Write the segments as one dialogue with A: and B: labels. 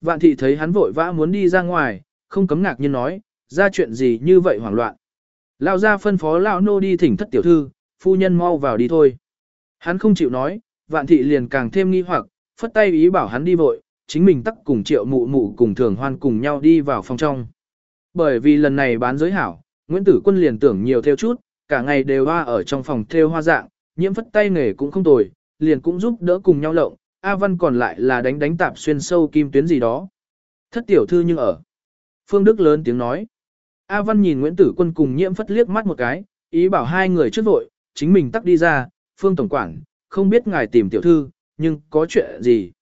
A: Vạn thị thấy hắn vội vã muốn đi ra ngoài, không cấm ngạc nhiên nói, ra chuyện gì như vậy hoảng loạn. Lao ra phân phó Lao nô đi thỉnh thất tiểu thư, phu nhân mau vào đi thôi. Hắn không chịu nói, vạn thị liền càng thêm nghi hoặc, phất tay ý bảo hắn đi vội, chính mình tắc cùng triệu mụ mụ cùng thường hoan cùng nhau đi vào phòng trong. Bởi vì lần này bán giới hảo, Nguyễn Tử Quân liền tưởng nhiều theo chút, cả ngày đều hoa ở trong phòng theo hoa dạng, nhiễm phất tay nghề cũng không tồi, liền cũng giúp đỡ cùng nhau lộng, A Văn còn lại là đánh đánh tạp xuyên sâu kim tuyến gì đó. Thất tiểu thư nhưng ở. Phương Đức lớn tiếng nói. A Văn nhìn Nguyễn Tử Quân cùng nhiễm phất liếc mắt một cái, ý bảo hai người trước vội, chính mình tắt đi ra, Phương Tổng Quản, không biết ngài tìm tiểu thư, nhưng có chuyện gì.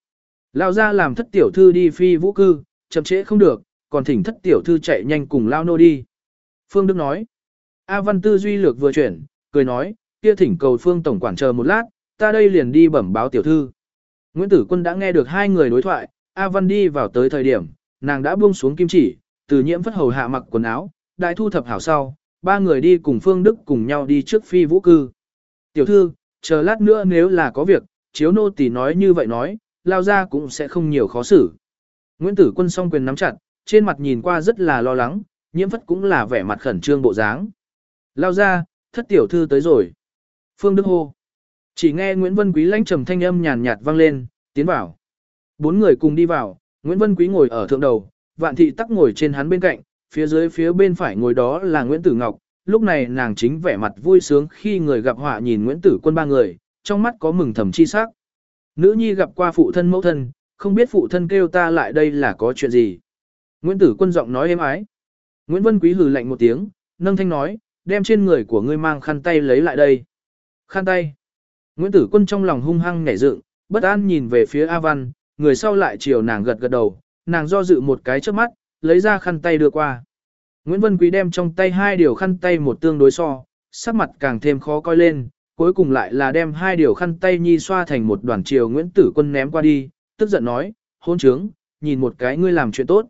A: Lao ra làm thất tiểu thư đi phi vũ cư, chậm trễ không được, còn thỉnh thất tiểu thư chạy nhanh cùng Lao nô đi. Phương Đức nói. A Văn tư duy lược vừa chuyển, cười nói, kia thỉnh cầu Phương Tổng Quản chờ một lát, ta đây liền đi bẩm báo tiểu thư. Nguyễn Tử Quân đã nghe được hai người đối thoại, A Văn đi vào tới thời điểm, nàng đã buông xuống kim chỉ, từ nhiễm phất hầu hạ mặc quần áo, đại thu thập hảo sau, ba người đi cùng Phương Đức cùng nhau đi trước phi vũ cư. Tiểu thư, chờ lát nữa nếu là có việc, chiếu nô tỳ nói như vậy nói, lao ra cũng sẽ không nhiều khó xử. Nguyễn Tử Quân song quyền nắm chặt, trên mặt nhìn qua rất là lo lắng, nhiễm phất cũng là vẻ mặt khẩn trương bộ dáng. Lao ra, thất tiểu thư tới rồi. Phương Đức hô. Chỉ nghe Nguyễn Vân Quý lãnh trầm thanh âm nhàn nhạt vang lên, tiến vào. Bốn người cùng đi vào, Nguyễn Vân Quý ngồi ở thượng đầu, Vạn Thị tắc ngồi trên hắn bên cạnh, phía dưới phía bên phải ngồi đó là Nguyễn Tử Ngọc. Lúc này nàng chính vẻ mặt vui sướng khi người gặp họa nhìn Nguyễn Tử quân ba người, trong mắt có mừng thầm chi sắc. Nữ nhi gặp qua phụ thân mẫu thân, không biết phụ thân kêu ta lại đây là có chuyện gì. Nguyễn Tử quân giọng nói êm ái. Nguyễn Vân Quý hừ lạnh một tiếng, nâng thanh nói, đem trên người của ngươi mang khăn tay lấy lại đây. Khăn tay. Nguyễn Tử Quân trong lòng hung hăng nhảy dựng, bất an nhìn về phía A Văn, người sau lại chiều nàng gật gật đầu, nàng do dự một cái trước mắt, lấy ra khăn tay đưa qua. Nguyễn Vân Quý đem trong tay hai điều khăn tay một tương đối so, sắc mặt càng thêm khó coi lên, cuối cùng lại là đem hai điều khăn tay nhi xoa thành một đoàn chiều Nguyễn Tử Quân ném qua đi, tức giận nói, hôn trướng, nhìn một cái ngươi làm chuyện tốt.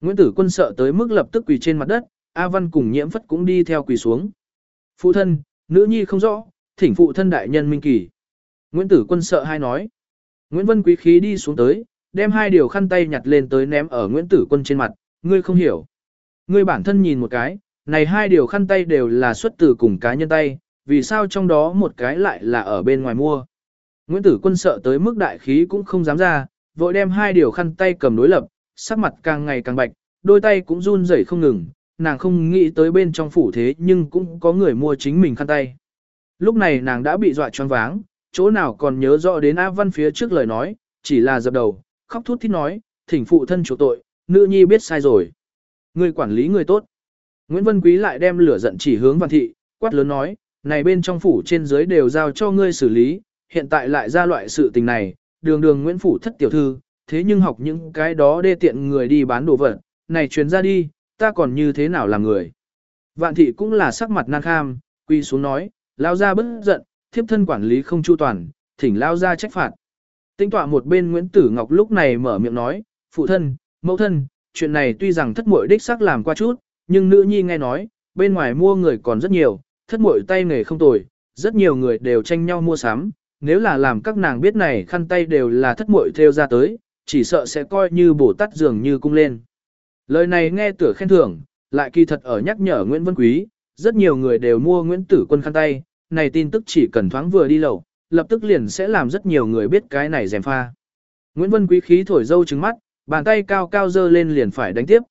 A: Nguyễn Tử Quân sợ tới mức lập tức quỳ trên mặt đất, A Văn cùng nhiễm phất cũng đi theo quỳ xuống. Phụ thân, nữ nhi không rõ, thỉnh phụ thân đại nhân minh kỳ. Nguyễn Tử Quân sợ hai nói. Nguyễn Vân Quý khí đi xuống tới, đem hai điều khăn tay nhặt lên tới ném ở Nguyễn Tử Quân trên mặt, ngươi không hiểu. Ngươi bản thân nhìn một cái, này hai điều khăn tay đều là xuất từ cùng cá nhân tay, vì sao trong đó một cái lại là ở bên ngoài mua. Nguyễn Tử Quân sợ tới mức đại khí cũng không dám ra, vội đem hai điều khăn tay cầm đối lập, sắc mặt càng ngày càng bạch, đôi tay cũng run rẩy không ngừng, nàng không nghĩ tới bên trong phủ thế nhưng cũng có người mua chính mình khăn tay. Lúc này nàng đã bị dọa choáng váng, chỗ nào còn nhớ rõ đến A Văn phía trước lời nói, chỉ là dập đầu, khóc thút thít nói, thỉnh phụ thân chủ tội, nữ nhi biết sai rồi. Người quản lý người tốt. Nguyễn Vân Quý lại đem lửa giận chỉ hướng Văn Thị, quát lớn nói, này bên trong phủ trên dưới đều giao cho ngươi xử lý, hiện tại lại ra loại sự tình này, đường đường Nguyễn Phủ thất tiểu thư, thế nhưng học những cái đó đê tiện người đi bán đồ vật, này truyền ra đi, ta còn như thế nào làm người. Vạn thị cũng là sắc mặt nan kham, quy xuống nói, lao ra bất giận, thiếp thân quản lý không chu toàn, thỉnh lao ra trách phạt. Tinh tọa một bên Nguyễn Tử Ngọc lúc này mở miệng nói, phụ thân, mẫu thân, chuyện này tuy rằng thất muội đích xác làm qua chút, nhưng nữ nhi nghe nói, bên ngoài mua người còn rất nhiều, thất muội tay nghề không tồi, rất nhiều người đều tranh nhau mua sắm, nếu là làm các nàng biết này khăn tay đều là thất muội theo ra tới, chỉ sợ sẽ coi như bổ tát dường như cung lên. Lời này nghe tựa khen thưởng, lại kỳ thật ở nhắc nhở Nguyễn Vân Quý, rất nhiều người đều mua Nguyễn Tử Quân khăn tay, này tin tức chỉ cần thoáng vừa đi lẩu, lập tức liền sẽ làm rất nhiều người biết cái này dèm pha. Nguyễn Vân Quý khí thổi dâu trứng mắt, bàn tay cao cao dơ lên liền phải đánh tiếp.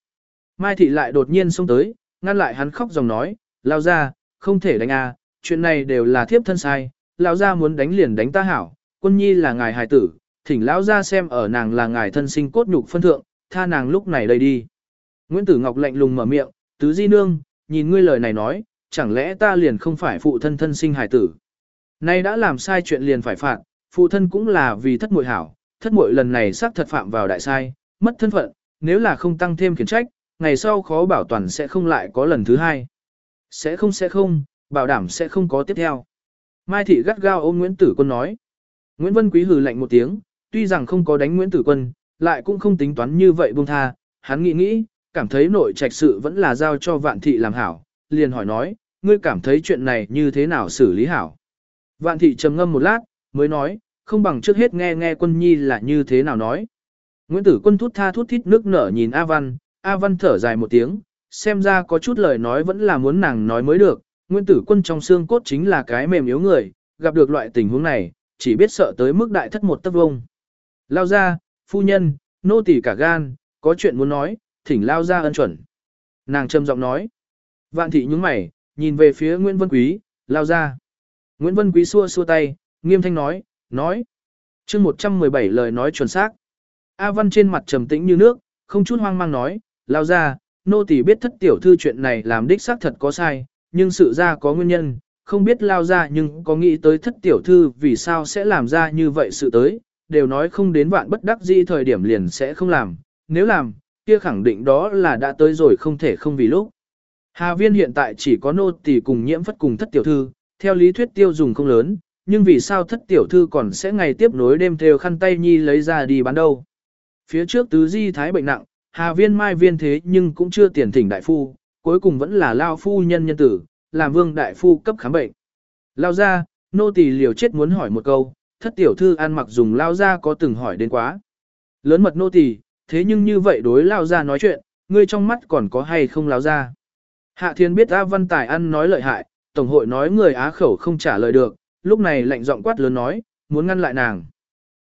A: Mai Thị lại đột nhiên xông tới, ngăn lại hắn khóc dòng nói, lao ra, không thể đánh a, chuyện này đều là thiếp thân sai, lao ra muốn đánh liền đánh ta hảo, quân nhi là ngài hài tử, thỉnh lão ra xem ở nàng là ngài thân sinh cốt nhục phân thượng, tha nàng lúc này đây đi. Nguyễn Tử Ngọc lạnh lùng mở miệng, tứ di nương, nhìn ngươi lời này nói, chẳng lẽ ta liền không phải phụ thân thân sinh hài tử. Nay đã làm sai chuyện liền phải phạt, phụ thân cũng là vì thất muội hảo, thất muội lần này xác thật phạm vào đại sai, mất thân phận, nếu là không tăng thêm khiển trách, ngày sau khó bảo toàn sẽ không lại có lần thứ hai. Sẽ không sẽ không, bảo đảm sẽ không có tiếp theo. Mai thị gắt gao ôm Nguyễn Tử Quân nói. Nguyễn Vân Quý hừ lạnh một tiếng, tuy rằng không có đánh Nguyễn Tử Quân, lại cũng không tính toán như vậy buông tha, hắn nghĩ nghĩ, cảm thấy nội trạch sự vẫn là giao cho vạn thị làm hảo, liền hỏi nói, ngươi cảm thấy chuyện này như thế nào xử lý hảo. Vạn thị trầm ngâm một lát, mới nói, không bằng trước hết nghe nghe quân nhi là như thế nào nói. Nguyễn Tử Quân thút tha thút thít nước nở nhìn A Văn, A Văn thở dài một tiếng, xem ra có chút lời nói vẫn là muốn nàng nói mới được. Nguyễn Tử Quân trong xương cốt chính là cái mềm yếu người, gặp được loại tình huống này, chỉ biết sợ tới mức đại thất một tấc vông. Lao ra, phu nhân, nô tỳ cả gan, có chuyện muốn nói, thỉnh lao ra ân chuẩn. Nàng trầm giọng nói. Vạn thị nhúng mày, nhìn về phía Nguyễn Vân Quý, lao ra. Nguyễn Vân Quý xua xua tay, nghiêm thanh nói, nói. chương 117 lời nói chuẩn xác. A Văn trên mặt trầm tĩnh như nước, không chút hoang mang nói, lao ra, nô tỳ biết thất tiểu thư chuyện này làm đích xác thật có sai, nhưng sự ra có nguyên nhân, không biết lao ra nhưng có nghĩ tới thất tiểu thư vì sao sẽ làm ra như vậy sự tới, đều nói không đến vạn bất đắc dĩ thời điểm liền sẽ không làm, nếu làm, kia khẳng định đó là đã tới rồi không thể không vì lúc. Hà viên hiện tại chỉ có nô tỳ cùng nhiễm phất cùng thất tiểu thư, theo lý thuyết tiêu dùng không lớn, nhưng vì sao thất tiểu thư còn sẽ ngày tiếp nối đêm theo khăn tay nhi lấy ra đi bán đâu. Phía trước tứ di thái bệnh nặng, hà viên mai viên thế nhưng cũng chưa tiền thỉnh đại phu, cuối cùng vẫn là lao phu nhân nhân tử, làm vương đại phu cấp khám bệnh. Lao ra, nô tỳ liều chết muốn hỏi một câu, thất tiểu thư ăn mặc dùng lao ra có từng hỏi đến quá. Lớn mật nô tỳ, thế nhưng như vậy đối lao ra nói chuyện, ngươi trong mắt còn có hay không lao ra. Hạ thiên biết A Văn Tài ăn nói lợi hại, Tổng hội nói người Á khẩu không trả lời được, lúc này lạnh giọng quát lớn nói, muốn ngăn lại nàng.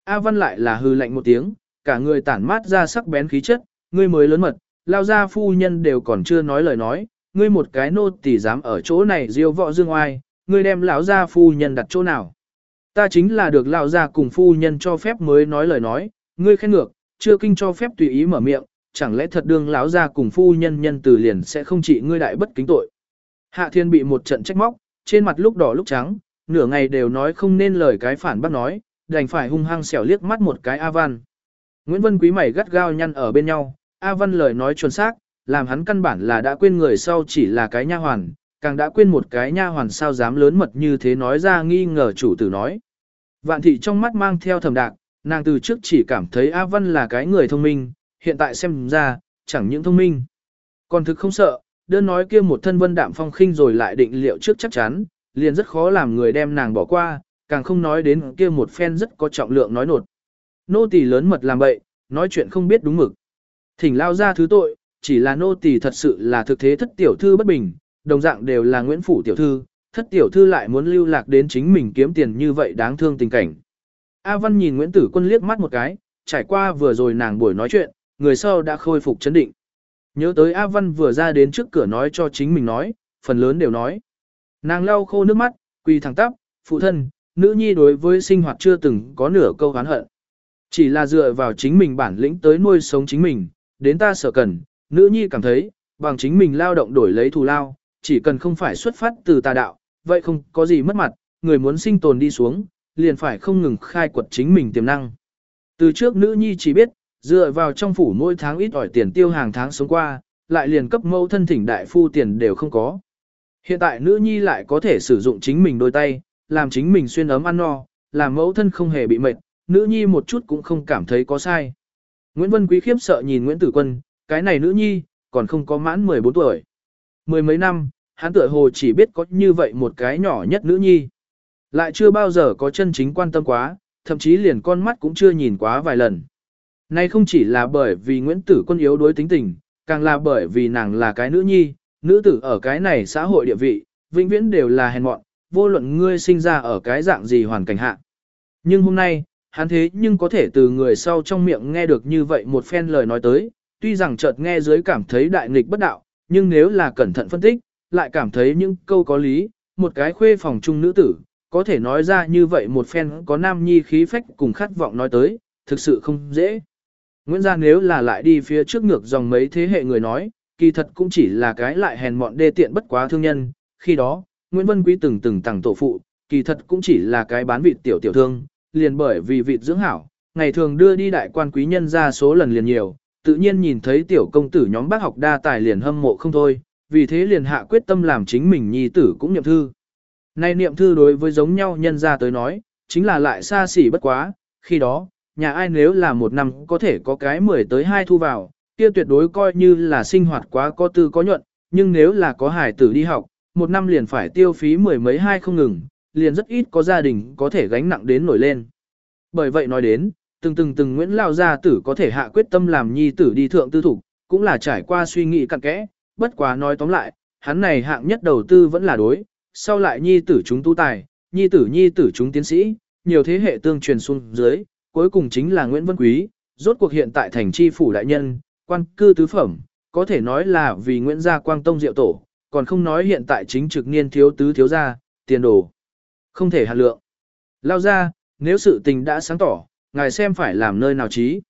A: A Văn lại là hư lạnh một tiếng, cả người tản mát ra sắc bén khí chất, ngươi mới lớn mật, lao ra phu nhân đều còn chưa nói lời nói, ngươi một cái nô tỳ dám ở chỗ này diêu vọ dương oai, ngươi đem lão gia phu nhân đặt chỗ nào? Ta chính là được lão gia cùng phu nhân cho phép mới nói lời nói, ngươi khen ngược, chưa kinh cho phép tùy ý mở miệng, chẳng lẽ thật đương lão gia cùng phu nhân nhân từ liền sẽ không trị ngươi đại bất kính tội. Hạ Thiên bị một trận trách móc, trên mặt lúc đỏ lúc trắng, nửa ngày đều nói không nên lời cái phản bác nói, đành phải hung hăng xẻo liếc mắt một cái A Văn. Nguyễn Vân Quý mày gắt gao nhăn ở bên nhau, A Văn lời nói chuẩn xác, làm hắn căn bản là đã quên người sau chỉ là cái nha hoàn, càng đã quên một cái nha hoàn sao dám lớn mật như thế nói ra nghi ngờ chủ tử nói. Vạn thị trong mắt mang theo thầm đạc, nàng từ trước chỉ cảm thấy A Văn là cái người thông minh, hiện tại xem ra, chẳng những thông minh. Còn thực không sợ, đơn nói kia một thân vân đạm phong khinh rồi lại định liệu trước chắc chắn, liền rất khó làm người đem nàng bỏ qua, càng không nói đến kia một phen rất có trọng lượng nói nột. Nô tỳ lớn mật làm bậy, nói chuyện không biết đúng mực. Thỉnh lao ra thứ tội, chỉ là nô tỳ thật sự là thực thế thất tiểu thư bất bình, đồng dạng đều là Nguyễn Phủ tiểu thư, thất tiểu thư lại muốn lưu lạc đến chính mình kiếm tiền như vậy đáng thương tình cảnh. A Văn nhìn Nguyễn Tử Quân liếc mắt một cái, trải qua vừa rồi nàng buổi nói chuyện, người sau đã khôi phục chấn định. Nhớ tới A Văn vừa ra đến trước cửa nói cho chính mình nói, phần lớn đều nói. Nàng lau khô nước mắt, quỳ thẳng tắp, phụ thân, nữ nhi đối với sinh hoạt chưa từng có nửa câu hán hận. Chỉ là dựa vào chính mình bản lĩnh tới nuôi sống chính mình, đến ta sở cần, nữ nhi cảm thấy, bằng chính mình lao động đổi lấy thù lao, chỉ cần không phải xuất phát từ tà đạo, vậy không có gì mất mặt, người muốn sinh tồn đi xuống, liền phải không ngừng khai quật chính mình tiềm năng. Từ trước nữ nhi chỉ biết, dựa vào trong phủ mỗi tháng ít ỏi tiền tiêu hàng tháng sống qua, lại liền cấp mẫu thân thỉnh đại phu tiền đều không có. Hiện tại nữ nhi lại có thể sử dụng chính mình đôi tay, làm chính mình xuyên ấm ăn no, làm mẫu thân không hề bị mệt, nữ nhi một chút cũng không cảm thấy có sai. Nguyễn Vân Quý khiếp sợ nhìn Nguyễn Tử Quân, cái này nữ nhi, còn không có mãn 14 tuổi. Mười mấy năm, hắn tựa hồ chỉ biết có như vậy một cái nhỏ nhất nữ nhi. Lại chưa bao giờ có chân chính quan tâm quá, thậm chí liền con mắt cũng chưa nhìn quá vài lần. Nay không chỉ là bởi vì Nguyễn Tử Quân yếu đối tính tình, càng là bởi vì nàng là cái nữ nhi, nữ tử ở cái này xã hội địa vị, vĩnh viễn đều là hèn mọn, vô luận ngươi sinh ra ở cái dạng gì hoàn cảnh hạ. Nhưng hôm nay, hắn thế nhưng có thể từ người sau trong miệng nghe được như vậy một phen lời nói tới, tuy rằng chợt nghe dưới cảm thấy đại nghịch bất đạo, nhưng nếu là cẩn thận phân tích, lại cảm thấy những câu có lý, một cái khuê phòng trung nữ tử, có thể nói ra như vậy một phen có nam nhi khí phách cùng khát vọng nói tới, thực sự không dễ. Nguyễn gia nếu là lại đi phía trước ngược dòng mấy thế hệ người nói, kỳ thật cũng chỉ là cái lại hèn mọn đê tiện bất quá thương nhân, khi đó, Nguyễn Vân Quý từng từng tặng tổ phụ, kỳ thật cũng chỉ là cái bán vịt tiểu tiểu thương, liền bởi vì vịt dưỡng hảo, ngày thường đưa đi đại quan quý nhân ra số lần liền nhiều, tự nhiên nhìn thấy tiểu công tử nhóm bác học đa tài liền hâm mộ không thôi, vì thế liền hạ quyết tâm làm chính mình nhi tử cũng niệm thư. Nay niệm thư đối với giống nhau nhân ra tới nói, chính là lại xa xỉ bất quá, khi đó, nhà ai nếu là một năm có thể có cái 10 tới 2 thu vào, kia tuyệt đối coi như là sinh hoạt quá có tư có nhuận, nhưng nếu là có hải tử đi học, một năm liền phải tiêu phí mười mấy hai không ngừng, liền rất ít có gia đình có thể gánh nặng đến nổi lên. Bởi vậy nói đến, từng từng từng Nguyễn Lao Gia tử có thể hạ quyết tâm làm nhi tử đi thượng tư thủ, cũng là trải qua suy nghĩ cặn kẽ, bất quá nói tóm lại, hắn này hạng nhất đầu tư vẫn là đối, sau lại nhi tử chúng tu tài, nhi tử nhi tử chúng tiến sĩ, nhiều thế hệ tương truyền xuống dưới, cuối cùng chính là Nguyễn Vân Quý, rốt cuộc hiện tại thành chi phủ đại nhân, quan cư tứ phẩm, có thể nói là vì Nguyễn gia quang tông diệu tổ, còn không nói hiện tại chính trực niên thiếu tứ thiếu gia, tiền đồ. Không thể hạt lượng. Lao ra, nếu sự tình đã sáng tỏ, ngài xem phải làm nơi nào trí.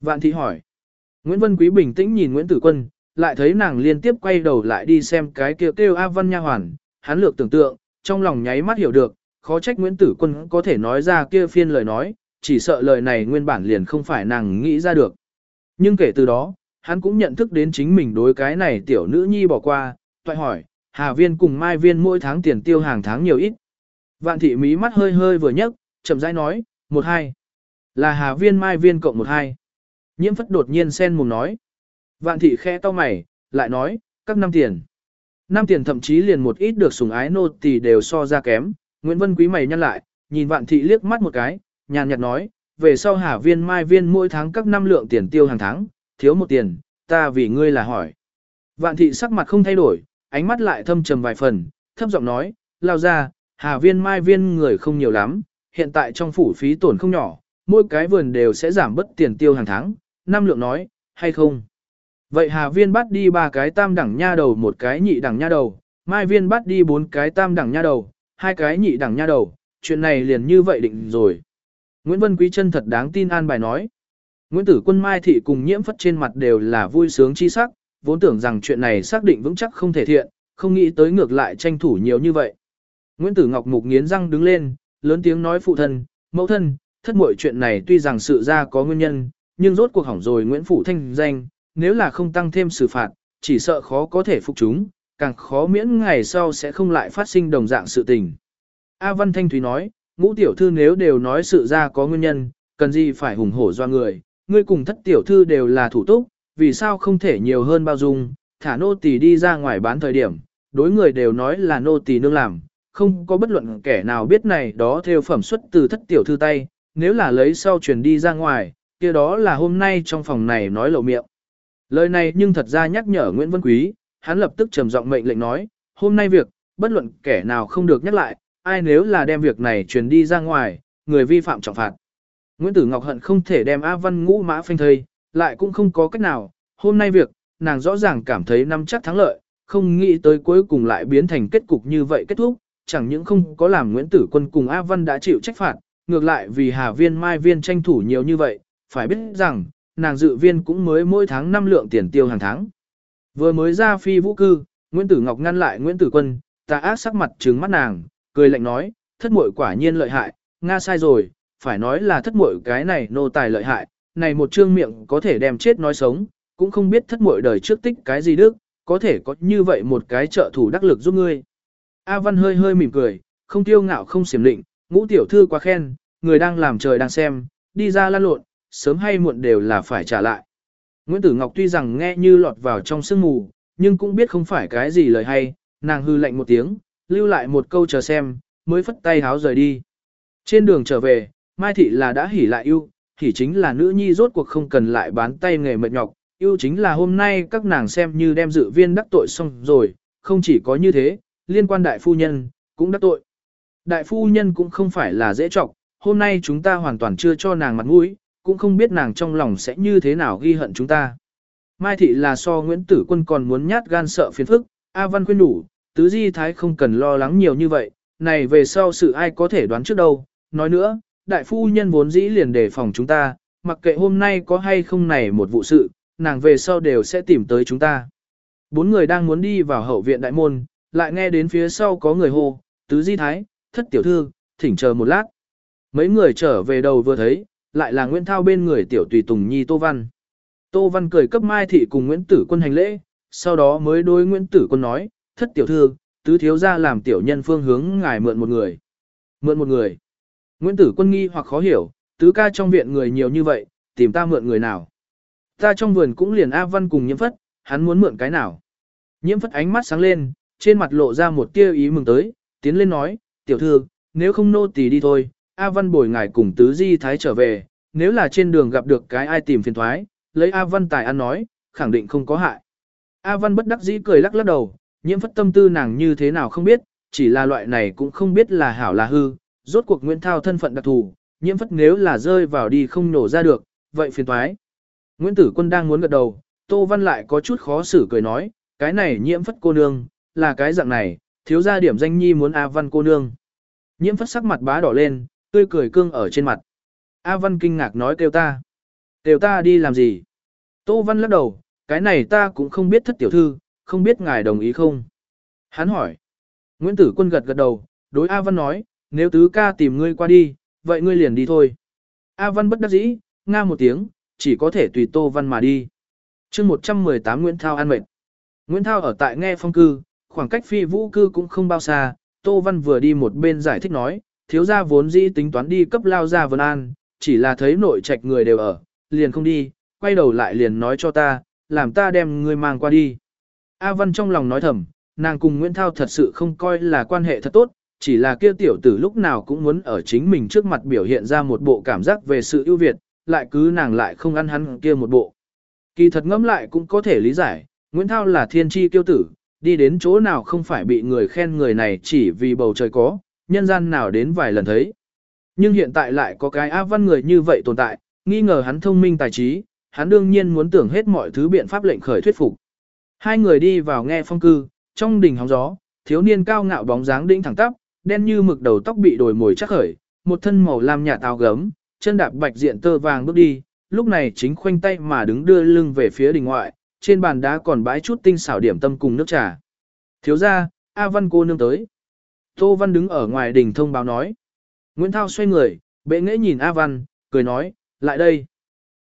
A: Vạn thị hỏi. Nguyễn Vân Quý bình tĩnh nhìn Nguyễn Tử Quân, lại thấy nàng liên tiếp quay đầu lại đi xem cái kêu kêu A Văn Nha Hoàn, hắn lược tưởng tượng, trong lòng nháy mắt hiểu được, khó trách Nguyễn Tử Quân có thể nói ra kia phiên lời nói, chỉ sợ lời này nguyên bản liền không phải nàng nghĩ ra được. Nhưng kể từ đó, hắn cũng nhận thức đến chính mình đối cái này tiểu nữ nhi bỏ qua, toại hỏi, Hà Viên cùng Mai Viên mỗi tháng tiền tiêu hàng tháng nhiều ít. Vạn thị mí mắt hơi hơi vừa nhấc, chậm rãi nói, một hai. Là Hà Viên Mai Viên cộng một hai. Nhiễm phất đột nhiên sen mồm nói. Vạn thị khẽ to mày, lại nói, các năm tiền. Năm tiền thậm chí liền một ít được sủng ái nô tỳ đều so ra kém. Nguyễn Vân Quý mày nhăn lại, nhìn vạn thị liếc mắt một cái, nhàn nhạt nói, về sau Hà Viên Mai Viên mỗi tháng các năm lượng tiền tiêu hàng tháng, thiếu một tiền, ta vì ngươi là hỏi. Vạn thị sắc mặt không thay đổi, ánh mắt lại thâm trầm vài phần, thấp giọng nói, lao ra, Hà Viên Mai Viên người không nhiều lắm, hiện tại trong phủ phí tổn không nhỏ, mỗi cái vườn đều sẽ giảm bất tiền tiêu hàng tháng, năm lượng nói, hay không? Vậy Hà Viên bắt đi ba cái tam đẳng nha đầu một cái nhị đẳng nha đầu, Mai Viên bắt đi bốn cái tam đẳng nha đầu, hai cái nhị đẳng nha đầu, chuyện này liền như vậy định rồi. Nguyễn Vân Quý chân thật đáng tin an bài nói. Nguyễn Tử Quân Mai Thị cùng nhiễm phất trên mặt đều là vui sướng chi sắc, vốn tưởng rằng chuyện này xác định vững chắc không thể thiện, không nghĩ tới ngược lại tranh thủ nhiều như vậy. Nguyễn Tử Ngọc Mục nghiến răng đứng lên, lớn tiếng nói phụ thân, mẫu thân, thất muội chuyện này tuy rằng sự ra có nguyên nhân, nhưng rốt cuộc hỏng rồi Nguyễn Phủ thanh danh, nếu là không tăng thêm xử phạt, chỉ sợ khó có thể phục chúng, càng khó miễn ngày sau sẽ không lại phát sinh đồng dạng sự tình. A Văn Thanh Thúy nói, ngũ tiểu thư nếu đều nói sự ra có nguyên nhân, cần gì phải hùng hổ do người, ngươi cùng thất tiểu thư đều là thủ túc, vì sao không thể nhiều hơn bao dung, thả nô tỳ đi ra ngoài bán thời điểm, đối người đều nói là nô tỳ nương làm, không có bất luận kẻ nào biết này đó theo phẩm xuất từ thất tiểu thư tay, nếu là lấy sau truyền đi ra ngoài, kia đó là hôm nay trong phòng này nói lộ miệng. Lời này nhưng thật ra nhắc nhở Nguyễn Văn Quý, hắn lập tức trầm giọng mệnh lệnh nói, hôm nay việc, bất luận kẻ nào không được nhắc lại, ai nếu là đem việc này truyền đi ra ngoài, người vi phạm trọng phạt. Nguyễn Tử Ngọc hận không thể đem A Văn ngũ mã phanh thây, lại cũng không có cách nào, hôm nay việc, nàng rõ ràng cảm thấy năm chắc thắng lợi, không nghĩ tới cuối cùng lại biến thành kết cục như vậy kết thúc, chẳng những không có làm Nguyễn Tử Quân cùng A Văn đã chịu trách phạt, ngược lại vì Hà Viên Mai Viên tranh thủ nhiều như vậy, phải biết rằng, nàng dự viên cũng mới mỗi tháng 5 lượng tiền tiêu hàng tháng. Vừa mới ra phi vũ cư, Nguyễn Tử Ngọc ngăn lại Nguyễn Tử Quân, ta ác sắc mặt trừng mắt nàng, cười lạnh nói, thất muội quả nhiên lợi hại, Nga sai rồi, phải nói là thất muội cái này nô tài lợi hại, này một trương miệng có thể đem chết nói sống, cũng không biết thất muội đời trước tích cái gì đức, có thể có như vậy một cái trợ thủ đắc lực giúp ngươi. A Văn hơi hơi mỉm cười, không tiêu ngạo không xiểm định, ngũ tiểu thư quá khen, người đang làm trời đang xem, đi ra lan lộn, sớm hay muộn đều là phải trả lại. Nguyễn Tử Ngọc tuy rằng nghe như lọt vào trong sương mù, nhưng cũng biết không phải cái gì lời hay, nàng hư lạnh một tiếng, lưu lại một câu chờ xem, mới phất tay háo rời đi. Trên đường trở về, Mai Thị là đã hỉ lại yêu, hỉ chính là nữ nhi rốt cuộc không cần lại bán tay nghề mệt nhọc, yêu chính là hôm nay các nàng xem như đem dự viên đắc tội xong rồi, không chỉ có như thế, liên quan đại phu nhân, cũng đắc tội. Đại phu nhân cũng không phải là dễ trọng, hôm nay chúng ta hoàn toàn chưa cho nàng mặt mũi, cũng không biết nàng trong lòng sẽ như thế nào ghi hận chúng ta. Mai thị là so Nguyễn Tử Quân còn muốn nhát gan sợ phiền phức, A Văn khuyên đủ, tứ di thái không cần lo lắng nhiều như vậy, này về sau sự ai có thể đoán trước đâu. Nói nữa, đại phu nhân vốn dĩ liền đề phòng chúng ta, mặc kệ hôm nay có hay không này một vụ sự, nàng về sau đều sẽ tìm tới chúng ta. Bốn người đang muốn đi vào hậu viện đại môn, lại nghe đến phía sau có người hô, tứ di thái, thất tiểu thư, thỉnh chờ một lát. Mấy người trở về đầu vừa thấy, lại là Nguyễn Thao bên người tiểu tùy tùng nhi Tô Văn. Tô Văn cười cấp Mai Thị cùng Nguyễn Tử Quân hành lễ, sau đó mới đối Nguyễn Tử Quân nói, thất tiểu thư, tứ thiếu ra làm tiểu nhân phương hướng ngài mượn một người. Mượn một người. Nguyễn Tử Quân nghi hoặc khó hiểu, tứ ca trong viện người nhiều như vậy, tìm ta mượn người nào. Ta trong vườn cũng liền A Văn cùng nhiễm phất, hắn muốn mượn cái nào. Nhiễm phất ánh mắt sáng lên, trên mặt lộ ra một tia ý mừng tới, tiến lên nói, tiểu thư, nếu không nô tỳ đi thôi, A Văn bồi ngài cùng tứ di thái trở về, nếu là trên đường gặp được cái ai tìm phiền thoái, lấy A Văn tài ăn nói, khẳng định không có hại. A Văn bất đắc dĩ cười lắc lắc đầu, nhiễm phất tâm tư nàng như thế nào không biết, chỉ là loại này cũng không biết là hảo là hư, rốt cuộc Nguyễn Thao thân phận đặc thù, nhiễm phất nếu là rơi vào đi không nổ ra được, vậy phiền toái. Nguyễn Tử Quân đang muốn gật đầu, Tô Văn lại có chút khó xử cười nói, cái này nhiễm phất cô nương, là cái dạng này, thiếu ra điểm danh nhi muốn A Văn cô nương. Nhiễm phất sắc mặt bá đỏ lên, tươi cười cương ở trên mặt. A Văn kinh ngạc nói kêu ta. Kêu ta đi làm gì? Tô Văn lắc đầu, cái này ta cũng không biết thất tiểu thư, không biết ngài đồng ý không? Hắn hỏi. Nguyễn Tử Quân gật gật đầu, đối A Văn nói, nếu tứ ca tìm ngươi qua đi, vậy ngươi liền đi thôi. A Văn bất đắc dĩ, nga một tiếng, chỉ có thể tùy Tô Văn mà đi. chương 118 Nguyễn Thao an mệnh. Nguyễn Thao ở tại nghe phong cư, khoảng cách phi vũ cư cũng không bao xa, Tô Văn vừa đi một bên giải thích nói, thiếu gia vốn dĩ tính toán đi cấp lao ra Vân An, chỉ là thấy nội trạch người đều ở, liền không đi, quay đầu lại liền nói cho ta, làm ta đem người mang qua đi. A Văn trong lòng nói thầm, nàng cùng Nguyễn Thao thật sự không coi là quan hệ thật tốt, chỉ là kia tiểu tử lúc nào cũng muốn ở chính mình trước mặt biểu hiện ra một bộ cảm giác về sự ưu việt, lại cứ nàng lại không ăn hắn kia một bộ. Kỳ thật ngẫm lại cũng có thể lý giải, Nguyễn Thao là thiên tri kiêu tử, đi đến chỗ nào không phải bị người khen người này chỉ vì bầu trời có, nhân gian nào đến vài lần thấy. Nhưng hiện tại lại có cái A Văn người như vậy tồn tại, nghi ngờ hắn thông minh tài trí, hắn đương nhiên muốn tưởng hết mọi thứ biện pháp lệnh khởi thuyết phục. Hai người đi vào nghe phong cư, trong đỉnh hóng gió, thiếu niên cao ngạo bóng dáng đĩnh thẳng tắp, đen như mực đầu tóc bị đồi mồi chắc khởi, một thân màu lam nhạt áo gấm, chân đạp bạch diện tơ vàng bước đi, lúc này chính khoanh tay mà đứng đưa lưng về phía đình ngoại, trên bàn đá còn bãi chút tinh xảo điểm tâm cùng nước trà. Thiếu ra, A Văn cô nương tới. Tô Văn đứng ở ngoài đình thông báo nói. Nguyễn Thao xoay người, bệ nghễ nhìn A Văn, cười nói, lại đây.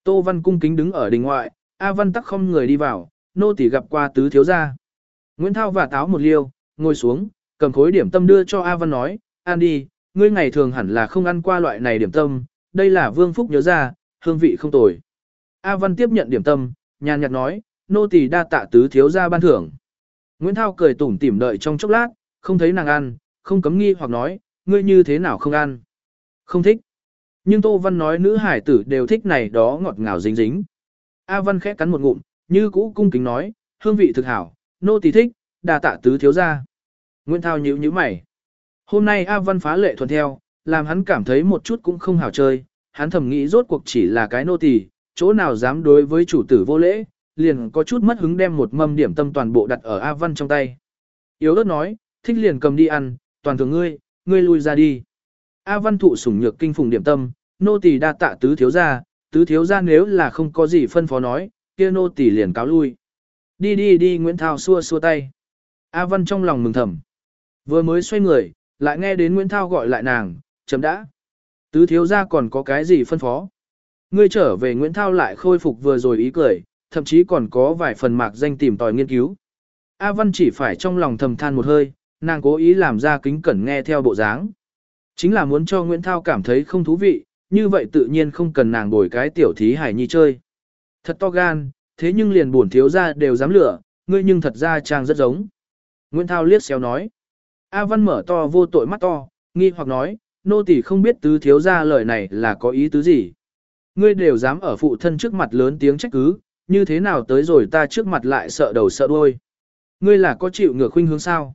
A: Tô Văn cung kính đứng ở đình ngoại, A Văn tắc không người đi vào, nô tỳ gặp qua tứ thiếu gia. Nguyễn Thao và táo một liêu, ngồi xuống, cầm khối điểm tâm đưa cho A Văn nói, ăn đi, ngươi ngày thường hẳn là không ăn qua loại này điểm tâm, đây là vương phúc nhớ ra, hương vị không tồi. A Văn tiếp nhận điểm tâm, nhàn nhạt nói, nô tỳ đa tạ tứ thiếu gia ban thưởng. Nguyễn Thao cười tủm tỉm đợi trong chốc lát, không thấy nàng ăn, không cấm nghi hoặc nói, ngươi như thế nào không ăn. Không thích. Nhưng Tô Văn nói nữ hải tử đều thích này đó ngọt ngào dính dính. A Văn khẽ cắn một ngụm, như cũ cung kính nói, hương vị thực hảo, nô tỳ thích, đa tạ tứ thiếu gia. Nguyễn Thao nhíu nhíu mày. Hôm nay A Văn phá lệ thuần theo, làm hắn cảm thấy một chút cũng không hảo chơi, hắn thầm nghĩ rốt cuộc chỉ là cái nô tỳ, chỗ nào dám đối với chủ tử vô lễ, liền có chút mất hứng đem một mâm điểm tâm toàn bộ đặt ở A Văn trong tay. Yếu ớt nói, thích liền cầm đi ăn, toàn thường ngươi, ngươi lui ra đi. A Văn thụ sủng nhược kinh phùng điểm tâm, nô tỳ đa tạ tứ thiếu gia, tứ thiếu gia nếu là không có gì phân phó nói, kia nô tỳ liền cáo lui. Đi đi đi Nguyễn Thao xua xua tay. A Văn trong lòng mừng thầm. Vừa mới xoay người, lại nghe đến Nguyễn Thao gọi lại nàng, chấm đã. Tứ thiếu gia còn có cái gì phân phó? Ngươi trở về Nguyễn Thao lại khôi phục vừa rồi ý cười, thậm chí còn có vài phần mạc danh tìm tòi nghiên cứu. A Văn chỉ phải trong lòng thầm than một hơi, nàng cố ý làm ra kính cẩn nghe theo bộ dáng. Chính là muốn cho Nguyễn Thao cảm thấy không thú vị, như vậy tự nhiên không cần nàng bồi cái tiểu thí hải nhi chơi. Thật to gan, thế nhưng liền buồn thiếu ra đều dám lửa, ngươi nhưng thật ra trang rất giống. Nguyễn Thao liếc xéo nói. A Văn mở to vô tội mắt to, nghi hoặc nói, nô tỳ không biết tứ thiếu ra lời này là có ý tứ gì. Ngươi đều dám ở phụ thân trước mặt lớn tiếng trách cứ, như thế nào tới rồi ta trước mặt lại sợ đầu sợ đuôi. Ngươi là có chịu ngược khuynh hướng sao?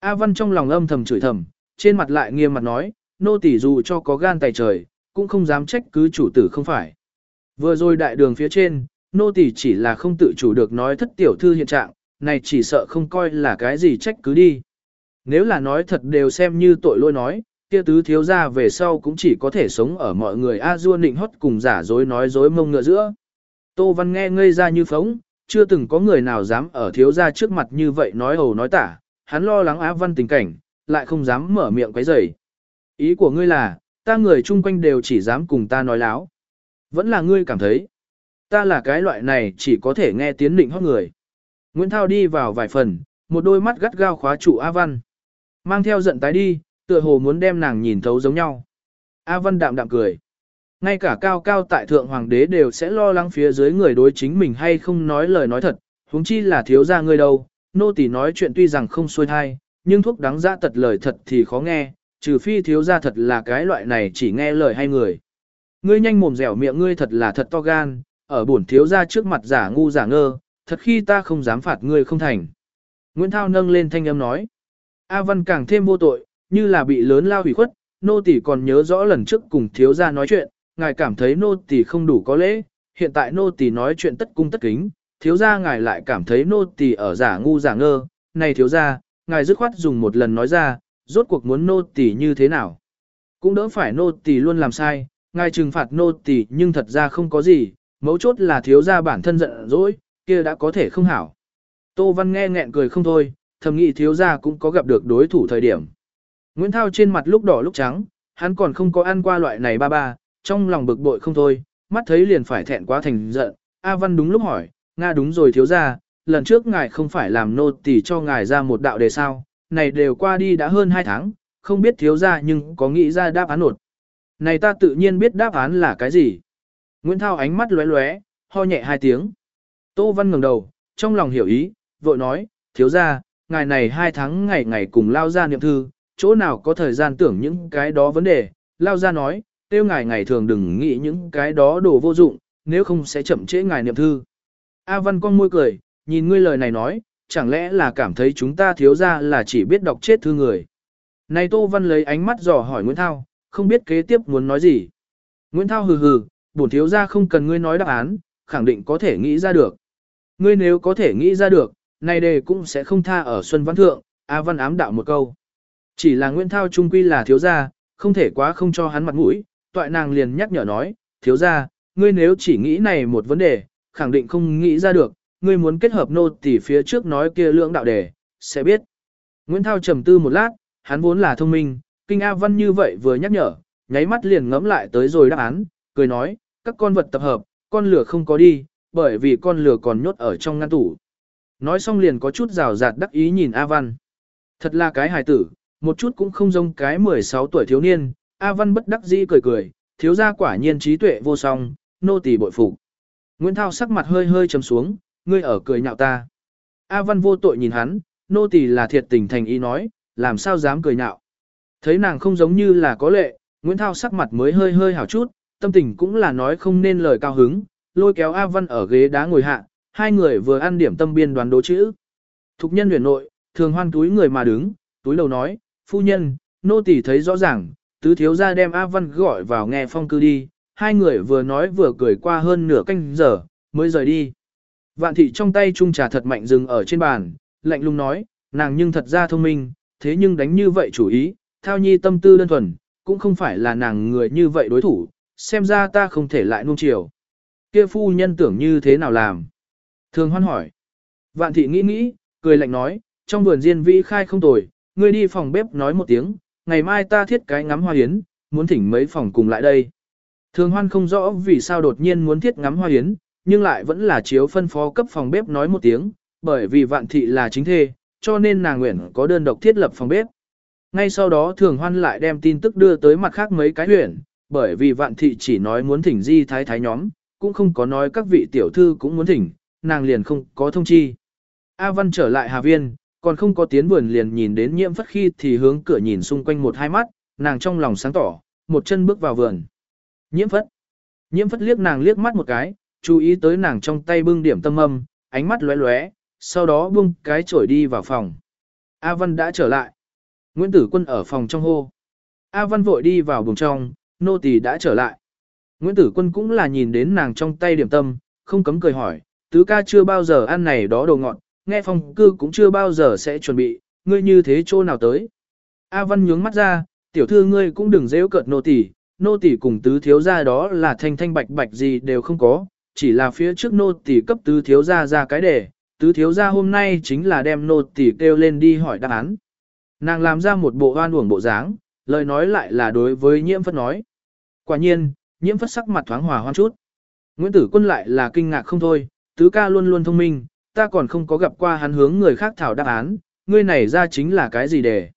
A: A Văn trong lòng âm thầm chửi thầm, trên mặt lại nghiêm mặt nói, nô tỳ dù cho có gan tài trời, cũng không dám trách cứ chủ tử không phải. Vừa rồi đại đường phía trên, nô tỳ chỉ là không tự chủ được nói thất tiểu thư hiện trạng, này chỉ sợ không coi là cái gì trách cứ đi. Nếu là nói thật đều xem như tội lỗi nói, kia tứ thiếu gia về sau cũng chỉ có thể sống ở mọi người a du nịnh hót cùng giả dối nói dối mông ngựa giữa. Tô Văn nghe ngây ra như phóng, chưa từng có người nào dám ở thiếu gia trước mặt như vậy nói ầu nói tả, hắn lo lắng Á Văn tình cảnh, lại không dám mở miệng quấy rầy. Ý của ngươi là, ta người chung quanh đều chỉ dám cùng ta nói láo. Vẫn là ngươi cảm thấy, ta là cái loại này chỉ có thể nghe tiếng định hót người. Nguyễn Thao đi vào vài phần, một đôi mắt gắt gao khóa trụ A Văn. Mang theo giận tái đi, tựa hồ muốn đem nàng nhìn thấu giống nhau. A Văn đạm đạm cười. Ngay cả cao cao tại thượng hoàng đế đều sẽ lo lắng phía dưới người đối chính mình hay không nói lời nói thật, huống chi là thiếu gia ngươi đâu, nô tỳ nói chuyện tuy rằng không xuôi thai, nhưng thuốc đáng ra tật lời thật thì khó nghe, trừ phi thiếu gia thật là cái loại này chỉ nghe lời hay người. Ngươi nhanh mồm dẻo miệng ngươi thật là thật to gan, ở bổn thiếu gia trước mặt giả ngu giả ngơ, thật khi ta không dám phạt ngươi không thành. Nguyễn Thao nâng lên thanh âm nói. A Văn càng thêm vô tội, như là bị lớn lao hủy khuất, nô tỳ còn nhớ rõ lần trước cùng thiếu gia nói chuyện, ngài cảm thấy nô tỳ không đủ có lễ, hiện tại nô tỳ nói chuyện tất cung tất kính, thiếu gia ngài lại cảm thấy nô tỳ ở giả ngu giả ngơ, này thiếu gia, ngài dứt khoát dùng một lần nói ra, rốt cuộc muốn nô tỳ như thế nào. Cũng đỡ phải nô tỳ luôn làm sai, ngài trừng phạt nô tỳ nhưng thật ra không có gì, mấu chốt là thiếu gia bản thân giận dỗi, kia đã có thể không hảo. Tô Văn nghe nghẹn cười không thôi, thầm nghĩ thiếu gia cũng có gặp được đối thủ thời điểm. Nguyễn Thao trên mặt lúc đỏ lúc trắng, hắn còn không có ăn qua loại này ba ba, trong lòng bực bội không thôi, mắt thấy liền phải thẹn quá thành giận. A Văn đúng lúc hỏi, Nga đúng rồi thiếu gia, lần trước ngài không phải làm nô tỳ cho ngài ra một đạo đề sao, này đều qua đi đã hơn 2 tháng, không biết thiếu gia nhưng có nghĩ ra đáp án nột. Này ta tự nhiên biết đáp án là cái gì. Nguyễn Thao ánh mắt lóe lóe, ho nhẹ hai tiếng. Tô Văn ngẩng đầu, trong lòng hiểu ý, vội nói, thiếu gia, ngài này hai tháng ngày ngày cùng lao ra niệm thư, chỗ nào có thời gian tưởng những cái đó vấn đề, lao ra nói, tiêu ngài ngày thường đừng nghĩ những cái đó đồ vô dụng, nếu không sẽ chậm trễ ngài niệm thư. A Văn con môi cười, nhìn ngươi lời này nói, chẳng lẽ là cảm thấy chúng ta thiếu ra là chỉ biết đọc chết thư người. Này Tô Văn lấy ánh mắt dò hỏi Nguyễn Thao, không biết kế tiếp muốn nói gì. Nguyễn Thao hừ hừ, bổn thiếu ra không cần ngươi nói đáp án, khẳng định có thể nghĩ ra được. Ngươi nếu có thể nghĩ ra được, này đề cũng sẽ không tha ở Xuân Văn Thượng, A Văn ám đạo một câu. Chỉ là Nguyễn Thao trung quy là thiếu gia, không thể quá không cho hắn mặt mũi, toại nàng liền nhắc nhở nói, thiếu gia, ngươi nếu chỉ nghĩ này một vấn đề, khẳng định không nghĩ ra được, ngươi muốn kết hợp nô tỳ phía trước nói kia lượng đạo đề, sẽ biết. Nguyễn Thao trầm tư một lát, hắn vốn là thông minh, kinh A Văn như vậy vừa nhắc nhở, nháy mắt liền ngẫm lại tới rồi đáp án, cười nói, các con vật tập hợp, con lửa không có đi, bởi vì con lửa còn nhốt ở trong ngăn tủ. Nói xong liền có chút rào rạt đắc ý nhìn A Văn. Thật là cái hài tử, một chút cũng không giống cái 16 tuổi thiếu niên, A Văn bất đắc dĩ cười cười, thiếu gia quả nhiên trí tuệ vô song, nô tỳ bội phục. Nguyễn Thao sắc mặt hơi hơi trầm xuống, ngươi ở cười nhạo ta. A Văn vô tội nhìn hắn, nô tỳ là thiệt tình thành ý nói, làm sao dám cười nhạo. Thấy nàng không giống như là có lệ, Nguyễn Thao sắc mặt mới hơi hơi hảo chút, tâm tình cũng là nói không nên lời cao hứng, lôi kéo A Văn ở ghế đá ngồi hạ, hai người vừa ăn điểm tâm biên đoán đố chữ. Thục nhân huyền nội, thường hoan túi người mà đứng, túi đầu nói, phu nhân, nô tỳ thấy rõ ràng, tứ thiếu gia đem A Văn gọi vào nghe phong cư đi, hai người vừa nói vừa cười qua hơn nửa canh giờ, mới rời đi. Vạn thị trong tay chung trà thật mạnh dừng ở trên bàn, lạnh lùng nói, nàng nhưng thật ra thông minh, thế nhưng đánh như vậy chủ ý, thao nhi tâm tư đơn thuần, cũng không phải là nàng người như vậy đối thủ, xem ra ta không thể lại nuông chiều. Kia phu nhân tưởng như thế nào làm? Thường hoan hỏi. Vạn thị nghĩ nghĩ, cười lạnh nói, trong vườn diên vĩ khai không tồi, ngươi đi phòng bếp nói một tiếng, ngày mai ta thiết cái ngắm hoa hiến, muốn thỉnh mấy phòng cùng lại đây. Thường hoan không rõ vì sao đột nhiên muốn thiết ngắm hoa hiến, nhưng lại vẫn là chiếu phân phó cấp phòng bếp nói một tiếng, bởi vì vạn thị là chính thê, cho nên nàng nguyện có đơn độc thiết lập phòng bếp. Ngay sau đó thường hoan lại đem tin tức đưa tới mặt khác mấy cái huyện, bởi vì vạn thị chỉ nói muốn thỉnh di thái thái nhóm, cũng không có nói các vị tiểu thư cũng muốn thỉnh, nàng liền không có thông chi. A Văn trở lại Hà Viên, còn không có tiến vườn liền nhìn đến nhiễm phất khi thì hướng cửa nhìn xung quanh một hai mắt, nàng trong lòng sáng tỏ, một chân bước vào vườn. Nhiễm phất. Nhiễm phất liếc nàng liếc mắt một cái, chú ý tới nàng trong tay bưng điểm tâm âm, ánh mắt lóe lóe, sau đó bưng cái chổi đi vào phòng. A Văn đã trở lại. Nguyễn Tử Quân ở phòng trong hô. A Văn vội đi vào buồng trong, nô tỳ đã trở lại. Nguyễn Tử Quân cũng là nhìn đến nàng trong tay điểm tâm, không cấm cười hỏi, tứ ca chưa bao giờ ăn này đó đồ ngọt, nghe phong cư cũng chưa bao giờ sẽ chuẩn bị, ngươi như thế chỗ nào tới. A Văn nhướng mắt ra, tiểu thư ngươi cũng đừng dễ cợt nô tỳ, nô tỳ cùng tứ thiếu gia đó là thanh thanh bạch bạch gì đều không có, chỉ là phía trước nô tỳ cấp tứ thiếu gia ra cái đề, tứ thiếu gia hôm nay chính là đem nô tỳ kêu lên đi hỏi đáp án. Nàng làm ra một bộ oan uổng bộ dáng, lời nói lại là đối với nhiễm phất nói. Quả nhiên, nhiễm phất sắc mặt thoáng hòa hoan chút. Nguyễn Tử Quân lại là kinh ngạc không thôi, tứ ca luôn luôn thông minh, ta còn không có gặp qua hắn hướng người khác thảo đáp án, ngươi này ra chính là cái gì để?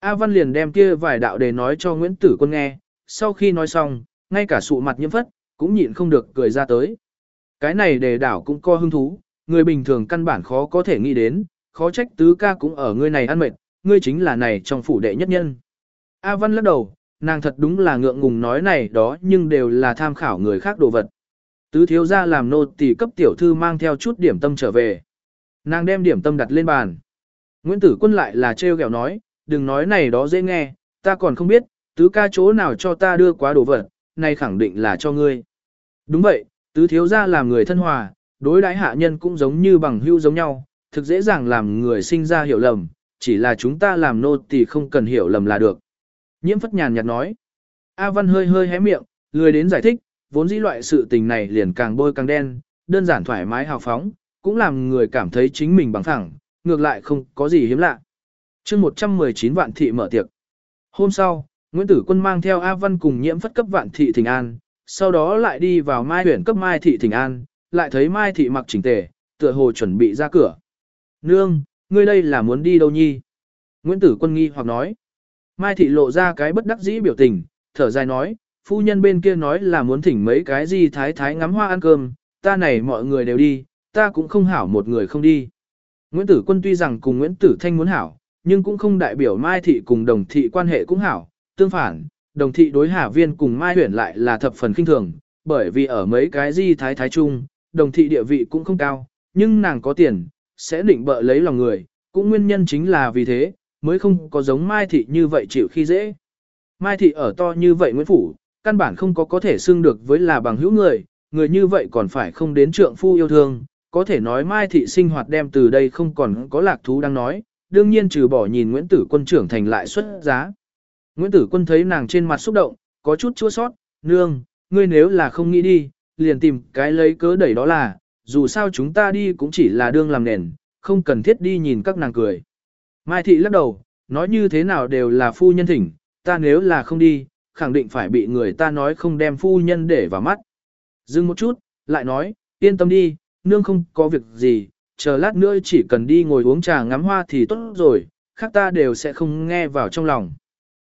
A: A Văn liền đem kia vài đạo để nói cho Nguyễn Tử Quân nghe, sau khi nói xong, ngay cả sụ mặt nhiễm phất, cũng nhịn không được cười ra tới. Cái này đề đảo cũng có hứng thú, người bình thường căn bản khó có thể nghĩ đến, khó trách tứ ca cũng ở ngươi này ăn mệt, ngươi chính là này trong phủ đệ nhất nhân. A Văn lắc đầu, Nàng thật đúng là ngượng ngùng nói này đó nhưng đều là tham khảo người khác đồ vật. Tứ thiếu ra làm nô tỳ cấp tiểu thư mang theo chút điểm tâm trở về. Nàng đem điểm tâm đặt lên bàn. Nguyễn Tử Quân lại là trêu ghẹo nói, đừng nói này đó dễ nghe, ta còn không biết, tứ ca chỗ nào cho ta đưa quá đồ vật, này khẳng định là cho ngươi. Đúng vậy, tứ thiếu ra làm người thân hòa, đối đãi hạ nhân cũng giống như bằng hữu giống nhau, thực dễ dàng làm người sinh ra hiểu lầm, chỉ là chúng ta làm nô tỳ không cần hiểu lầm là được. Nhiễm phất nhàn nhạt nói. A Văn hơi hơi hé miệng, lười đến giải thích, vốn dĩ loại sự tình này liền càng bôi càng đen, đơn giản thoải mái hào phóng, cũng làm người cảm thấy chính mình bằng thẳng, ngược lại không có gì hiếm lạ. chương 119 vạn thị mở tiệc. Hôm sau, Nguyễn Tử Quân mang theo A Văn cùng nhiễm phất cấp vạn thị Thịnh an, sau đó lại đi vào mai huyện cấp mai thị Thịnh an, lại thấy mai thị mặc chỉnh tề, tựa hồ chuẩn bị ra cửa. Nương, ngươi đây là muốn đi đâu nhi? Nguyễn Tử Quân nghi hoặc nói. Mai thị lộ ra cái bất đắc dĩ biểu tình, thở dài nói, phu nhân bên kia nói là muốn thỉnh mấy cái gì thái thái ngắm hoa ăn cơm, ta này mọi người đều đi, ta cũng không hảo một người không đi. Nguyễn Tử Quân tuy rằng cùng Nguyễn Tử Thanh muốn hảo, nhưng cũng không đại biểu Mai thị cùng đồng thị quan hệ cũng hảo, tương phản, đồng thị đối Hà Viên cùng Mai Huyền lại là thập phần kinh thường, bởi vì ở mấy cái gì thái thái chung, đồng thị địa vị cũng không cao, nhưng nàng có tiền, sẽ định bợ lấy lòng người, cũng nguyên nhân chính là vì thế, mới không có giống Mai thị như vậy chịu khi dễ. Mai thị ở to như vậy Nguyễn Phủ, căn bản không có có thể xưng được với là bằng hữu người, người như vậy còn phải không đến trượng phu yêu thương, có thể nói Mai thị sinh hoạt đem từ đây không còn có lạc thú đang nói, đương nhiên trừ bỏ nhìn Nguyễn Tử Quân trưởng thành lại xuất giá. Nguyễn Tử Quân thấy nàng trên mặt xúc động, có chút chua sót, nương, ngươi nếu là không nghĩ đi, liền tìm cái lấy cớ đẩy đó là, dù sao chúng ta đi cũng chỉ là đương làm nền, không cần thiết đi nhìn các nàng cười. Mai thị lắc đầu, nói như thế nào đều là phu nhân thỉnh, ta nếu là không đi, khẳng định phải bị người ta nói không đem phu nhân để vào mắt. Dừng một chút, lại nói, yên tâm đi, nương không có việc gì, chờ lát nữa chỉ cần đi ngồi uống trà ngắm hoa thì tốt rồi, khác ta đều sẽ không nghe vào trong lòng.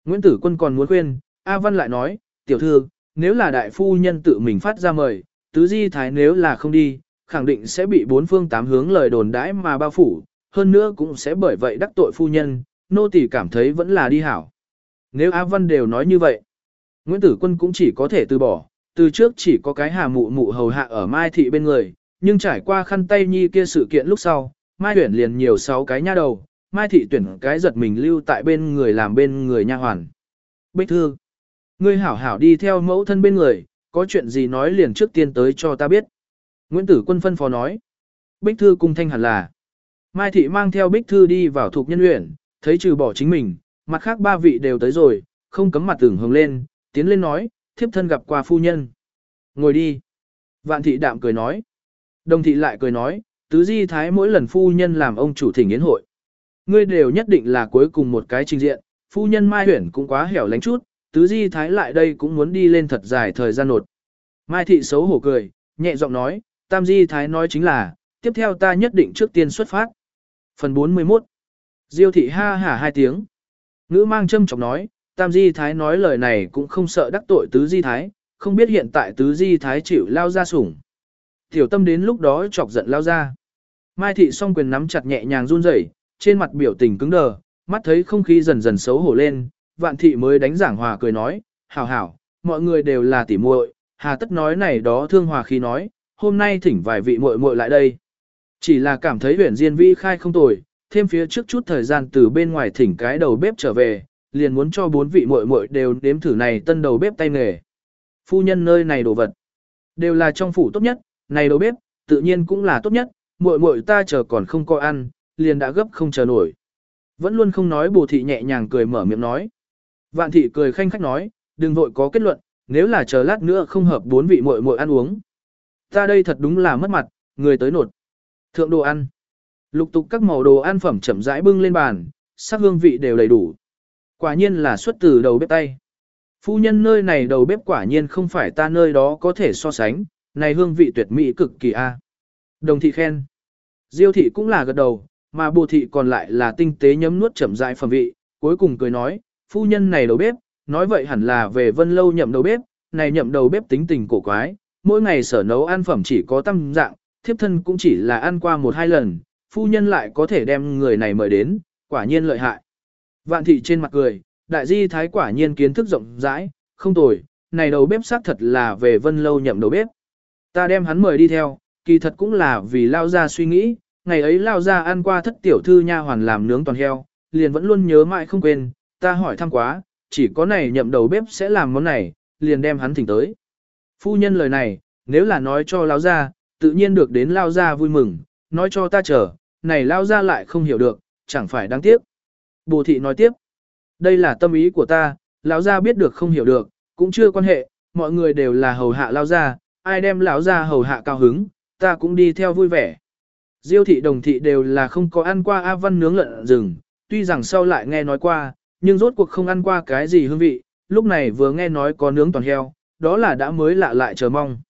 A: Nguyễn Tử Quân còn muốn khuyên, A Văn lại nói, tiểu thư, nếu là đại phu nhân tự mình phát ra mời, tứ di thái nếu là không đi, khẳng định sẽ bị bốn phương tám hướng lời đồn đãi mà bao phủ, hơn nữa cũng sẽ bởi vậy đắc tội phu nhân, nô tỳ cảm thấy vẫn là đi hảo. Nếu A Văn đều nói như vậy, Nguyễn Tử Quân cũng chỉ có thể từ bỏ, từ trước chỉ có cái hà mụ mụ hầu hạ ở Mai Thị bên người, nhưng trải qua khăn tay nhi kia sự kiện lúc sau, Mai tuyển liền nhiều sáu cái nha đầu, Mai Thị tuyển cái giật mình lưu tại bên người làm bên người nha hoàn. Bích Thư, ngươi hảo hảo đi theo mẫu thân bên người, có chuyện gì nói liền trước tiên tới cho ta biết. Nguyễn Tử Quân phân phó nói. Bích Thư cung thanh hẳn là. Mai Thị mang theo Bích Thư đi vào thuộc nhân luyện, thấy trừ bỏ chính mình, mặt khác ba vị đều tới rồi, không cấm mặt tưởng hồng lên, tiến lên nói, thiếp thân gặp qua phu nhân. Ngồi đi. Vạn thị đạm cười nói. Đồng thị lại cười nói, tứ di thái mỗi lần phu nhân làm ông chủ thỉnh yến hội. Ngươi đều nhất định là cuối cùng một cái trình diện, phu nhân Mai Huyển cũng quá hẻo lánh chút, tứ di thái lại đây cũng muốn đi lên thật dài thời gian nột. Mai thị xấu hổ cười, nhẹ giọng nói, tam di thái nói chính là, tiếp theo ta nhất định trước tiên xuất phát. Phần 41 Diêu thị ha hả hai tiếng. Ngữ mang châm chọc nói, tam di thái nói lời này cũng không sợ đắc tội tứ di thái, không biết hiện tại tứ di thái chịu lao ra sủng. Tiểu tâm đến lúc đó chọc giận lao ra. Mai thị song quyền nắm chặt nhẹ nhàng run rẩy, trên mặt biểu tình cứng đờ, mắt thấy không khí dần dần xấu hổ lên, vạn thị mới đánh giảng hòa cười nói, hảo hảo, mọi người đều là tỉ muội, hà tất nói này đó thương hòa khi nói, hôm nay thỉnh vài vị muội muội lại đây. Chỉ là cảm thấy huyền diên vi khai không tồi, thêm phía trước chút thời gian từ bên ngoài thỉnh cái đầu bếp trở về, liền muốn cho bốn vị muội muội đều nếm thử này tân đầu bếp tay nghề. Phu nhân nơi này đồ vật, đều là trong phủ tốt nhất, này đầu bếp, tự nhiên cũng là tốt nhất, muội muội ta chờ còn không có ăn, liền đã gấp không chờ nổi. Vẫn luôn không nói bồ thị nhẹ nhàng cười mở miệng nói. Vạn thị cười khanh khách nói, đừng vội có kết luận, nếu là chờ lát nữa không hợp bốn vị muội muội ăn uống. Ta đây thật đúng là mất mặt, người tới nột. Thượng đồ ăn. Lục tục các màu đồ ăn phẩm chậm rãi bưng lên bàn, sắc hương vị đều đầy đủ. Quả nhiên là xuất từ đầu bếp tay. Phu nhân nơi này đầu bếp quả nhiên không phải ta nơi đó có thể so sánh, này hương vị tuyệt mỹ cực kỳ a. Đồng thị khen. Diêu thị cũng là gật đầu, mà bồ thị còn lại là tinh tế nhấm nuốt chậm rãi phẩm vị, cuối cùng cười nói, phu nhân này đầu bếp, nói vậy hẳn là về vân lâu nhậm đầu bếp, này nhậm đầu bếp tính tình cổ quái, mỗi ngày sở nấu ăn phẩm chỉ có tâm dạng, thiếp thân cũng chỉ là ăn qua một hai lần, phu nhân lại có thể đem người này mời đến, quả nhiên lợi hại. Vạn thị trên mặt cười, đại di thái quả nhiên kiến thức rộng rãi, không tồi, này đầu bếp xác thật là về vân lâu nhậm đầu bếp. Ta đem hắn mời đi theo, kỳ thật cũng là vì lao ra suy nghĩ, ngày ấy lao ra ăn qua thất tiểu thư nha hoàn làm nướng toàn heo, liền vẫn luôn nhớ mãi không quên, ta hỏi thăm quá, chỉ có này nhậm đầu bếp sẽ làm món này, liền đem hắn thỉnh tới. Phu nhân lời này, nếu là nói cho lao ra, tự nhiên được đến lao ra vui mừng, nói cho ta chờ, này lao ra lại không hiểu được, chẳng phải đáng tiếc. Bồ thị nói tiếp, đây là tâm ý của ta, lão gia biết được không hiểu được, cũng chưa quan hệ, mọi người đều là hầu hạ lao gia, ai đem lão gia hầu hạ cao hứng, ta cũng đi theo vui vẻ. Diêu thị đồng thị đều là không có ăn qua A Văn nướng lợn rừng, tuy rằng sau lại nghe nói qua, nhưng rốt cuộc không ăn qua cái gì hương vị, lúc này vừa nghe nói có nướng toàn heo, đó là đã mới lạ lại chờ mong.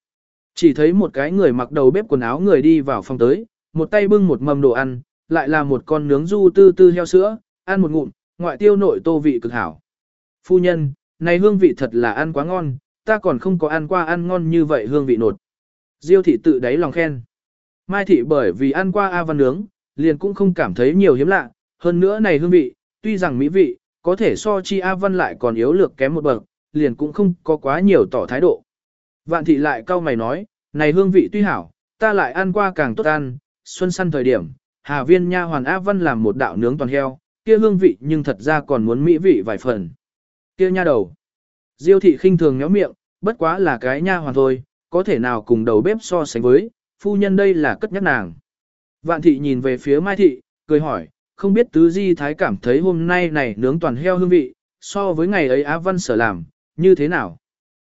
A: Chỉ thấy một cái người mặc đầu bếp quần áo người đi vào phòng tới, một tay bưng một mâm đồ ăn, lại là một con nướng du tư tư heo sữa, ăn một ngụm, ngoại tiêu nội tô vị cực hảo. Phu nhân, này hương vị thật là ăn quá ngon, ta còn không có ăn qua ăn ngon như vậy hương vị nột. Diêu thị tự đáy lòng khen. Mai thị bởi vì ăn qua A văn nướng, liền cũng không cảm thấy nhiều hiếm lạ, hơn nữa này hương vị, tuy rằng mỹ vị, có thể so chi A văn lại còn yếu lược kém một bậc, liền cũng không có quá nhiều tỏ thái độ. Vạn thị lại cau mày nói, này hương vị tuy hảo, ta lại ăn qua càng tốt ăn, xuân săn thời điểm, Hà Viên nha hoàn Á Văn làm một đạo nướng toàn heo, kia hương vị nhưng thật ra còn muốn mỹ vị vài phần. Kia nha đầu. Diêu thị khinh thường nhéo miệng, bất quá là cái nha hoàn thôi, có thể nào cùng đầu bếp so sánh với, phu nhân đây là cất nhắc nàng. Vạn thị nhìn về phía Mai thị, cười hỏi, không biết tứ di thái cảm thấy hôm nay này nướng toàn heo hương vị, so với ngày ấy Á Văn sở làm, như thế nào?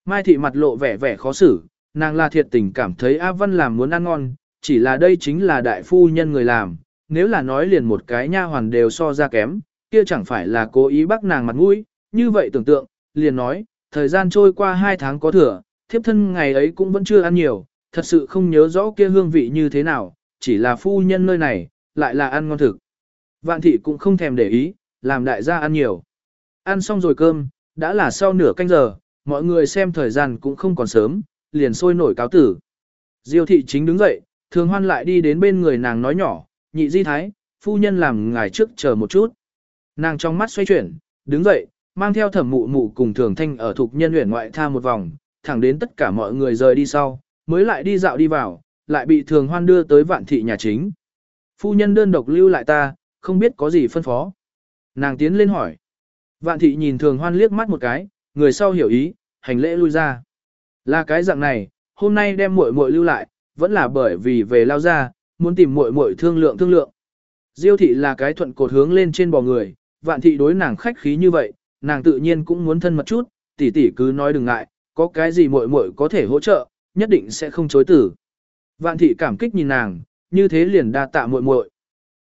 A: Mai thị mặt lộ vẻ vẻ khó xử, nàng là thiệt tình cảm thấy A Văn làm muốn ăn ngon, chỉ là đây chính là đại phu nhân người làm, nếu là nói liền một cái nha hoàn đều so ra kém, kia chẳng phải là cố ý bắt nàng mặt mũi, như vậy tưởng tượng, liền nói, thời gian trôi qua hai tháng có thừa, thiếp thân ngày ấy cũng vẫn chưa ăn nhiều, thật sự không nhớ rõ kia hương vị như thế nào, chỉ là phu nhân nơi này, lại là ăn ngon thực. Vạn thị cũng không thèm để ý, làm đại gia ăn nhiều. Ăn xong rồi cơm, đã là sau nửa canh giờ, mọi người xem thời gian cũng không còn sớm, liền sôi nổi cáo tử. Diêu thị chính đứng dậy, thường hoan lại đi đến bên người nàng nói nhỏ, nhị di thái, phu nhân làm ngài trước chờ một chút. Nàng trong mắt xoay chuyển, đứng dậy, mang theo thẩm mụ mụ cùng thường thanh ở thục nhân huyện ngoại tha một vòng, thẳng đến tất cả mọi người rời đi sau, mới lại đi dạo đi vào, lại bị thường hoan đưa tới vạn thị nhà chính. Phu nhân đơn độc lưu lại ta, không biết có gì phân phó. Nàng tiến lên hỏi. Vạn thị nhìn thường hoan liếc mắt một cái, người sau hiểu ý, hành lễ lui ra. Là cái dạng này, hôm nay đem muội muội lưu lại, vẫn là bởi vì về lao ra, muốn tìm muội muội thương lượng thương lượng. Diêu thị là cái thuận cột hướng lên trên bò người, vạn thị đối nàng khách khí như vậy, nàng tự nhiên cũng muốn thân mật chút, tỷ tỷ cứ nói đừng ngại, có cái gì muội muội có thể hỗ trợ, nhất định sẽ không chối từ. Vạn thị cảm kích nhìn nàng, như thế liền đa tạ muội muội.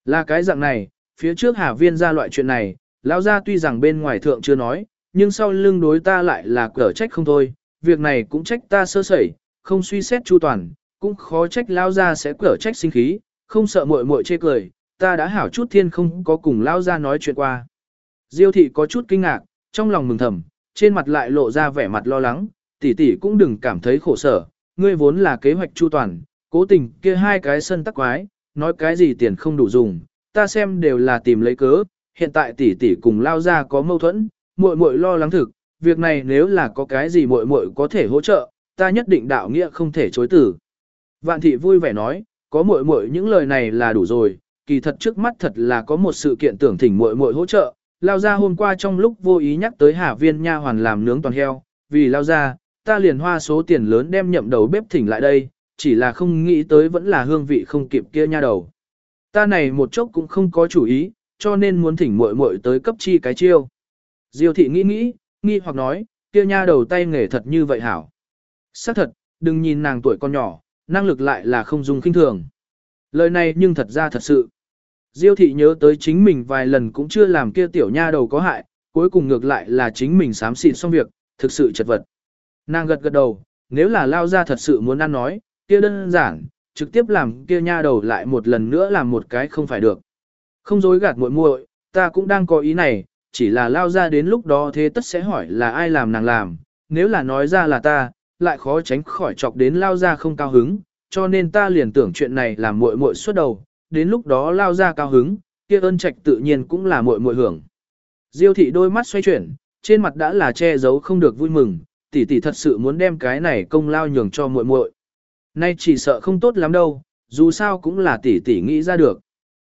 A: Là cái dạng này, phía trước Hà Viên ra loại chuyện này, lão gia tuy rằng bên ngoài thượng chưa nói, nhưng sau lưng đối ta lại là cở trách không thôi, việc này cũng trách ta sơ sẩy, không suy xét chu toàn, cũng khó trách lão gia sẽ cở trách sinh khí, không sợ muội muội chê cười, ta đã hảo chút thiên không có cùng lão gia nói chuyện qua. Diêu thị có chút kinh ngạc, trong lòng mừng thầm, trên mặt lại lộ ra vẻ mặt lo lắng, tỷ tỷ cũng đừng cảm thấy khổ sở, ngươi vốn là kế hoạch chu toàn, cố tình kia hai cái sân tắc quái, nói cái gì tiền không đủ dùng, ta xem đều là tìm lấy cớ, hiện tại tỷ tỷ cùng lao ra có mâu thuẫn, muội muội lo lắng thực, việc này nếu là có cái gì muội muội có thể hỗ trợ, ta nhất định đạo nghĩa không thể chối từ. Vạn thị vui vẻ nói, có muội muội những lời này là đủ rồi, kỳ thật trước mắt thật là có một sự kiện tưởng thỉnh muội muội hỗ trợ, lao ra hôm qua trong lúc vô ý nhắc tới Hà Viên nha hoàn làm nướng toàn heo, vì lao ra, ta liền hoa số tiền lớn đem nhậm đầu bếp thỉnh lại đây, chỉ là không nghĩ tới vẫn là hương vị không kịp kia nha đầu. Ta này một chốc cũng không có chủ ý, cho nên muốn thỉnh muội muội tới cấp chi cái chiêu. Diêu thị nghĩ nghĩ, nghi hoặc nói, kia nha đầu tay nghề thật như vậy hảo. Xác thật, đừng nhìn nàng tuổi con nhỏ, năng lực lại là không dùng kinh thường. Lời này nhưng thật ra thật sự. Diêu thị nhớ tới chính mình vài lần cũng chưa làm kia tiểu nha đầu có hại, cuối cùng ngược lại là chính mình sám xịt xong việc, thực sự chật vật. Nàng gật gật đầu, nếu là lao ra thật sự muốn ăn nói, kia đơn giản, trực tiếp làm kia nha đầu lại một lần nữa làm một cái không phải được. Không dối gạt muội muội, ta cũng đang có ý này, chỉ là lao ra đến lúc đó thế tất sẽ hỏi là ai làm nàng làm, nếu là nói ra là ta, lại khó tránh khỏi chọc đến lao ra không cao hứng, cho nên ta liền tưởng chuyện này làm muội muội suốt đầu, đến lúc đó lao ra cao hứng, kia ơn trạch tự nhiên cũng là muội muội hưởng. Diêu thị đôi mắt xoay chuyển, trên mặt đã là che giấu không được vui mừng, tỷ tỷ thật sự muốn đem cái này công lao nhường cho muội muội. Nay chỉ sợ không tốt lắm đâu, dù sao cũng là tỷ tỷ nghĩ ra được.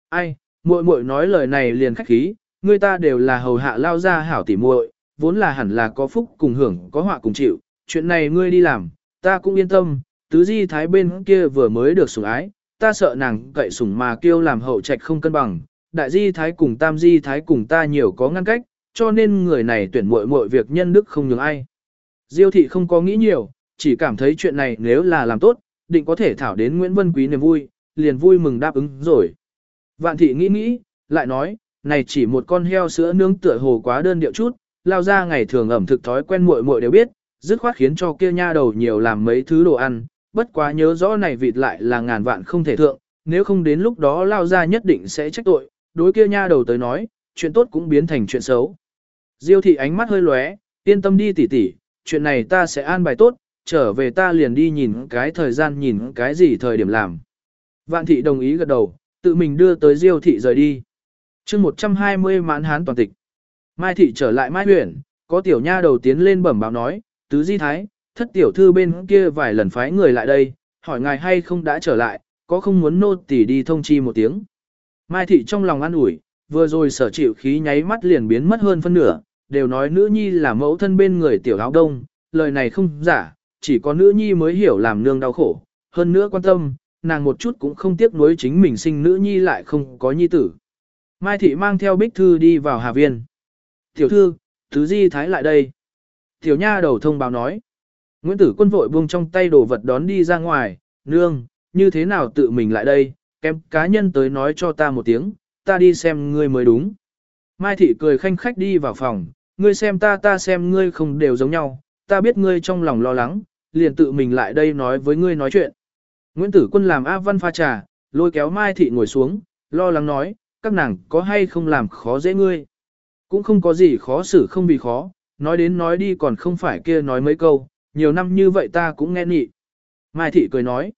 A: Ai, muội muội nói lời này liền khách khí, người ta đều là hầu hạ lao ra hảo tỷ muội, vốn là hẳn là có phúc cùng hưởng, có họa cùng chịu, chuyện này ngươi đi làm, ta cũng yên tâm, tứ di thái bên kia vừa mới được sủng ái, ta sợ nàng cậy sủng mà kêu làm hậu trạch không cân bằng, đại di thái cùng tam di thái cùng ta nhiều có ngăn cách, cho nên người này tuyển muội muội việc nhân đức không nhường ai. Diêu thị không có nghĩ nhiều, chỉ cảm thấy chuyện này nếu là làm tốt, định có thể thảo đến Nguyễn Vân Quý niềm vui, liền vui mừng đáp ứng rồi. Vạn thị nghĩ nghĩ, lại nói, này chỉ một con heo sữa nướng tựa hồ quá đơn điệu chút, lao ra ngày thường ẩm thực thói quen muội muội đều biết, dứt khoát khiến cho kia nha đầu nhiều làm mấy thứ đồ ăn, bất quá nhớ rõ này vịt lại là ngàn vạn không thể thượng, nếu không đến lúc đó lao ra nhất định sẽ trách tội, đối kia nha đầu tới nói, chuyện tốt cũng biến thành chuyện xấu. Diêu thị ánh mắt hơi lóe, yên tâm đi tỉ tỉ, chuyện này ta sẽ an bài tốt, trở về ta liền đi nhìn cái thời gian nhìn cái gì thời điểm làm. Vạn thị đồng ý gật đầu, tự mình đưa tới Diêu thị rời đi. chương 120 mãn hán toàn tịch. Mai thị trở lại Mai huyện, có tiểu nha đầu tiến lên bẩm báo nói, tứ di thái, thất tiểu thư bên kia vài lần phái người lại đây, hỏi ngài hay không đã trở lại, có không muốn nô tỉ đi thông chi một tiếng. Mai thị trong lòng an ủi, vừa rồi sở chịu khí nháy mắt liền biến mất hơn phân nửa, đều nói nữ nhi là mẫu thân bên người tiểu áo đông, lời này không giả, chỉ có nữ nhi mới hiểu làm nương đau khổ, hơn nữa quan tâm, nàng một chút cũng không tiếc nuối chính mình sinh nữ nhi lại không có nhi tử. Mai thị mang theo bích thư đi vào Hà Viên. Tiểu thư, thứ di thái lại đây. Tiểu nha đầu thông báo nói. Nguyễn tử quân vội buông trong tay đồ vật đón đi ra ngoài, nương, như thế nào tự mình lại đây, kém cá nhân tới nói cho ta một tiếng, ta đi xem ngươi mới đúng. Mai thị cười khanh khách đi vào phòng, ngươi xem ta ta xem ngươi không đều giống nhau, ta biết ngươi trong lòng lo lắng, liền tự mình lại đây nói với ngươi nói chuyện. Nguyễn Tử Quân làm A Văn pha trà, lôi kéo Mai Thị ngồi xuống, lo lắng nói, các nàng có hay không làm khó dễ ngươi. Cũng không có gì khó xử không vì khó, nói đến nói đi còn không phải kia nói mấy câu, nhiều năm như vậy ta cũng nghe nhị. Mai Thị cười nói,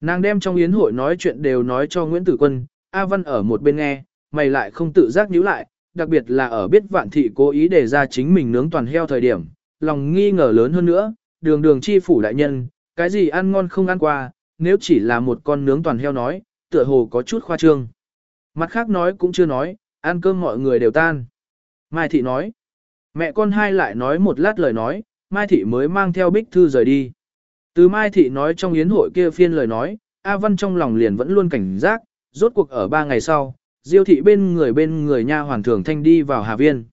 A: nàng đem trong yến hội nói chuyện đều nói cho Nguyễn Tử Quân, A Văn ở một bên nghe, mày lại không tự giác nhíu lại, đặc biệt là ở biết Vạn Thị cố ý để ra chính mình nướng toàn heo thời điểm, lòng nghi ngờ lớn hơn nữa, đường đường chi phủ đại nhân, cái gì ăn ngon không ăn qua, nếu chỉ là một con nướng toàn heo nói, tựa hồ có chút khoa trương. Mặt khác nói cũng chưa nói, ăn cơm mọi người đều tan. Mai Thị nói, mẹ con hai lại nói một lát lời nói, Mai Thị mới mang theo bích thư rời đi. Từ Mai Thị nói trong yến hội kia phiên lời nói, A Văn trong lòng liền vẫn luôn cảnh giác, rốt cuộc ở ba ngày sau, Diêu Thị bên người bên người nha hoàng thường thanh đi vào Hà Viên.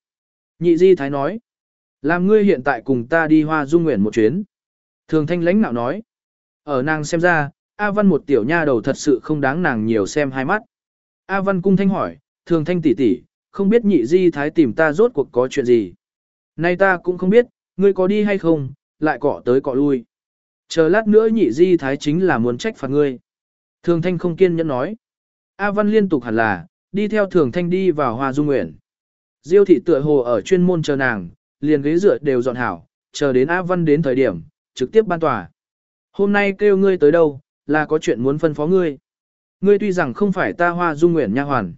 A: Nhị Di Thái nói, làm ngươi hiện tại cùng ta đi hoa dung nguyện một chuyến. Thường thanh lãnh nạo nói. Ở nàng xem ra, A Văn một tiểu nha đầu thật sự không đáng nàng nhiều xem hai mắt. A Văn cung thanh hỏi, thường thanh tỷ tỷ, không biết nhị di thái tìm ta rốt cuộc có chuyện gì. Nay ta cũng không biết, ngươi có đi hay không, lại cọ tới cọ lui. Chờ lát nữa nhị di thái chính là muốn trách phạt ngươi. Thường thanh không kiên nhẫn nói. A Văn liên tục hẳn là, đi theo thường thanh đi vào hoa dung nguyện. Diêu thị tựa hồ ở chuyên môn chờ nàng, liền ghế dựa đều dọn hảo, chờ đến A Văn đến thời điểm, trực tiếp ban tòa. Hôm nay kêu ngươi tới đâu, là có chuyện muốn phân phó ngươi. Ngươi tuy rằng không phải ta hoa dung nguyện nha hoàn,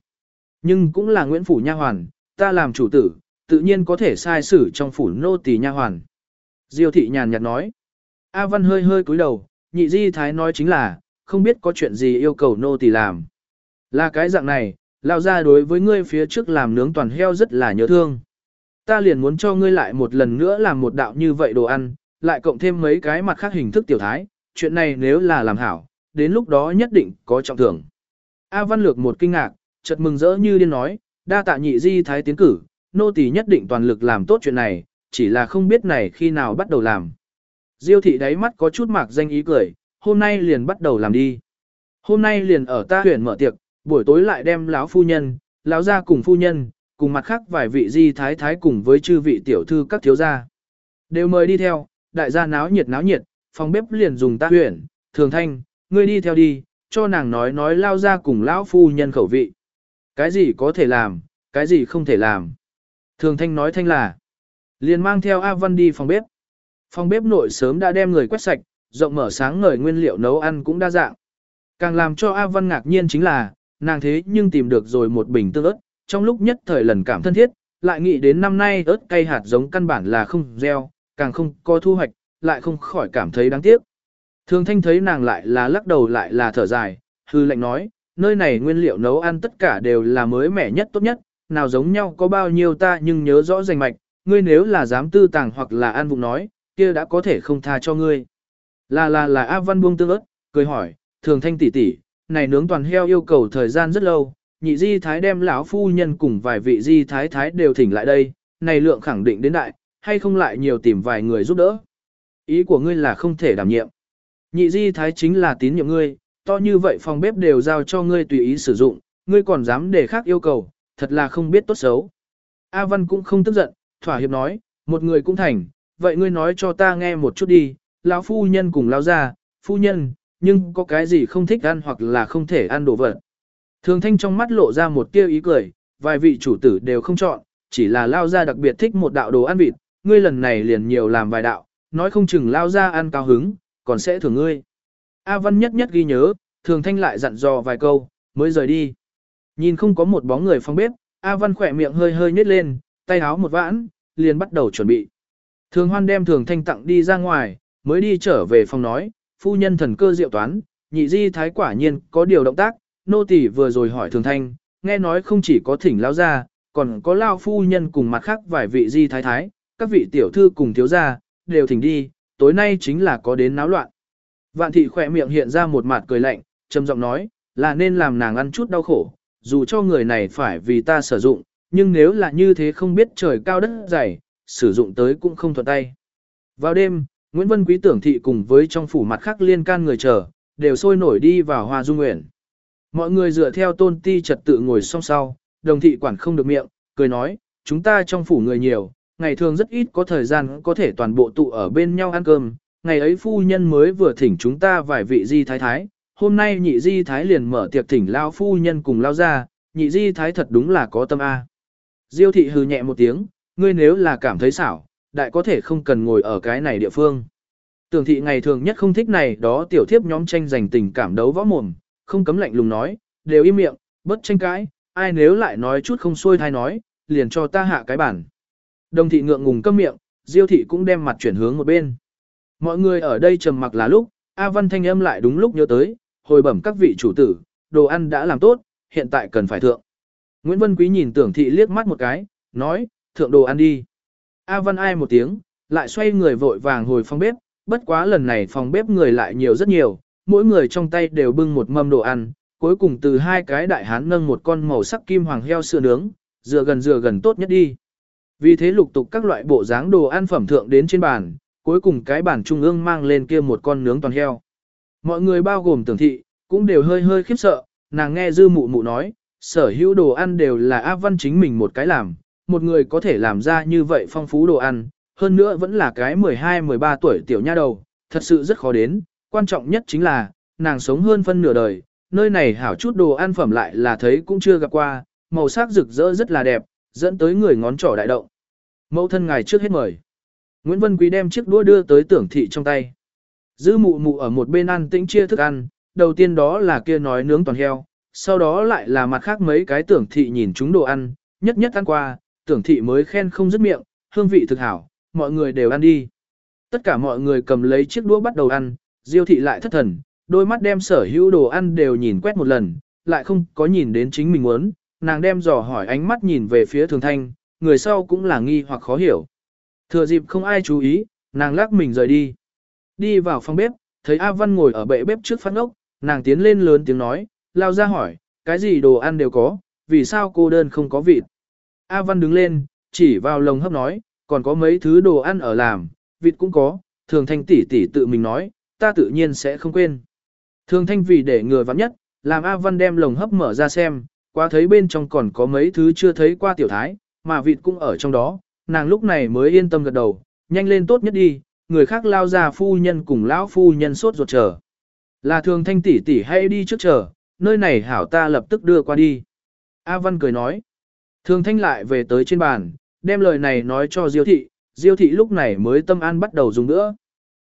A: nhưng cũng là Nguyễn Phủ nha hoàn, ta làm chủ tử, tự nhiên có thể sai xử trong phủ nô tỳ nha hoàn. Diêu thị nhàn nhạt nói. A Văn hơi hơi cúi đầu, nhị di thái nói chính là, không biết có chuyện gì yêu cầu nô tỳ làm. Là cái dạng này, lao ra đối với ngươi phía trước làm nướng toàn heo rất là nhớ thương. Ta liền muốn cho ngươi lại một lần nữa làm một đạo như vậy đồ ăn, lại cộng thêm mấy cái mặt khác hình thức tiểu thái, chuyện này nếu là làm hảo, đến lúc đó nhất định có trọng thưởng. A Văn Lược một kinh ngạc, chợt mừng rỡ như điên nói, đa tạ nhị di thái tiến cử, nô tỳ nhất định toàn lực làm tốt chuyện này, chỉ là không biết này khi nào bắt đầu làm. Diêu thị đáy mắt có chút mạc danh ý cười, hôm nay liền bắt đầu làm đi. Hôm nay liền ở ta huyện mở tiệc, buổi tối lại đem lão phu nhân, lão gia cùng phu nhân, cùng mặt khác vài vị di thái thái cùng với chư vị tiểu thư các thiếu gia. Đều mời đi theo, đại gia náo nhiệt náo nhiệt, phòng bếp liền dùng ta huyển, thường thanh, ngươi đi theo đi, cho nàng nói nói lao ra cùng lão phu nhân khẩu vị. Cái gì có thể làm, cái gì không thể làm. Thường thanh nói thanh là, liền mang theo A Văn đi phòng bếp. Phòng bếp nội sớm đã đem người quét sạch, rộng mở sáng ngời nguyên liệu nấu ăn cũng đa dạng. Càng làm cho A Văn ngạc nhiên chính là, nàng thế nhưng tìm được rồi một bình tương ớt, trong lúc nhất thời lần cảm thân thiết, lại nghĩ đến năm nay ớt cây hạt giống căn bản là không gieo, càng không có thu hoạch, lại không khỏi cảm thấy đáng tiếc. Thường thanh thấy nàng lại là lắc đầu lại là thở dài, hư lệnh nói, nơi này nguyên liệu nấu ăn tất cả đều là mới mẻ nhất tốt nhất, nào giống nhau có bao nhiêu ta nhưng nhớ rõ rành mạch, ngươi nếu là dám tư tàng hoặc là ăn vụng nói, kia đã có thể không tha cho ngươi. Là là là A Văn buông tương ớt, cười hỏi, thường thanh tỷ tỷ, này nướng toàn heo yêu cầu thời gian rất lâu, nhị di thái đem lão phu nhân cùng vài vị di thái thái đều thỉnh lại đây, này lượng khẳng định đến đại, hay không lại nhiều tìm vài người giúp đỡ. Ý của ngươi là không thể đảm nhiệm. Nhị di thái chính là tín nhiệm ngươi, to như vậy phòng bếp đều giao cho ngươi tùy ý sử dụng, ngươi còn dám để khác yêu cầu, thật là không biết tốt xấu. A Văn cũng không tức giận, thỏa hiệp nói, một người cũng thành, vậy ngươi nói cho ta nghe một chút đi, lão phu nhân cùng lão gia, phu nhân, nhưng có cái gì không thích ăn hoặc là không thể ăn đồ vật. Thường thanh trong mắt lộ ra một tia ý cười, vài vị chủ tử đều không chọn, chỉ là lao gia đặc biệt thích một đạo đồ ăn vịt, ngươi lần này liền nhiều làm vài đạo, nói không chừng lao ra ăn cao hứng, còn sẽ thưởng ngươi. A Văn nhất nhất ghi nhớ, thường thanh lại dặn dò vài câu, mới rời đi. Nhìn không có một bóng người phong bếp, A Văn khỏe miệng hơi hơi nhếch lên, tay áo một vãn, liền bắt đầu chuẩn bị. Thường hoan đem thường thanh tặng đi ra ngoài, mới đi trở về phòng nói, phu nhân thần cơ diệu toán, nhị di thái quả nhiên có điều động tác, nô tỳ vừa rồi hỏi thường thanh, nghe nói không chỉ có thỉnh lao ra, còn có lao phu nhân cùng mặt khác vài vị di thái thái, các vị tiểu thư cùng thiếu gia, đều thỉnh đi, tối nay chính là có đến náo loạn. Vạn thị khỏe miệng hiện ra một mặt cười lạnh, trầm giọng nói, là nên làm nàng ăn chút đau khổ, dù cho người này phải vì ta sử dụng, nhưng nếu là như thế không biết trời cao đất dày, sử dụng tới cũng không thuận tay. Vào đêm, Nguyễn Vân Quý tưởng thị cùng với trong phủ mặt khác liên can người chờ, đều sôi nổi đi vào hoa dung nguyện. Mọi người dựa theo tôn ti trật tự ngồi song sau, đồng thị quản không được miệng, cười nói, chúng ta trong phủ người nhiều, ngày thường rất ít có thời gian có thể toàn bộ tụ ở bên nhau ăn cơm, ngày ấy phu nhân mới vừa thỉnh chúng ta vài vị di thái thái, hôm nay nhị di thái liền mở tiệc thỉnh lao phu nhân cùng lao ra, nhị di thái thật đúng là có tâm A. Diêu thị hừ nhẹ một tiếng, ngươi nếu là cảm thấy xảo, đại có thể không cần ngồi ở cái này địa phương. Tưởng thị ngày thường nhất không thích này đó tiểu thiếp nhóm tranh giành tình cảm đấu võ mồm, không cấm lạnh lùng nói, đều im miệng, bất tranh cãi, ai nếu lại nói chút không xuôi thai nói, liền cho ta hạ cái bản. Đồng thị ngượng ngùng câm miệng, Diêu thị cũng đem mặt chuyển hướng một bên. Mọi người ở đây trầm mặc là lúc, A Văn thanh âm lại đúng lúc nhớ tới, hồi bẩm các vị chủ tử, đồ ăn đã làm tốt, hiện tại cần phải thượng. Nguyễn Vân Quý nhìn tưởng thị liếc mắt một cái, nói, thượng đồ ăn đi. A Văn ai một tiếng, lại xoay người vội vàng hồi phòng bếp, bất quá lần này phòng bếp người lại nhiều rất nhiều, mỗi người trong tay đều bưng một mâm đồ ăn, cuối cùng từ hai cái đại hán nâng một con màu sắc kim hoàng heo sữa nướng, dựa gần dựa gần tốt nhất đi. Vì thế lục tục các loại bộ dáng đồ ăn phẩm thượng đến trên bàn, cuối cùng cái bàn trung ương mang lên kia một con nướng toàn heo. Mọi người bao gồm tưởng thị, cũng đều hơi hơi khiếp sợ, nàng nghe dư mụ mụ nói, sở hữu đồ ăn đều là áp văn chính mình một cái làm, một người có thể làm ra như vậy phong phú đồ ăn, hơn nữa vẫn là cái 12-13 tuổi tiểu nha đầu, thật sự rất khó đến, quan trọng nhất chính là, nàng sống hơn phân nửa đời, nơi này hảo chút đồ ăn phẩm lại là thấy cũng chưa gặp qua, màu sắc rực rỡ rất là đẹp, dẫn tới người ngón trỏ đại động. Mẫu thân ngài trước hết mời. Nguyễn Vân Quý đem chiếc đũa đưa tới tưởng thị trong tay. Dư mụ mụ ở một bên ăn tĩnh chia thức ăn, đầu tiên đó là kia nói nướng toàn heo, sau đó lại là mặt khác mấy cái tưởng thị nhìn chúng đồ ăn, nhất nhất ăn qua, tưởng thị mới khen không dứt miệng, hương vị thực hảo, mọi người đều ăn đi. Tất cả mọi người cầm lấy chiếc đũa bắt đầu ăn, diêu thị lại thất thần, đôi mắt đem sở hữu đồ ăn đều nhìn quét một lần, lại không có nhìn đến chính mình muốn, nàng đem dò hỏi ánh mắt nhìn về phía thường thanh, người sau cũng là nghi hoặc khó hiểu. Thừa dịp không ai chú ý, nàng lắc mình rời đi. Đi vào phòng bếp, thấy A Văn ngồi ở bệ bếp trước phát ngốc, nàng tiến lên lớn tiếng nói, lao ra hỏi, cái gì đồ ăn đều có, vì sao cô đơn không có vịt. A Văn đứng lên, chỉ vào lồng hấp nói, còn có mấy thứ đồ ăn ở làm, vịt cũng có, thường thanh tỷ tỷ tự mình nói, ta tự nhiên sẽ không quên. Thường thanh vì để người vắng nhất, làm A Văn đem lồng hấp mở ra xem, qua thấy bên trong còn có mấy thứ chưa thấy qua tiểu thái, mà vịt cũng ở trong đó, nàng lúc này mới yên tâm gật đầu, nhanh lên tốt nhất đi, người khác lao ra phu nhân cùng lão phu nhân sốt ruột chờ. Là thường thanh tỷ tỷ hay đi trước chờ, nơi này hảo ta lập tức đưa qua đi. A Văn cười nói. Thường thanh lại về tới trên bàn, đem lời này nói cho Diêu thị, Diêu thị lúc này mới tâm an bắt đầu dùng nữa.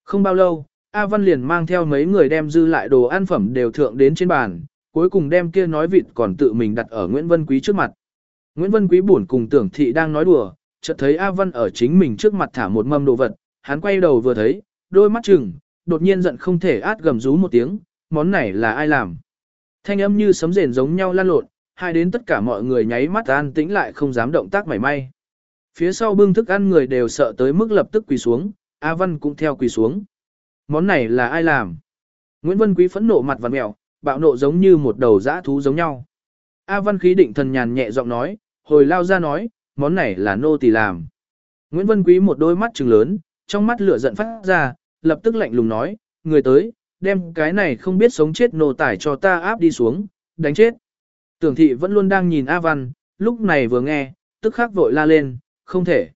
A: Không bao lâu, A Văn liền mang theo mấy người đem dư lại đồ ăn phẩm đều thượng đến trên bàn, cuối cùng đem kia nói vịt còn tự mình đặt ở Nguyễn Vân Quý trước mặt. Nguyễn Vân Quý buồn cùng tưởng thị đang nói đùa, chợt thấy A Văn ở chính mình trước mặt thả một mâm đồ vật, hắn quay đầu vừa thấy, đôi mắt chừng, đột nhiên giận không thể át gầm rú một tiếng, món này là ai làm. Thanh âm như sấm rền giống nhau lan lộn, hai đến tất cả mọi người nháy mắt an tĩnh lại không dám động tác mảy may. Phía sau bưng thức ăn người đều sợ tới mức lập tức quỳ xuống, A Văn cũng theo quỳ xuống. Món này là ai làm? Nguyễn Vân Quý phẫn nộ mặt vằn mẹo, bạo nộ giống như một đầu dã thú giống nhau. A Văn khí định thần nhàn nhẹ giọng nói, hồi lao ra nói, món này là nô tỳ làm. Nguyễn Vân Quý một đôi mắt trừng lớn, trong mắt lửa giận phát ra, lập tức lạnh lùng nói, người tới, đem cái này không biết sống chết nô tải cho ta áp đi xuống, đánh chết. Tưởng thị vẫn luôn đang nhìn A Văn, lúc này vừa nghe, tức khắc vội la lên, không thể.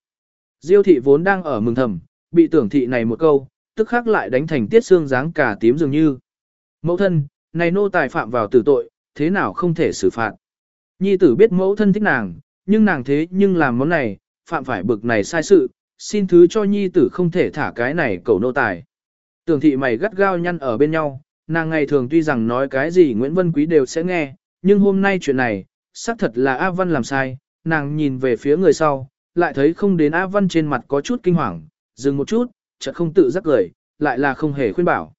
A: Diêu thị vốn đang ở mừng thầm, bị tưởng thị này một câu, tức khắc lại đánh thành tiết xương dáng cả tím dường như. Mẫu thân, này nô tài phạm vào tử tội, thế nào không thể xử phạt. Nhi tử biết mẫu thân thích nàng, nhưng nàng thế nhưng làm món này, phạm phải bực này sai sự, xin thứ cho nhi tử không thể thả cái này cầu nô tài. Tưởng thị mày gắt gao nhăn ở bên nhau, nàng ngày thường tuy rằng nói cái gì Nguyễn Vân Quý đều sẽ nghe, nhưng hôm nay chuyện này, xác thật là A Văn làm sai, nàng nhìn về phía người sau, lại thấy không đến A Văn trên mặt có chút kinh hoàng, dừng một chút, chợt không tự giác cười, lại là không hề khuyên bảo.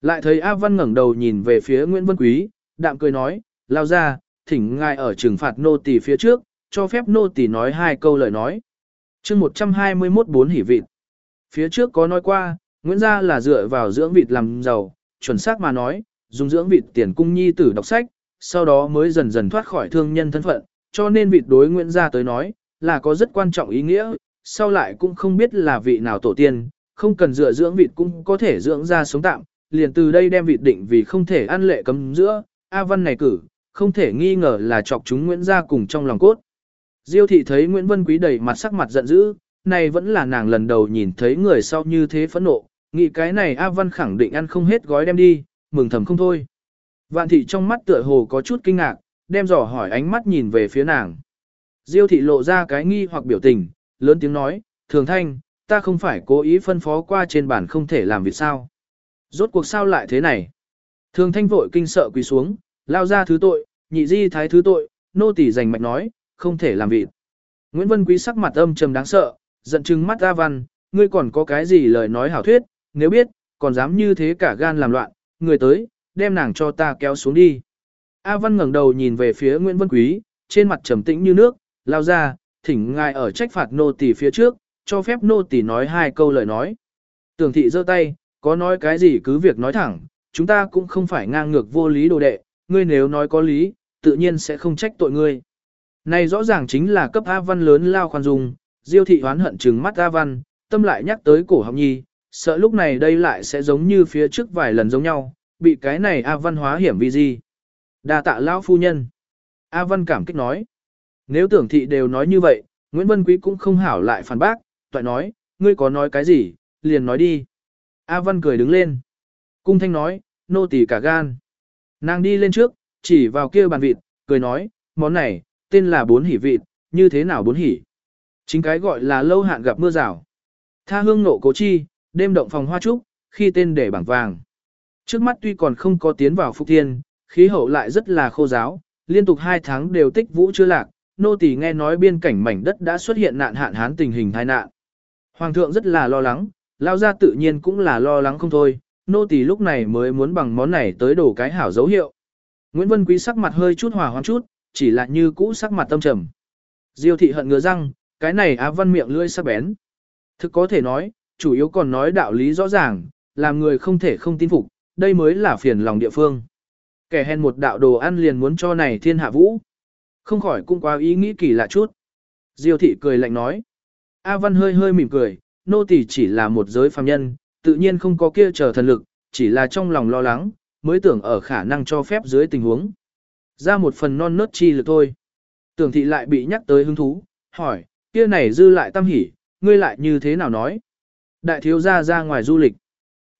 A: Lại thấy A Văn ngẩng đầu nhìn về phía Nguyễn Vân Quý, đạm cười nói, lao ra, thỉnh ngài ở trừng phạt nô tỳ phía trước, cho phép nô tỳ nói hai câu lời nói. chương 121 bốn hỉ vịt. Phía trước có nói qua, Nguyễn gia là dựa vào dưỡng vịt làm giàu, chuẩn xác mà nói, dùng dưỡng vịt tiền cung nhi tử đọc sách, sau đó mới dần dần thoát khỏi thương nhân thân phận, cho nên vịt đối Nguyễn gia tới nói, là có rất quan trọng ý nghĩa, sau lại cũng không biết là vị nào tổ tiên, không cần dựa dưỡng vịt cũng có thể dưỡng ra sống tạm, liền từ đây đem vịt định vì không thể ăn lệ cấm giữa, A Văn này cử, không thể nghi ngờ là chọc chúng Nguyễn gia cùng trong lòng cốt. Diêu thị thấy Nguyễn Vân Quý đầy mặt sắc mặt giận dữ, này vẫn là nàng lần đầu nhìn thấy người sau như thế phẫn nộ, nghĩ cái này A Văn khẳng định ăn không hết gói đem đi, mừng thầm không thôi. Vạn thị trong mắt tựa hồ có chút kinh ngạc, đem dò hỏi ánh mắt nhìn về phía nàng. Diêu thị lộ ra cái nghi hoặc biểu tình, lớn tiếng nói, thường thanh, ta không phải cố ý phân phó qua trên bản không thể làm việc sao. Rốt cuộc sao lại thế này? Thường thanh vội kinh sợ quỳ xuống, lao ra thứ tội, nhị di thái thứ tội, nô tỳ giành mạch nói, không thể làm việc. Nguyễn Vân Quý sắc mặt âm trầm đáng sợ, giận chừng mắt A Văn, ngươi còn có cái gì lời nói hảo thuyết, nếu biết, còn dám như thế cả gan làm loạn, người tới, đem nàng cho ta kéo xuống đi. A Văn ngẩng đầu nhìn về phía Nguyễn Vân Quý, trên mặt trầm tĩnh như nước, lao ra, thỉnh ngài ở trách phạt nô tỳ phía trước, cho phép nô tỳ nói hai câu lời nói. Tưởng thị giơ tay, có nói cái gì cứ việc nói thẳng, chúng ta cũng không phải ngang ngược vô lý đồ đệ, ngươi nếu nói có lý, tự nhiên sẽ không trách tội ngươi. Này rõ ràng chính là cấp A Văn lớn lao khoan dung, Diêu thị hoán hận trừng mắt A Văn, tâm lại nhắc tới cổ học nhi, sợ lúc này đây lại sẽ giống như phía trước vài lần giống nhau, bị cái này A Văn hóa hiểm vì gì. đa tạ lão phu nhân. A Văn cảm kích nói. Nếu tưởng thị đều nói như vậy, Nguyễn Vân Quý cũng không hảo lại phản bác, toại nói, ngươi có nói cái gì, liền nói đi. A Văn cười đứng lên. Cung thanh nói, nô tỳ cả gan. Nàng đi lên trước, chỉ vào kia bàn vịt, cười nói, món này, tên là bốn hỉ vịt, như thế nào bốn hỉ? Chính cái gọi là lâu hạn gặp mưa rào. Tha hương nộ cố chi, đêm động phòng hoa trúc, khi tên để bảng vàng. Trước mắt tuy còn không có tiến vào Phục thiên, khí hậu lại rất là khô giáo, liên tục hai tháng đều tích vũ chưa lạc, nô tỳ nghe nói biên cảnh mảnh đất đã xuất hiện nạn hạn hán tình hình tai nạn. Hoàng thượng rất là lo lắng, lao ra tự nhiên cũng là lo lắng không thôi, nô tỳ lúc này mới muốn bằng món này tới đổ cái hảo dấu hiệu. Nguyễn Vân Quý sắc mặt hơi chút hòa hoãn chút, chỉ là như cũ sắc mặt tâm trầm. Diêu thị hận ngứa răng, cái này Á Văn miệng lưỡi sắc bén. Thực có thể nói, chủ yếu còn nói đạo lý rõ ràng, làm người không thể không tin phục, đây mới là phiền lòng địa phương. Kẻ hèn một đạo đồ ăn liền muốn cho này thiên hạ vũ. Không khỏi cũng quá ý nghĩ kỳ lạ chút. Diêu thị cười lạnh nói. A Văn hơi hơi mỉm cười, nô tỳ chỉ là một giới phàm nhân, tự nhiên không có kia chờ thần lực, chỉ là trong lòng lo lắng, mới tưởng ở khả năng cho phép dưới tình huống. Ra một phần non nớt chi lực thôi. Tưởng thị lại bị nhắc tới hứng thú, hỏi, kia này dư lại tâm hỉ, ngươi lại như thế nào nói? Đại thiếu gia ra ngoài du lịch.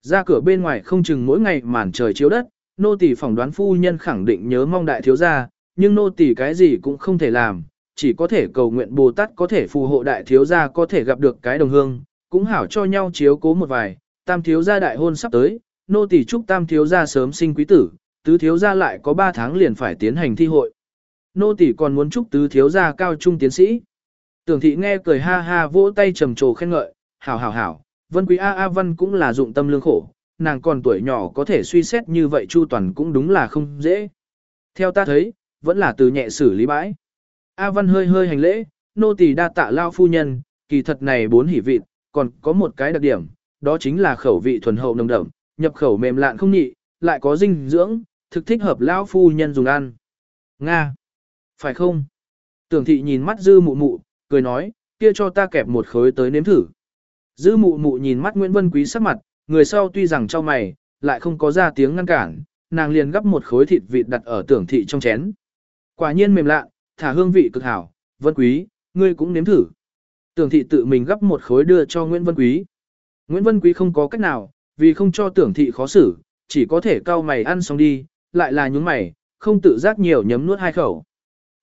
A: Ra cửa bên ngoài không chừng mỗi ngày màn trời chiếu đất, nô tỳ phỏng đoán phu nhân khẳng định nhớ mong đại thiếu gia, nhưng nô tỳ cái gì cũng không thể làm, chỉ có thể cầu nguyện Bồ Tát có thể phù hộ đại thiếu gia có thể gặp được cái đồng hương, cũng hảo cho nhau chiếu cố một vài, tam thiếu gia đại hôn sắp tới, nô tỳ chúc tam thiếu gia sớm sinh quý tử, tứ thiếu gia lại có 3 tháng liền phải tiến hành thi hội. nô tỳ còn muốn chúc tứ thiếu gia cao trung tiến sĩ. Tưởng thị nghe cười ha ha vỗ tay trầm trồ khen ngợi, hảo hảo hảo, vân quý A A văn cũng là dụng tâm lương khổ, nàng còn tuổi nhỏ có thể suy xét như vậy chu toàn cũng đúng là không dễ. Theo ta thấy, vẫn là từ nhẹ xử lý bãi. A văn hơi hơi hành lễ, nô tỳ đa tạ lao phu nhân, kỳ thật này bốn hỉ vị, còn có một cái đặc điểm, đó chính là khẩu vị thuần hậu nồng đậm, nhập khẩu mềm lạn không nhị, lại có dinh dưỡng, thực thích hợp lão phu nhân dùng ăn. Nga! Phải không? Tưởng thị nhìn mắt dư mụ mụ, cười nói, kia cho ta kẹp một khối tới nếm thử. Dư mụ mụ nhìn mắt Nguyễn Vân Quý sắc mặt, người sau tuy rằng cho mày, lại không có ra tiếng ngăn cản, nàng liền gấp một khối thịt vịt đặt ở tưởng thị trong chén. Quả nhiên mềm lạ, thả hương vị cực hảo, Vân Quý, ngươi cũng nếm thử. Tưởng thị tự mình gấp một khối đưa cho Nguyễn Vân Quý. Nguyễn Vân Quý không có cách nào, vì không cho tưởng thị khó xử, chỉ có thể cau mày ăn xong đi, lại là nhúng mày, không tự giác nhiều nhấm nuốt hai khẩu.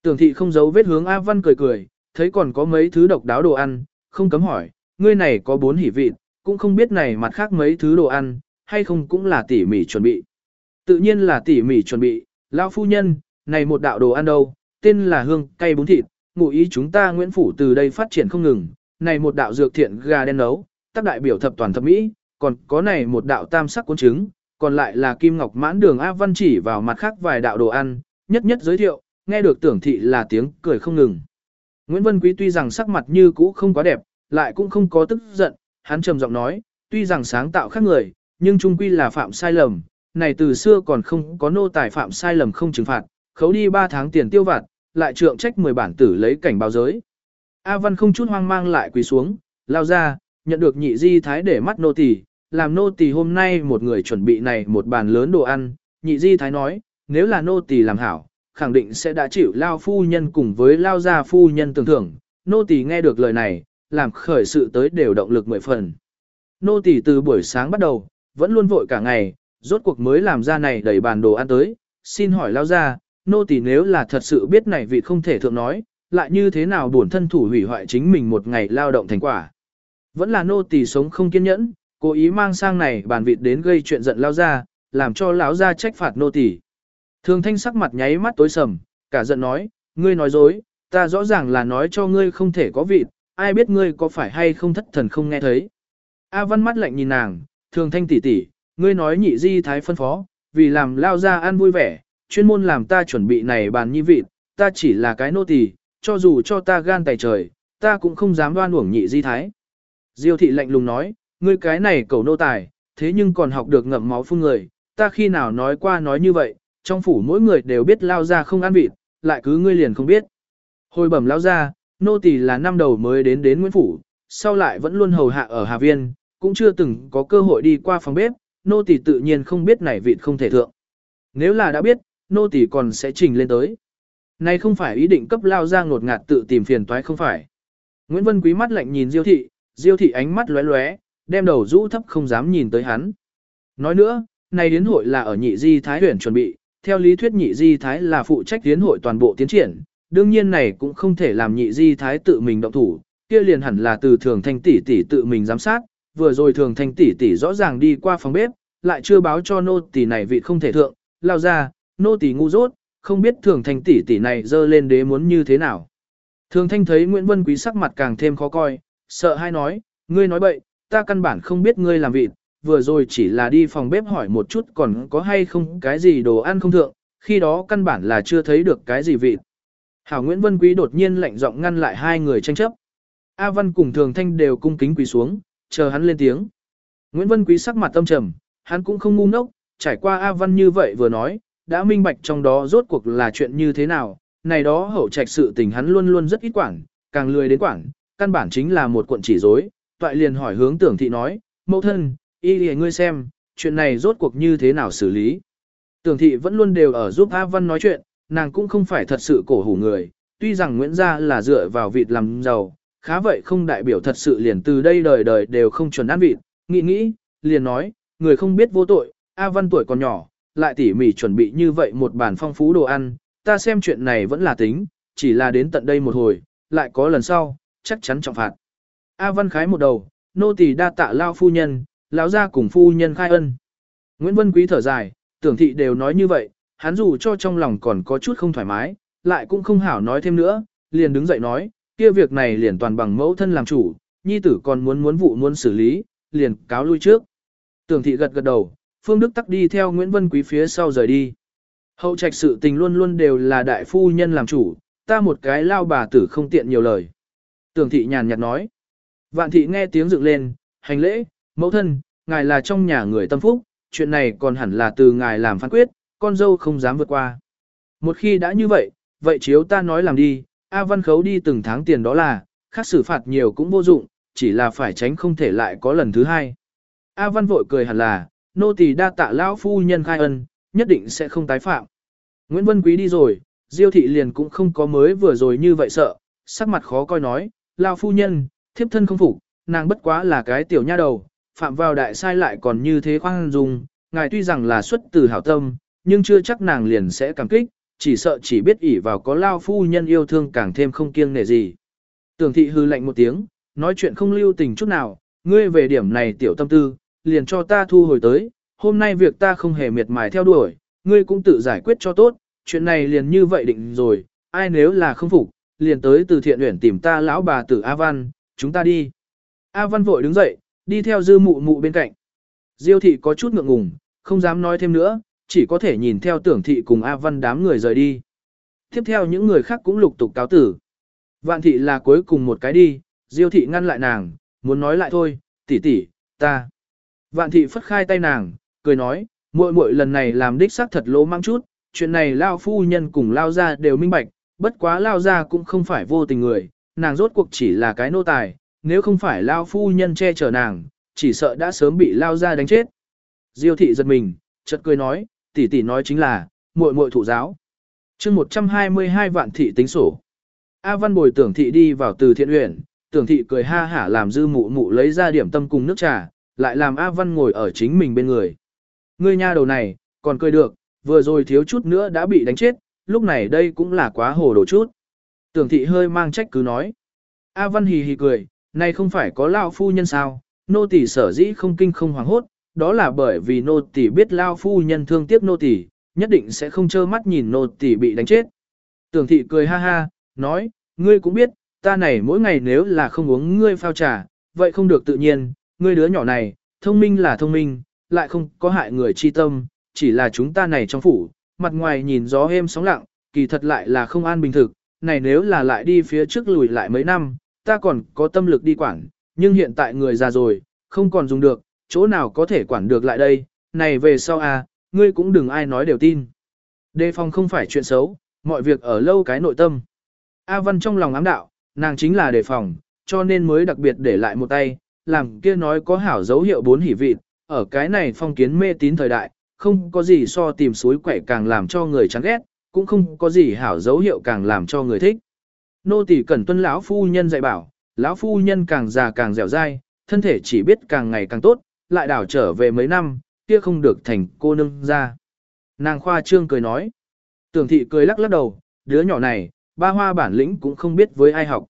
A: Tưởng thị không giấu vết hướng A Văn cười cười, thấy còn có mấy thứ độc đáo đồ ăn, không cấm hỏi, ngươi này có bốn hỉ vị, cũng không biết này mặt khác mấy thứ đồ ăn, hay không cũng là tỉ mỉ chuẩn bị. Tự nhiên là tỉ mỉ chuẩn bị, lão phu nhân, này một đạo đồ ăn đâu, tên là hương cay bún thịt, ngụ ý chúng ta Nguyễn Phủ từ đây phát triển không ngừng, này một đạo dược thiện gà đen nấu, tác đại biểu thập toàn thập mỹ, còn có này một đạo tam sắc cuốn trứng, còn lại là kim ngọc mãn đường A Văn chỉ vào mặt khác vài đạo đồ ăn, nhất nhất giới thiệu, nghe được tưởng thị là tiếng cười không ngừng. Nguyễn Vân Quý tuy rằng sắc mặt như cũ không quá đẹp, lại cũng không có tức giận, hắn trầm giọng nói, tuy rằng sáng tạo khác người, nhưng trung quy là phạm sai lầm, này từ xưa còn không có nô tài phạm sai lầm không trừng phạt, khấu đi 3 tháng tiền tiêu vặt, lại trượng trách 10 bản tử lấy cảnh báo giới. A Văn không chút hoang mang lại quỳ xuống, lao ra, nhận được nhị di thái để mắt nô tỳ, làm nô tỳ hôm nay một người chuẩn bị này một bàn lớn đồ ăn, nhị di thái nói, nếu là nô tỳ làm hảo, khẳng định sẽ đã chịu lao phu nhân cùng với lao gia phu nhân tưởng thưởng, nô tỳ nghe được lời này, làm khởi sự tới đều động lực mười phần. Nô tỳ từ buổi sáng bắt đầu, vẫn luôn vội cả ngày, rốt cuộc mới làm ra này đẩy bàn đồ ăn tới, xin hỏi lao gia, nô tỳ nếu là thật sự biết này vị không thể thượng nói, lại như thế nào buồn thân thủ hủy hoại chính mình một ngày lao động thành quả. Vẫn là nô tỳ sống không kiên nhẫn, cố ý mang sang này bàn vịt đến gây chuyện giận lao ra, làm cho lão gia trách phạt nô tỳ. Thường thanh sắc mặt nháy mắt tối sầm, cả giận nói, ngươi nói dối, ta rõ ràng là nói cho ngươi không thể có vịt, ai biết ngươi có phải hay không thất thần không nghe thấy. A văn mắt lạnh nhìn nàng, thường thanh tỷ tỷ, ngươi nói nhị di thái phân phó, vì làm lao ra ăn vui vẻ, chuyên môn làm ta chuẩn bị này bàn nhi vịt, ta chỉ là cái nô tỳ, cho dù cho ta gan tài trời, ta cũng không dám đoan uổng nhị di thái. Diêu thị lạnh lùng nói, ngươi cái này cầu nô tài, thế nhưng còn học được ngậm máu phun người, ta khi nào nói qua nói như vậy, trong phủ mỗi người đều biết lao ra không ăn vịt, lại cứ ngươi liền không biết. Hồi bẩm lao ra, nô tỳ là năm đầu mới đến đến Nguyễn Phủ, sau lại vẫn luôn hầu hạ ở Hà Viên, cũng chưa từng có cơ hội đi qua phòng bếp, nô tỳ tự nhiên không biết này vịt không thể thượng. Nếu là đã biết, nô tỳ còn sẽ trình lên tới. Này không phải ý định cấp lao ra ngột ngạt tự tìm phiền toái không phải. Nguyễn Vân Quý mắt lạnh nhìn Diêu thị, Diêu thị ánh mắt lóe lóe, đem đầu rũ thấp không dám nhìn tới hắn. Nói nữa, này đến hội là ở nhị di thái huyền chuẩn bị, theo lý thuyết nhị di thái là phụ trách tiến hội toàn bộ tiến triển, đương nhiên này cũng không thể làm nhị di thái tự mình động thủ, kia liền hẳn là từ thường thanh tỷ tỷ tự mình giám sát, vừa rồi thường thanh tỷ tỷ rõ ràng đi qua phòng bếp, lại chưa báo cho nô tỷ này vị không thể thượng, lao ra, nô tỷ ngu dốt, không biết thường thanh tỷ tỷ này dơ lên đế muốn như thế nào. Thường thanh thấy Nguyễn Vân Quý sắc mặt càng thêm khó coi, sợ hay nói, ngươi nói bậy, ta căn bản không biết ngươi làm vịt, vừa rồi chỉ là đi phòng bếp hỏi một chút còn có hay không cái gì đồ ăn không thượng, khi đó căn bản là chưa thấy được cái gì vịt. Hảo Nguyễn Vân Quý đột nhiên lạnh giọng ngăn lại hai người tranh chấp. A Văn cùng Thường Thanh đều cung kính quỳ xuống, chờ hắn lên tiếng. Nguyễn Vân Quý sắc mặt tâm trầm, hắn cũng không ngu ngốc, trải qua A Văn như vậy vừa nói, đã minh bạch trong đó rốt cuộc là chuyện như thế nào, này đó hậu trạch sự tình hắn luôn luôn rất ít quản, càng lười đến quản, căn bản chính là một cuộn chỉ rối. toại liền hỏi hướng tưởng thị nói, mẫu thân, y lìa ngươi xem, chuyện này rốt cuộc như thế nào xử lý. Tưởng thị vẫn luôn đều ở giúp A Văn nói chuyện, nàng cũng không phải thật sự cổ hủ người, tuy rằng Nguyễn Gia là dựa vào vịt làm giàu, khá vậy không đại biểu thật sự liền từ đây đời đời đều không chuẩn ăn vịt, nghĩ nghĩ, liền nói, người không biết vô tội, A Văn tuổi còn nhỏ, lại tỉ mỉ chuẩn bị như vậy một bản phong phú đồ ăn, ta xem chuyện này vẫn là tính, chỉ là đến tận đây một hồi, lại có lần sau, chắc chắn trọng phạt. A Văn khái một đầu, nô tỳ đa tạ lao phu nhân, lão gia cùng phu nhân khai ân. Nguyễn Vân Quý thở dài, tưởng thị đều nói như vậy, hắn dù cho trong lòng còn có chút không thoải mái, lại cũng không hảo nói thêm nữa, liền đứng dậy nói, kia việc này liền toàn bằng mẫu thân làm chủ, nhi tử còn muốn muốn vụ muốn xử lý, liền cáo lui trước. Tưởng thị gật gật đầu, Phương Đức tắc đi theo Nguyễn Vân Quý phía sau rời đi. Hậu trạch sự tình luôn luôn đều là đại phu nhân làm chủ, ta một cái lao bà tử không tiện nhiều lời. Tưởng thị nhàn nhạt nói. Vạn thị nghe tiếng dựng lên, hành lễ, mẫu thân, ngài là trong nhà người tâm phúc, chuyện này còn hẳn là từ ngài làm phán quyết, con dâu không dám vượt qua. Một khi đã như vậy, vậy chiếu ta nói làm đi, A Văn khấu đi từng tháng tiền đó là, khác xử phạt nhiều cũng vô dụng, chỉ là phải tránh không thể lại có lần thứ hai. A Văn vội cười hẳn là, nô tỳ đa tạ lão phu nhân khai ân, nhất định sẽ không tái phạm. Nguyễn Vân Quý đi rồi, Diêu thị liền cũng không có mới vừa rồi như vậy sợ, sắc mặt khó coi nói, lão phu nhân, thiếp thân không phục, nàng bất quá là cái tiểu nha đầu, phạm vào đại sai lại còn như thế khoan dung, ngài tuy rằng là xuất từ hảo tâm, nhưng chưa chắc nàng liền sẽ cảm kích, chỉ sợ chỉ biết ỷ vào có lao phu nhân yêu thương càng thêm không kiêng nể gì. Tưởng thị hư lạnh một tiếng, nói chuyện không lưu tình chút nào, ngươi về điểm này tiểu tâm tư, liền cho ta thu hồi tới, hôm nay việc ta không hề miệt mài theo đuổi, ngươi cũng tự giải quyết cho tốt, chuyện này liền như vậy định rồi, ai nếu là không phục, liền tới từ thiện uyển tìm ta lão bà tử A Văn, chúng ta đi. A Văn vội đứng dậy, đi theo dư mụ mụ bên cạnh. Diêu thị có chút ngượng ngùng, không dám nói thêm nữa, chỉ có thể nhìn theo tưởng thị cùng A Văn đám người rời đi. Tiếp theo những người khác cũng lục tục cáo tử. Vạn thị là cuối cùng một cái đi, Diêu thị ngăn lại nàng, muốn nói lại thôi, tỷ tỷ, ta. Vạn thị phất khai tay nàng, cười nói, muội muội lần này làm đích xác thật lỗ mang chút, chuyện này lao phu nhân cùng lao ra đều minh bạch, bất quá lao ra cũng không phải vô tình người, nàng rốt cuộc chỉ là cái nô tài, nếu không phải lao phu nhân che chở nàng, chỉ sợ đã sớm bị lao ra đánh chết. Diêu thị giật mình, chợt cười nói, tỷ tỷ nói chính là, muội muội thụ giáo. chương 122 vạn thị tính sổ. A Văn bồi tưởng thị đi vào từ thiện uyển, tưởng thị cười ha hả làm dư mụ mụ lấy ra điểm tâm cùng nước trà, lại làm A Văn ngồi ở chính mình bên người. Ngươi nha đầu này, còn cười được, vừa rồi thiếu chút nữa đã bị đánh chết, lúc này đây cũng là quá hồ đồ chút. Tưởng thị hơi mang trách cứ nói. A Văn hì hì cười, này không phải có lao phu nhân sao, nô tỳ sở dĩ không kinh không hoàng hốt, đó là bởi vì nô tỳ biết lao phu nhân thương tiếc nô tỳ, nhất định sẽ không trơ mắt nhìn nô tỳ bị đánh chết. Tưởng thị cười ha ha, nói, ngươi cũng biết, ta này mỗi ngày nếu là không uống ngươi phao trà, vậy không được tự nhiên, ngươi đứa nhỏ này, thông minh là thông minh, lại không có hại người chi tâm, chỉ là chúng ta này trong phủ, mặt ngoài nhìn gió êm sóng lặng, kỳ thật lại là không an bình thực, này nếu là lại đi phía trước lùi lại mấy năm, ta còn có tâm lực đi quản, nhưng hiện tại người già rồi, không còn dùng được, chỗ nào có thể quản được lại đây, này về sau à, ngươi cũng đừng ai nói đều tin. Đề phòng không phải chuyện xấu, mọi việc ở lâu cái nội tâm. A Văn trong lòng ám đạo, nàng chính là đề phòng, cho nên mới đặc biệt để lại một tay, làm kia nói có hảo dấu hiệu bốn hỉ vị, ở cái này phong kiến mê tín thời đại, không có gì so tìm suối quẻ càng làm cho người chán ghét, cũng không có gì hảo dấu hiệu càng làm cho người thích. Nô tỳ cẩn tuân lão phu nhân dạy bảo, lão phu nhân càng già càng dẻo dai, thân thể chỉ biết càng ngày càng tốt, lại đảo trở về mấy năm, kia không được thành cô nương ra. Nàng khoa trương cười nói. Tưởng thị cười lắc lắc đầu, đứa nhỏ này, ba hoa bản lĩnh cũng không biết với ai học.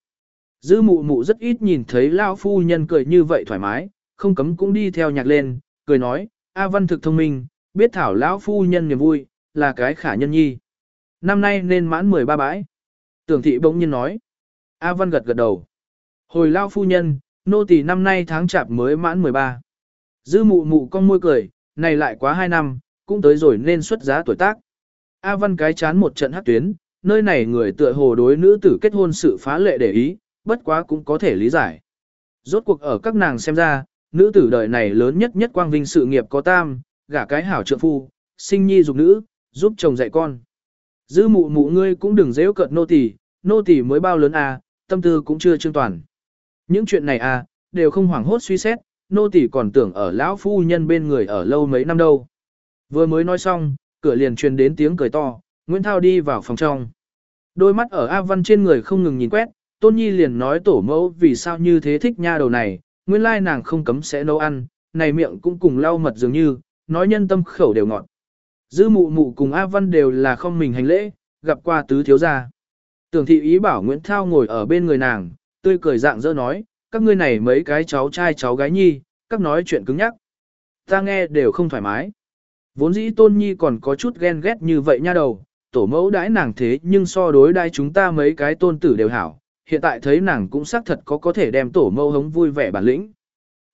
A: Dư mụ mụ rất ít nhìn thấy lão phu nhân cười như vậy thoải mái, không cấm cũng đi theo nhạc lên, cười nói, A Văn thực thông minh, biết thảo lão phu nhân niềm vui, là cái khả nhân nhi. Năm nay nên mãn 13 bãi. Tưởng thị bỗng nhiên nói. A Văn gật gật đầu. Hồi lao phu nhân, nô tỳ năm nay tháng chạp mới mãn 13. Dư mụ mụ con môi cười, này lại quá 2 năm, cũng tới rồi nên xuất giá tuổi tác. A Văn cái chán một trận hát tuyến, nơi này người tựa hồ đối nữ tử kết hôn sự phá lệ để ý, bất quá cũng có thể lý giải. Rốt cuộc ở các nàng xem ra, nữ tử đời này lớn nhất nhất quang vinh sự nghiệp có tam, gả cái hảo trượng phu, sinh nhi dục nữ, giúp chồng dạy con. Dư mụ mụ ngươi cũng đừng dễ cợt nô tỳ, nô tỳ mới bao lớn à, tâm tư cũng chưa trương toàn. Những chuyện này à, đều không hoảng hốt suy xét, nô tỳ còn tưởng ở lão phu nhân bên người ở lâu mấy năm đâu. Vừa mới nói xong, cửa liền truyền đến tiếng cười to, Nguyễn Thao đi vào phòng trong. Đôi mắt ở A Văn trên người không ngừng nhìn quét, Tôn Nhi liền nói tổ mẫu vì sao như thế thích nha đầu này, nguyên lai nàng không cấm sẽ nấu ăn, này miệng cũng cùng lau mật dường như, nói nhân tâm khẩu đều ngọt. Dư mụ mụ cùng A Văn đều là không mình hành lễ, gặp qua tứ thiếu gia. Tưởng thị ý bảo Nguyễn Thao ngồi ở bên người nàng, tươi cười dạng dỡ nói, các ngươi này mấy cái cháu trai cháu gái nhi, các nói chuyện cứng nhắc. Ta nghe đều không thoải mái. Vốn dĩ tôn nhi còn có chút ghen ghét như vậy nha đầu, tổ mẫu đãi nàng thế nhưng so đối đãi chúng ta mấy cái tôn tử đều hảo, hiện tại thấy nàng cũng xác thật có có thể đem tổ mẫu hống vui vẻ bản lĩnh.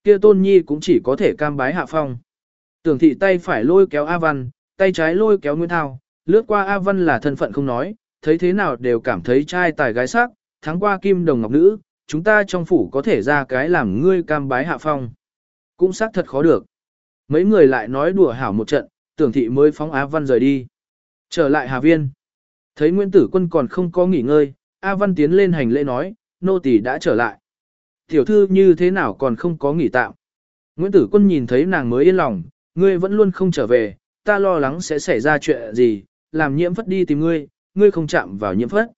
A: Kia tôn nhi cũng chỉ có thể cam bái hạ phong. Tưởng thị tay phải lôi kéo A Văn, tay trái lôi kéo Nguyễn Thao, lướt qua A Văn là thân phận không nói, thấy thế nào đều cảm thấy trai tài gái sắc, thắng qua kim đồng ngọc nữ, chúng ta trong phủ có thể ra cái làm ngươi cam bái hạ phong. Cũng xác thật khó được. Mấy người lại nói đùa hảo một trận, tưởng thị mới phóng A Văn rời đi. Trở lại Hà Viên. Thấy Nguyễn Tử Quân còn không có nghỉ ngơi, A Văn tiến lên hành lễ nói, nô tỳ đã trở lại. Tiểu thư như thế nào còn không có nghỉ tạm. Nguyễn Tử Quân nhìn thấy nàng mới yên lòng, ngươi vẫn luôn không trở về, ta lo lắng sẽ xảy ra chuyện gì, làm nhiễm phất đi tìm ngươi, ngươi không chạm vào nhiễm phất.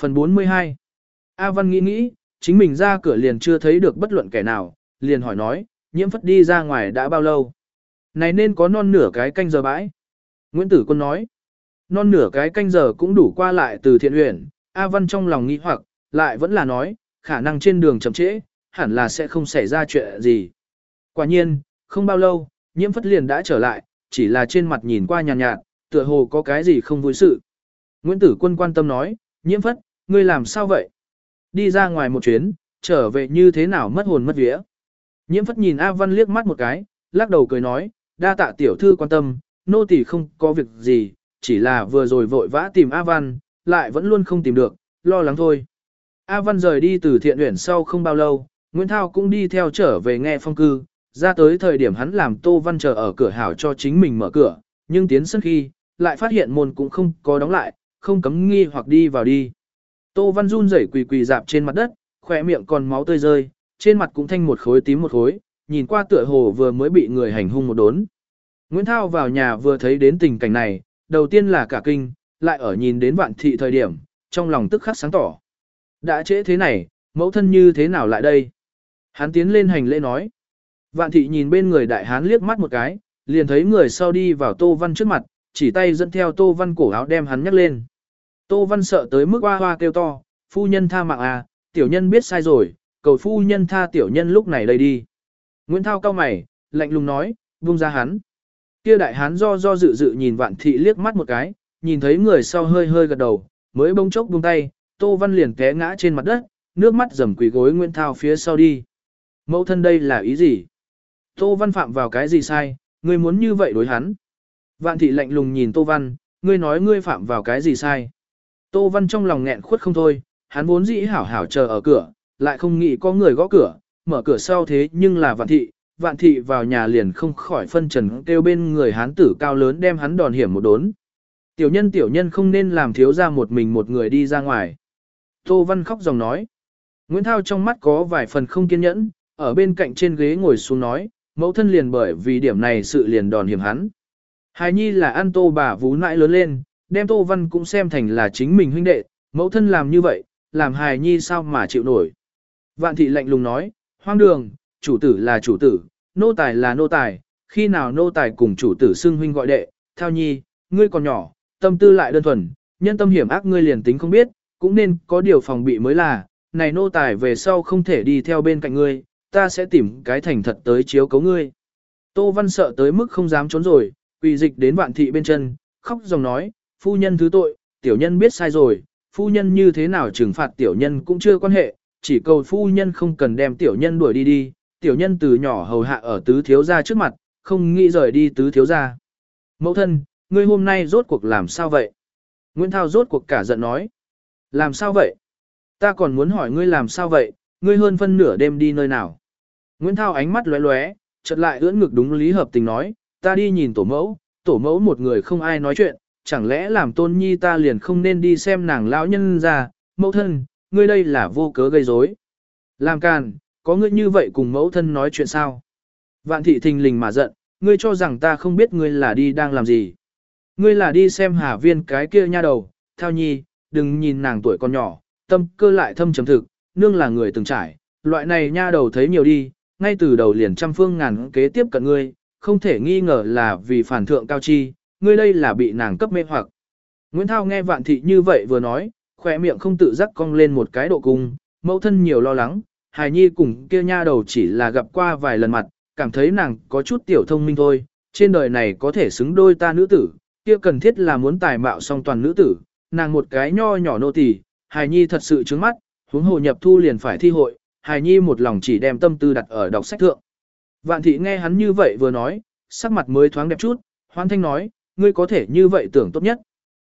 A: Phần 42 A Văn nghĩ nghĩ, chính mình ra cửa liền chưa thấy được bất luận kẻ nào, liền hỏi nói, nhiễm phất đi ra ngoài đã bao lâu. Này nên có non nửa cái canh giờ bãi. Nguyễn Tử Quân nói, non nửa cái canh giờ cũng đủ qua lại từ thiện huyện, A Văn trong lòng nghĩ hoặc, lại vẫn là nói, khả năng trên đường chậm trễ, hẳn là sẽ không xảy ra chuyện gì. Quả nhiên, không bao lâu, nhiễm phất liền đã trở lại, chỉ là trên mặt nhìn qua nhàn nhạt, nhạt, tựa hồ có cái gì không vui sự. Nguyễn Tử Quân quan tâm nói, nhiễm phất, ngươi làm sao vậy? Đi ra ngoài một chuyến, trở về như thế nào mất hồn mất vía. Nhiễm phất nhìn A Văn liếc mắt một cái, lắc đầu cười nói, đa tạ tiểu thư quan tâm, nô tỳ không có việc gì, chỉ là vừa rồi vội vã tìm A Văn, lại vẫn luôn không tìm được, lo lắng thôi. A Văn rời đi từ thiện uyển sau không bao lâu, Nguyễn Thao cũng đi theo trở về nghe phong cư, ra tới thời điểm hắn làm Tô Văn chờ ở cửa hảo cho chính mình mở cửa, nhưng tiến sân khi, lại phát hiện môn cũng không có đóng lại, không cấm nghi hoặc đi vào đi. Tô Văn run rẩy quỳ quỳ dạp trên mặt đất, khỏe miệng còn máu tươi rơi, trên mặt cũng thanh một khối tím một khối, nhìn qua tựa hồ vừa mới bị người hành hung một đốn. Nguyễn Thao vào nhà vừa thấy đến tình cảnh này, đầu tiên là cả kinh, lại ở nhìn đến vạn thị thời điểm, trong lòng tức khắc sáng tỏ. Đã trễ thế này, mẫu thân như thế nào lại đây? Hắn tiến lên hành lễ nói. Vạn thị nhìn bên người đại hán liếc mắt một cái, liền thấy người sau đi vào Tô Văn trước mặt, chỉ tay dẫn theo Tô Văn cổ áo đem hắn nhắc lên. Tô Văn sợ tới mức hoa hoa kêu to, phu nhân tha mạng à, tiểu nhân biết sai rồi, cầu phu nhân tha tiểu nhân lúc này đây đi. Nguyễn Thao cao mày, lạnh lùng nói, buông ra hắn. Kia đại hán do do dự dự nhìn vạn thị liếc mắt một cái, nhìn thấy người sau hơi hơi gật đầu, mới bông chốc buông tay, Tô Văn liền té ngã trên mặt đất, nước mắt dầm quỳ gối Nguyễn Thao phía sau đi. Mẫu thân đây là ý gì? Tô Văn phạm vào cái gì sai, ngươi muốn như vậy đối hắn? Vạn thị lạnh lùng nhìn Tô Văn, ngươi nói ngươi phạm vào cái gì sai? Tô Văn trong lòng nghẹn khuất không thôi, hắn vốn dĩ hảo hảo chờ ở cửa, lại không nghĩ có người gõ cửa, mở cửa sau thế nhưng là vạn thị, vạn thị vào nhà liền không khỏi phân trần kêu bên người hán tử cao lớn đem hắn đòn hiểm một đốn. Tiểu nhân tiểu nhân không nên làm thiếu ra một mình một người đi ra ngoài. Tô Văn khóc dòng nói. Nguyễn Thao trong mắt có vài phần không kiên nhẫn, ở bên cạnh trên ghế ngồi xuống nói, mẫu thân liền bởi vì điểm này sự liền đòn hiểm hắn. Hài nhi là ăn tô bà vú nãi lớn lên, đem tô văn cũng xem thành là chính mình huynh đệ, mẫu thân làm như vậy, làm hài nhi sao mà chịu nổi. Vạn thị lạnh lùng nói, hoang đường, chủ tử là chủ tử, nô tài là nô tài, khi nào nô tài cùng chủ tử xưng huynh gọi đệ, theo nhi, ngươi còn nhỏ, tâm tư lại đơn thuần, nhân tâm hiểm ác ngươi liền tính không biết, cũng nên có điều phòng bị mới là, này nô tài về sau không thể đi theo bên cạnh ngươi, ta sẽ tìm cái thành thật tới chiếu cấu ngươi. Tô Văn sợ tới mức không dám trốn rồi, quỳ dịch đến vạn thị bên chân, khóc dòng nói, phu nhân thứ tội, tiểu nhân biết sai rồi, phu nhân như thế nào trừng phạt tiểu nhân cũng chưa quan hệ, chỉ cầu phu nhân không cần đem tiểu nhân đuổi đi đi, tiểu nhân từ nhỏ hầu hạ ở tứ thiếu gia trước mặt, không nghĩ rời đi tứ thiếu gia. Mẫu thân, ngươi hôm nay rốt cuộc làm sao vậy? Nguyễn Thao rốt cuộc cả giận nói. Làm sao vậy? Ta còn muốn hỏi ngươi làm sao vậy, ngươi hơn phân nửa đêm đi nơi nào? Nguyễn Thao ánh mắt lóe lóe, chợt lại ưỡn ngực đúng lý hợp tình nói, ta đi nhìn tổ mẫu, tổ mẫu một người không ai nói chuyện, chẳng lẽ làm tôn nhi ta liền không nên đi xem nàng lão nhân ra, mẫu thân, ngươi đây là vô cớ gây rối. Làm càn, có ngươi như vậy cùng mẫu thân nói chuyện sao? Vạn thị thình lình mà giận, ngươi cho rằng ta không biết ngươi là đi đang làm gì. Ngươi là đi xem hà viên cái kia nha đầu, theo nhi, đừng nhìn nàng tuổi còn nhỏ, tâm cơ lại thâm trầm thực, nương là người từng trải, loại này nha đầu thấy nhiều đi, ngay từ đầu liền trăm phương ngàn kế tiếp cận ngươi, không thể nghi ngờ là vì phản thượng cao chi, ngươi đây là bị nàng cấp mê hoặc. Nguyễn Thao nghe vạn thị như vậy vừa nói, khỏe miệng không tự giác cong lên một cái độ cung, mẫu thân nhiều lo lắng, hài nhi cùng kia nha đầu chỉ là gặp qua vài lần mặt, cảm thấy nàng có chút tiểu thông minh thôi, trên đời này có thể xứng đôi ta nữ tử, kia cần thiết là muốn tài mạo song toàn nữ tử, nàng một cái nho nhỏ nô tỳ, hài nhi thật sự trướng mắt, huống hồ nhập thu liền phải thi hội, hài nhi một lòng chỉ đem tâm tư đặt ở đọc sách thượng. Vạn thị nghe hắn như vậy vừa nói, sắc mặt mới thoáng đẹp chút, hoan thanh nói, ngươi có thể như vậy tưởng tốt nhất.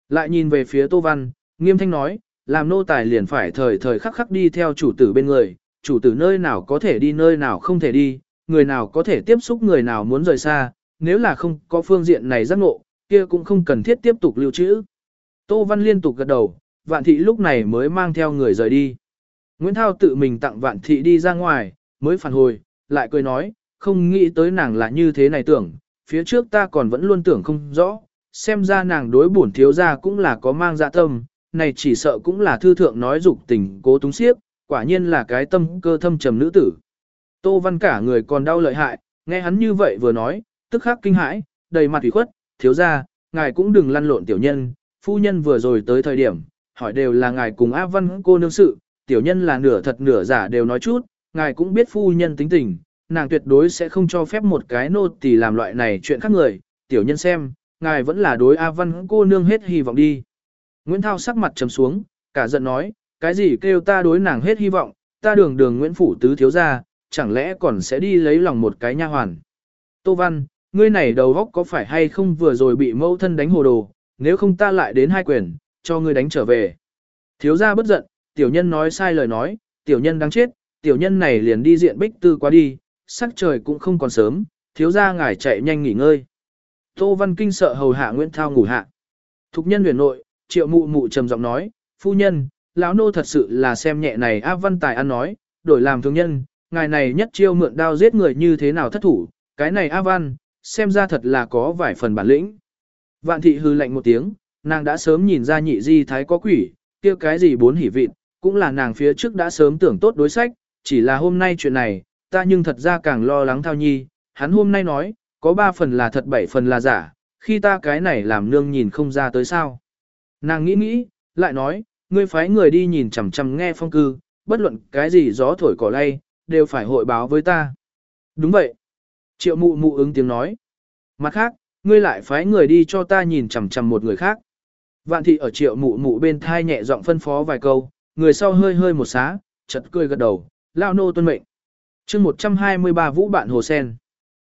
A: Lại nhìn về phía Tô Văn, nghiêm thanh nói, làm nô tài liền phải thời thời khắc khắc đi theo chủ tử bên người, chủ tử nơi nào có thể đi nơi nào không thể đi, người nào có thể tiếp xúc người nào muốn rời xa, nếu là không có phương diện này giác ngộ, kia cũng không cần thiết tiếp tục lưu trữ. Tô Văn liên tục gật đầu, vạn thị lúc này mới mang theo người rời đi. Nguyễn Thao tự mình tặng vạn thị đi ra ngoài, mới phản hồi, lại cười nói, không nghĩ tới nàng là như thế này tưởng, phía trước ta còn vẫn luôn tưởng không rõ, xem ra nàng đối bổn thiếu gia cũng là có mang dạ tâm, này chỉ sợ cũng là thư thượng nói dục tình cố túng siếp, quả nhiên là cái tâm cơ thâm trầm nữ tử. Tô Văn cả người còn đau lợi hại, nghe hắn như vậy vừa nói, tức khắc kinh hãi, đầy mặt ủy khuất, thiếu gia, ngài cũng đừng lăn lộn tiểu nhân, phu nhân vừa rồi tới thời điểm, hỏi đều là ngài cùng A Văn cô nương sự, tiểu nhân là nửa thật nửa giả đều nói chút, ngài cũng biết phu nhân tính tình, nàng tuyệt đối sẽ không cho phép một cái nô tỳ làm loại này chuyện khác người, tiểu nhân xem, ngài vẫn là đối A Văn cô nương hết hy vọng đi. Nguyễn Thao sắc mặt trầm xuống, cả giận nói, cái gì kêu ta đối nàng hết hy vọng, ta đường đường Nguyễn Phủ Tứ thiếu ra, chẳng lẽ còn sẽ đi lấy lòng một cái nha hoàn. Tô Văn, ngươi này đầu góc có phải hay không vừa rồi bị mẫu thân đánh hồ đồ, nếu không ta lại đến hai quyền, cho ngươi đánh trở về. Thiếu gia bất giận, tiểu nhân nói sai lời nói, tiểu nhân đáng chết, tiểu nhân này liền đi diện bích tư qua đi, sắc trời cũng không còn sớm, thiếu gia ngài chạy nhanh nghỉ ngơi. Tô Văn Kinh sợ hầu hạ Nguyễn Thao ngủ hạ. Thục nhân huyền nội, triệu mụ mụ trầm giọng nói, phu nhân, lão nô thật sự là xem nhẹ này A Văn Tài ăn nói, đổi làm thương nhân, ngài này nhất chiêu mượn đao giết người như thế nào thất thủ, cái này A Văn, xem ra thật là có vài phần bản lĩnh. Vạn thị hư lạnh một tiếng, nàng đã sớm nhìn ra nhị di thái có quỷ, kia cái gì bốn hỉ vịt, cũng là nàng phía trước đã sớm tưởng tốt đối sách, chỉ là hôm nay chuyện này, ta nhưng thật ra càng lo lắng thao nhi, hắn hôm nay nói, có ba phần là thật bảy phần là giả, khi ta cái này làm nương nhìn không ra tới sao. Nàng nghĩ nghĩ, lại nói, ngươi phái người đi nhìn chằm chằm nghe phong cư, bất luận cái gì gió thổi cỏ lay, đều phải hội báo với ta. Đúng vậy. Triệu mụ mụ ứng tiếng nói. Mặt khác, ngươi lại phái người đi cho ta nhìn chằm chằm một người khác. Vạn thị ở triệu mụ mụ bên thai nhẹ giọng phân phó vài câu, người sau hơi hơi một xá, chật cười gật đầu, lao nô tuân mệnh. chương 123 vũ bạn hồ sen.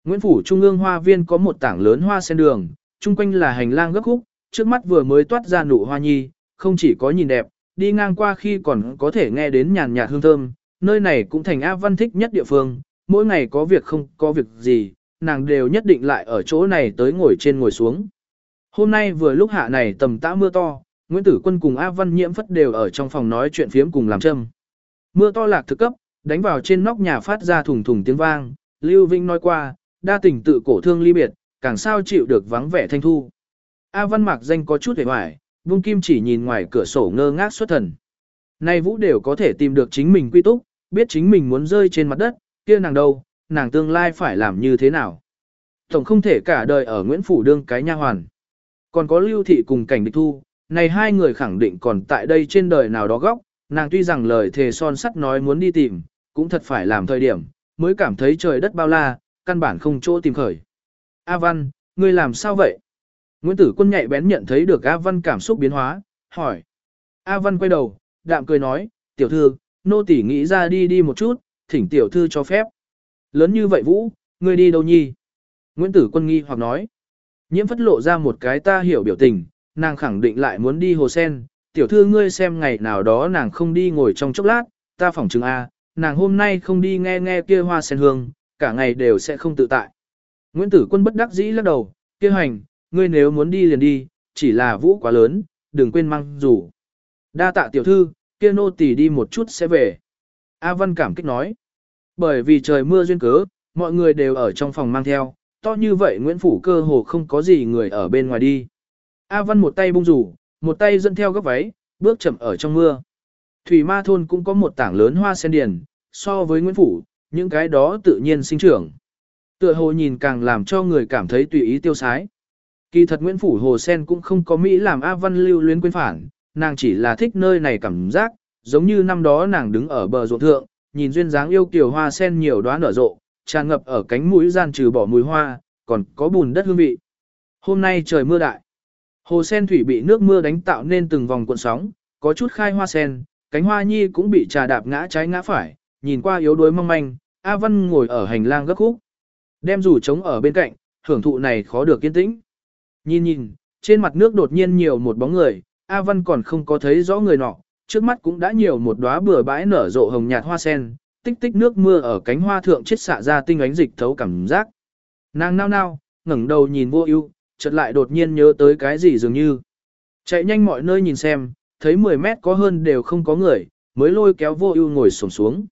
A: Nguyễn Phủ Trung ương hoa viên có một tảng lớn hoa sen đường, chung quanh là hành lang gấp khúc, trước mắt vừa mới toát ra nụ hoa nhi, không chỉ có nhìn đẹp, đi ngang qua khi còn có thể nghe đến nhàn nhạt hương thơm, nơi này cũng thành A Văn thích nhất địa phương, mỗi ngày có việc không có việc gì, nàng đều nhất định lại ở chỗ này tới ngồi trên ngồi xuống. Hôm nay vừa lúc hạ này tầm tã mưa to, Nguyễn Tử Quân cùng A Văn Nhiễm Phất đều ở trong phòng nói chuyện phiếm cùng làm châm. Mưa to lạc thực cấp, đánh vào trên nóc nhà phát ra thùng thùng tiếng vang, Lưu Vinh nói qua, đa tình tự cổ thương ly biệt, càng sao chịu được vắng vẻ thanh thu. A Văn Mạc danh có chút hề hoài, Vương Kim chỉ nhìn ngoài cửa sổ ngơ ngác xuất thần. Nay Vũ đều có thể tìm được chính mình quy túc, biết chính mình muốn rơi trên mặt đất, kia nàng đâu, nàng tương lai phải làm như thế nào. Tổng không thể cả đời ở Nguyễn Phủ đương cái nha hoàn. Còn có Lưu Thị cùng cảnh địch thu, này hai người khẳng định còn tại đây trên đời nào đó góc, nàng tuy rằng lời thề son sắt nói muốn đi tìm, cũng thật phải làm thời điểm, mới cảm thấy trời đất bao la, căn bản không chỗ tìm khởi. A Văn, ngươi làm sao vậy? Nguyễn Tử Quân nhạy bén nhận thấy được A Văn cảm xúc biến hóa, hỏi. A Văn quay đầu, đạm cười nói, tiểu thư, nô tỷ nghĩ ra đi đi một chút, thỉnh tiểu thư cho phép. Lớn như vậy Vũ, ngươi đi đâu nhi? Nguyễn Tử Quân nghi hoặc nói. Nhiễm phất lộ ra một cái ta hiểu biểu tình, nàng khẳng định lại muốn đi hồ sen. Tiểu thư ngươi xem ngày nào đó nàng không đi ngồi trong chốc lát, ta phỏng chừng A, nàng hôm nay không đi nghe nghe kia hoa sen hương, cả ngày đều sẽ không tự tại. Nguyễn Tử Quân bất đắc dĩ lắc đầu, kia hành, ngươi nếu muốn đi liền đi, chỉ là vũ quá lớn, đừng quên mang rủ. Đa tạ tiểu thư, kia nô tỳ đi một chút sẽ về. A Văn cảm kích nói. Bởi vì trời mưa duyên cớ, mọi người đều ở trong phòng mang theo, to như vậy Nguyễn Phủ cơ hồ không có gì người ở bên ngoài đi. A Văn một tay bung rủ, một tay dẫn theo góc váy, bước chậm ở trong mưa. Thủy Ma thôn cũng có một tảng lớn hoa sen điền, so với Nguyễn Phủ, những cái đó tự nhiên sinh trưởng. Tựa hồ nhìn càng làm cho người cảm thấy tùy ý tiêu sái. Kỳ thật Nguyễn Phủ Hồ Sen cũng không có Mỹ làm A Văn lưu luyến quên phản, nàng chỉ là thích nơi này cảm giác, giống như năm đó nàng đứng ở bờ ruộng thượng, nhìn duyên dáng yêu kiều hoa sen nhiều đoán nở rộ, tràn ngập ở cánh mũi gian trừ bỏ mùi hoa, còn có bùn đất hương vị. Hôm nay trời mưa đại. Hồ sen thủy bị nước mưa đánh tạo nên từng vòng cuộn sóng, có chút khai hoa sen, cánh hoa nhi cũng bị trà đạp ngã trái ngã phải, nhìn qua yếu đuối mong manh, A Văn ngồi ở hành lang gấp khúc. Đem rủ trống ở bên cạnh, hưởng thụ này khó được kiên tĩnh. Nhìn nhìn, trên mặt nước đột nhiên nhiều một bóng người, A Văn còn không có thấy rõ người nọ, trước mắt cũng đã nhiều một đóa bừa bãi nở rộ hồng nhạt hoa sen, tích tích nước mưa ở cánh hoa thượng chết xạ ra tinh ánh dịch thấu cảm giác. Nàng nao nao, ngẩng đầu nhìn vô ưu, chợt lại đột nhiên nhớ tới cái gì dường như. Chạy nhanh mọi nơi nhìn xem, thấy 10 mét có hơn đều không có người, mới lôi kéo vô ưu ngồi sổng xuống.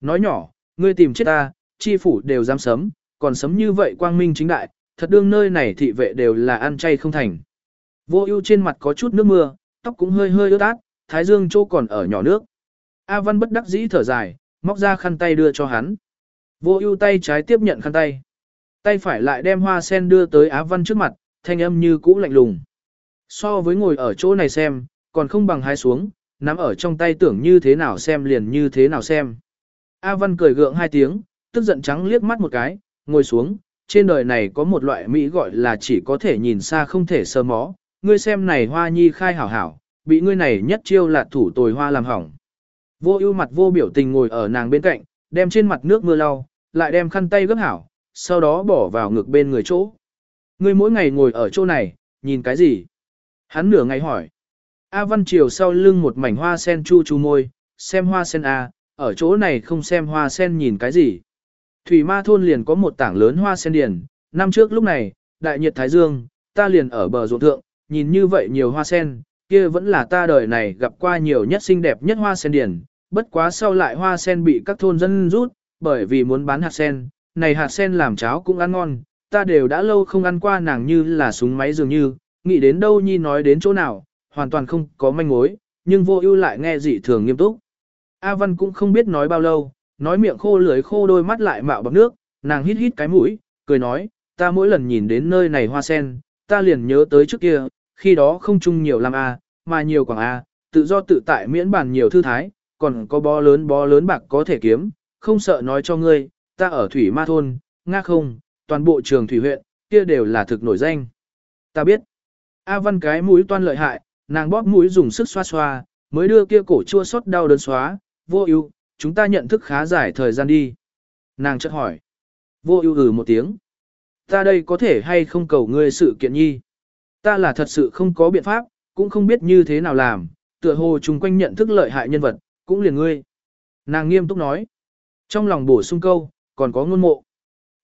A: Nói nhỏ, ngươi tìm chết ta, chi phủ đều dám sấm, còn sấm như vậy quang minh chính đại, thật đương nơi này thị vệ đều là ăn chay không thành. Vô ưu trên mặt có chút nước mưa, tóc cũng hơi hơi ướt át, thái dương chỗ còn ở nhỏ nước. A Văn bất đắc dĩ thở dài, móc ra khăn tay đưa cho hắn. Vô ưu tay trái tiếp nhận khăn tay. Tay phải lại đem hoa sen đưa tới Á Văn trước mặt, thanh âm như cũ lạnh lùng. So với ngồi ở chỗ này xem, còn không bằng hai xuống, nắm ở trong tay tưởng như thế nào xem liền như thế nào xem. A Văn cười gượng hai tiếng, tức giận trắng liếc mắt một cái, ngồi xuống, trên đời này có một loại Mỹ gọi là chỉ có thể nhìn xa không thể sơ mó, ngươi xem này hoa nhi khai hảo hảo, bị ngươi này nhất chiêu là thủ tồi hoa làm hỏng. Vô ưu mặt vô biểu tình ngồi ở nàng bên cạnh, đem trên mặt nước mưa lau, lại đem khăn tay gấp hảo, sau đó bỏ vào ngực bên người chỗ. Ngươi mỗi ngày ngồi ở chỗ này, nhìn cái gì? Hắn nửa ngày hỏi. A Văn Triều sau lưng một mảnh hoa sen chu chu môi, xem hoa sen A, ở chỗ này không xem hoa sen nhìn cái gì. Thủy ma thôn liền có một tảng lớn hoa sen điển, năm trước lúc này, đại nhiệt Thái Dương, ta liền ở bờ ruộng thượng, nhìn như vậy nhiều hoa sen, kia vẫn là ta đời này gặp qua nhiều nhất xinh đẹp nhất hoa sen điển, bất quá sau lại hoa sen bị các thôn dân rút, bởi vì muốn bán hạt sen, này hạt sen làm cháo cũng ăn ngon, ta đều đã lâu không ăn qua nàng như là súng máy dường như, nghĩ đến đâu nhi nói đến chỗ nào, hoàn toàn không có manh mối, nhưng vô ưu lại nghe dị thường nghiêm túc. A Văn cũng không biết nói bao lâu, nói miệng khô lưỡi khô đôi mắt lại mạo bọc nước, nàng hít hít cái mũi, cười nói, ta mỗi lần nhìn đến nơi này hoa sen, ta liền nhớ tới trước kia, khi đó không chung nhiều làm A, mà nhiều quảng A, tự do tự tại miễn bàn nhiều thư thái, còn có bó lớn bó lớn bạc có thể kiếm, không sợ nói cho ngươi, ta ở Thủy Ma Thôn, Nga không, toàn bộ trường Thủy huyện, kia đều là thực nổi danh. Ta biết, A Văn cái mũi toan lợi hại, nàng bóp mũi dùng sức xoa xoa, mới đưa kia cổ chua xót đau đớn xóa, vô ưu, chúng ta nhận thức khá dài thời gian đi. Nàng chợt hỏi, vô ưu ừ một tiếng. Ta đây có thể hay không cầu ngươi sự kiện nhi. Ta là thật sự không có biện pháp, cũng không biết như thế nào làm, tựa hồ chung quanh nhận thức lợi hại nhân vật, cũng liền ngươi. Nàng nghiêm túc nói. Trong lòng bổ sung câu, còn có ngôn mộ.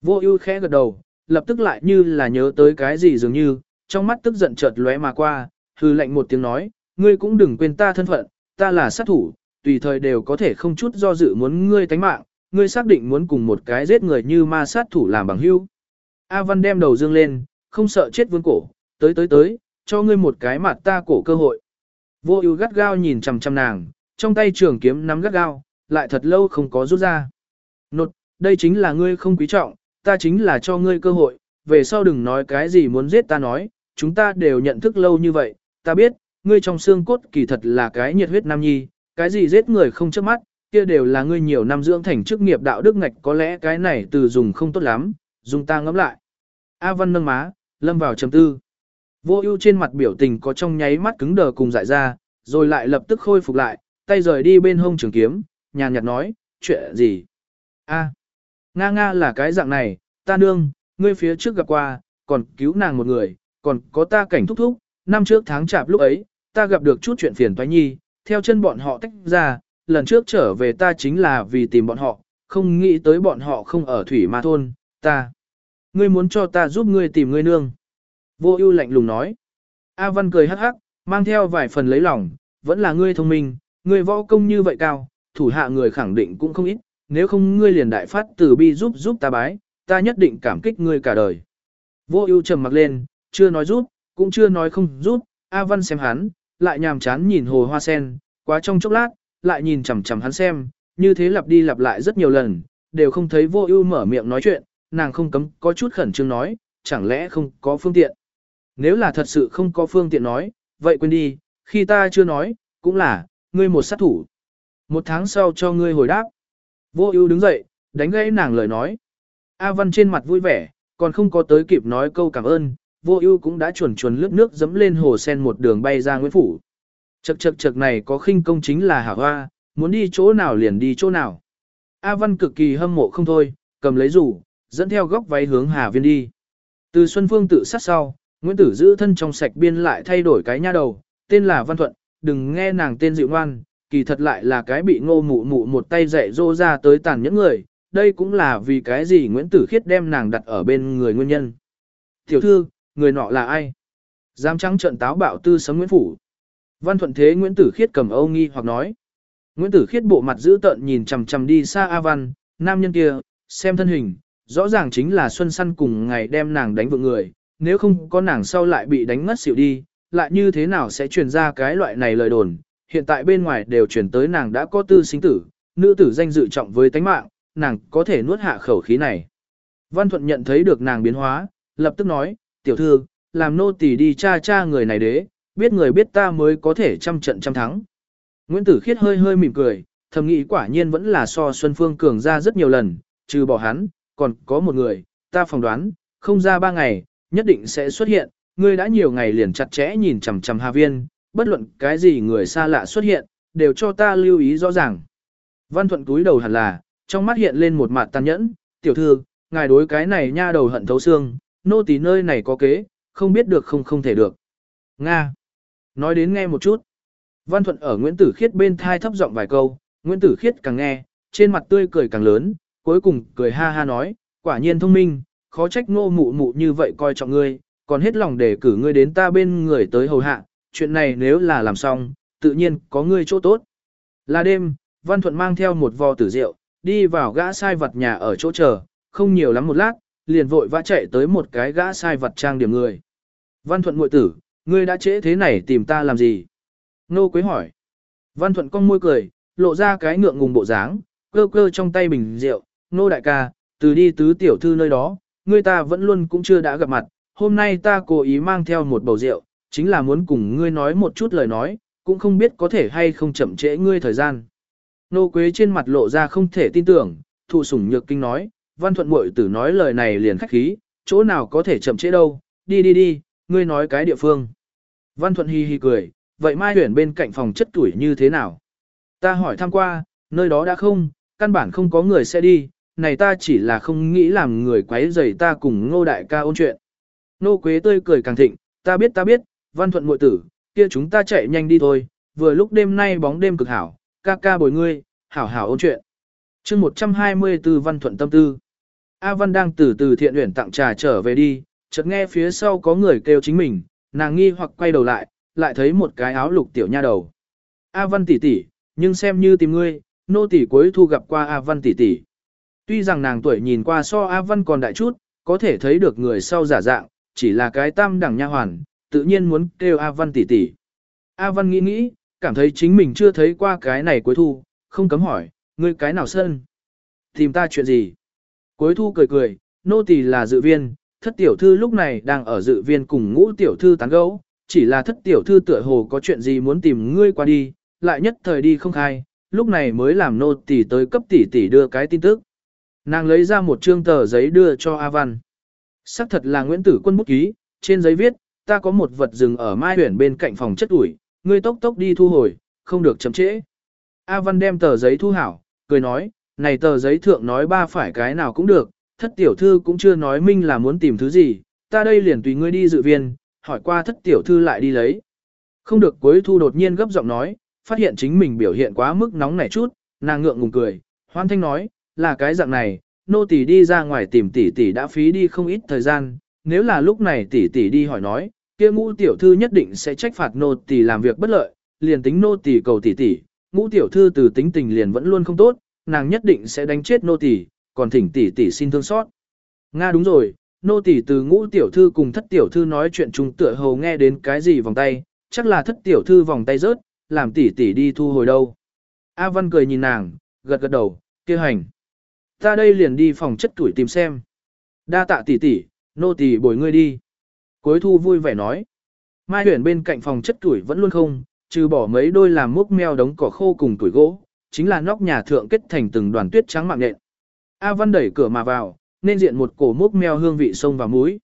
A: Vô ưu khẽ gật đầu, lập tức lại như là nhớ tới cái gì dường như, trong mắt tức giận chợt lóe mà qua, hư lệnh một tiếng nói, ngươi cũng đừng quên ta thân phận, ta là sát thủ, tùy thời đều có thể không chút do dự muốn ngươi tánh mạng, ngươi xác định muốn cùng một cái giết người như ma sát thủ làm bằng hữu. A Văn đem đầu dương lên, không sợ chết vương cổ, tới tới tới, cho ngươi một cái mặt ta cổ cơ hội. Vô ưu gắt gao nhìn chằm chằm nàng, trong tay trường kiếm nắm gắt gao, lại thật lâu không có rút ra. Nột, đây chính là ngươi không quý trọng, ta chính là cho ngươi cơ hội, về sau đừng nói cái gì muốn giết ta nói, chúng ta đều nhận thức lâu như vậy, ta biết, ngươi trong xương cốt kỳ thật là cái nhiệt huyết nam nhi, cái gì giết người không chớp mắt, kia đều là ngươi nhiều năm dưỡng thành chức nghiệp đạo đức ngạch có lẽ cái này từ dùng không tốt lắm, dùng ta ngẫm lại. A Văn nâng má, lâm vào trầm tư. Vô ưu trên mặt biểu tình có trong nháy mắt cứng đờ cùng dại ra, rồi lại lập tức khôi phục lại, tay rời đi bên hông trường kiếm, nhàn nhạt nói, chuyện gì? A, Nga Nga là cái dạng này, ta nương, ngươi phía trước gặp qua, còn cứu nàng một người, còn có ta cảnh thúc thúc, năm trước tháng chạp lúc ấy, ta gặp được chút chuyện phiền toái nhi, theo chân bọn họ tách ra, lần trước trở về ta chính là vì tìm bọn họ, không nghĩ tới bọn họ không ở thủy ma thôn, ta. Ngươi muốn cho ta giúp ngươi tìm ngươi nương. Vô ưu lạnh lùng nói. A Văn cười hắc hắc, mang theo vài phần lấy lòng, vẫn là ngươi thông minh, ngươi võ công như vậy cao, thủ hạ người khẳng định cũng không ít, nếu không ngươi liền đại phát từ bi giúp giúp ta bái, ta nhất định cảm kích ngươi cả đời. Vô ưu trầm mặc lên, chưa nói giúp, cũng chưa nói không giúp, A Văn xem hắn, lại nhàm chán nhìn hồ hoa sen, quá trong chốc lát, lại nhìn chằm chằm hắn xem, như thế lặp đi lặp lại rất nhiều lần, đều không thấy vô ưu mở miệng nói chuyện, nàng không cấm có chút khẩn trương nói, chẳng lẽ không có phương tiện. Nếu là thật sự không có phương tiện nói, vậy quên đi, khi ta chưa nói, cũng là, ngươi một sát thủ. Một tháng sau cho ngươi hồi đáp. Vô ưu đứng dậy, đánh gãy nàng lời nói. A Văn trên mặt vui vẻ, còn không có tới kịp nói câu cảm ơn, vô ưu cũng đã chuẩn chuẩn lướt nước dẫm lên hồ sen một đường bay ra Nguyễn Phủ. Chật chật chật này có khinh công chính là hảo hoa, muốn đi chỗ nào liền đi chỗ nào. A Văn cực kỳ hâm mộ không thôi, cầm lấy rủ, dẫn theo góc váy hướng Hà Viên đi. Từ Xuân Phương tự sát sau, Nguyễn Tử giữ thân trong sạch biên lại thay đổi cái nha đầu, tên là Văn Thuận, đừng nghe nàng tên dịu ngoan, kỳ thật lại là cái bị ngô mụ mụ một tay dạy dỗ ra tới tàn những người, đây cũng là vì cái gì Nguyễn Tử Khiết đem nàng đặt ở bên người nguyên nhân. Tiểu thư, người nọ là ai? Giám trắng trận táo bạo tư sấm Nguyễn Phủ. Văn Thuận Thế Nguyễn Tử Khiết cầm âu nghi hoặc nói. Nguyễn Tử Khiết bộ mặt giữ tợn nhìn chằm chằm đi xa A Văn, nam nhân kia, xem thân hình, rõ ràng chính là Xuân Săn cùng ngày đem nàng đánh vượng người, nếu không có nàng sau lại bị đánh ngất xỉu đi, lại như thế nào sẽ truyền ra cái loại này lời đồn, hiện tại bên ngoài đều truyền tới nàng đã có tư sinh tử, nữ tử danh dự trọng với tánh mạng, nàng có thể nuốt hạ khẩu khí này. Văn Thuận nhận thấy được nàng biến hóa, lập tức nói, tiểu thư, làm nô tỳ đi cha cha người này đế, biết người biết ta mới có thể trăm trận trăm thắng. Nguyễn Tử Khiết hơi hơi mỉm cười, thầm nghĩ quả nhiên vẫn là so Xuân Phương cường ra rất nhiều lần, trừ bỏ hắn, còn có một người, ta phỏng đoán, không ra ba ngày, nhất định sẽ xuất hiện, ngươi đã nhiều ngày liền chặt chẽ nhìn chằm chằm Hà Viên, bất luận cái gì người xa lạ xuất hiện, đều cho ta lưu ý rõ ràng. Văn Thuận túi đầu hẳn là, trong mắt hiện lên một mặt tàn nhẫn, tiểu thư, ngài đối cái này nha đầu hận thấu xương, nô tỳ nơi này có kế, không biết được không không thể được. Nga. Nói đến nghe một chút. Văn Thuận ở Nguyễn Tử Khiết bên thai thấp giọng vài câu, Nguyễn Tử Khiết càng nghe, trên mặt tươi cười càng lớn, cuối cùng cười ha ha nói, quả nhiên thông minh, khó trách ngô mụ mụ như vậy coi trọng ngươi, còn hết lòng để cử ngươi đến ta bên người tới hầu hạ, chuyện này nếu là làm xong, tự nhiên có ngươi chỗ tốt. Là đêm, Văn Thuận mang theo một vò tử rượu, đi vào gã sai vật nhà ở chỗ chờ, không nhiều lắm một lát, liền vội vã chạy tới một cái gã sai vật trang điểm người. Văn Thuận muội tử, ngươi đã trễ thế này tìm ta làm gì? Nô Quế hỏi. Văn Thuận cong môi cười, lộ ra cái ngượng ngùng bộ dáng, cơ cơ trong tay bình rượu, nô đại ca, từ đi tứ tiểu thư nơi đó, ngươi ta vẫn luôn cũng chưa đã gặp mặt, hôm nay ta cố ý mang theo một bầu rượu, chính là muốn cùng ngươi nói một chút lời nói, cũng không biết có thể hay không chậm trễ ngươi thời gian. Nô Quế trên mặt lộ ra không thể tin tưởng, thụ sủng nhược kinh nói, văn thuận muội tử nói lời này liền khách khí, chỗ nào có thể chậm trễ đâu, đi đi đi, ngươi nói cái địa phương. Văn thuận hi hi cười, vậy mai huyển bên cạnh phòng chất tuổi như thế nào? Ta hỏi thăm qua, nơi đó đã không, căn bản không có người sẽ đi, này ta chỉ là không nghĩ làm người quấy rầy ta cùng ngô đại ca ôn chuyện. Nô Quế tươi cười càng thịnh, ta biết ta biết, văn thuận muội tử, kia chúng ta chạy nhanh đi thôi, vừa lúc đêm nay bóng đêm cực hảo, ca ca bồi ngươi, hảo hảo ôn chuyện. chương 124 văn thuận tâm tư. A Văn đang từ từ thiện uyển tặng trà trở về đi, chợt nghe phía sau có người kêu chính mình, nàng nghi hoặc quay đầu lại, lại thấy một cái áo lục tiểu nha đầu. A Văn tỷ tỷ, nhưng xem như tìm ngươi, nô tỷ cuối thu gặp qua A Văn tỷ tỷ. Tuy rằng nàng tuổi nhìn qua so A Văn còn đại chút, có thể thấy được người sau giả dạng, chỉ là cái tam đẳng nha hoàn, tự nhiên muốn kêu A Văn tỷ tỷ. A Văn nghĩ nghĩ, cảm thấy chính mình chưa thấy qua cái này cuối thu, không cấm hỏi, ngươi cái nào sân? Tìm ta chuyện gì? Cuối thu cười cười, nô tỳ là dự viên, thất tiểu thư lúc này đang ở dự viên cùng ngũ tiểu thư tán gẫu, chỉ là thất tiểu thư tựa hồ có chuyện gì muốn tìm ngươi qua đi, lại nhất thời đi không khai, lúc này mới làm nô tỳ tới cấp tỷ tỷ đưa cái tin tức. Nàng lấy ra một trương tờ giấy đưa cho A Văn. Sắc thật là Nguyễn Tử Quân bút ký, trên giấy viết, ta có một vật rừng ở mai huyển bên cạnh phòng chất ủi, ngươi tốc tốc đi thu hồi, không được chậm trễ. A Văn đem tờ giấy thu hảo, cười nói, này tờ giấy thượng nói ba phải cái nào cũng được, thất tiểu thư cũng chưa nói minh là muốn tìm thứ gì, ta đây liền tùy ngươi đi dự viên, hỏi qua thất tiểu thư lại đi lấy. Không được cuối thu đột nhiên gấp giọng nói, phát hiện chính mình biểu hiện quá mức nóng nảy chút, nàng ngượng ngùng cười, hoan thanh nói, là cái dạng này, nô tỳ đi ra ngoài tìm tỷ tỷ đã phí đi không ít thời gian, nếu là lúc này tỷ tỷ đi hỏi nói, kia ngũ tiểu thư nhất định sẽ trách phạt nô tỳ làm việc bất lợi, liền tính nô tỳ cầu tỷ tỷ, ngũ tiểu thư từ tính tình liền vẫn luôn không tốt, nàng nhất định sẽ đánh chết nô tỳ, còn thỉnh tỷ tỷ xin thương xót. Nga đúng rồi, nô tỳ từ ngũ tiểu thư cùng thất tiểu thư nói chuyện chung tựa hồ nghe đến cái gì vòng tay, chắc là thất tiểu thư vòng tay rớt, làm tỷ tỷ đi thu hồi đâu. A Văn cười nhìn nàng, gật gật đầu, kia hành. Ta đây liền đi phòng chất tuổi tìm xem. Đa tạ tỷ tỷ, nô tỳ bồi ngươi đi. Cuối thu vui vẻ nói. Mai huyền bên cạnh phòng chất tuổi vẫn luôn không, trừ bỏ mấy đôi làm múc meo đống cỏ khô cùng tuổi gỗ, chính là nóc nhà thượng kết thành từng đoàn tuyết trắng mạng nện. A Văn đẩy cửa mà vào, nên diện một cổ múc meo hương vị sông và muối.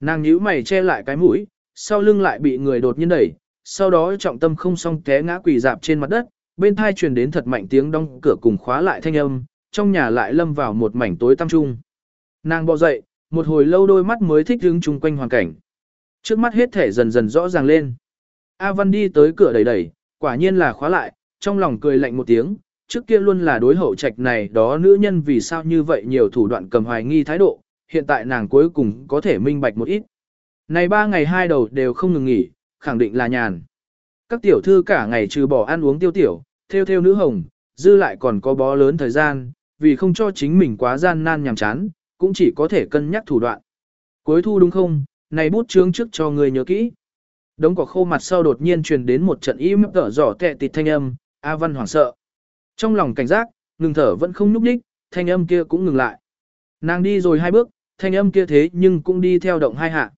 A: Nàng nhíu mày che lại cái mũi, sau lưng lại bị người đột nhiên đẩy, sau đó trọng tâm không song té ngã quỳ dạp trên mặt đất, bên thai truyền đến thật mạnh tiếng đóng cửa cùng khóa lại thanh âm, trong nhà lại lâm vào một mảnh tối tăm trung. Nàng bò dậy, một hồi lâu đôi mắt mới thích hứng chung quanh hoàn cảnh. Trước mắt hết thể dần dần rõ ràng lên. A Văn đi tới cửa đẩy đẩy, quả nhiên là khóa lại, trong lòng cười lạnh một tiếng, trước kia luôn là đối hậu trạch này đó nữ nhân vì sao như vậy nhiều thủ đoạn cầm hoài nghi thái độ, hiện tại nàng cuối cùng có thể minh bạch một ít. Này ba ngày hai đầu đều không ngừng nghỉ, khẳng định là nhàn. Các tiểu thư cả ngày trừ bỏ ăn uống tiêu tiểu, theo theo nữ hồng, dư lại còn có bó lớn thời gian, vì không cho chính mình quá gian nan nhàm chán, cũng chỉ có thể cân nhắc thủ đoạn. Cuối thu đúng không, này bút chướng trước cho người nhớ kỹ. Đống cỏ khô mặt sau đột nhiên truyền đến một trận im tở giỏ tệ tịt thanh âm, A Văn hoảng sợ. Trong lòng cảnh giác, ngừng thở vẫn không núp đích, thanh âm kia cũng ngừng lại. Nàng đi rồi hai bước, thanh âm kia thế nhưng cũng đi theo động hai hạ.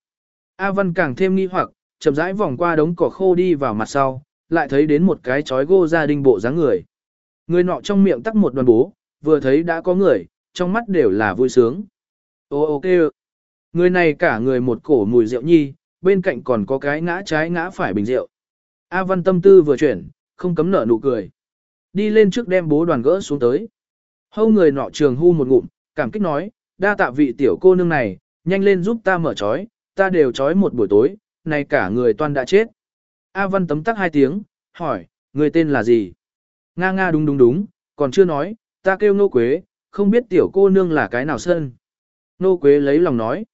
A: A Văn càng thêm nghi hoặc, chậm rãi vòng qua đống cỏ khô đi vào mặt sau, lại thấy đến một cái chói gô gia đình bộ dáng người. Người nọ trong miệng tắc một đoàn bố, vừa thấy đã có người, trong mắt đều là vui sướng. Ô ô kêu. Người này cả người một cổ mùi rượu nhi, bên cạnh còn có cái ngã trái ngã phải bình rượu. A Văn tâm tư vừa chuyển, không cấm nở nụ cười. Đi lên trước đem bố đoàn gỡ xuống tới. Hâu người nọ trường hu một ngụm, cảm kích nói, đa tạ vị tiểu cô nương này, nhanh lên giúp ta mở trói, ta đều trói một buổi tối, này cả người toàn đã chết. A Văn tấm tắc hai tiếng, hỏi, người tên là gì? Nga nga đúng đúng đúng, còn chưa nói, ta kêu nô quế, không biết tiểu cô nương là cái nào sơn. Nô quế lấy lòng nói.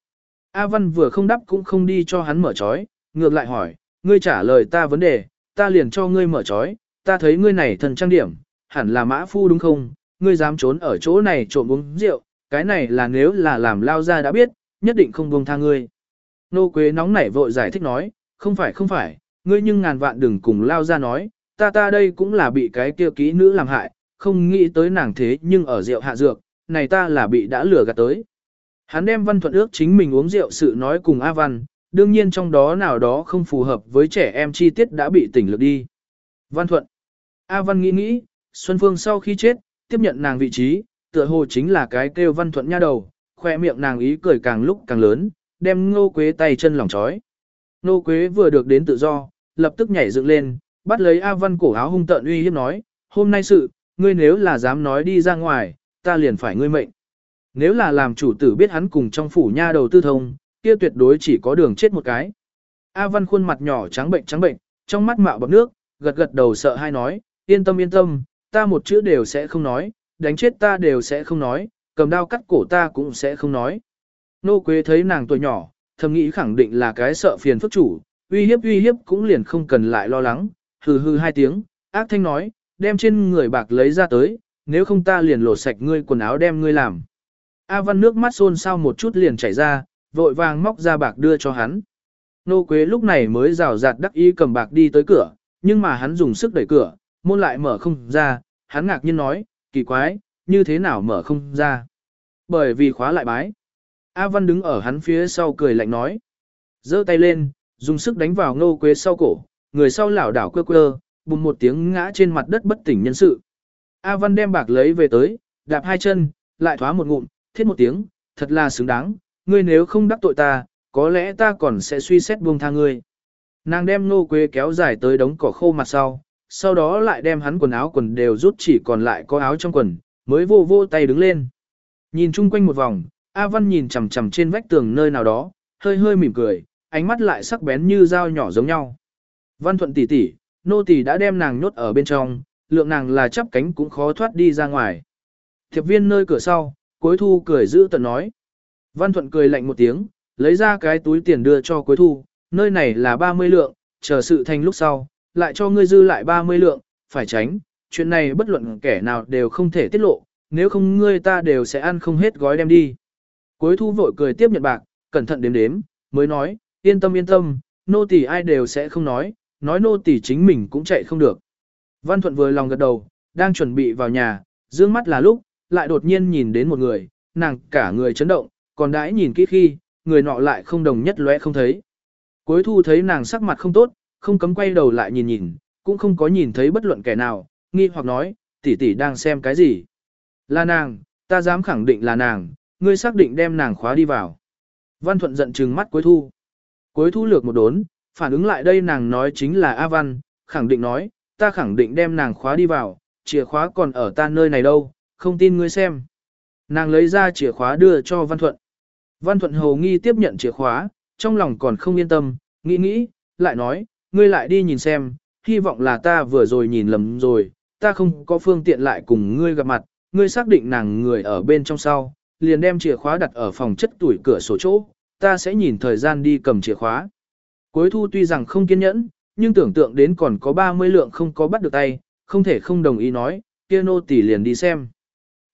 A: A Văn vừa không đáp cũng không đi cho hắn mở trói, ngược lại hỏi, ngươi trả lời ta vấn đề, ta liền cho ngươi mở trói, ta thấy ngươi này thần trang điểm, hẳn là mã phu đúng không, ngươi dám trốn ở chỗ này trộm uống rượu, cái này là nếu là làm lao ra đã biết, nhất định không buông tha ngươi. Nô Quế nóng nảy vội giải thích nói, không phải không phải, ngươi nhưng ngàn vạn đừng cùng lao ra nói, ta ta đây cũng là bị cái kia kỹ nữ làm hại, không nghĩ tới nàng thế nhưng ở rượu hạ dược, này ta là bị đã lừa gạt tới. Hắn đem văn thuận ước chính mình uống rượu sự nói cùng A Văn, đương nhiên trong đó nào đó không phù hợp với trẻ em chi tiết đã bị tỉnh lực đi. Văn thuận. A Văn nghĩ nghĩ, Xuân Phương sau khi chết, tiếp nhận nàng vị trí, tựa hồ chính là cái kêu văn thuận nha đầu, khoe miệng nàng ý cười càng lúc càng lớn, đem ngô quế tay chân lỏng trói. Ngô quế vừa được đến tự do, lập tức nhảy dựng lên, bắt lấy A Văn cổ áo hung tợn uy hiếp nói, hôm nay sự, ngươi nếu là dám nói đi ra ngoài, ta liền phải ngươi mệnh. Nếu là làm chủ tử biết hắn cùng trong phủ nha đầu tư thông, kia tuyệt đối chỉ có đường chết một cái. A Văn khuôn mặt nhỏ trắng bệnh trắng bệnh, trong mắt mạo bọc nước, gật gật đầu sợ hai nói, yên tâm yên tâm, ta một chữ đều sẽ không nói, đánh chết ta đều sẽ không nói, cầm đao cắt cổ ta cũng sẽ không nói. Nô Quế thấy nàng tuổi nhỏ, thầm nghĩ khẳng định là cái sợ phiền phức chủ, uy hiếp uy hiếp cũng liền không cần lại lo lắng, hừ hừ hai tiếng, ác thanh nói, đem trên người bạc lấy ra tới, nếu không ta liền lột sạch ngươi quần áo đem ngươi làm. A Văn nước mắt xôn xao một chút liền chảy ra, vội vàng móc ra bạc đưa cho hắn. Nô Quế lúc này mới rào rạt đắc ý cầm bạc đi tới cửa, nhưng mà hắn dùng sức đẩy cửa, môn lại mở không ra, hắn ngạc nhiên nói, kỳ quái, như thế nào mở không ra. Bởi vì khóa lại bái. A Văn đứng ở hắn phía sau cười lạnh nói. giơ tay lên, dùng sức đánh vào Nô quế sau cổ, người sau lảo đảo quơ quơ, bùng một tiếng ngã trên mặt đất bất tỉnh nhân sự. A Văn đem bạc lấy về tới, đạp hai chân, lại thoá một ngụm, thiết một tiếng, thật là xứng đáng, ngươi nếu không đắc tội ta, có lẽ ta còn sẽ suy xét buông tha ngươi. Nàng đem nô quế kéo dài tới đống cỏ khô mặt sau, sau đó lại đem hắn quần áo quần đều rút chỉ còn lại có áo trong quần, mới vô vô tay đứng lên. Nhìn chung quanh một vòng, A Văn nhìn chằm chằm trên vách tường nơi nào đó, hơi hơi mỉm cười, ánh mắt lại sắc bén như dao nhỏ giống nhau. Văn Thuận tỷ tỷ, nô tỷ đã đem nàng nhốt ở bên trong, lượng nàng là chắp cánh cũng khó thoát đi ra ngoài. Thiệp viên nơi cửa sau, cuối thu cười giữ tận nói. Văn Thuận cười lạnh một tiếng, lấy ra cái túi tiền đưa cho cuối thu, nơi này là 30 lượng, chờ sự thành lúc sau, lại cho ngươi dư lại 30 lượng, phải tránh, chuyện này bất luận kẻ nào đều không thể tiết lộ, nếu không ngươi ta đều sẽ ăn không hết gói đem đi. Cuối thu vội cười tiếp nhận bạc, cẩn thận đếm đếm, mới nói, yên tâm yên tâm, nô tỳ ai đều sẽ không nói, nói nô tỳ chính mình cũng chạy không được. Văn Thuận vừa lòng gật đầu, đang chuẩn bị vào nhà, dương mắt là lúc, lại đột nhiên nhìn đến một người, nàng cả người chấn động, còn đãi nhìn kỹ khi, người nọ lại không đồng nhất lóe không thấy. Cuối thu thấy nàng sắc mặt không tốt, không cấm quay đầu lại nhìn nhìn, cũng không có nhìn thấy bất luận kẻ nào, nghi hoặc nói, tỷ tỷ đang xem cái gì. Là nàng, ta dám khẳng định là nàng, ngươi xác định đem nàng khóa đi vào. Văn Thuận giận trừng mắt cuối thu. Cuối thu lược một đốn, phản ứng lại đây nàng nói chính là A Văn, khẳng định nói, ta khẳng định đem nàng khóa đi vào, chìa khóa còn ở ta nơi này đâu, không tin ngươi xem. Nàng lấy ra chìa khóa đưa cho Văn Thuận. Văn Thuận hầu nghi tiếp nhận chìa khóa, trong lòng còn không yên tâm, nghĩ nghĩ, lại nói, ngươi lại đi nhìn xem, hy vọng là ta vừa rồi nhìn lầm rồi, ta không có phương tiện lại cùng ngươi gặp mặt, ngươi xác định nàng người ở bên trong sau, liền đem chìa khóa đặt ở phòng chất tuổi cửa sổ chỗ, ta sẽ nhìn thời gian đi cầm chìa khóa. Cuối thu tuy rằng không kiên nhẫn, nhưng tưởng tượng đến còn có 30 lượng không có bắt được tay, không thể không đồng ý nói, kia nô tỷ liền đi xem.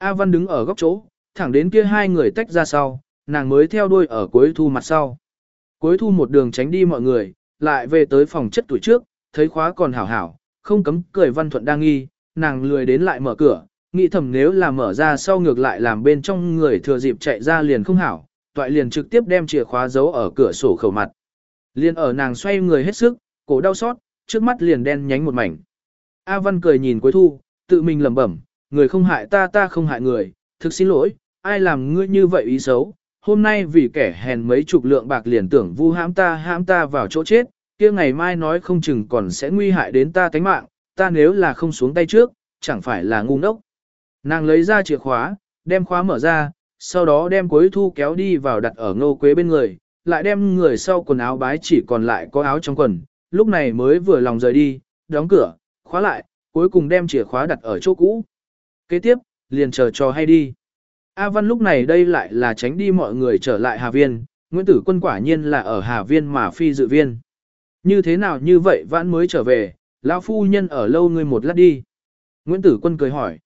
A: A Văn đứng ở góc chỗ, thẳng đến kia hai người tách ra sau, nàng mới theo đuôi ở cuối thu mặt sau. Cuối thu một đường tránh đi mọi người, lại về tới phòng chất tuổi trước, thấy khóa còn hảo hảo, không cấm cười văn thuận đang nghi, nàng lười đến lại mở cửa, nghĩ thầm nếu là mở ra sau ngược lại làm bên trong người thừa dịp chạy ra liền không hảo, toại liền trực tiếp đem chìa khóa giấu ở cửa sổ khẩu mặt. Liền ở nàng xoay người hết sức, cổ đau xót, trước mắt liền đen nhánh một mảnh. A Văn cười nhìn cuối thu, tự mình lẩm bẩm, người không hại ta ta không hại người, thực xin lỗi, ai làm ngươi như vậy ý xấu, hôm nay vì kẻ hèn mấy chục lượng bạc liền tưởng vu hãm ta hãm ta vào chỗ chết, kia ngày mai nói không chừng còn sẽ nguy hại đến ta tánh mạng, ta nếu là không xuống tay trước, chẳng phải là ngu ngốc. Nàng lấy ra chìa khóa, đem khóa mở ra, sau đó đem cuối thu kéo đi vào đặt ở ngô quế bên người, lại đem người sau quần áo bái chỉ còn lại có áo trong quần, lúc này mới vừa lòng rời đi, đóng cửa, khóa lại, cuối cùng đem chìa khóa đặt ở chỗ cũ. Kế tiếp, liền chờ cho hay đi. A Văn lúc này đây lại là tránh đi mọi người trở lại Hà Viên, Nguyễn Tử Quân quả nhiên là ở Hà Viên mà phi dự viên. Như thế nào như vậy vãn mới trở về, lão phu nhân ở lâu ngươi một lát đi. Nguyễn Tử Quân cười hỏi.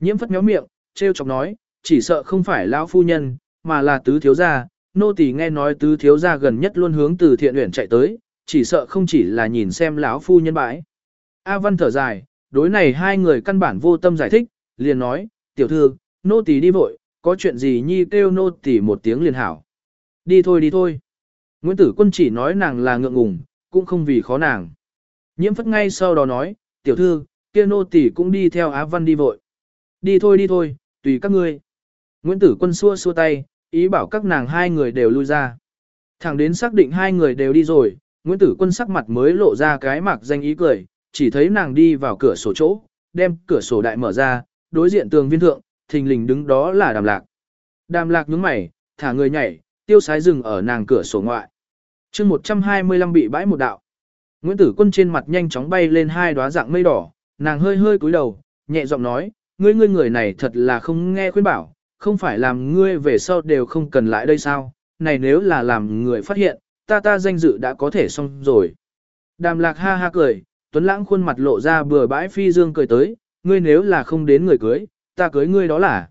A: Nhiễm phất méo miệng, trêu chọc nói, chỉ sợ không phải lão phu nhân, mà là tứ thiếu gia. Nô tỳ nghe nói tứ thiếu gia gần nhất luôn hướng từ thiện uyển chạy tới, chỉ sợ không chỉ là nhìn xem lão phu nhân bãi. A Văn thở dài, đối này hai người căn bản vô tâm giải thích, liền nói, tiểu thư, nô tỳ đi vội, có chuyện gì nhi kêu nô tỳ một tiếng liền hảo. Đi thôi đi thôi. Nguyễn Tử Quân chỉ nói nàng là ngượng ngùng, cũng không vì khó nàng. Nhiễm phất ngay sau đó nói, tiểu thư, kia nô tỳ cũng đi theo Á Văn đi vội. Đi thôi đi thôi, tùy các ngươi. Nguyễn Tử Quân xua xua tay, ý bảo các nàng hai người đều lui ra. Thẳng đến xác định hai người đều đi rồi, Nguyễn Tử Quân sắc mặt mới lộ ra cái mạc danh ý cười, chỉ thấy nàng đi vào cửa sổ chỗ, đem cửa sổ đại mở ra, đối diện tường viên thượng, thình lình đứng đó là đàm lạc. Đàm lạc nhướng mày, thả người nhảy, tiêu sái rừng ở nàng cửa sổ ngoại. chương 125 bị bãi một đạo. Nguyễn Tử Quân trên mặt nhanh chóng bay lên hai đóa dạng mây đỏ, nàng hơi hơi cúi đầu, nhẹ giọng nói, ngươi ngươi người này thật là không nghe khuyên bảo, không phải làm ngươi về sau đều không cần lại đây sao, này nếu là làm người phát hiện, ta ta danh dự đã có thể xong rồi. Đàm lạc ha ha cười, Tuấn Lãng khuôn mặt lộ ra bừa bãi phi dương cười tới, ngươi nếu là không đến người cưới, ta cưới ngươi đó là.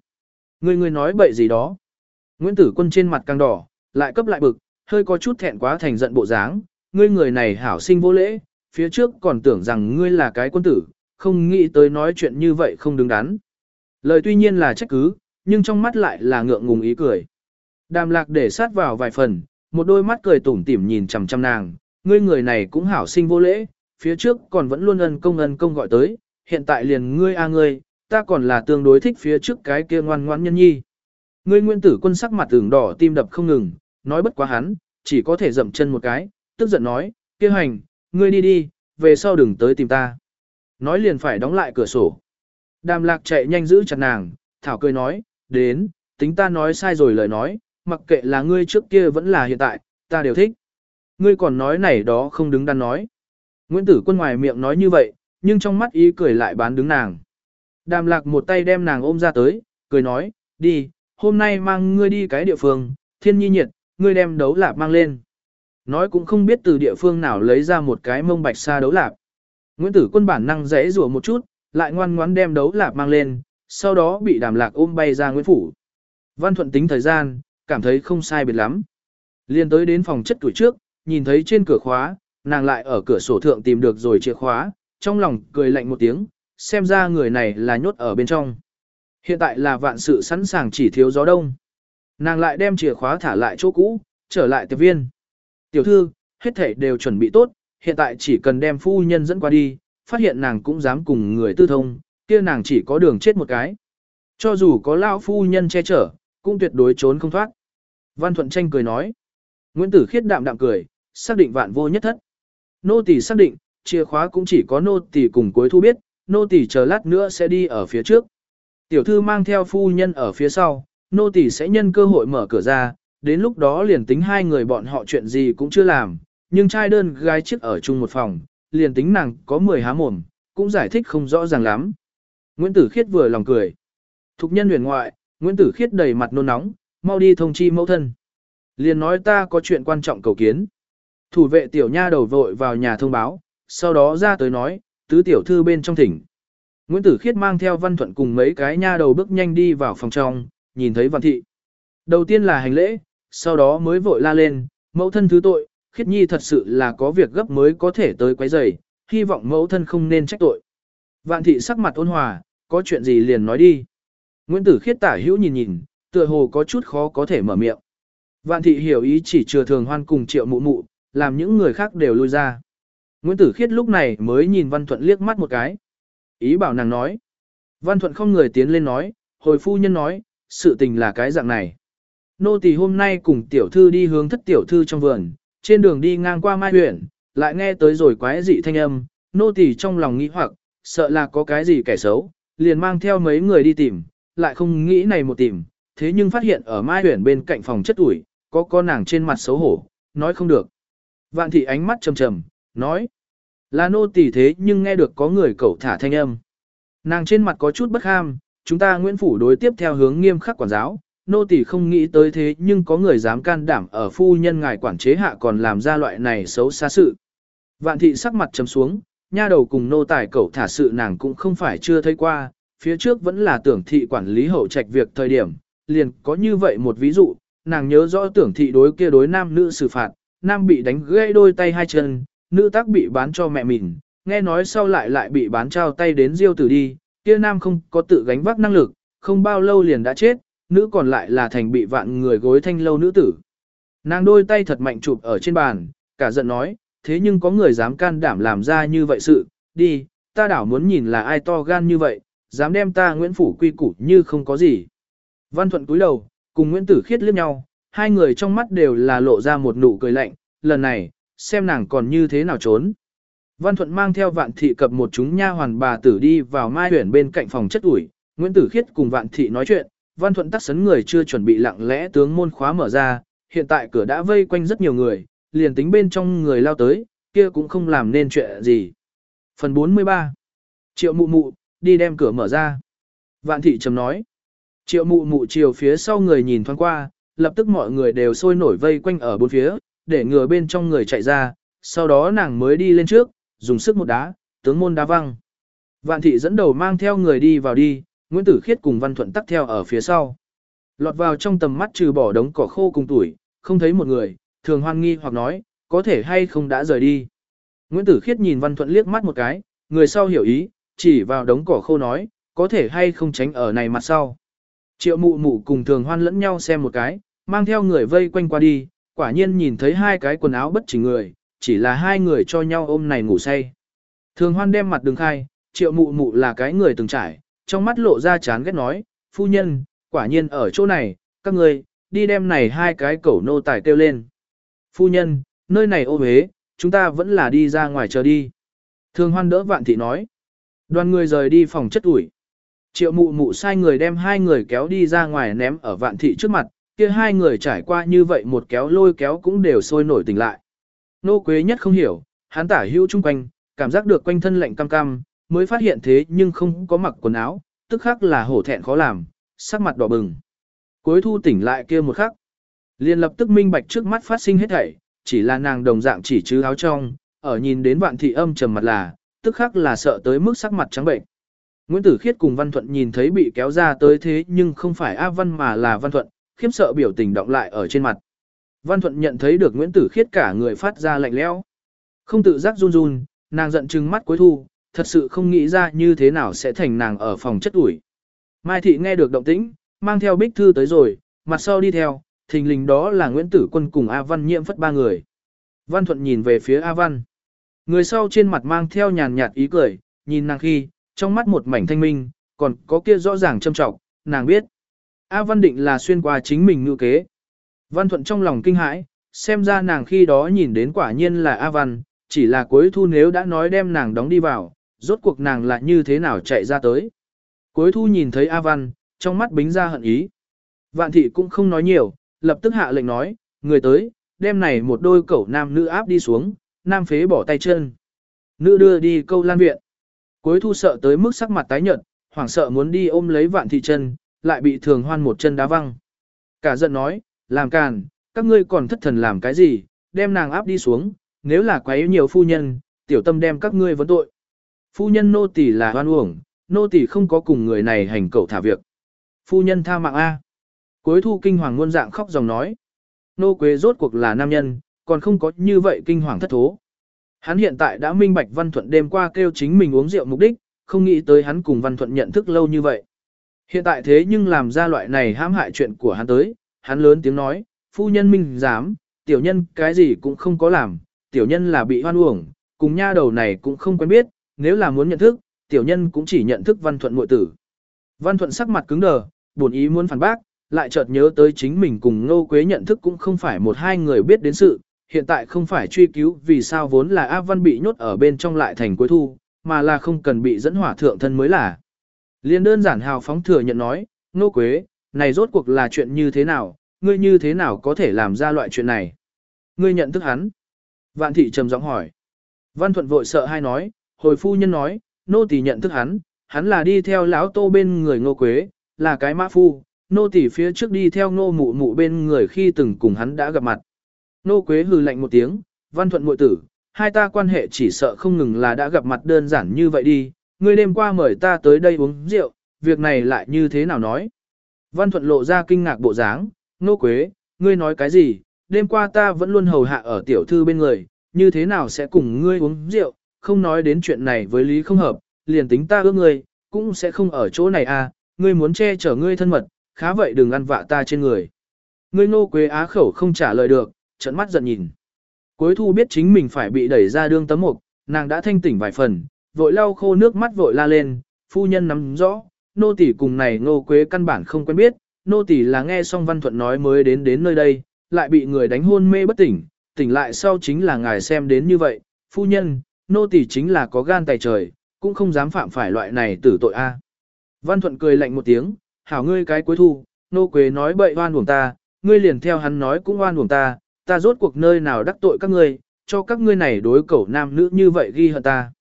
A: Ngươi ngươi nói bậy gì đó. Nguyễn Tử Quân trên mặt càng đỏ, lại cấp lại bực, hơi có chút thẹn quá thành giận bộ dáng, ngươi người này hảo sinh vô lễ, phía trước còn tưởng rằng ngươi là cái quân tử, không nghĩ tới nói chuyện như vậy không đứng đắn. Lời tuy nhiên là trách cứ, nhưng trong mắt lại là ngượng ngùng ý cười. Đàm lạc để sát vào vài phần, một đôi mắt cười tủm tỉm nhìn chằm chằm nàng, ngươi người này cũng hảo sinh vô lễ, phía trước còn vẫn luôn ân công ân công gọi tới, hiện tại liền ngươi a ngươi, ta còn là tương đối thích phía trước cái kia ngoan ngoãn nhân nhi. Ngươi nguyên tử quân sắc mặt tưởng đỏ tim đập không ngừng, nói bất quá hắn, chỉ có thể dậm chân một cái, tức giận nói, kia hành, ngươi đi đi, về sau đừng tới tìm ta. Nói liền phải đóng lại cửa sổ. Đàm lạc chạy nhanh giữ chặt nàng, thảo cười nói, đến, tính ta nói sai rồi lời nói, mặc kệ là ngươi trước kia vẫn là hiện tại, ta đều thích. Ngươi còn nói này đó không đứng đắn nói. Nguyễn Tử Quân ngoài miệng nói như vậy, nhưng trong mắt ý cười lại bán đứng nàng. Đàm lạc một tay đem nàng ôm ra tới, cười nói, đi, hôm nay mang ngươi đi cái địa phương, thiên nhi nhiệt, ngươi đem đấu lạp mang lên. Nói cũng không biết từ địa phương nào lấy ra một cái mông bạch sa đấu lạp. Nguyễn Tử Quân bản năng rẽ rủa một chút, lại ngoan ngoãn đem đấu lạp mang lên, sau đó bị đàm lạc ôm bay ra Nguyễn Phủ. Văn Thuận tính thời gian, cảm thấy không sai biệt lắm. Liên tới đến phòng chất tuổi trước, nhìn thấy trên cửa khóa, nàng lại ở cửa sổ thượng tìm được rồi chìa khóa, trong lòng cười lạnh một tiếng, xem ra người này là nhốt ở bên trong. Hiện tại là vạn sự sẵn sàng chỉ thiếu gió đông. Nàng lại đem chìa khóa thả lại chỗ cũ, trở lại tiệp viên. Tiểu thư, hết thảy đều chuẩn bị tốt, hiện tại chỉ cần đem phu nhân dẫn qua đi, phát hiện nàng cũng dám cùng người tư thông, kia nàng chỉ có đường chết một cái. Cho dù có lao phu nhân che chở, cũng tuyệt đối trốn không thoát. Văn Thuận Tranh cười nói. Nguyễn Tử Khiết đạm đạm cười, xác định vạn vô nhất thất. Nô tỳ xác định, chìa khóa cũng chỉ có nô tỳ cùng cuối thu biết, nô tỳ chờ lát nữa sẽ đi ở phía trước. Tiểu thư mang theo phu nhân ở phía sau, nô tỳ sẽ nhân cơ hội mở cửa ra, đến lúc đó liền tính hai người bọn họ chuyện gì cũng chưa làm, nhưng trai đơn gái chiếc ở chung một phòng, liền tính nàng có 10 há mồm, cũng giải thích không rõ ràng lắm. Nguyễn Tử Khiết vừa lòng cười. Thục nhân huyền ngoại, Nguyễn Tử Khiết đầy mặt nôn nóng, mau đi thông chi mẫu thân. Liền nói ta có chuyện quan trọng cầu kiến. Thủ vệ tiểu nha đầu vội vào nhà thông báo, sau đó ra tới nói, tứ tiểu thư bên trong thỉnh. Nguyễn Tử Khiết mang theo văn thuận cùng mấy cái nha đầu bước nhanh đi vào phòng trong, nhìn thấy văn thị. Đầu tiên là hành lễ, sau đó mới vội la lên, mẫu thân thứ tội, Khiết Nhi thật sự là có việc gấp mới có thể tới quấy rầy, hy vọng mẫu thân không nên trách tội. Vạn thị sắc mặt ôn hòa, có chuyện gì liền nói đi. Nguyễn Tử Khiết tả hữu nhìn nhìn, tựa hồ có chút khó có thể mở miệng. Vạn thị hiểu ý chỉ chừa thường hoan cùng triệu mụ mụ, làm những người khác đều lui ra. Nguyễn Tử Khiết lúc này mới nhìn Văn Thuận liếc mắt một cái. Ý bảo nàng nói. Văn Thuận không người tiến lên nói, hồi phu nhân nói, sự tình là cái dạng này. Nô tỳ hôm nay cùng tiểu thư đi hướng thất tiểu thư trong vườn, trên đường đi ngang qua mai huyện, lại nghe tới rồi quái dị thanh âm, nô tỳ trong lòng nghĩ hoặc, sợ là có cái gì kẻ xấu, liền mang theo mấy người đi tìm, lại không nghĩ này một tìm, thế nhưng phát hiện ở mai huyện bên cạnh phòng chất ủi, có con nàng trên mặt xấu hổ, nói không được. Vạn thị ánh mắt trầm trầm, nói, là nô tỳ thế nhưng nghe được có người cẩu thả thanh âm. Nàng trên mặt có chút bất ham, chúng ta Nguyễn Phủ đối tiếp theo hướng nghiêm khắc quản giáo, nô tỳ không nghĩ tới thế nhưng có người dám can đảm ở phu nhân ngài quản chế hạ còn làm ra loại này xấu xa sự. Vạn thị sắc mặt chấm xuống, nha đầu cùng nô tài cẩu thả sự nàng cũng không phải chưa thấy qua, phía trước vẫn là tưởng thị quản lý hậu trạch việc thời điểm, liền có như vậy một ví dụ, nàng nhớ rõ tưởng thị đối kia đối nam nữ xử phạt, nam bị đánh gãy đôi tay hai chân, nữ tác bị bán cho mẹ mình, nghe nói sau lại lại bị bán trao tay đến diêu tử đi, kia nam không có tự gánh vác năng lực, không bao lâu liền đã chết, nữ còn lại là thành bị vạn người gối thanh lâu nữ tử. Nàng đôi tay thật mạnh chụp ở trên bàn, cả giận nói, thế nhưng có người dám can đảm làm ra như vậy sự, đi, ta đảo muốn nhìn là ai to gan như vậy, dám đem ta Nguyễn Phủ quy củ như không có gì. Văn Thuận cúi đầu, cùng Nguyễn Tử Khiết liếc nhau, hai người trong mắt đều là lộ ra một nụ cười lạnh, lần này, xem nàng còn như thế nào trốn. Văn Thuận mang theo vạn thị cập một chúng nha hoàn bà tử đi vào mai Huyền bên cạnh phòng chất ủi, Nguyễn Tử Khiết cùng vạn thị nói chuyện, Văn Thuận tắt sấn người chưa chuẩn bị lặng lẽ tướng môn khóa mở ra, hiện tại cửa đã vây quanh rất nhiều người, liền tính bên trong người lao tới, kia cũng không làm nên chuyện gì. Phần 43 Triệu mụ mụ, đi đem cửa mở ra. Vạn thị trầm nói. Triệu mụ mụ chiều phía sau người nhìn thoáng qua, lập tức mọi người đều sôi nổi vây quanh ở bốn phía, để ngừa bên trong người chạy ra, sau đó nàng mới đi lên trước, dùng sức một đá, tướng môn đá văng. Vạn thị dẫn đầu mang theo người đi vào đi, Nguyễn Tử Khiết cùng Văn Thuận tắt theo ở phía sau. Lọt vào trong tầm mắt trừ bỏ đống cỏ khô cùng tuổi, không thấy một người, thường hoan nghi hoặc nói, có thể hay không đã rời đi. Nguyễn Tử Khiết nhìn Văn Thuận liếc mắt một cái, người sau hiểu ý, chỉ vào đống cỏ khô nói, có thể hay không tránh ở này mặt sau. Triệu mụ mụ cùng thường hoan lẫn nhau xem một cái, mang theo người vây quanh qua đi, quả nhiên nhìn thấy hai cái quần áo bất chỉnh người, chỉ là hai người cho nhau ôm này ngủ say. Thường hoan đem mặt đường khai, triệu mụ mụ là cái người từng trải, trong mắt lộ ra chán ghét nói, phu nhân, quả nhiên ở chỗ này, các người, đi đem này hai cái cẩu nô tài kêu lên. Phu nhân, nơi này ô hế, chúng ta vẫn là đi ra ngoài chờ đi. Thường hoan đỡ vạn thị nói. Đoàn người rời đi phòng chất ủi. Triệu mụ mụ sai người đem hai người kéo đi ra ngoài ném ở vạn thị trước mặt, kia hai người trải qua như vậy một kéo lôi kéo cũng đều sôi nổi tỉnh lại. Nô Quế nhất không hiểu, hắn tả hữu chung quanh, cảm giác được quanh thân lạnh cam cam, mới phát hiện thế nhưng không có mặc quần áo, tức khắc là hổ thẹn khó làm, sắc mặt đỏ bừng. Cuối thu tỉnh lại kia một khắc, liền lập tức minh bạch trước mắt phát sinh hết thảy, chỉ là nàng đồng dạng chỉ chứ áo trong, ở nhìn đến vạn thị âm trầm mặt là, tức khắc là sợ tới mức sắc mặt trắng bệnh. Nguyễn Tử Khiết cùng Văn Thuận nhìn thấy bị kéo ra tới thế nhưng không phải A Văn mà là Văn Thuận, khiếp sợ biểu tình động lại ở trên mặt. Văn Thuận nhận thấy được Nguyễn Tử Khiết cả người phát ra lạnh lẽo, không tự giác run run, nàng giận trừng mắt cuối thu, thật sự không nghĩ ra như thế nào sẽ thành nàng ở phòng chất ủi. Mai Thị nghe được động tĩnh, mang theo bích thư tới rồi, mặt sau đi theo, thình lình đó là Nguyễn Tử Quân cùng A Văn nhiễm phất ba người. Văn Thuận nhìn về phía A Văn. Người sau trên mặt mang theo nhàn nhạt ý cười, nhìn nàng khi, trong mắt một mảnh thanh minh, còn có kia rõ ràng châm trọng, nàng biết. A Văn định là xuyên qua chính mình ngự kế. Văn Thuận trong lòng kinh hãi, xem ra nàng khi đó nhìn đến quả nhiên là A Văn, chỉ là cuối thu nếu đã nói đem nàng đóng đi vào, rốt cuộc nàng lại như thế nào chạy ra tới. Cuối thu nhìn thấy A Văn, trong mắt bính ra hận ý. Vạn thị cũng không nói nhiều, lập tức hạ lệnh nói, người tới, đem này một đôi cẩu nam nữ áp đi xuống, nam phế bỏ tay chân. Nữ đưa đi câu lan viện. Cuối thu sợ tới mức sắc mặt tái nhợt, hoảng sợ muốn đi ôm lấy vạn thị chân, lại bị thường hoan một chân đá văng. Cả giận nói, làm càn, các ngươi còn thất thần làm cái gì, đem nàng áp đi xuống, nếu là quấy nhiều phu nhân, tiểu tâm đem các ngươi vấn tội. Phu nhân nô tỳ là hoan uổng, nô tỳ không có cùng người này hành cầu thả việc. Phu nhân tha mạng A. Cuối thu kinh hoàng muôn dạng khóc dòng nói. Nô quế rốt cuộc là nam nhân, còn không có như vậy kinh hoàng thất thố. Hắn hiện tại đã minh bạch Văn Thuận đêm qua kêu chính mình uống rượu mục đích, không nghĩ tới hắn cùng Văn Thuận nhận thức lâu như vậy. Hiện tại thế nhưng làm ra loại này hãm hại chuyện của hắn tới, hắn lớn tiếng nói, phu nhân minh dám, tiểu nhân cái gì cũng không có làm, tiểu nhân là bị hoan uổng, cùng nha đầu này cũng không quen biết, nếu là muốn nhận thức, tiểu nhân cũng chỉ nhận thức Văn Thuận muội tử. Văn Thuận sắc mặt cứng đờ, buồn ý muốn phản bác, lại chợt nhớ tới chính mình cùng Ngô Quế nhận thức cũng không phải một hai người biết đến sự, hiện tại không phải truy cứu vì sao vốn là A Văn bị nhốt ở bên trong lại thành cuối thu, mà là không cần bị dẫn hỏa thượng thân mới là. Liên đơn giản hào phóng thừa nhận nói, Ngô Quế, này rốt cuộc là chuyện như thế nào, ngươi như thế nào có thể làm ra loại chuyện này? Ngươi nhận thức hắn. Vạn thị trầm giọng hỏi. Văn Thuận vội sợ hai nói, hồi phu nhân nói, nô tỳ nhận thức hắn, hắn là đi theo lão tô bên người ngô quế, là cái mã phu, nô tỳ phía trước đi theo ngô mụ mụ bên người khi từng cùng hắn đã gặp mặt. Nô quế hừ lạnh một tiếng, văn thuận muội tử, hai ta quan hệ chỉ sợ không ngừng là đã gặp mặt đơn giản như vậy đi, ngươi đêm qua mời ta tới đây uống rượu, việc này lại như thế nào nói. Văn thuận lộ ra kinh ngạc bộ dáng, nô quế, ngươi nói cái gì, đêm qua ta vẫn luôn hầu hạ ở tiểu thư bên người, như thế nào sẽ cùng ngươi uống rượu, không nói đến chuyện này với lý không hợp, liền tính ta ước ngươi, cũng sẽ không ở chỗ này à, ngươi muốn che chở ngươi thân mật, khá vậy đừng ăn vạ ta trên người. Ngươi nô quế á khẩu không trả lời được, trận mắt giận nhìn. Cuối thu biết chính mình phải bị đẩy ra đương tấm mục, nàng đã thanh tỉnh vài phần, vội lau khô nước mắt vội la lên, phu nhân nắm rõ, nô tỷ cùng này Ngô quế căn bản không quen biết, nô tỷ là nghe xong văn thuận nói mới đến đến nơi đây, lại bị người đánh hôn mê bất tỉnh, tỉnh lại sau chính là ngài xem đến như vậy, phu nhân, nô tỷ chính là có gan tài trời, cũng không dám phạm phải loại này tử tội a. Văn Thuận cười lạnh một tiếng, hảo ngươi cái cuối thu, nô quế nói bậy oan uổng ta, ngươi liền theo hắn nói cũng oan uổng ta, ta rốt cuộc nơi nào đắc tội các ngươi, cho các ngươi này đối cẩu nam nữ như vậy ghi hận ta.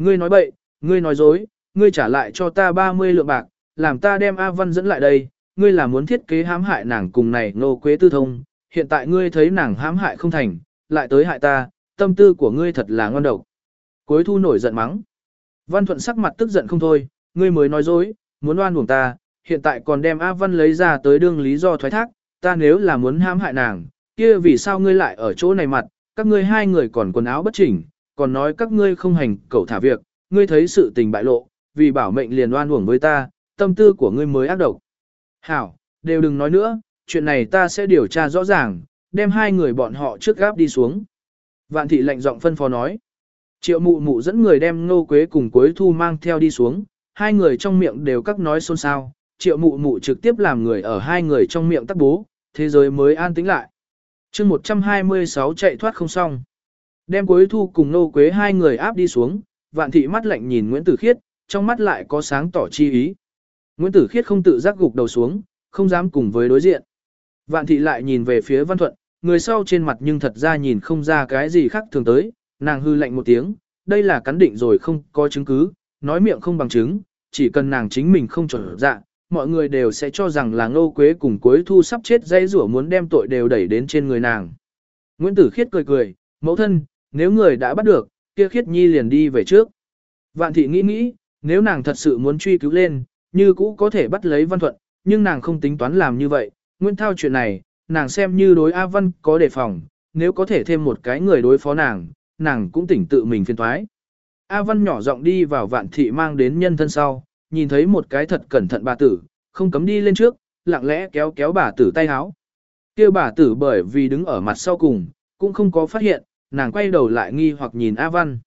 A: Ngươi nói bậy, ngươi nói dối, ngươi trả lại cho ta 30 lượng bạc, làm ta đem A Văn dẫn lại đây, ngươi là muốn thiết kế hãm hại nàng cùng này nô quế tư thông, hiện tại ngươi thấy nàng hãm hại không thành, lại tới hại ta, tâm tư của ngươi thật là ngon độc. Cuối thu nổi giận mắng. Văn Thuận sắc mặt tức giận không thôi, ngươi mới nói dối, muốn oan uổng ta, hiện tại còn đem A Văn lấy ra tới đương lý do thoái thác, ta nếu là muốn hãm hại nàng, kia vì sao ngươi lại ở chỗ này mặt, các ngươi hai người còn quần áo bất chỉnh, còn nói các ngươi không hành cẩu thả việc, ngươi thấy sự tình bại lộ, vì bảo mệnh liền oan uổng với ta, tâm tư của ngươi mới ác độc. Hảo, đều đừng nói nữa, chuyện này ta sẽ điều tra rõ ràng, đem hai người bọn họ trước gáp đi xuống. Vạn thị lạnh giọng phân phó nói. Triệu mụ mụ dẫn người đem ngô quế cùng quế thu mang theo đi xuống, hai người trong miệng đều các nói xôn xao, triệu mụ mụ trực tiếp làm người ở hai người trong miệng tắc bố, thế giới mới an tĩnh lại. chương 126 chạy thoát không xong. Đem cuối thu cùng Nô quế hai người áp đi xuống, vạn thị mắt lạnh nhìn Nguyễn Tử Khiết, trong mắt lại có sáng tỏ chi ý. Nguyễn Tử Khiết không tự giác gục đầu xuống, không dám cùng với đối diện. Vạn thị lại nhìn về phía Văn Thuận, người sau trên mặt nhưng thật ra nhìn không ra cái gì khác thường tới, nàng hư lạnh một tiếng, đây là cắn định rồi không có chứng cứ, nói miệng không bằng chứng, chỉ cần nàng chính mình không trở dạ, mọi người đều sẽ cho rằng là ngô quế cùng cuối thu sắp chết dây rủa muốn đem tội đều đẩy đến trên người nàng. Nguyễn Tử Khiết cười cười, mẫu thân, nếu người đã bắt được, kia Khiết Nhi liền đi về trước. Vạn thị nghĩ nghĩ, nếu nàng thật sự muốn truy cứu lên, như cũ có thể bắt lấy Văn Thuận, nhưng nàng không tính toán làm như vậy, nguyên Thao chuyện này, nàng xem như đối A Văn có đề phòng, nếu có thể thêm một cái người đối phó nàng, nàng cũng tỉnh tự mình phiên thoái. A Văn nhỏ giọng đi vào vạn thị mang đến nhân thân sau, nhìn thấy một cái thật cẩn thận bà tử, không cấm đi lên trước, lặng lẽ kéo kéo bà tử tay háo. kia bà tử bởi vì đứng ở mặt sau cùng, cũng không có phát hiện, nàng quay đầu lại nghi hoặc nhìn A Văn.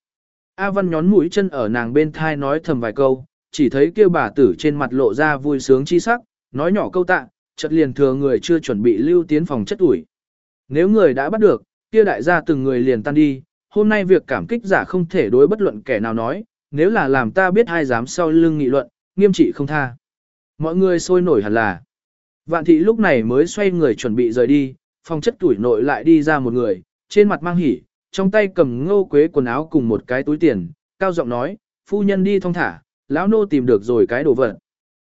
A: A Văn nhón mũi chân ở nàng bên thai nói thầm vài câu, chỉ thấy kia bà tử trên mặt lộ ra vui sướng chi sắc, nói nhỏ câu tạ, chợt liền thừa người chưa chuẩn bị lưu tiến phòng chất ủi. Nếu người đã bắt được, kia đại gia từng người liền tan đi, hôm nay việc cảm kích giả không thể đối bất luận kẻ nào nói, nếu là làm ta biết ai dám sau lưng nghị luận, nghiêm trị không tha. Mọi người sôi nổi hẳn là. Vạn thị lúc này mới xoay người chuẩn bị rời đi, phòng chất tuổi nội lại đi ra một người, trên mặt mang hỉ, trong tay cầm ngô quế quần áo cùng một cái túi tiền, cao giọng nói, phu nhân đi thong thả, lão nô tìm được rồi cái đồ vật.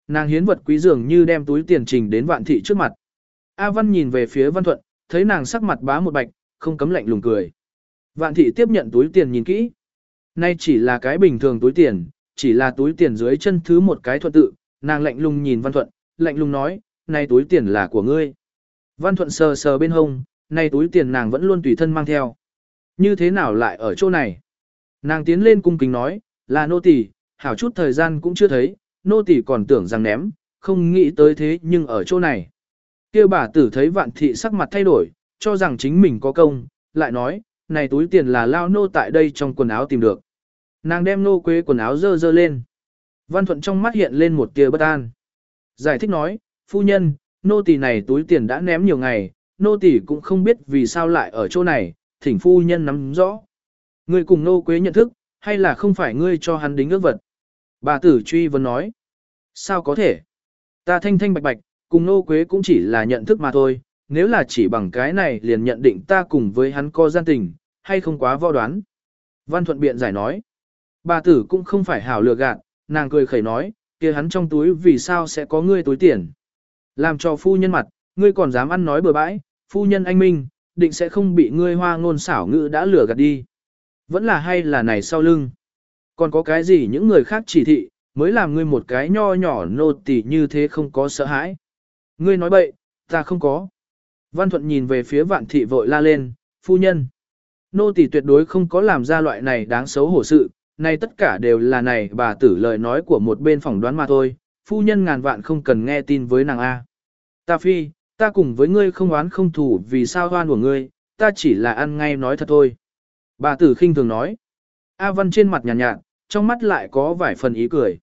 A: Nàng hiến vật quý dường như đem túi tiền trình đến vạn thị trước mặt. A Văn nhìn về phía Văn Thuận, thấy nàng sắc mặt bá một bạch, không cấm lạnh lùng cười. Vạn thị tiếp nhận túi tiền nhìn kỹ. Nay chỉ là cái bình thường túi tiền, chỉ là túi tiền dưới chân thứ một cái thuận tự, nàng lạnh lùng nhìn Văn Thuận, lạnh lùng nói, nay túi tiền là của ngươi. Văn Thuận sờ sờ bên hông, nay túi tiền nàng vẫn luôn tùy thân mang theo. Như thế nào lại ở chỗ này? Nàng tiến lên cung kính nói, là nô tỳ, hảo chút thời gian cũng chưa thấy, nô tỳ còn tưởng rằng ném, không nghĩ tới thế nhưng ở chỗ này. Kia bà tử thấy vạn thị sắc mặt thay đổi, cho rằng chính mình có công, lại nói, này túi tiền là lao nô tại đây trong quần áo tìm được. Nàng đem nô quế quần áo dơ dơ lên. Văn Thuận trong mắt hiện lên một tia bất an. Giải thích nói, phu nhân, nô tỳ này túi tiền đã ném nhiều ngày, nô tỳ cũng không biết vì sao lại ở chỗ này, thỉnh phu nhân nắm rõ. Ngươi cùng nô quế nhận thức, hay là không phải ngươi cho hắn đính ước vật? Bà tử truy vấn nói. Sao có thể? Ta thanh thanh bạch bạch, cùng nô quế cũng chỉ là nhận thức mà thôi, nếu là chỉ bằng cái này liền nhận định ta cùng với hắn có gian tình, hay không quá võ đoán. Văn Thuận biện giải nói. Bà tử cũng không phải hảo lừa gạt, nàng cười khẩy nói, kia hắn trong túi vì sao sẽ có ngươi túi tiền. Làm cho phu nhân mặt, ngươi còn dám ăn nói bừa bãi, phu nhân anh minh, định sẽ không bị ngươi hoa ngôn xảo ngữ đã lừa gạt đi. Vẫn là hay là này sau lưng. Còn có cái gì những người khác chỉ thị, mới làm ngươi một cái nho nhỏ nô tỳ như thế không có sợ hãi. Ngươi nói bậy, ta không có. Văn Thuận nhìn về phía vạn thị vội la lên, phu nhân. Nô tỳ tuyệt đối không có làm ra loại này đáng xấu hổ sự, này tất cả đều là này bà tử lời nói của một bên phỏng đoán mà thôi, phu nhân ngàn vạn không cần nghe tin với nàng A. Ta phi, ta cùng với ngươi không oán không thủ vì sao hoan của ngươi, ta chỉ là ăn ngay nói thật thôi. Bà tử khinh thường nói. A Văn trên mặt nhàn nhạt, nhạt, trong mắt lại có vài phần ý cười.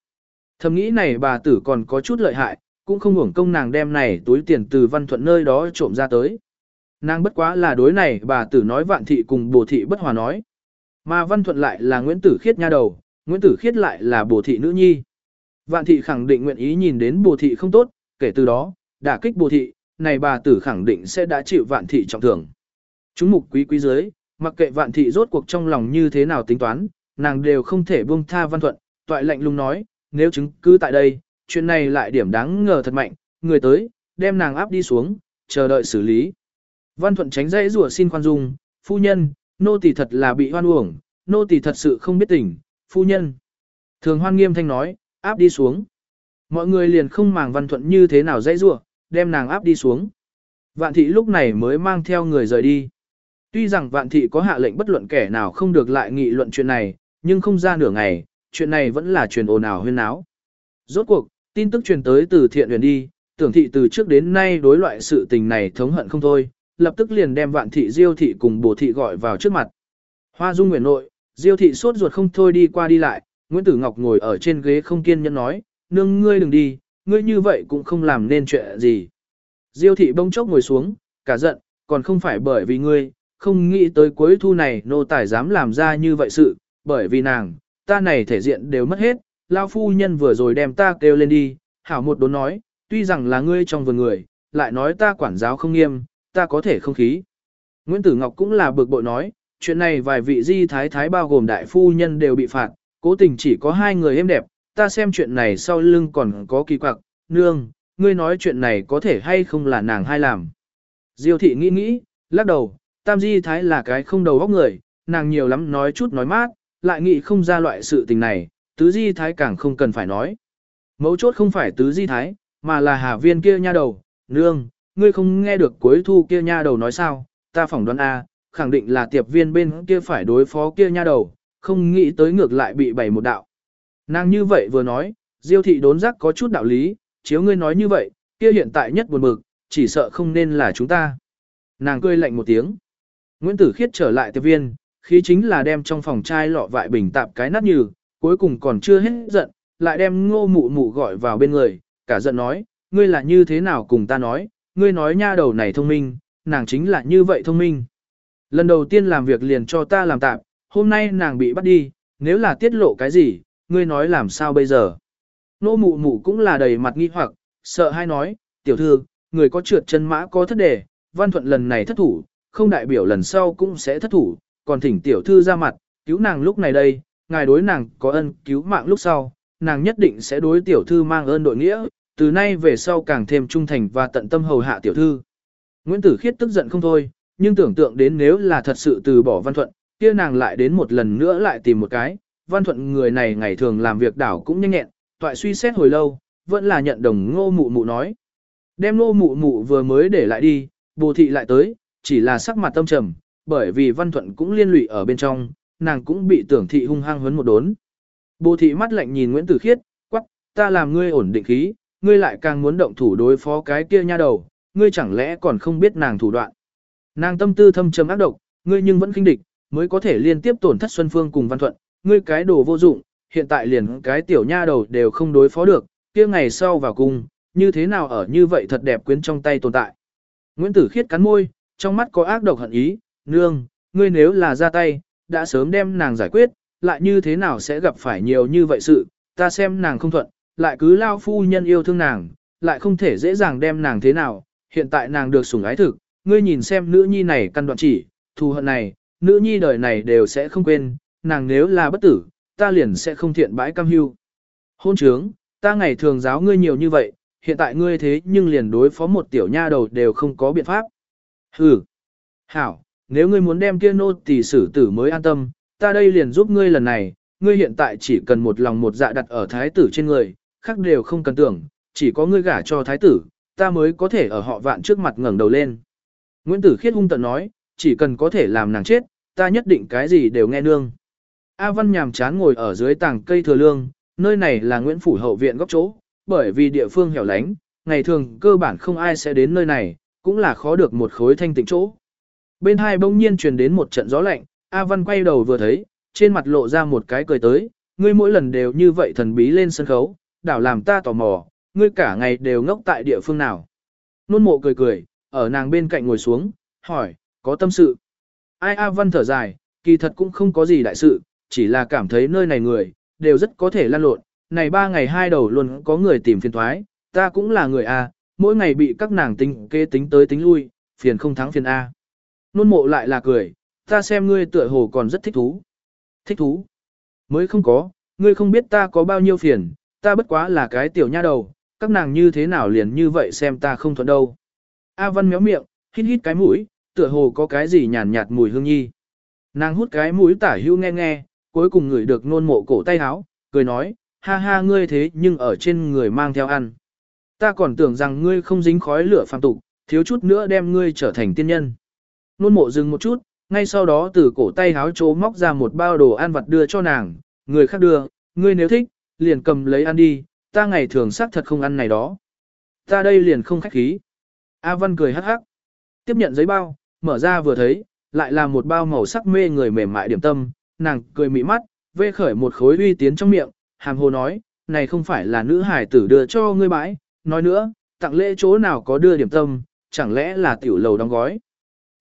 A: Thầm nghĩ này bà tử còn có chút lợi hại, cũng không hưởng công nàng đem này túi tiền từ văn thuận nơi đó trộm ra tới. Nàng bất quá là đối này bà tử nói vạn thị cùng bồ thị bất hòa nói. Mà văn thuận lại là Nguyễn Tử Khiết nha đầu, Nguyễn Tử Khiết lại là bồ thị nữ nhi. Vạn thị khẳng định nguyện ý nhìn đến bồ thị không tốt, kể từ đó, đả kích bồ thị, này bà tử khẳng định sẽ đã chịu vạn thị trọng thưởng. Chúng mục quý quý giới, mặc kệ vạn thị rốt cuộc trong lòng như thế nào tính toán, nàng đều không thể buông tha văn thuận, toại lệnh lùng nói, nếu chứng cứ tại đây, chuyện này lại điểm đáng ngờ thật mạnh, người tới, đem nàng áp đi xuống, chờ đợi xử lý. Văn thuận tránh dây rủa xin khoan dung, phu nhân, nô tỳ thật là bị hoan uổng, nô tỳ thật sự không biết tỉnh phu nhân. Thường hoan nghiêm thanh nói, áp đi xuống. Mọi người liền không màng văn thuận như thế nào dây rủa, đem nàng áp đi xuống. Vạn thị lúc này mới mang theo người rời đi. Tuy rằng vạn thị có hạ lệnh bất luận kẻ nào không được lại nghị luận chuyện này, nhưng không ra nửa ngày, chuyện này vẫn là truyền ồn ào huyên náo. Rốt cuộc, tin tức truyền tới từ thiện huyền đi, tưởng thị từ trước đến nay đối loại sự tình này thống hận không thôi, lập tức liền đem vạn thị diêu thị cùng Bồ thị gọi vào trước mặt. Hoa dung nguyện nội, diêu thị sốt ruột không thôi đi qua đi lại, Nguyễn Tử Ngọc ngồi ở trên ghế không kiên nhẫn nói, nương ngươi đừng đi, ngươi như vậy cũng không làm nên chuyện gì. Diêu thị bông chốc ngồi xuống, cả giận, còn không phải bởi vì ngươi, không nghĩ tới cuối thu này nô tài dám làm ra như vậy sự, bởi vì nàng, ta này thể diện đều mất hết, lao phu nhân vừa rồi đem ta kêu lên đi, hảo một đốn nói, tuy rằng là ngươi trong vườn người, lại nói ta quản giáo không nghiêm, ta có thể không khí. Nguyễn Tử Ngọc cũng là bực bội nói, chuyện này vài vị di thái thái bao gồm đại phu nhân đều bị phạt, cố tình chỉ có hai người êm đẹp, ta xem chuyện này sau lưng còn có kỳ quặc, nương, ngươi nói chuyện này có thể hay không là nàng hay làm. Diêu thị nghĩ nghĩ, lắc đầu, tam di thái là cái không đầu óc người, nàng nhiều lắm nói chút nói mát, lại nghĩ không ra loại sự tình này, tứ di thái càng không cần phải nói. Mấu chốt không phải tứ di thái, mà là hà viên kia nha đầu, nương, ngươi không nghe được cuối thu kia nha đầu nói sao, ta phỏng đoán A, khẳng định là tiệp viên bên kia phải đối phó kia nha đầu, không nghĩ tới ngược lại bị bày một đạo. Nàng như vậy vừa nói, diêu thị đốn giác có chút đạo lý, chiếu ngươi nói như vậy, kia hiện tại nhất buồn bực, chỉ sợ không nên là chúng ta. Nàng cười lạnh một tiếng. Nguyễn Tử Khiết trở lại tiệp viên, khí chính là đem trong phòng chai lọ vại bình tạp cái nát như, cuối cùng còn chưa hết giận, lại đem ngô mụ mụ gọi vào bên người, cả giận nói, ngươi là như thế nào cùng ta nói, ngươi nói nha đầu này thông minh, nàng chính là như vậy thông minh. Lần đầu tiên làm việc liền cho ta làm tạm, hôm nay nàng bị bắt đi, nếu là tiết lộ cái gì, ngươi nói làm sao bây giờ. Nô mụ mụ cũng là đầy mặt nghi hoặc, sợ hay nói, tiểu thư, người có trượt chân mã có thất đề, văn thuận lần này thất thủ, không đại biểu lần sau cũng sẽ thất thủ, còn thỉnh tiểu thư ra mặt, cứu nàng lúc này đây, ngài đối nàng có ân cứu mạng lúc sau, nàng nhất định sẽ đối tiểu thư mang ơn đội nghĩa, từ nay về sau càng thêm trung thành và tận tâm hầu hạ tiểu thư. Nguyễn Tử Khiết tức giận không thôi, nhưng tưởng tượng đến nếu là thật sự từ bỏ Văn Thuận, kia nàng lại đến một lần nữa lại tìm một cái, Văn Thuận người này ngày thường làm việc đảo cũng nhanh nhẹn, toại suy xét hồi lâu, vẫn là nhận đồng ngô mụ mụ nói. Đem ngô mụ mụ vừa mới để lại đi, bồ thị lại tới, chỉ là sắc mặt tâm trầm, bởi vì Văn Thuận cũng liên lụy ở bên trong, nàng cũng bị tưởng thị hung hăng huấn một đốn. Bồ thị mắt lạnh nhìn Nguyễn Tử Khiết, quắc, ta làm ngươi ổn định khí, ngươi lại càng muốn động thủ đối phó cái kia nha đầu, ngươi chẳng lẽ còn không biết nàng thủ đoạn. Nàng tâm tư thâm trầm ác độc, ngươi nhưng vẫn kinh địch, mới có thể liên tiếp tổn thất Xuân Phương cùng Văn Thuận, ngươi cái đồ vô dụng, hiện tại liền cái tiểu nha đầu đều không đối phó được, kia ngày sau vào cung, như thế nào ở như vậy thật đẹp quyến trong tay tồn tại. Nguyễn Tử Khiết cắn môi, trong mắt có ác độc hận ý, nương, ngươi nếu là ra tay, đã sớm đem nàng giải quyết, lại như thế nào sẽ gặp phải nhiều như vậy sự, ta xem nàng không thuận, lại cứ lao phu nhân yêu thương nàng, lại không thể dễ dàng đem nàng thế nào, hiện tại nàng được sủng ái thực, ngươi nhìn xem nữ nhi này căn đoạn chỉ, thù hận này, nữ nhi đời này đều sẽ không quên, nàng nếu là bất tử, ta liền sẽ không thiện bãi cam hưu. Hôn trướng, ta ngày thường giáo ngươi nhiều như vậy, hiện tại ngươi thế nhưng liền đối phó một tiểu nha đầu đều không có biện pháp. Hừ. Hảo, nếu ngươi muốn đem kia nô tỳ xử tử mới an tâm, ta đây liền giúp ngươi lần này, ngươi hiện tại chỉ cần một lòng một dạ đặt ở thái tử trên người, khác đều không cần tưởng, chỉ có ngươi gả cho thái tử, ta mới có thể ở họ vạn trước mặt ngẩng đầu lên. Nguyễn Tử Khiết hung tận nói, chỉ cần có thể làm nàng chết, ta nhất định cái gì đều nghe nương. A Văn nhàm chán ngồi ở dưới tảng cây thừa lương, nơi này là Nguyễn Phủ hậu viện góc chỗ, bởi vì địa phương hẻo lánh, ngày thường cơ bản không ai sẽ đến nơi này, cũng là khó được một khối thanh tịnh chỗ. Bên hai bỗng nhiên truyền đến một trận gió lạnh, A Văn quay đầu vừa thấy, trên mặt lộ ra một cái cười tới, ngươi mỗi lần đều như vậy thần bí lên sân khấu, đảo làm ta tò mò, ngươi cả ngày đều ngốc tại địa phương nào. Nôn mộ cười cười, ở nàng bên cạnh ngồi xuống, hỏi, có tâm sự. Ai A Văn thở dài, kỳ thật cũng không có gì đại sự, chỉ là cảm thấy nơi này người, đều rất có thể lan lộn, này ba ngày hai đầu luôn có người tìm phiền thoái, ta cũng là người A, mỗi ngày bị các nàng tính kê tính tới tính lui, phiền không thắng phiền A. Nôn mộ lại là cười, ta xem ngươi tựa hồ còn rất thích thú. Thích thú? Mới không có, ngươi không biết ta có bao nhiêu phiền, ta bất quá là cái tiểu nha đầu, các nàng như thế nào liền như vậy xem ta không thuận đâu. A Văn méo miệng, hít hít cái mũi, tựa hồ có cái gì nhàn nhạt mùi hương nhi. Nàng hút cái mũi tả hưu nghe nghe, cuối cùng ngửi được nôn mộ cổ tay háo, cười nói, ha ha ngươi thế nhưng ở trên người mang theo ăn. Ta còn tưởng rằng ngươi không dính khói lửa phàm tục, thiếu chút nữa đem ngươi trở thành tiên nhân. Nôn mộ dừng một chút, ngay sau đó từ cổ tay háo chố móc ra một bao đồ ăn vặt đưa cho nàng, người khác đưa, ngươi nếu thích, liền cầm lấy ăn đi, ta ngày thường xác thật không ăn này đó. Ta đây liền không khách khí. A Văn cười hắc hắc. Tiếp nhận giấy bao, mở ra vừa thấy, lại là một bao màu sắc mê người mềm mại điểm tâm, nàng cười mị mắt, vê khởi một khối uy tiến trong miệng, hàm hồ nói, này không phải là nữ hải tử đưa cho ngươi bãi, nói nữa, tặng lễ chỗ nào có đưa điểm tâm, chẳng lẽ là tiểu lầu đóng gói.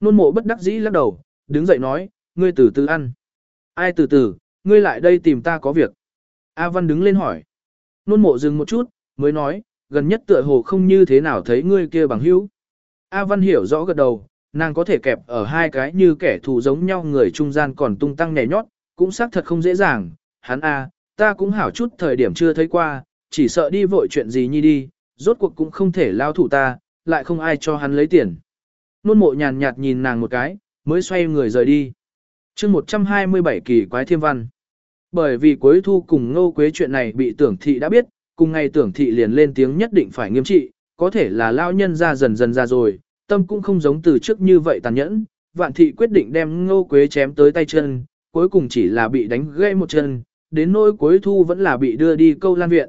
A: Nôn mộ bất đắc dĩ lắc đầu, đứng dậy nói, ngươi từ từ ăn. Ai từ từ, ngươi lại đây tìm ta có việc. A Văn đứng lên hỏi. Nôn mộ dừng một chút, mới nói, gần nhất tựa hồ không như thế nào thấy ngươi kia bằng hữu. A Văn hiểu rõ gật đầu, nàng có thể kẹp ở hai cái như kẻ thù giống nhau người trung gian còn tung tăng nhảy nhót, cũng xác thật không dễ dàng. Hắn A, ta cũng hảo chút thời điểm chưa thấy qua, chỉ sợ đi vội chuyện gì nhi đi, rốt cuộc cũng không thể lao thủ ta, lại không ai cho hắn lấy tiền. Nôn mộ nhàn nhạt nhìn nàng một cái, mới xoay người rời đi. chương 127 kỳ quái thiên văn. Bởi vì cuối thu cùng ngô quế chuyện này bị tưởng thị đã biết, cùng ngày tưởng thị liền lên tiếng nhất định phải nghiêm trị, có thể là lao nhân ra dần dần ra rồi, tâm cũng không giống từ trước như vậy tàn nhẫn, vạn thị quyết định đem ngô quế chém tới tay chân, cuối cùng chỉ là bị đánh gãy một chân, đến nỗi cuối thu vẫn là bị đưa đi câu lan viện.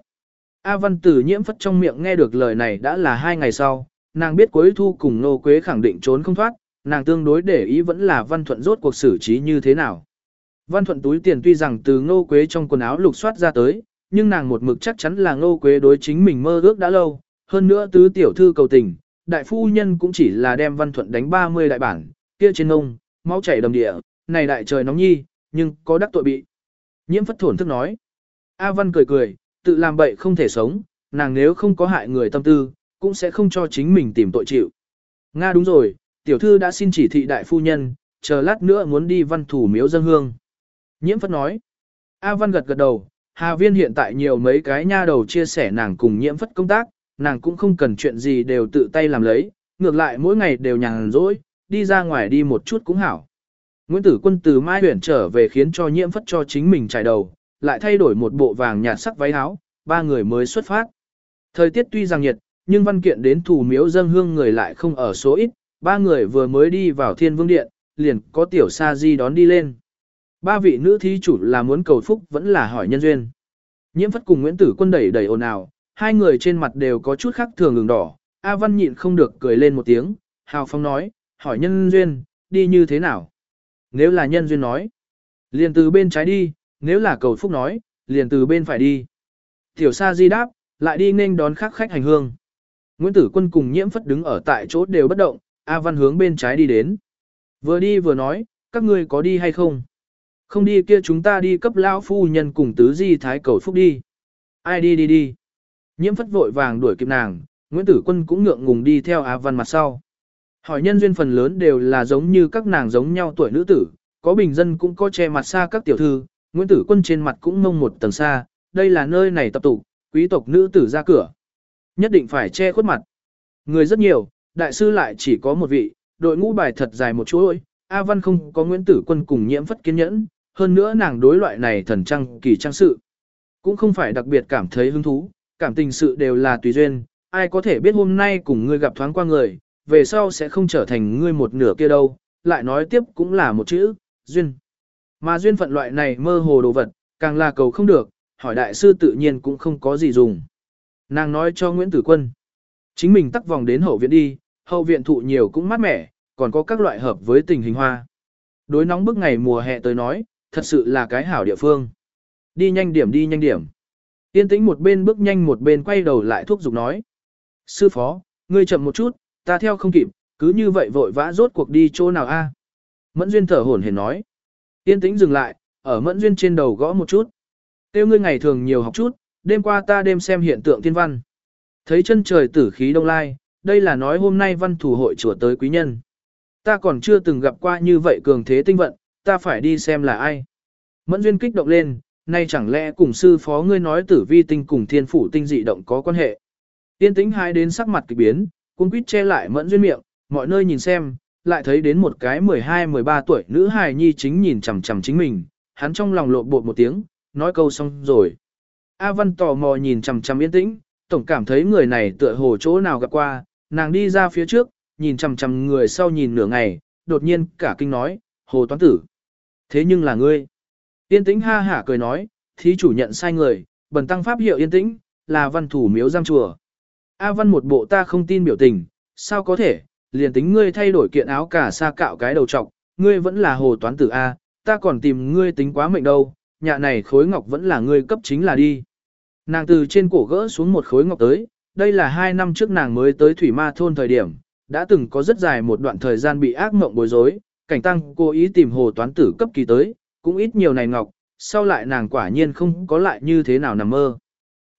A: A văn tử nhiễm phất trong miệng nghe được lời này đã là hai ngày sau, nàng biết cuối thu cùng ngô quế khẳng định trốn không thoát, nàng tương đối để ý vẫn là văn thuận rốt cuộc xử trí như thế nào. Văn thuận túi tiền tuy rằng từ ngô quế trong quần áo lục soát ra tới, nhưng nàng một mực chắc chắn là ngô quế đối chính mình mơ ước đã lâu, hơn nữa tứ tiểu thư cầu tình, đại phu nhân cũng chỉ là đem văn thuận đánh 30 đại bản, kia trên ngông, máu chảy đầm địa, này đại trời nóng nhi, nhưng có đắc tội bị. Nhiễm phất thổn thức nói. A văn cười cười, tự làm bậy không thể sống, nàng nếu không có hại người tâm tư, cũng sẽ không cho chính mình tìm tội chịu. Nga đúng rồi, tiểu thư đã xin chỉ thị đại phu nhân, chờ lát nữa muốn đi văn thủ miếu dân hương. Nhiễm phất nói. A văn gật gật đầu, Hà viên hiện tại nhiều mấy cái nha đầu chia sẻ nàng cùng nhiễm phất công tác, nàng cũng không cần chuyện gì đều tự tay làm lấy, ngược lại mỗi ngày đều nhàn rỗi, đi ra ngoài đi một chút cũng hảo. Nguyễn Tử Quân từ Mai Huyền trở về khiến cho nhiễm phất cho chính mình trải đầu, lại thay đổi một bộ vàng nhạt sắc váy áo, ba người mới xuất phát. Thời tiết tuy rằng nhiệt, nhưng văn kiện đến thủ miếu dân hương người lại không ở số ít, ba người vừa mới đi vào thiên vương điện, liền có tiểu sa di đón đi lên. Ba vị nữ thí chủ là muốn cầu phúc vẫn là hỏi nhân duyên. Nhiễm phất cùng Nguyễn Tử Quân đẩy đẩy ồn ào, hai người trên mặt đều có chút khác thường ngừng đỏ. A Văn nhịn không được cười lên một tiếng, hào phong nói, hỏi nhân duyên, đi như thế nào? Nếu là nhân duyên nói, liền từ bên trái đi, nếu là cầu phúc nói, liền từ bên phải đi. Tiểu sa di đáp, lại đi nên đón khách khách hành hương. Nguyễn Tử Quân cùng nhiễm phất đứng ở tại chỗ đều bất động, A Văn hướng bên trái đi đến. Vừa đi vừa nói, các ngươi có đi hay không? Không đi kia chúng ta đi cấp lão phu nhân cùng tứ di thái cầu phúc đi. Ai đi đi đi. Nhiễm phất vội vàng đuổi kịp nàng, Nguyễn Tử Quân cũng ngượng ngùng đi theo Á Văn mặt sau. Hỏi nhân duyên phần lớn đều là giống như các nàng giống nhau tuổi nữ tử, có bình dân cũng có che mặt xa các tiểu thư, Nguyễn Tử Quân trên mặt cũng mông một tầng xa, đây là nơi này tập tụ, quý tộc nữ tử ra cửa. Nhất định phải che khuất mặt. Người rất nhiều, đại sư lại chỉ có một vị, đội ngũ bài thật dài một chuỗi, A Văn không có Nguyễn Tử Quân cùng nhiễm phất kiên nhẫn, hơn nữa nàng đối loại này thần trang kỳ trang sự. Cũng không phải đặc biệt cảm thấy hứng thú, cảm tình sự đều là tùy duyên, ai có thể biết hôm nay cùng ngươi gặp thoáng qua người, về sau sẽ không trở thành ngươi một nửa kia đâu, lại nói tiếp cũng là một chữ, duyên. Mà duyên phận loại này mơ hồ đồ vật, càng là cầu không được, hỏi đại sư tự nhiên cũng không có gì dùng. Nàng nói cho Nguyễn Tử Quân, chính mình tắc vòng đến hậu viện đi, hậu viện thụ nhiều cũng mát mẻ, còn có các loại hợp với tình hình hoa. Đối nóng bức ngày mùa hè tới nói, thật sự là cái hảo địa phương. Đi nhanh điểm đi nhanh điểm. Tiên tĩnh một bên bước nhanh một bên quay đầu lại thuốc giục nói. Sư phó, ngươi chậm một chút, ta theo không kịp, cứ như vậy vội vã rốt cuộc đi chỗ nào a? Mẫn Duyên thở hổn hển nói. Tiên tĩnh dừng lại, ở Mẫn Duyên trên đầu gõ một chút. Tiêu ngươi ngày thường nhiều học chút, đêm qua ta đêm xem hiện tượng thiên văn. Thấy chân trời tử khí đông lai, đây là nói hôm nay văn thủ hội chùa tới quý nhân. Ta còn chưa từng gặp qua như vậy cường thế tinh vận, ta phải đi xem là ai. Mẫn duyên kích động lên, nay chẳng lẽ cùng sư phó ngươi nói tử vi tinh cùng thiên phủ tinh dị động có quan hệ. Tiên tĩnh hai đến sắc mặt kỳ biến, cuốn quýt che lại mẫn duyên miệng, mọi nơi nhìn xem, lại thấy đến một cái 12-13 tuổi nữ hài nhi chính nhìn chằm chằm chính mình, hắn trong lòng lộn bột một tiếng, nói câu xong rồi. A Văn tò mò nhìn chằm chằm yên tĩnh, tổng cảm thấy người này tựa hồ chỗ nào gặp qua, nàng đi ra phía trước, nhìn chằm chằm người sau nhìn nửa ngày, đột nhiên cả kinh nói, hồ toán tử. Thế nhưng là ngươi. Yên tĩnh ha hả cười nói, thí chủ nhận sai người, bần tăng pháp hiệu yên tĩnh, là văn thủ miếu giam chùa. A văn một bộ ta không tin biểu tình, sao có thể, liền tính ngươi thay đổi kiện áo cả xa cạo cái đầu trọc, ngươi vẫn là hồ toán tử A, ta còn tìm ngươi tính quá mệnh đâu, nhà này khối ngọc vẫn là ngươi cấp chính là đi. Nàng từ trên cổ gỡ xuống một khối ngọc tới, đây là hai năm trước nàng mới tới Thủy Ma Thôn thời điểm, đã từng có rất dài một đoạn thời gian bị ác mộng bối rối, cảnh tăng cố ý tìm hồ toán tử cấp kỳ tới, cũng ít nhiều này ngọc, sau lại nàng quả nhiên không có lại như thế nào nằm mơ.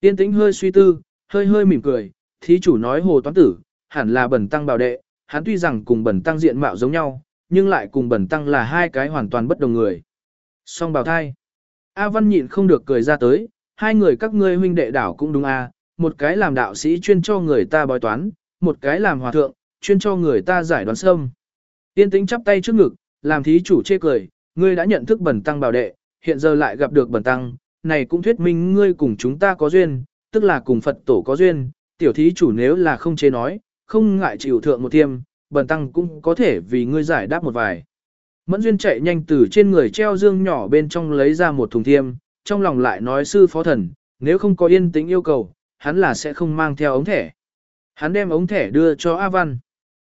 A: Tiên tĩnh hơi suy tư, hơi hơi mỉm cười, thí chủ nói hồ toán tử, hẳn là bẩn tăng bảo đệ, hắn tuy rằng cùng bẩn tăng diện mạo giống nhau, nhưng lại cùng bẩn tăng là hai cái hoàn toàn bất đồng người. Song bào thai. A Văn nhịn không được cười ra tới, hai người các ngươi huynh đệ đảo cũng đúng a, một cái làm đạo sĩ chuyên cho người ta bói toán, một cái làm hòa thượng, chuyên cho người ta giải đoán sâm. Tiên tĩnh chắp tay trước ngực, làm thí chủ chê cười, ngươi đã nhận thức bẩn tăng bảo đệ, hiện giờ lại gặp được bẩn tăng, này cũng thuyết minh ngươi cùng chúng ta có duyên, tức là cùng Phật tổ có duyên, tiểu thí chủ nếu là không chế nói, không ngại chịu thượng một tiêm, bẩn tăng cũng có thể vì ngươi giải đáp một vài. Mẫn duyên chạy nhanh từ trên người treo dương nhỏ bên trong lấy ra một thùng thiêm, trong lòng lại nói sư phó thần, nếu không có yên tĩnh yêu cầu, hắn là sẽ không mang theo ống thẻ. Hắn đem ống thẻ đưa cho A Văn.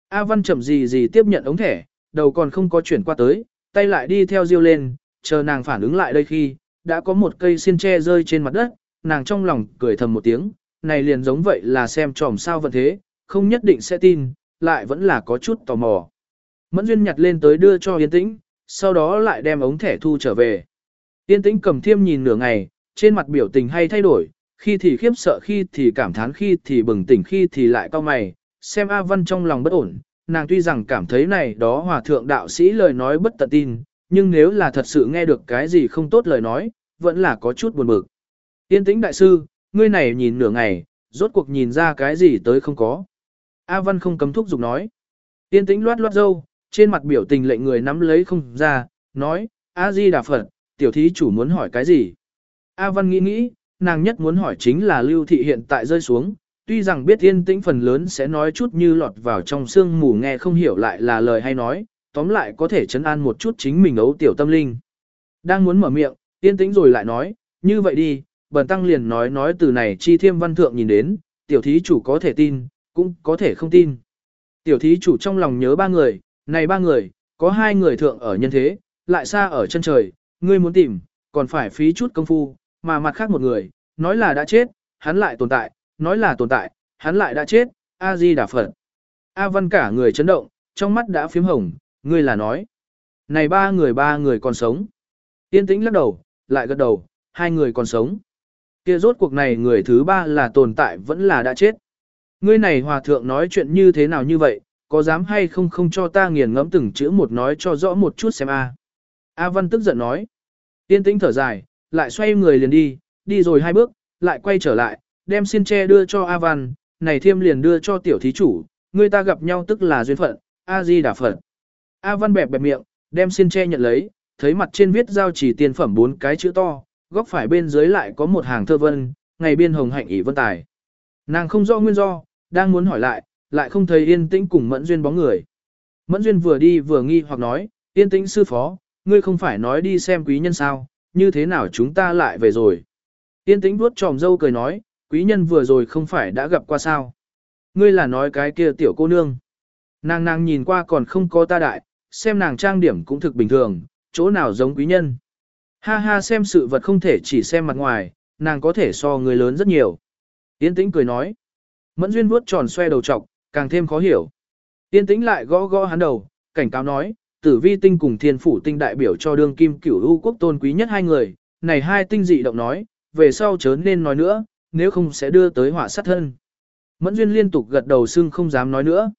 A: A Văn chậm gì gì tiếp nhận ống thẻ, đầu còn không có chuyển qua tới, tay lại đi theo diêu lên, chờ nàng phản ứng lại đây khi, đã có một cây xiên tre rơi trên mặt đất, nàng trong lòng cười thầm một tiếng, này liền giống vậy là xem tròm sao vận thế, không nhất định sẽ tin, lại vẫn là có chút tò mò. Mẫn Duyên nhặt lên tới đưa cho Yên Tĩnh, sau đó lại đem ống thẻ thu trở về. Yên Tĩnh cầm thiêm nhìn nửa ngày, trên mặt biểu tình hay thay đổi, khi thì khiếp sợ khi thì cảm thán khi thì bừng tỉnh khi thì lại cau mày, xem A Văn trong lòng bất ổn, nàng tuy rằng cảm thấy này đó hòa thượng đạo sĩ lời nói bất tận tin, nhưng nếu là thật sự nghe được cái gì không tốt lời nói, vẫn là có chút buồn bực. tiên tĩnh đại sư, ngươi này nhìn nửa ngày, rốt cuộc nhìn ra cái gì tới không có. A Văn không cấm thúc giục nói. tiên tĩnh loát loát dâu, trên mặt biểu tình lệnh người nắm lấy không ra, nói, A Di Đà Phật, tiểu thí chủ muốn hỏi cái gì? A Văn nghĩ nghĩ, nàng nhất muốn hỏi chính là lưu thị hiện tại rơi xuống, tuy rằng biết yên tĩnh phần lớn sẽ nói chút như lọt vào trong xương mù nghe không hiểu lại là lời hay nói, tóm lại có thể chấn an một chút chính mình ấu tiểu tâm linh. Đang muốn mở miệng, yên tĩnh rồi lại nói, như vậy đi, bần tăng liền nói nói từ này chi thiêm văn thượng nhìn đến, tiểu thí chủ có thể tin, cũng có thể không tin. Tiểu thí chủ trong lòng nhớ ba người, này ba người, có hai người thượng ở nhân thế, lại xa ở chân trời, ngươi muốn tìm, còn phải phí chút công phu, mà mặt khác một người, nói là đã chết, hắn lại tồn tại, nói là tồn tại, hắn lại đã chết, A-di Đà Phật. A Văn cả người chấn động, trong mắt đã phím hồng, ngươi là nói. Này ba người ba người còn sống. Yên tĩnh lắc đầu, lại gật đầu, hai người còn sống. Kia rốt cuộc này người thứ ba là tồn tại vẫn là đã chết. Ngươi này hòa thượng nói chuyện như thế nào như vậy, có dám hay không không cho ta nghiền ngẫm từng chữ một nói cho rõ một chút xem a. A Văn tức giận nói. Yên tĩnh thở dài, lại xoay người liền đi, đi rồi hai bước, lại quay trở lại, đem xin tre đưa cho A Văn, này thiêm liền đưa cho tiểu thí chủ, người ta gặp nhau tức là duyên phận, A Di Đà Phật. A Văn bẹp bẹp miệng, đem xin tre nhận lấy, thấy mặt trên viết giao chỉ tiền phẩm bốn cái chữ to, góc phải bên dưới lại có một hàng thơ vân, ngày biên hồng hạnh ỷ vân tài. Nàng không rõ nguyên do, đang muốn hỏi lại, lại không thấy yên tĩnh cùng mẫn duyên bóng người. Mẫn duyên vừa đi vừa nghi hoặc nói, yên tĩnh sư phó, ngươi không phải nói đi xem quý nhân sao, như thế nào chúng ta lại về rồi. Yên tĩnh vuốt tròm dâu cười nói, quý nhân vừa rồi không phải đã gặp qua sao. Ngươi là nói cái kia tiểu cô nương. Nàng nàng nhìn qua còn không có ta đại, xem nàng trang điểm cũng thực bình thường, chỗ nào giống quý nhân. Ha ha xem sự vật không thể chỉ xem mặt ngoài, nàng có thể so người lớn rất nhiều. Yên tĩnh cười nói. Mẫn duyên vuốt tròn xoe đầu trọc, càng thêm khó hiểu. Yên tĩnh lại gõ gõ hắn đầu, cảnh cáo nói, tử vi tinh cùng thiên phủ tinh đại biểu cho đương kim cửu u quốc tôn quý nhất hai người, này hai tinh dị động nói, về sau chớ nên nói nữa, nếu không sẽ đưa tới họa sát thân. Mẫn duyên liên tục gật đầu xưng không dám nói nữa.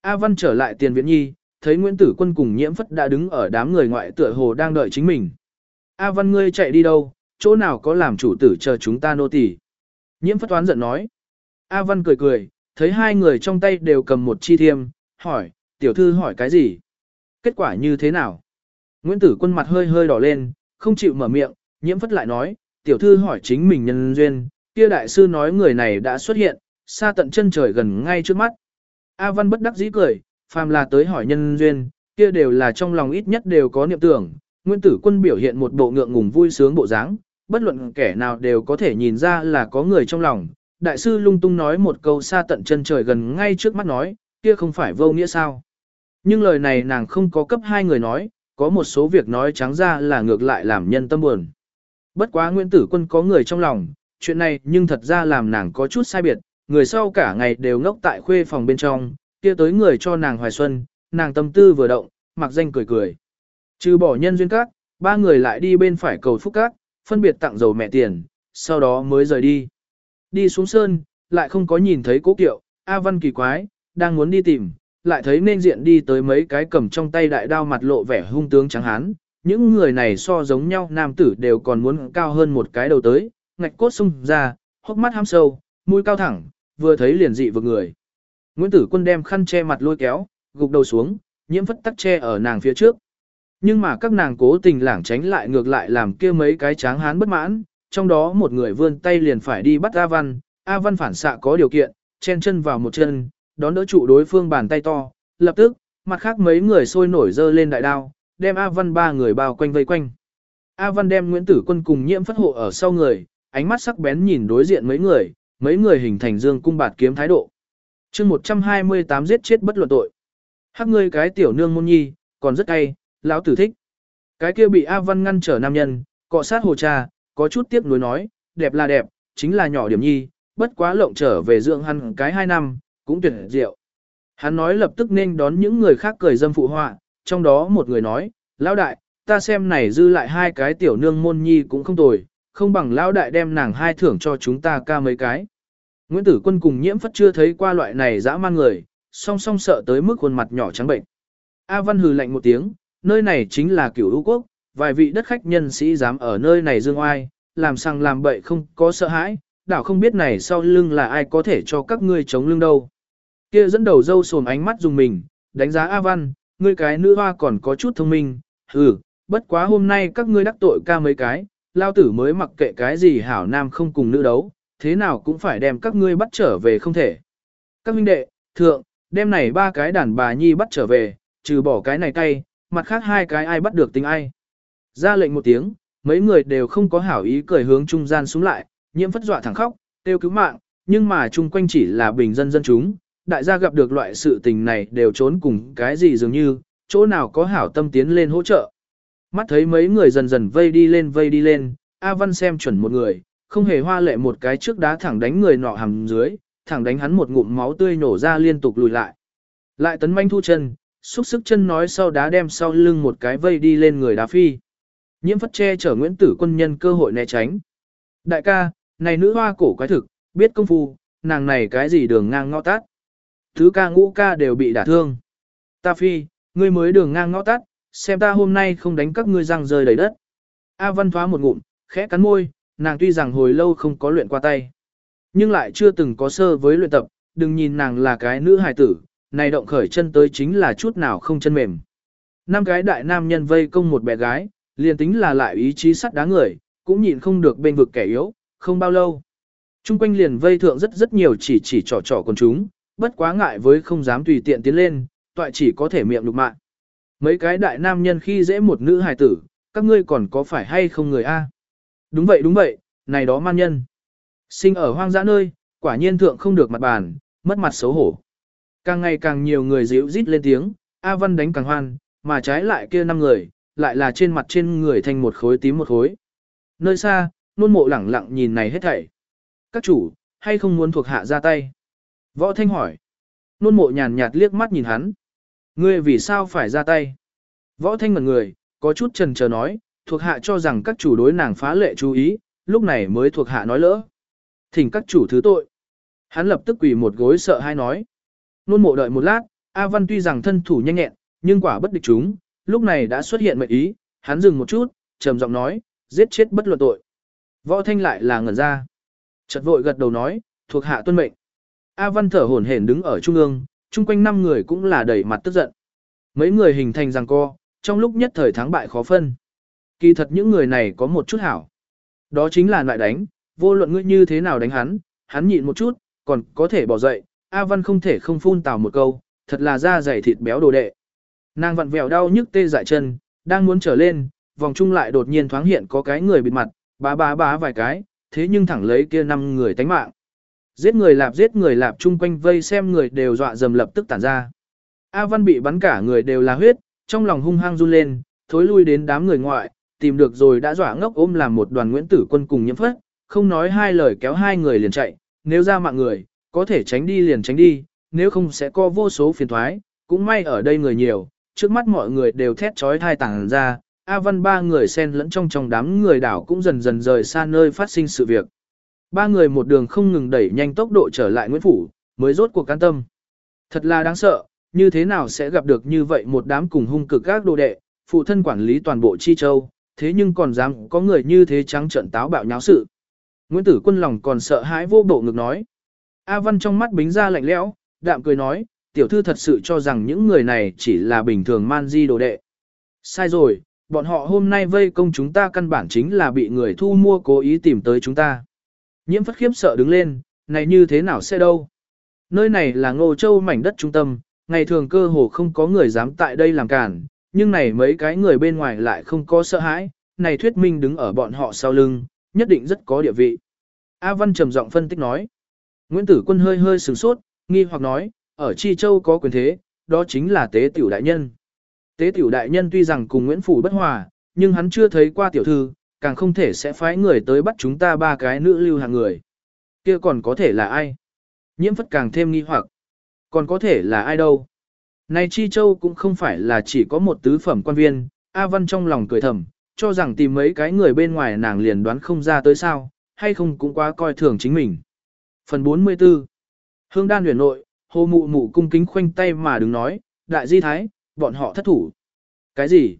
A: A Văn trở lại tiền viện nhi, thấy Nguyễn Tử Quân cùng nhiễm phất đã đứng ở đám người ngoại tựa hồ đang đợi chính mình. A Văn ngươi chạy đi đâu, chỗ nào có làm chủ tử chờ chúng ta nô tỳ? Nhiễm phất toán giận nói. A Văn cười cười, thấy hai người trong tay đều cầm một chi thiêm, hỏi, tiểu thư hỏi cái gì? Kết quả như thế nào? Nguyễn Tử Quân mặt hơi hơi đỏ lên, không chịu mở miệng, nhiễm phất lại nói, tiểu thư hỏi chính mình nhân duyên, kia đại sư nói người này đã xuất hiện, xa tận chân trời gần ngay trước mắt. A Văn bất đắc dĩ cười, phàm là tới hỏi nhân duyên, kia đều là trong lòng ít nhất đều có niệm tưởng. Nguyên tử quân biểu hiện một bộ ngượng ngùng vui sướng bộ dáng, bất luận kẻ nào đều có thể nhìn ra là có người trong lòng. Đại sư lung tung nói một câu xa tận chân trời gần ngay trước mắt nói, kia không phải vô nghĩa sao. Nhưng lời này nàng không có cấp hai người nói, có một số việc nói trắng ra là ngược lại làm nhân tâm buồn. Bất quá Nguyễn Tử Quân có người trong lòng, chuyện này nhưng thật ra làm nàng có chút sai biệt, người sau cả ngày đều ngốc tại khuê phòng bên trong, kia tới người cho nàng hoài xuân, nàng tâm tư vừa động, mặc danh cười cười. Trừ bỏ nhân duyên các, ba người lại đi bên phải cầu phúc các, phân biệt tặng dầu mẹ tiền, sau đó mới rời đi. Đi xuống sơn, lại không có nhìn thấy cố kiệu, A Văn kỳ quái, đang muốn đi tìm, lại thấy nên diện đi tới mấy cái cầm trong tay đại đao mặt lộ vẻ hung tướng trắng hán. Những người này so giống nhau nam tử đều còn muốn cao hơn một cái đầu tới, ngạch cốt sung ra, hốc mắt ham sâu, mũi cao thẳng, vừa thấy liền dị vực người. Nguyễn Tử Quân đem khăn che mặt lôi kéo, gục đầu xuống, nhiễm phất tắc che ở nàng phía trước. Nhưng mà các nàng cố tình lảng tránh lại ngược lại làm kia mấy cái tráng hán bất mãn, trong đó một người vươn tay liền phải đi bắt A Văn, A Văn phản xạ có điều kiện, chen chân vào một chân, đón đỡ trụ đối phương bàn tay to, lập tức, mặt khác mấy người sôi nổi dơ lên đại đao, đem A Văn ba người bao quanh vây quanh. A Văn đem Nguyễn Tử Quân cùng nhiễm phất hộ ở sau người, ánh mắt sắc bén nhìn đối diện mấy người, mấy người hình thành dương cung bạt kiếm thái độ. chương 128 giết chết bất luận tội. Hắc ngươi cái tiểu nương môn nhi, còn rất cay, lão tử thích. Cái kia bị A Văn ngăn trở nam nhân, cọ sát hồ cha, có chút tiếc nuối nói, đẹp là đẹp, chính là nhỏ điểm nhi, bất quá lộng trở về dưỡng hắn cái hai năm, cũng tuyệt diệu. Hắn nói lập tức nên đón những người khác cười dâm phụ họa, trong đó một người nói, lão đại, ta xem này dư lại hai cái tiểu nương môn nhi cũng không tồi, không bằng lão đại đem nàng hai thưởng cho chúng ta ca mấy cái. Nguyễn Tử Quân cùng nhiễm phất chưa thấy qua loại này dã man người, song song sợ tới mức khuôn mặt nhỏ trắng bệnh. A Văn hừ lạnh một tiếng, nơi này chính là cửu lũ quốc, vài vị đất khách nhân sĩ dám ở nơi này dương oai, làm sang làm bậy không có sợ hãi, đảo không biết này sau lưng là ai có thể cho các ngươi chống lưng đâu. Kia dẫn đầu dâu sồn ánh mắt dùng mình, đánh giá A Văn, ngươi cái nữ hoa còn có chút thông minh, ừ, bất quá hôm nay các ngươi đắc tội ca mấy cái, lao tử mới mặc kệ cái gì hảo nam không cùng nữ đấu, thế nào cũng phải đem các ngươi bắt trở về không thể. Các huynh đệ, thượng, đem này ba cái đàn bà nhi bắt trở về, trừ bỏ cái này tay, mặt khác hai cái ai bắt được tính ai. Ra lệnh một tiếng, mấy người đều không có hảo ý cười hướng trung gian xuống lại, nhiễm phất dọa thẳng khóc, tiêu cứu mạng, nhưng mà chung quanh chỉ là bình dân dân chúng, đại gia gặp được loại sự tình này đều trốn cùng cái gì dường như, chỗ nào có hảo tâm tiến lên hỗ trợ. Mắt thấy mấy người dần dần vây đi lên vây đi lên, A Văn xem chuẩn một người, không hề hoa lệ một cái trước đá thẳng đánh người nọ hầm dưới, thẳng đánh hắn một ngụm máu tươi nổ ra liên tục lùi lại. Lại tấn manh thu chân, xúc sức chân nói sau đá đem sau lưng một cái vây đi lên người đá phi. Nhiễm phất che chở Nguyễn Tử quân nhân cơ hội né tránh. Đại ca, này nữ hoa cổ quái thực, biết công phu, nàng này cái gì đường ngang ngõ tát. Thứ ca ngũ ca đều bị đả thương. Ta phi, ngươi mới đường ngang ngõ tát, xem ta hôm nay không đánh các ngươi răng rơi đầy đất. A văn thoá một ngụm, khẽ cắn môi, nàng tuy rằng hồi lâu không có luyện qua tay. Nhưng lại chưa từng có sơ với luyện tập, đừng nhìn nàng là cái nữ hài tử, này động khởi chân tới chính là chút nào không chân mềm. Năm cái đại nam nhân vây công một bé gái, liền tính là lại ý chí sắt đá người, cũng nhịn không được bên vực kẻ yếu, không bao lâu. Trung quanh liền vây thượng rất rất nhiều chỉ chỉ trò trò con chúng, bất quá ngại với không dám tùy tiện tiến lên, toại chỉ có thể miệng lục mạng. Mấy cái đại nam nhân khi dễ một nữ hài tử, các ngươi còn có phải hay không người A? Đúng vậy đúng vậy, này đó man nhân. Sinh ở hoang dã nơi, quả nhiên thượng không được mặt bàn, mất mặt xấu hổ. Càng ngày càng nhiều người dịu rít lên tiếng, A Văn đánh càng hoan, mà trái lại kia năm người, lại là trên mặt trên người thành một khối tím một khối. Nơi xa, nôn mộ lẳng lặng nhìn này hết thảy. Các chủ, hay không muốn thuộc hạ ra tay? Võ Thanh hỏi. Nôn mộ nhàn nhạt liếc mắt nhìn hắn. Ngươi vì sao phải ra tay? Võ Thanh ngẩn người, có chút trần chờ nói, thuộc hạ cho rằng các chủ đối nàng phá lệ chú ý, lúc này mới thuộc hạ nói lỡ. Thỉnh các chủ thứ tội. Hắn lập tức quỳ một gối sợ hai nói. Nôn mộ đợi một lát, A Văn tuy rằng thân thủ nhanh nhẹn, nhưng quả bất địch chúng, lúc này đã xuất hiện mệnh ý, hắn dừng một chút, trầm giọng nói, giết chết bất luận tội. Võ Thanh lại là ngẩn ra. Chợt vội gật đầu nói, thuộc hạ tuân mệnh. A Văn thở hổn hển đứng ở trung ương, chung quanh năm người cũng là đầy mặt tức giận. Mấy người hình thành rằng co, trong lúc nhất thời thắng bại khó phân. Kỳ thật những người này có một chút hảo. Đó chính là loại đánh, vô luận ngươi như thế nào đánh hắn, hắn nhịn một chút, còn có thể bỏ dậy, A Văn không thể không phun tào một câu, thật là da dày thịt béo đồ đệ. Nàng vặn vẹo đau nhức tê dại chân, đang muốn trở lên, vòng chung lại đột nhiên thoáng hiện có cái người bịt mặt, bá bá bá vài cái, thế nhưng thẳng lấy kia năm người tánh mạng. Giết người lạp giết người lạp chung quanh vây xem người đều dọa dầm lập tức tản ra. A Văn bị bắn cả người đều là huyết, trong lòng hung hăng run lên, thối lui đến đám người ngoại, tìm được rồi đã dọa ngốc ôm làm một đoàn Nguyễn Tử Quân cùng nhiễm phất, không nói hai lời kéo hai người liền chạy, nếu ra mạng người, có thể tránh đi liền tránh đi, nếu không sẽ có vô số phiền thoái, cũng may ở đây người nhiều, trước mắt mọi người đều thét trói thai tàng ra, A Văn ba người xen lẫn trong trong đám người đảo cũng dần dần rời xa nơi phát sinh sự việc. Ba người một đường không ngừng đẩy nhanh tốc độ trở lại Nguyễn Phủ, mới rốt cuộc can tâm. Thật là đáng sợ, như thế nào sẽ gặp được như vậy một đám cùng hung cực các đồ đệ, phụ thân quản lý toàn bộ chi châu, thế nhưng còn dám có người như thế trắng trận táo bạo nháo sự. Nguyễn Tử Quân lòng còn sợ hãi vô bộ ngực nói. A Văn trong mắt bính ra lạnh lẽo, đạm cười nói, tiểu thư thật sự cho rằng những người này chỉ là bình thường man di đồ đệ. Sai rồi, bọn họ hôm nay vây công chúng ta căn bản chính là bị người thu mua cố ý tìm tới chúng ta. Nhiễm phất khiếp sợ đứng lên, này như thế nào sẽ đâu? Nơi này là Ngô Châu mảnh đất trung tâm, ngày thường cơ hồ không có người dám tại đây làm cản, nhưng này mấy cái người bên ngoài lại không có sợ hãi, này thuyết minh đứng ở bọn họ sau lưng, nhất định rất có địa vị. A Văn trầm giọng phân tích nói. Nguyễn Tử Quân hơi hơi sửng sốt, nghi hoặc nói, ở Chi Châu có quyền thế, đó chính là tế tiểu đại nhân. Tế tiểu đại nhân tuy rằng cùng Nguyễn Phủ bất hòa, nhưng hắn chưa thấy qua tiểu thư, càng không thể sẽ phái người tới bắt chúng ta ba cái nữ lưu hàng người. Kia còn có thể là ai? Nhiễm phất càng thêm nghi hoặc. Còn có thể là ai đâu? Này Chi Châu cũng không phải là chỉ có một tứ phẩm quan viên, A Văn trong lòng cười thầm, cho rằng tìm mấy cái người bên ngoài nàng liền đoán không ra tới sao, hay không cũng quá coi thường chính mình. Phần 44 Hương đan huyền nội, hồ mụ mụ cung kính khoanh tay mà đứng nói, đại di thái, bọn họ thất thủ. Cái gì?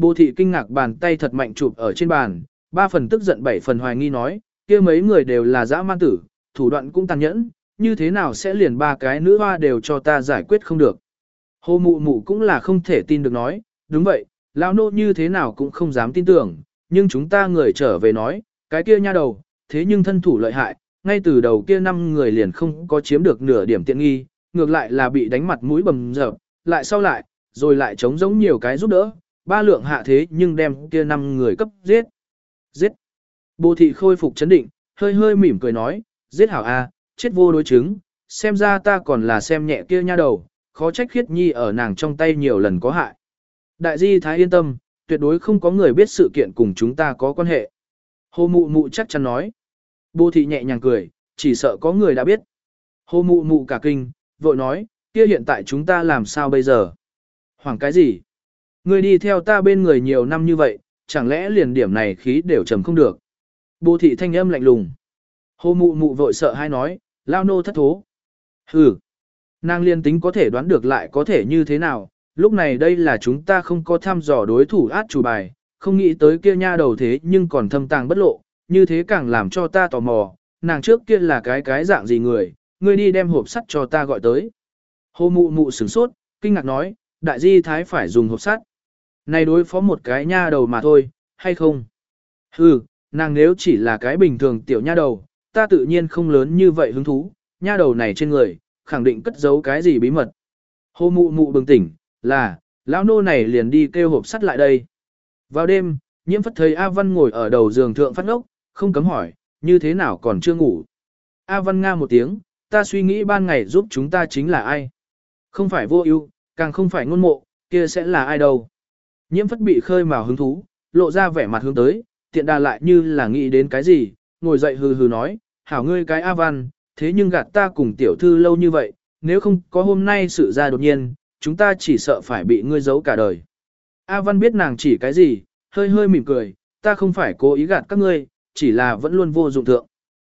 A: Bồ thị kinh ngạc bàn tay thật mạnh chụp ở trên bàn, ba phần tức giận bảy phần hoài nghi nói, kia mấy người đều là dã man tử, thủ đoạn cũng tàn nhẫn, như thế nào sẽ liền ba cái nữ hoa đều cho ta giải quyết không được. Hồ mụ mụ cũng là không thể tin được nói, đúng vậy, lão nô như thế nào cũng không dám tin tưởng, nhưng chúng ta người trở về nói, cái kia nha đầu, thế nhưng thân thủ lợi hại, ngay từ đầu kia năm người liền không có chiếm được nửa điểm tiện nghi, ngược lại là bị đánh mặt mũi bầm dập, lại sau lại, rồi lại chống giống nhiều cái giúp đỡ, ba lượng hạ thế nhưng đem kia năm người cấp giết. Giết. Bồ thị khôi phục chấn định, hơi hơi mỉm cười nói, giết hảo a, chết vô đối chứng, xem ra ta còn là xem nhẹ kia nha đầu, khó trách khiết nhi ở nàng trong tay nhiều lần có hại. Đại di thái yên tâm, tuyệt đối không có người biết sự kiện cùng chúng ta có quan hệ. Hồ mụ mụ chắc chắn nói. Bồ thị nhẹ nhàng cười, chỉ sợ có người đã biết. Hồ mụ mụ cả kinh, vội nói, kia hiện tại chúng ta làm sao bây giờ? Hoảng cái gì? Ngươi đi theo ta bên người nhiều năm như vậy, chẳng lẽ liền điểm này khí đều trầm không được? Bồ thị thanh âm lạnh lùng. Hồ mụ mụ vội sợ hai nói, lao nô thất thố. Hừ. Nàng liên tính có thể đoán được lại có thể như thế nào, lúc này đây là chúng ta không có thăm dò đối thủ át chủ bài, không nghĩ tới kia nha đầu thế nhưng còn thâm tàng bất lộ, như thế càng làm cho ta tò mò, nàng trước kia là cái cái dạng gì người, ngươi đi đem hộp sắt cho ta gọi tới. Hồ mụ mụ sửng sốt, kinh ngạc nói, đại di thái phải dùng hộp sắt. Này đối phó một cái nha đầu mà thôi, hay không? Hừ, nàng nếu chỉ là cái bình thường tiểu nha đầu, ta tự nhiên không lớn như vậy hứng thú, nha đầu này trên người, khẳng định cất giấu cái gì bí mật. Hô mụ mụ bừng tỉnh, là, lão nô này liền đi kêu hộp sắt lại đây. Vào đêm, nhiễm phất thấy A Văn ngồi ở đầu giường thượng phát ngốc, không cấm hỏi, như thế nào còn chưa ngủ. A Văn Nga một tiếng, ta suy nghĩ ban ngày giúp chúng ta chính là ai. Không phải vô ưu, càng không phải ngôn mộ, kia sẽ là ai đâu. Nhiễm phất bị khơi mào hứng thú, lộ ra vẻ mặt hướng tới, tiện đà lại như là nghĩ đến cái gì, ngồi dậy hừ hừ nói, hảo ngươi cái A Văn, thế nhưng gạt ta cùng tiểu thư lâu như vậy, nếu không có hôm nay sự ra đột nhiên, chúng ta chỉ sợ phải bị ngươi giấu cả đời. A Văn biết nàng chỉ cái gì, hơi hơi mỉm cười, ta không phải cố ý gạt các ngươi, chỉ là vẫn luôn vô dụng thượng.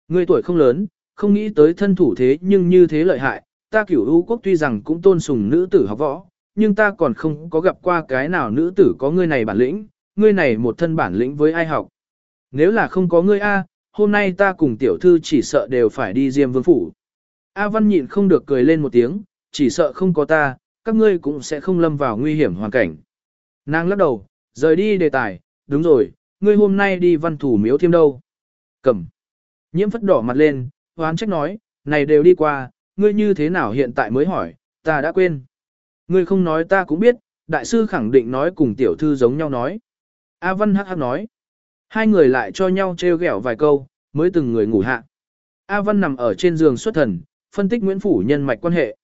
A: Ngươi tuổi không lớn, không nghĩ tới thân thủ thế nhưng như thế lợi hại, ta cửu u quốc tuy rằng cũng tôn sùng nữ tử học võ, nhưng ta còn không có gặp qua cái nào nữ tử có ngươi này bản lĩnh, ngươi này một thân bản lĩnh với ai học. Nếu là không có ngươi A, hôm nay ta cùng tiểu thư chỉ sợ đều phải đi diêm vương phủ. A Văn nhịn không được cười lên một tiếng, chỉ sợ không có ta, các ngươi cũng sẽ không lâm vào nguy hiểm hoàn cảnh. Nàng lắc đầu, rời đi đề tài, đúng rồi, ngươi hôm nay đi văn thủ miếu thêm đâu. Cầm. Nhiễm phất đỏ mặt lên, hoán trách nói, này đều đi qua, ngươi như thế nào hiện tại mới hỏi, ta đã quên. Ngươi không nói ta cũng biết, đại sư khẳng định nói cùng tiểu thư giống nhau nói. A Văn hắc hắc nói. Hai người lại cho nhau trêu ghẹo vài câu, mới từng người ngủ hạ. A Văn nằm ở trên giường xuất thần, phân tích Nguyễn Phủ nhân mạch quan hệ.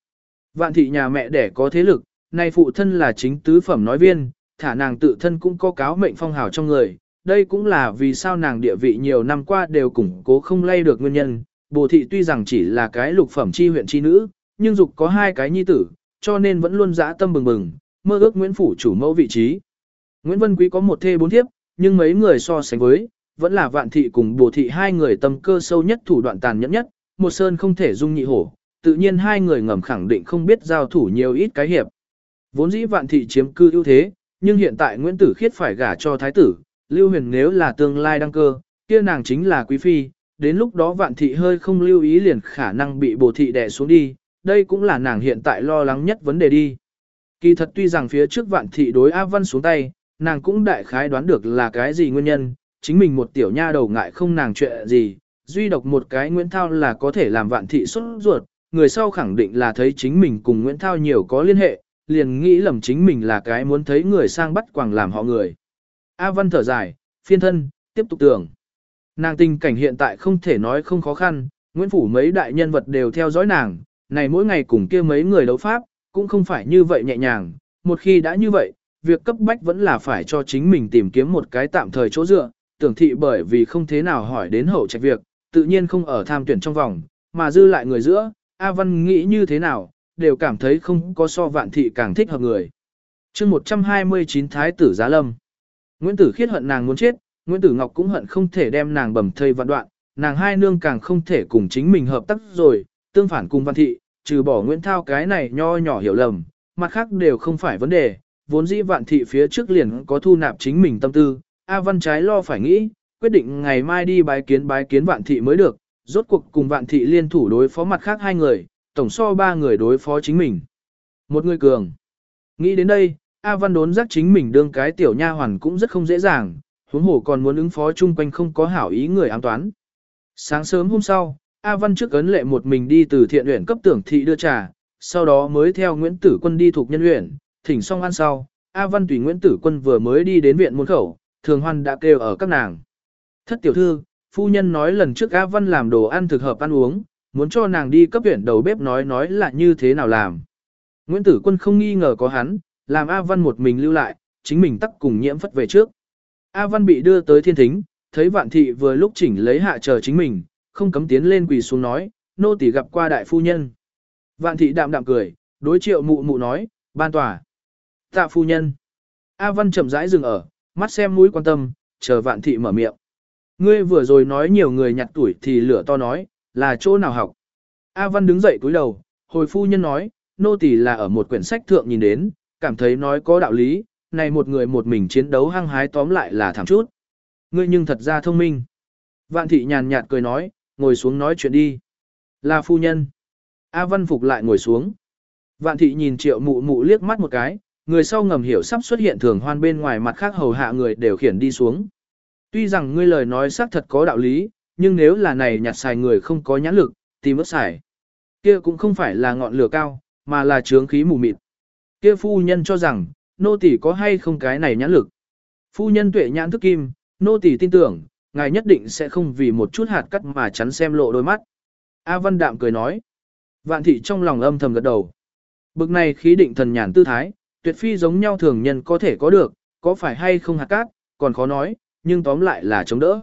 A: Vạn thị nhà mẹ đẻ có thế lực, nay phụ thân là chính tứ phẩm nói viên, thả nàng tự thân cũng có cáo mệnh phong hào trong người. Đây cũng là vì sao nàng địa vị nhiều năm qua đều củng cố không lay được nguyên nhân. Bồ thị tuy rằng chỉ là cái lục phẩm chi huyện chi nữ, nhưng dục có hai cái nhi tử, cho nên vẫn luôn dã tâm bừng bừng, mơ ước Nguyễn Phủ chủ mẫu vị trí. Nguyễn Vân Quý có một thê bốn thiếp, nhưng mấy người so sánh với, vẫn là vạn thị cùng bồ thị hai người tâm cơ sâu nhất thủ đoạn tàn nhẫn nhất, một sơn không thể dung nhị hổ, tự nhiên hai người ngầm khẳng định không biết giao thủ nhiều ít cái hiệp. Vốn dĩ vạn thị chiếm cư ưu thế, nhưng hiện tại Nguyễn Tử Khiết phải gả cho thái tử, Lưu Huyền nếu là tương lai đăng cơ, kia nàng chính là quý phi, đến lúc đó vạn thị hơi không lưu ý liền khả năng bị bồ thị đè xuống đi, đây cũng là nàng hiện tại lo lắng nhất vấn đề đi. Kỳ thật tuy rằng phía trước vạn thị đối A Văn xuống tay, nàng cũng đại khái đoán được là cái gì nguyên nhân, chính mình một tiểu nha đầu ngại không nàng chuyện gì, duy độc một cái Nguyễn Thao là có thể làm vạn thị xuất ruột, người sau khẳng định là thấy chính mình cùng Nguyễn Thao nhiều có liên hệ, liền nghĩ lầm chính mình là cái muốn thấy người sang bắt quàng làm họ người. A Văn thở dài, phiên thân, tiếp tục tưởng. Nàng tình cảnh hiện tại không thể nói không khó khăn, Nguyễn Phủ mấy đại nhân vật đều theo dõi nàng, này mỗi ngày cùng kia mấy người đấu pháp, cũng không phải như vậy nhẹ nhàng, một khi đã như vậy, việc cấp bách vẫn là phải cho chính mình tìm kiếm một cái tạm thời chỗ dựa, tưởng thị bởi vì không thế nào hỏi đến hậu trạch việc, tự nhiên không ở tham tuyển trong vòng, mà dư lại người giữa, A Văn nghĩ như thế nào, đều cảm thấy không có so vạn thị càng thích hợp người. chương 129 Thái tử Giá Lâm. Nguyễn Tử Khiết hận nàng muốn chết, Nguyễn Tử Ngọc cũng hận không thể đem nàng bầm thây vạn đoạn, nàng hai nương càng không thể cùng chính mình hợp tác rồi, tương phản cùng văn thị, trừ bỏ Nguyễn Thao cái này nho nhỏ hiểu lầm, mặt khác đều không phải vấn đề, vốn dĩ vạn thị phía trước liền có thu nạp chính mình tâm tư, A Văn trái lo phải nghĩ, quyết định ngày mai đi bái kiến bái kiến vạn thị mới được, rốt cuộc cùng vạn thị liên thủ đối phó mặt khác hai người, tổng so ba người đối phó chính mình. Một người cường. Nghĩ đến đây, A Văn đốn giác chính mình đương cái tiểu nha hoàn cũng rất không dễ dàng, huống hồ còn muốn ứng phó chung quanh không có hảo ý người ám toán. Sáng sớm hôm sau, A Văn trước ấn lệ một mình đi từ thiện huyện cấp tưởng thị đưa trà, sau đó mới theo Nguyễn Tử Quân đi thuộc nhân huyện, thỉnh xong ăn sau, A Văn tùy Nguyễn Tử Quân vừa mới đi đến viện môn khẩu, thường hoan đã kêu ở các nàng. Thất tiểu thư, phu nhân nói lần trước A Văn làm đồ ăn thực hợp ăn uống, muốn cho nàng đi cấp huyện đầu bếp nói nói là như thế nào làm. Nguyễn Tử Quân không nghi ngờ có hắn, làm A Văn một mình lưu lại, chính mình tắc cùng nhiễm phất về trước. A Văn bị đưa tới thiên thính, thấy vạn thị vừa lúc chỉnh lấy hạ chờ chính mình, không cấm tiến lên quỳ xuống nói, nô tỳ gặp qua đại phu nhân. Vạn thị đạm đạm cười, đối triệu mụ mụ nói, ban tòa. Tạ phu nhân. A Văn chậm rãi dừng ở, mắt xem mũi quan tâm, chờ vạn thị mở miệng. Ngươi vừa rồi nói nhiều người nhặt tuổi thì lửa to nói, là chỗ nào học. A Văn đứng dậy cúi đầu, hồi phu nhân nói, nô tỳ là ở một quyển sách thượng nhìn đến, cảm thấy nói có đạo lý, này một người một mình chiến đấu hăng hái tóm lại là thảm chút. Ngươi nhưng thật ra thông minh. Vạn thị nhàn nhạt cười nói, ngồi xuống nói chuyện đi. Là phu nhân. A Văn Phục lại ngồi xuống. Vạn thị nhìn triệu mụ mụ liếc mắt một cái, người sau ngầm hiểu sắp xuất hiện thường hoan bên ngoài mặt khác hầu hạ người đều khiển đi xuống. Tuy rằng ngươi lời nói xác thật có đạo lý, nhưng nếu là này nhặt xài người không có nhãn lực, tìm mất xài. Kia cũng không phải là ngọn lửa cao, mà là trướng khí mù mịt. Kia phu nhân cho rằng, nô tỳ có hay không cái này nhãn lực. Phu nhân tuệ nhãn thức kim, nô tỳ tin tưởng, ngài nhất định sẽ không vì một chút hạt cắt mà chắn xem lộ đôi mắt. A Văn Đạm cười nói. Vạn thị trong lòng âm thầm gật đầu. Bực này khí định thần nhàn tư thái, tuyệt phi giống nhau thường nhân có thể có được, có phải hay không hạt cát, còn khó nói, nhưng tóm lại là chống đỡ.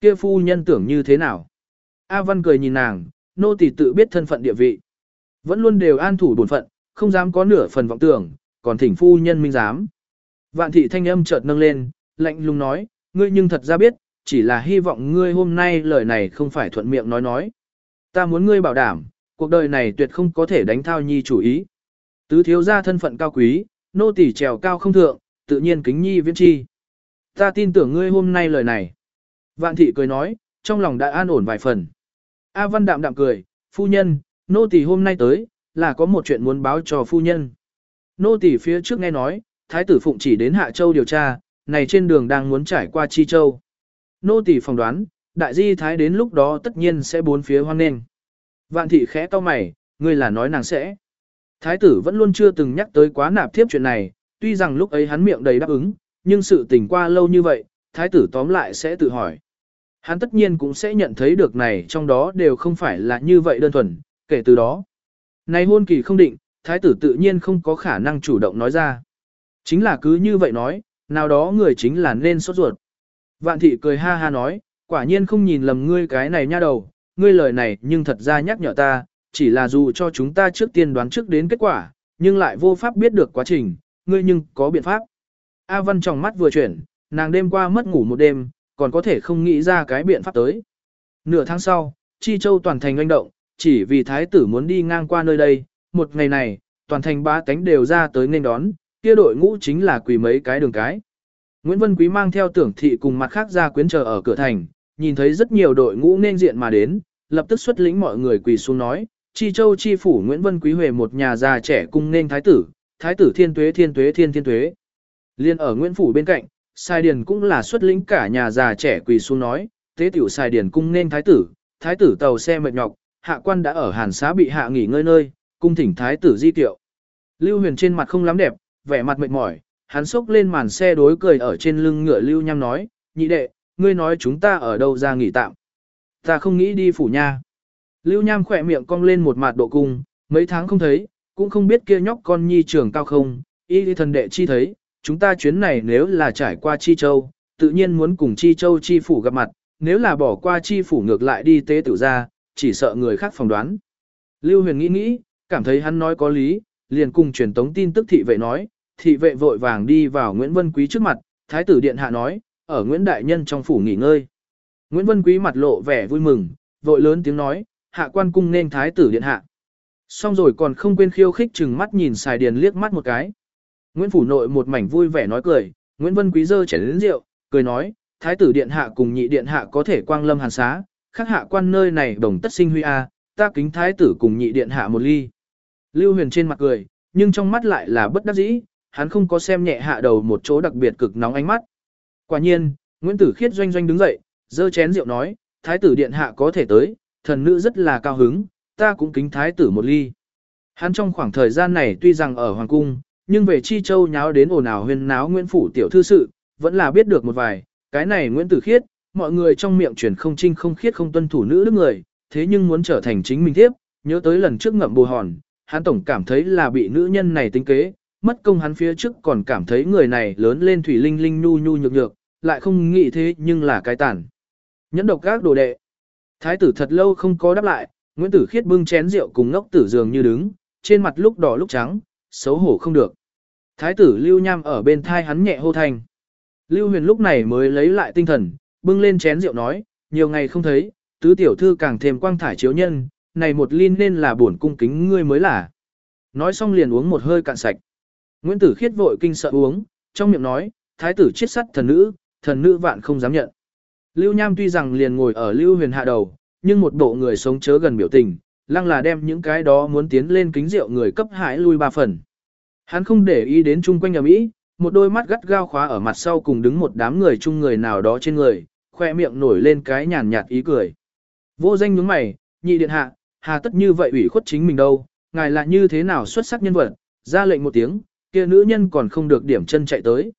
A: Kia phu nhân tưởng như thế nào? A Văn cười nhìn nàng, nô tỳ tự biết thân phận địa vị. Vẫn luôn đều an thủ bổn phận, không dám có nửa phần vọng tưởng, còn thỉnh phu nhân minh dám. Vạn thị thanh âm chợt nâng lên, lạnh lùng nói, ngươi nhưng thật ra biết, chỉ là hy vọng ngươi hôm nay lời này không phải thuận miệng nói nói. Ta muốn ngươi bảo đảm, cuộc đời này tuyệt không có thể đánh thao nhi chủ ý. Tứ thiếu gia thân phận cao quý, nô tỳ trèo cao không thượng, tự nhiên kính nhi viễn chi. Ta tin tưởng ngươi hôm nay lời này. Vạn thị cười nói, trong lòng đã an ổn vài phần. A văn đạm đạm cười, phu nhân, nô tỳ hôm nay tới, là có một chuyện muốn báo cho phu nhân. Nô tỳ phía trước nghe nói, thái tử phụng chỉ đến Hạ Châu điều tra, này trên đường đang muốn trải qua Chi Châu. Nô tỳ phỏng đoán, đại di thái đến lúc đó tất nhiên sẽ bốn phía hoang nghênh. Vạn thị khẽ to mày, ngươi là nói nàng sẽ. Thái tử vẫn luôn chưa từng nhắc tới quá nạp thiếp chuyện này, tuy rằng lúc ấy hắn miệng đầy đáp ứng, nhưng sự tình qua lâu như vậy, thái tử tóm lại sẽ tự hỏi. Hắn tất nhiên cũng sẽ nhận thấy được này trong đó đều không phải là như vậy đơn thuần, kể từ đó. Này hôn kỳ không định, thái tử tự nhiên không có khả năng chủ động nói ra. Chính là cứ như vậy nói, nào đó người chính là nên sốt ruột. Vạn thị cười ha ha nói, quả nhiên không nhìn lầm ngươi cái này nha đầu, ngươi lời này nhưng thật ra nhắc nhở ta, chỉ là dù cho chúng ta trước tiên đoán trước đến kết quả, nhưng lại vô pháp biết được quá trình, ngươi nhưng có biện pháp. A Văn trong mắt vừa chuyển, nàng đêm qua mất ngủ một đêm, còn có thể không nghĩ ra cái biện pháp tới. Nửa tháng sau, Chi Châu toàn thành anh động, chỉ vì thái tử muốn đi ngang qua nơi đây, một ngày này, toàn thành ba tánh đều ra tới nên đón, kia đội ngũ chính là quỳ mấy cái đường cái. Nguyễn Vân Quý mang theo tưởng thị cùng mặt khác ra quyến chờ ở cửa thành, nhìn thấy rất nhiều đội ngũ nên diện mà đến, lập tức xuất lĩnh mọi người quỳ xuống nói, Chi Châu Chi Phủ Nguyễn Vân Quý Huệ một nhà già trẻ cung nên thái tử, thái tử thiên tuế thiên tuế thiên thiên tuế. Liên ở Nguyễn Phủ bên cạnh, Sai Điền cũng là xuất lĩnh cả nhà già trẻ quỳ xuống nói, tế tiểu Sai Điền cung nên thái tử, thái tử tàu xe mệt nhọc, hạ quan đã ở hàn xá bị hạ nghỉ ngơi nơi, cung thỉnh thái tử di tiệu. Lưu huyền trên mặt không lắm đẹp, vẻ mặt mệt mỏi, hắn xốc lên màn xe đối cười ở trên lưng ngựa Lưu Nham nói, nhị đệ, ngươi nói chúng ta ở đâu ra nghỉ tạm. Ta không nghĩ đi phủ nha. Lưu Nham khỏe miệng cong lên một mặt độ cung, mấy tháng không thấy, cũng không biết kia nhóc con nhi trưởng cao không, y thần đệ chi thấy, chúng ta chuyến này nếu là trải qua Chi Châu, tự nhiên muốn cùng Chi Châu Chi Phủ gặp mặt, nếu là bỏ qua Chi Phủ ngược lại đi tế tử ra, chỉ sợ người khác phỏng đoán. Lưu Huyền nghĩ nghĩ, cảm thấy hắn nói có lý, liền cùng truyền tống tin tức thị vệ nói, thị vệ vội vàng đi vào Nguyễn Vân Quý trước mặt, thái tử điện hạ nói, ở Nguyễn Đại Nhân trong phủ nghỉ ngơi. Nguyễn Vân Quý mặt lộ vẻ vui mừng, vội lớn tiếng nói, hạ quan cung nên thái tử điện hạ. Xong rồi còn không quên khiêu khích chừng mắt nhìn xài điền liếc mắt một cái. Nguyễn Phủ Nội một mảnh vui vẻ nói cười, Nguyễn Vân Quý dơ chảy đến rượu, cười nói, thái tử điện hạ cùng nhị điện hạ có thể quang lâm hàn xá, khác hạ quan nơi này đồng tất sinh huy a, ta kính thái tử cùng nhị điện hạ một ly. Lưu Huyền trên mặt cười, nhưng trong mắt lại là bất đắc dĩ, hắn không có xem nhẹ hạ đầu một chỗ đặc biệt cực nóng ánh mắt. Quả nhiên, Nguyễn Tử Khiết doanh doanh đứng dậy, dơ chén rượu nói, thái tử điện hạ có thể tới, thần nữ rất là cao hứng, ta cũng kính thái tử một ly. Hắn trong khoảng thời gian này tuy rằng ở Hoàng Cung, nhưng về Chi Châu nháo đến ồn ào huyên náo Nguyễn Phủ tiểu thư sự, vẫn là biết được một vài, cái này Nguyễn Tử Khiết, mọi người trong miệng truyền không trinh không khiết không tuân thủ nữ đức người, thế nhưng muốn trở thành chính mình tiếp, nhớ tới lần trước ngậm bù hòn, hắn tổng cảm thấy là bị nữ nhân này tính kế, mất công hắn phía trước còn cảm thấy người này lớn lên thủy linh linh nhu nhu nhược nhược, lại không nghĩ thế nhưng là cái tàn. Nhẫn độc các đồ đệ. Thái tử thật lâu không có đáp lại, Nguyễn Tử Khiết bưng chén rượu cùng ngốc tử dường như đứng, trên mặt lúc đỏ lúc trắng, xấu hổ không được. Thái tử Lưu Nham ở bên thai hắn nhẹ hô thành. Lưu Huyền lúc này mới lấy lại tinh thần, bưng lên chén rượu nói, nhiều ngày không thấy, tứ tiểu thư càng thêm quang thải chiếu nhân, này một ly nên là buồn cung kính ngươi mới là. Nói xong liền uống một hơi cạn sạch. Nguyễn Tử Khiết vội kinh sợ uống, trong miệng nói, thái tử chết sắt thần nữ, thần nữ vạn không dám nhận. Lưu Nham tuy rằng liền ngồi ở Lưu Huyền hạ đầu, nhưng một bộ người sống chớ gần biểu tình, lăng là đem những cái đó muốn tiến lên kính rượu người cấp hãi lui ba phần. Hắn không để ý đến chung quanh nhà Mỹ, một đôi mắt gắt gao khóa ở mặt sau cùng đứng một đám người chung người nào đó trên người, khoe miệng nổi lên cái nhàn nhạt ý cười. Vô danh nhướng mày, nhị điện hạ, hà tất như vậy ủy khuất chính mình đâu, ngài là như thế nào xuất sắc nhân vật, ra lệnh một tiếng, kia nữ nhân còn không được điểm chân chạy tới.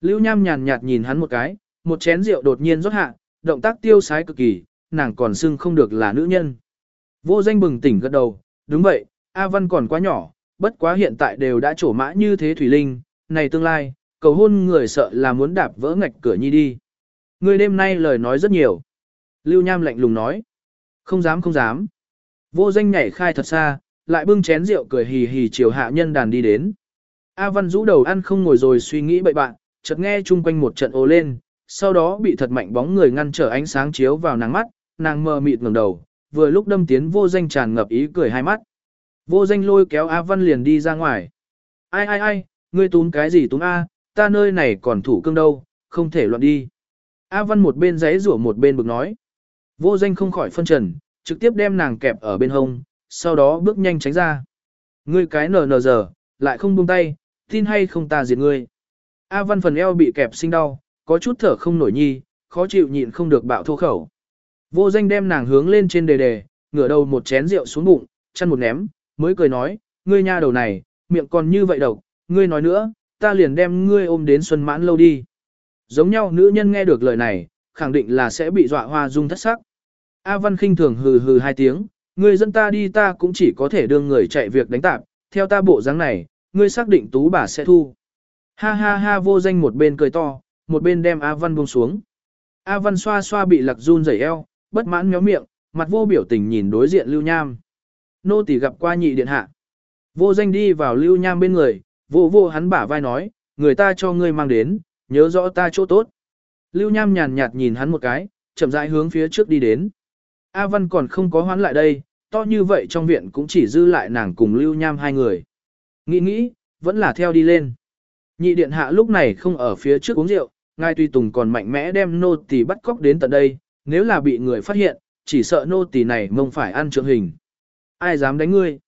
A: Lưu Nham nhàn nhạt nhìn hắn một cái, một chén rượu đột nhiên rót hạ, động tác tiêu sái cực kỳ, nàng còn xưng không được là nữ nhân. Vô danh bừng tỉnh gật đầu, đúng vậy, A Văn còn quá nhỏ, bất quá hiện tại đều đã trổ mã như thế Thủy Linh, này tương lai, cầu hôn người sợ là muốn đạp vỡ ngạch cửa nhi đi. Người đêm nay lời nói rất nhiều. Lưu Nham lạnh lùng nói. Không dám không dám. Vô danh nhảy khai thật xa, lại bưng chén rượu cười hì hì chiều hạ nhân đàn đi đến. A Văn rũ đầu ăn không ngồi rồi suy nghĩ bậy bạn, chợt nghe chung quanh một trận ồ lên, sau đó bị thật mạnh bóng người ngăn trở ánh sáng chiếu vào nàng mắt, nàng mờ mịt ngẩng đầu, vừa lúc đâm tiến vô danh tràn ngập ý cười hai mắt. Vô danh lôi kéo A Văn liền đi ra ngoài. Ai ai ai, ngươi túm cái gì túm A, ta nơi này còn thủ cương đâu, không thể loạn đi. A Văn một bên giấy rủa một bên bực nói. Vô danh không khỏi phân trần, trực tiếp đem nàng kẹp ở bên hông, sau đó bước nhanh tránh ra. Ngươi cái nờ nờ giờ, lại không buông tay, tin hay không ta diệt ngươi. A Văn phần eo bị kẹp sinh đau, có chút thở không nổi nhi, khó chịu nhịn không được bạo thô khẩu. Vô danh đem nàng hướng lên trên đề đề, ngửa đầu một chén rượu xuống bụng, chăn một ném, mới cười nói, ngươi nha đầu này, miệng còn như vậy độc, ngươi nói nữa, ta liền đem ngươi ôm đến xuân mãn lâu đi. Giống nhau nữ nhân nghe được lời này, khẳng định là sẽ bị dọa hoa dung thất sắc. A Văn khinh thường hừ hừ hai tiếng, ngươi dân ta đi ta cũng chỉ có thể đương người chạy việc đánh tạp, theo ta bộ dáng này, ngươi xác định tú bà sẽ thu. Ha ha ha vô danh một bên cười to, một bên đem A Văn buông xuống. A Văn xoa xoa bị lạc run rẩy eo, bất mãn méo miệng, mặt vô biểu tình nhìn đối diện Lưu Nham. Nô tỳ gặp qua nhị điện hạ. Vô danh đi vào Lưu Nham bên người, vô vô hắn bả vai nói, người ta cho ngươi mang đến, nhớ rõ ta chỗ tốt. Lưu Nham nhàn nhạt nhìn hắn một cái, chậm rãi hướng phía trước đi đến. A Văn còn không có hoán lại đây, to như vậy trong viện cũng chỉ dư lại nàng cùng Lưu Nham hai người. Nghĩ nghĩ, vẫn là theo đi lên. Nhị điện hạ lúc này không ở phía trước uống rượu, ngài tùy tùng còn mạnh mẽ đem nô tỳ bắt cóc đến tận đây, nếu là bị người phát hiện, chỉ sợ nô tỳ này mông phải ăn trượng hình. Ai dám đánh ngươi?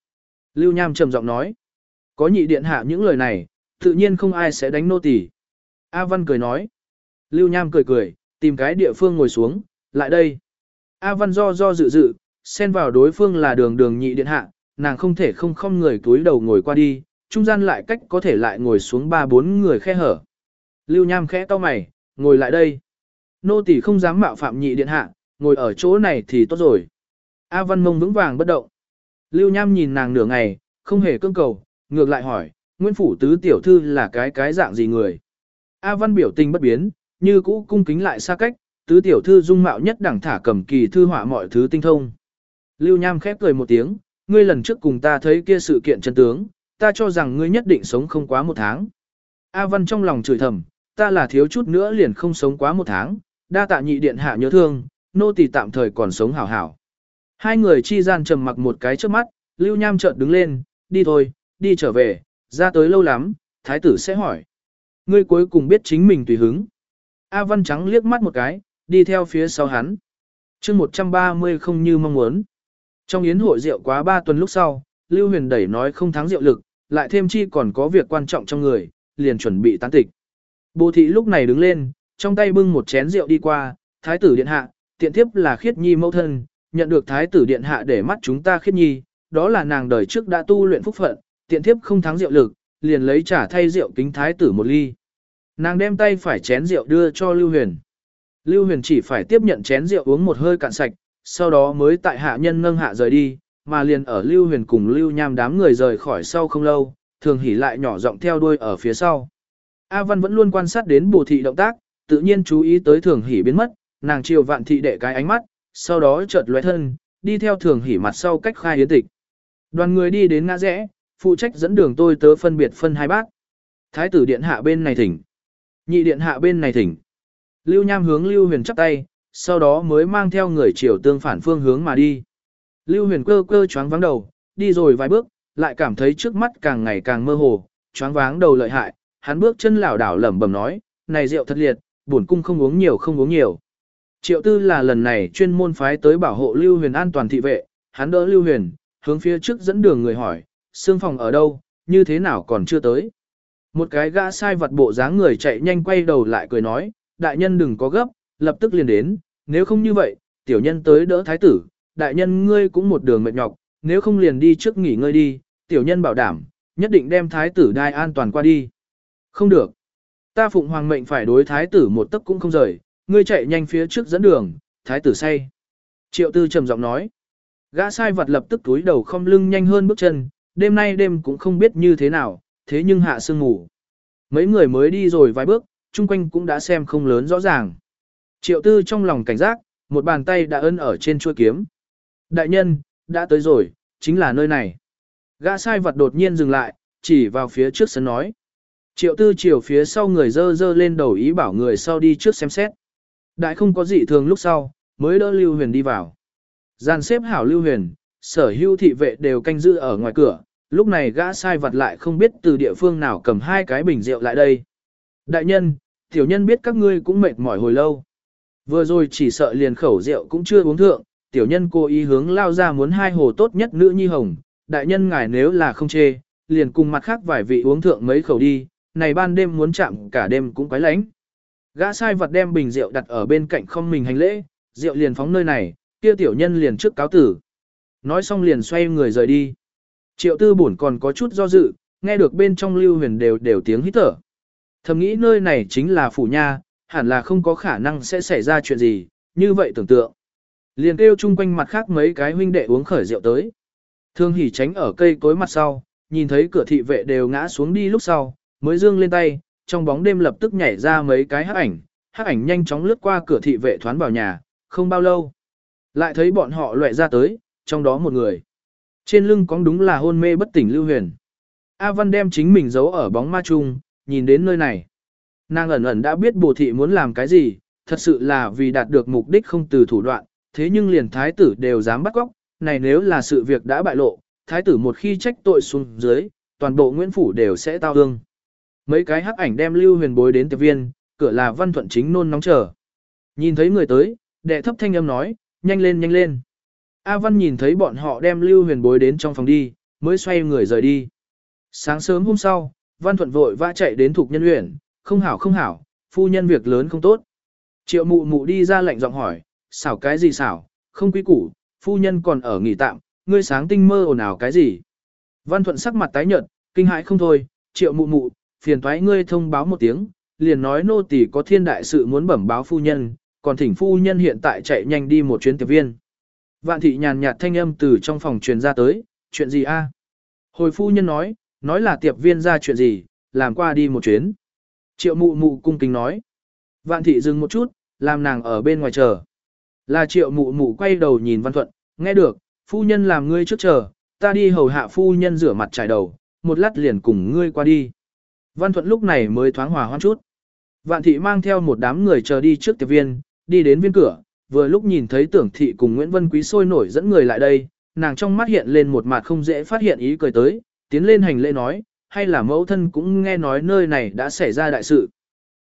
A: Lưu Nham trầm giọng nói. Có nhị điện hạ những lời này, tự nhiên không ai sẽ đánh nô tỳ. A Văn cười nói. Lưu Nham cười cười, tìm cái địa phương ngồi xuống, lại đây. A Văn do do dự dự, xen vào đối phương là đường đường nhị điện hạ, nàng không thể không không người túi đầu ngồi qua đi, trung gian lại cách có thể lại ngồi xuống ba bốn người khe hở. Lưu Nham khẽ to mày, ngồi lại đây. Nô tỳ không dám mạo phạm nhị điện hạ, ngồi ở chỗ này thì tốt rồi. A Văn mông vững vàng bất động. Lưu Nham nhìn nàng nửa ngày, không hề cương cầu, ngược lại hỏi, Nguyễn Phủ Tứ Tiểu Thư là cái cái dạng gì người? A Văn biểu tình bất biến, như cũ cung kính lại xa cách, Tứ Tiểu Thư dung mạo nhất đẳng thả cầm kỳ thư họa mọi thứ tinh thông. Lưu Nham khép cười một tiếng, ngươi lần trước cùng ta thấy kia sự kiện chân tướng, ta cho rằng ngươi nhất định sống không quá một tháng. A Văn trong lòng chửi thầm, ta là thiếu chút nữa liền không sống quá một tháng, đa tạ nhị điện hạ nhớ thương, nô tỳ tạm thời còn sống hảo hảo. Hai người chi gian trầm mặc một cái trước mắt, Lưu Nham chợt đứng lên, đi thôi, đi trở về, ra tới lâu lắm, thái tử sẽ hỏi. Ngươi cuối cùng biết chính mình tùy hứng. A Văn Trắng liếc mắt một cái, đi theo phía sau hắn. chương 130 không như mong muốn. Trong yến hội rượu quá 3 tuần lúc sau, Lưu Huyền đẩy nói không thắng rượu lực, lại thêm chi còn có việc quan trọng trong người, liền chuẩn bị tán tịch. Bồ thị lúc này đứng lên, trong tay bưng một chén rượu đi qua, thái tử điện hạ, tiện thiếp là khiết nhi mẫu thân, nhận được thái tử điện hạ để mắt chúng ta khiết nhi, đó là nàng đời trước đã tu luyện phúc phận, tiện thiếp không thắng rượu lực, liền lấy trả thay rượu kính thái tử một ly. Nàng đem tay phải chén rượu đưa cho Lưu Huyền. Lưu Huyền chỉ phải tiếp nhận chén rượu uống một hơi cạn sạch, sau đó mới tại hạ nhân nâng hạ rời đi, mà liền ở Lưu Huyền cùng Lưu Nham đám người rời khỏi sau không lâu, thường Hỷ lại nhỏ giọng theo đuôi ở phía sau. A Văn vẫn luôn quan sát đến bồ thị động tác, tự nhiên chú ý tới thường Hỷ biến mất, nàng chiều vạn thị đệ cái ánh mắt, sau đó chợt lóe thân, đi theo thường Hỷ mặt sau cách khai yến tịch. Đoàn người đi đến ngã rẽ, phụ trách dẫn đường tôi tớ phân biệt phân hai bác. Thái tử điện hạ bên này thỉnh. Nhị điện hạ bên này thỉnh. Lưu Nham hướng Lưu Huyền chắp tay, sau đó mới mang theo người chiều tương phản phương hướng mà đi. Lưu Huyền cơ cơ choáng vắng đầu, đi rồi vài bước, lại cảm thấy trước mắt càng ngày càng mơ hồ, choáng váng đầu lợi hại, hắn bước chân lảo đảo lẩm bẩm nói, này rượu thật liệt, bổn cung không uống nhiều không uống nhiều. Triệu tư là lần này chuyên môn phái tới bảo hộ Lưu Huyền an toàn thị vệ, hắn đỡ Lưu Huyền, hướng phía trước dẫn đường người hỏi, xương phòng ở đâu, như thế nào còn chưa tới. Một cái gã sai vật bộ dáng người chạy nhanh quay đầu lại cười nói, đại nhân đừng có gấp, lập tức liền đến, nếu không như vậy, tiểu nhân tới đỡ thái tử, đại nhân ngươi cũng một đường mệt nhọc, nếu không liền đi trước nghỉ ngơi đi, tiểu nhân bảo đảm, nhất định đem thái tử đai an toàn qua đi. Không được. Ta phụng hoàng mệnh phải đối thái tử một tấc cũng không rời, ngươi chạy nhanh phía trước dẫn đường, thái tử say. Triệu tư trầm giọng nói. Gã sai vật lập tức túi đầu không lưng nhanh hơn bước chân, đêm nay đêm cũng không biết như thế nào, thế nhưng hạ sương ngủ. Mấy người mới đi rồi vài bước, chung quanh cũng đã xem không lớn rõ ràng. Triệu tư trong lòng cảnh giác, một bàn tay đã ấn ở trên chuôi kiếm. Đại nhân, đã tới rồi, chính là nơi này. Gã sai vật đột nhiên dừng lại, chỉ vào phía trước sân nói. Triệu tư chiều phía sau người dơ dơ lên đầu ý bảo người sau đi trước xem xét. Đại không có gì thường lúc sau, mới đỡ Lưu Huyền đi vào. Gian xếp hảo Lưu Huyền, sở hưu thị vệ đều canh giữ ở ngoài cửa, lúc này gã sai vật lại không biết từ địa phương nào cầm hai cái bình rượu lại đây. Đại nhân, tiểu nhân biết các ngươi cũng mệt mỏi hồi lâu. Vừa rồi chỉ sợ liền khẩu rượu cũng chưa uống thượng, tiểu nhân cô ý hướng lao ra muốn hai hồ tốt nhất nữ nhi hồng. Đại nhân ngài nếu là không chê, liền cùng mặt khác vài vị uống thượng mấy khẩu đi, này ban đêm muốn chạm cả đêm cũng quái lánh. Gã sai vật đem bình rượu đặt ở bên cạnh không mình hành lễ, rượu liền phóng nơi này, kia tiểu nhân liền trước cáo tử. Nói xong liền xoay người rời đi. Triệu tư bổn còn có chút do dự, nghe được bên trong lưu huyền đều đều tiếng hít thở. Thầm nghĩ nơi này chính là phủ nha, hẳn là không có khả năng sẽ xảy ra chuyện gì, như vậy tưởng tượng. Liền kêu chung quanh mặt khác mấy cái huynh đệ uống khởi rượu tới. Thương hỉ tránh ở cây cối mặt sau, nhìn thấy cửa thị vệ đều ngã xuống đi lúc sau, mới dương lên tay, trong bóng đêm lập tức nhảy ra mấy cái hắc ảnh, hắc ảnh nhanh chóng lướt qua cửa thị vệ thoán vào nhà, không bao lâu. Lại thấy bọn họ loại ra tới, trong đó một người. Trên lưng cóng đúng là hôn mê bất tỉnh lưu huyền. A Văn đem chính mình giấu ở bóng ma chung, nhìn đến nơi này. Nàng ẩn ẩn đã biết bồ thị muốn làm cái gì, thật sự là vì đạt được mục đích không từ thủ đoạn, thế nhưng liền thái tử đều dám bắt góc, này nếu là sự việc đã bại lộ, thái tử một khi trách tội xuống dưới, toàn bộ Nguyễn Phủ đều sẽ tao hương. Mấy cái hắc ảnh đem Lưu Huyền bối đến tiệp viên, cửa là Văn Thuận chính nôn nóng chờ. Nhìn thấy người tới, đệ thấp thanh âm nói, nhanh lên nhanh lên. A Văn nhìn thấy bọn họ đem Lưu Huyền bối đến trong phòng đi, mới xoay người rời đi. Sáng sớm hôm sau, Văn Thuận vội vã chạy đến thuộc nhân huyện, không hảo không hảo, phu nhân việc lớn không tốt. Triệu mụ mụ đi ra lệnh giọng hỏi, xảo cái gì xảo, không quý củ, phu nhân còn ở nghỉ tạm, ngươi sáng tinh mơ ồn ào cái gì. Văn Thuận sắc mặt tái nhợt, kinh hãi không thôi, triệu mụ mụ, phiền thoái ngươi thông báo một tiếng, liền nói nô tỳ có thiên đại sự muốn bẩm báo phu nhân, còn thỉnh phu nhân hiện tại chạy nhanh đi một chuyến tiệp viên. Vạn thị nhàn nhạt thanh âm từ trong phòng truyền ra tới, chuyện gì a? Hồi phu nhân nói, nói là tiệp viên ra chuyện gì, làm qua đi một chuyến. Triệu mụ mụ cung kính nói. Vạn thị dừng một chút, làm nàng ở bên ngoài chờ. Là triệu mụ mụ quay đầu nhìn văn thuận, nghe được, phu nhân làm ngươi trước chờ, ta đi hầu hạ phu nhân rửa mặt trải đầu, một lát liền cùng ngươi qua đi. Văn Thuận lúc này mới thoáng hòa hoan chút. Vạn thị mang theo một đám người chờ đi trước tiệp viên, đi đến viên cửa, vừa lúc nhìn thấy tưởng thị cùng Nguyễn Vân Quý sôi nổi dẫn người lại đây, nàng trong mắt hiện lên một mặt không dễ phát hiện ý cười tới, tiến lên hành lễ nói, hay là mẫu thân cũng nghe nói nơi này đã xảy ra đại sự.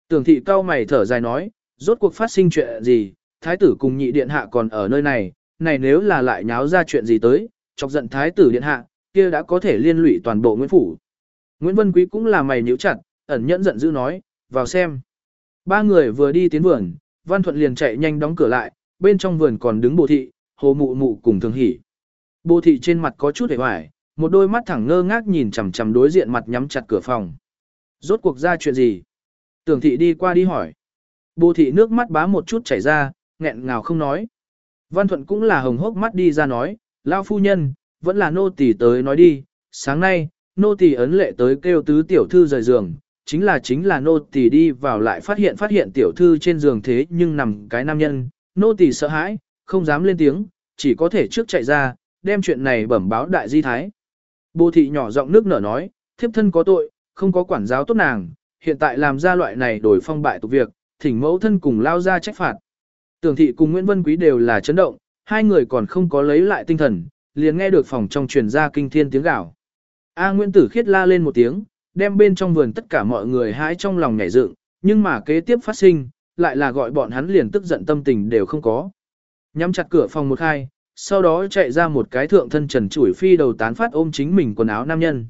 A: Tưởng thị cao mày thở dài nói, rốt cuộc phát sinh chuyện gì, thái tử cùng nhị điện hạ còn ở nơi này, này nếu là lại nháo ra chuyện gì tới, chọc giận thái tử điện hạ, kia đã có thể liên lụy toàn bộ Nguyễn Phủ. Nguyễn Vân Quý cũng là mày nhíu chặt, ẩn nhẫn giận dữ nói, vào xem. Ba người vừa đi tiến vườn, Văn Thuận liền chạy nhanh đóng cửa lại, bên trong vườn còn đứng bồ thị, hồ mụ mụ cùng thường hỉ. Bồ thị trên mặt có chút hề hoài, một đôi mắt thẳng ngơ ngác nhìn chằm chằm đối diện mặt nhắm chặt cửa phòng. Rốt cuộc ra chuyện gì? Tưởng thị đi qua đi hỏi. Bồ thị nước mắt bá một chút chảy ra, nghẹn ngào không nói. Văn Thuận cũng là hồng hốc mắt đi ra nói, lao phu nhân, vẫn là nô tỳ tới nói đi, sáng nay, nô tỳ ấn lệ tới kêu tứ tiểu thư rời giường, chính là chính là nô tỳ đi vào lại phát hiện phát hiện tiểu thư trên giường thế nhưng nằm cái nam nhân, nô tỳ sợ hãi, không dám lên tiếng, chỉ có thể trước chạy ra, đem chuyện này bẩm báo đại di thái. Bồ thị nhỏ giọng nước nở nói, thiếp thân có tội, không có quản giáo tốt nàng, hiện tại làm ra loại này đổi phong bại tục việc, thỉnh mẫu thân cùng lao ra trách phạt. Tưởng thị cùng Nguyễn Vân Quý đều là chấn động, hai người còn không có lấy lại tinh thần, liền nghe được phòng trong truyền ra kinh thiên tiếng gào. A Nguyễn Tử Khiết la lên một tiếng, đem bên trong vườn tất cả mọi người hái trong lòng nhảy dựng, nhưng mà kế tiếp phát sinh, lại là gọi bọn hắn liền tức giận tâm tình đều không có. Nhắm chặt cửa phòng một hai, sau đó chạy ra một cái thượng thân trần chủi phi đầu tán phát ôm chính mình quần áo nam nhân.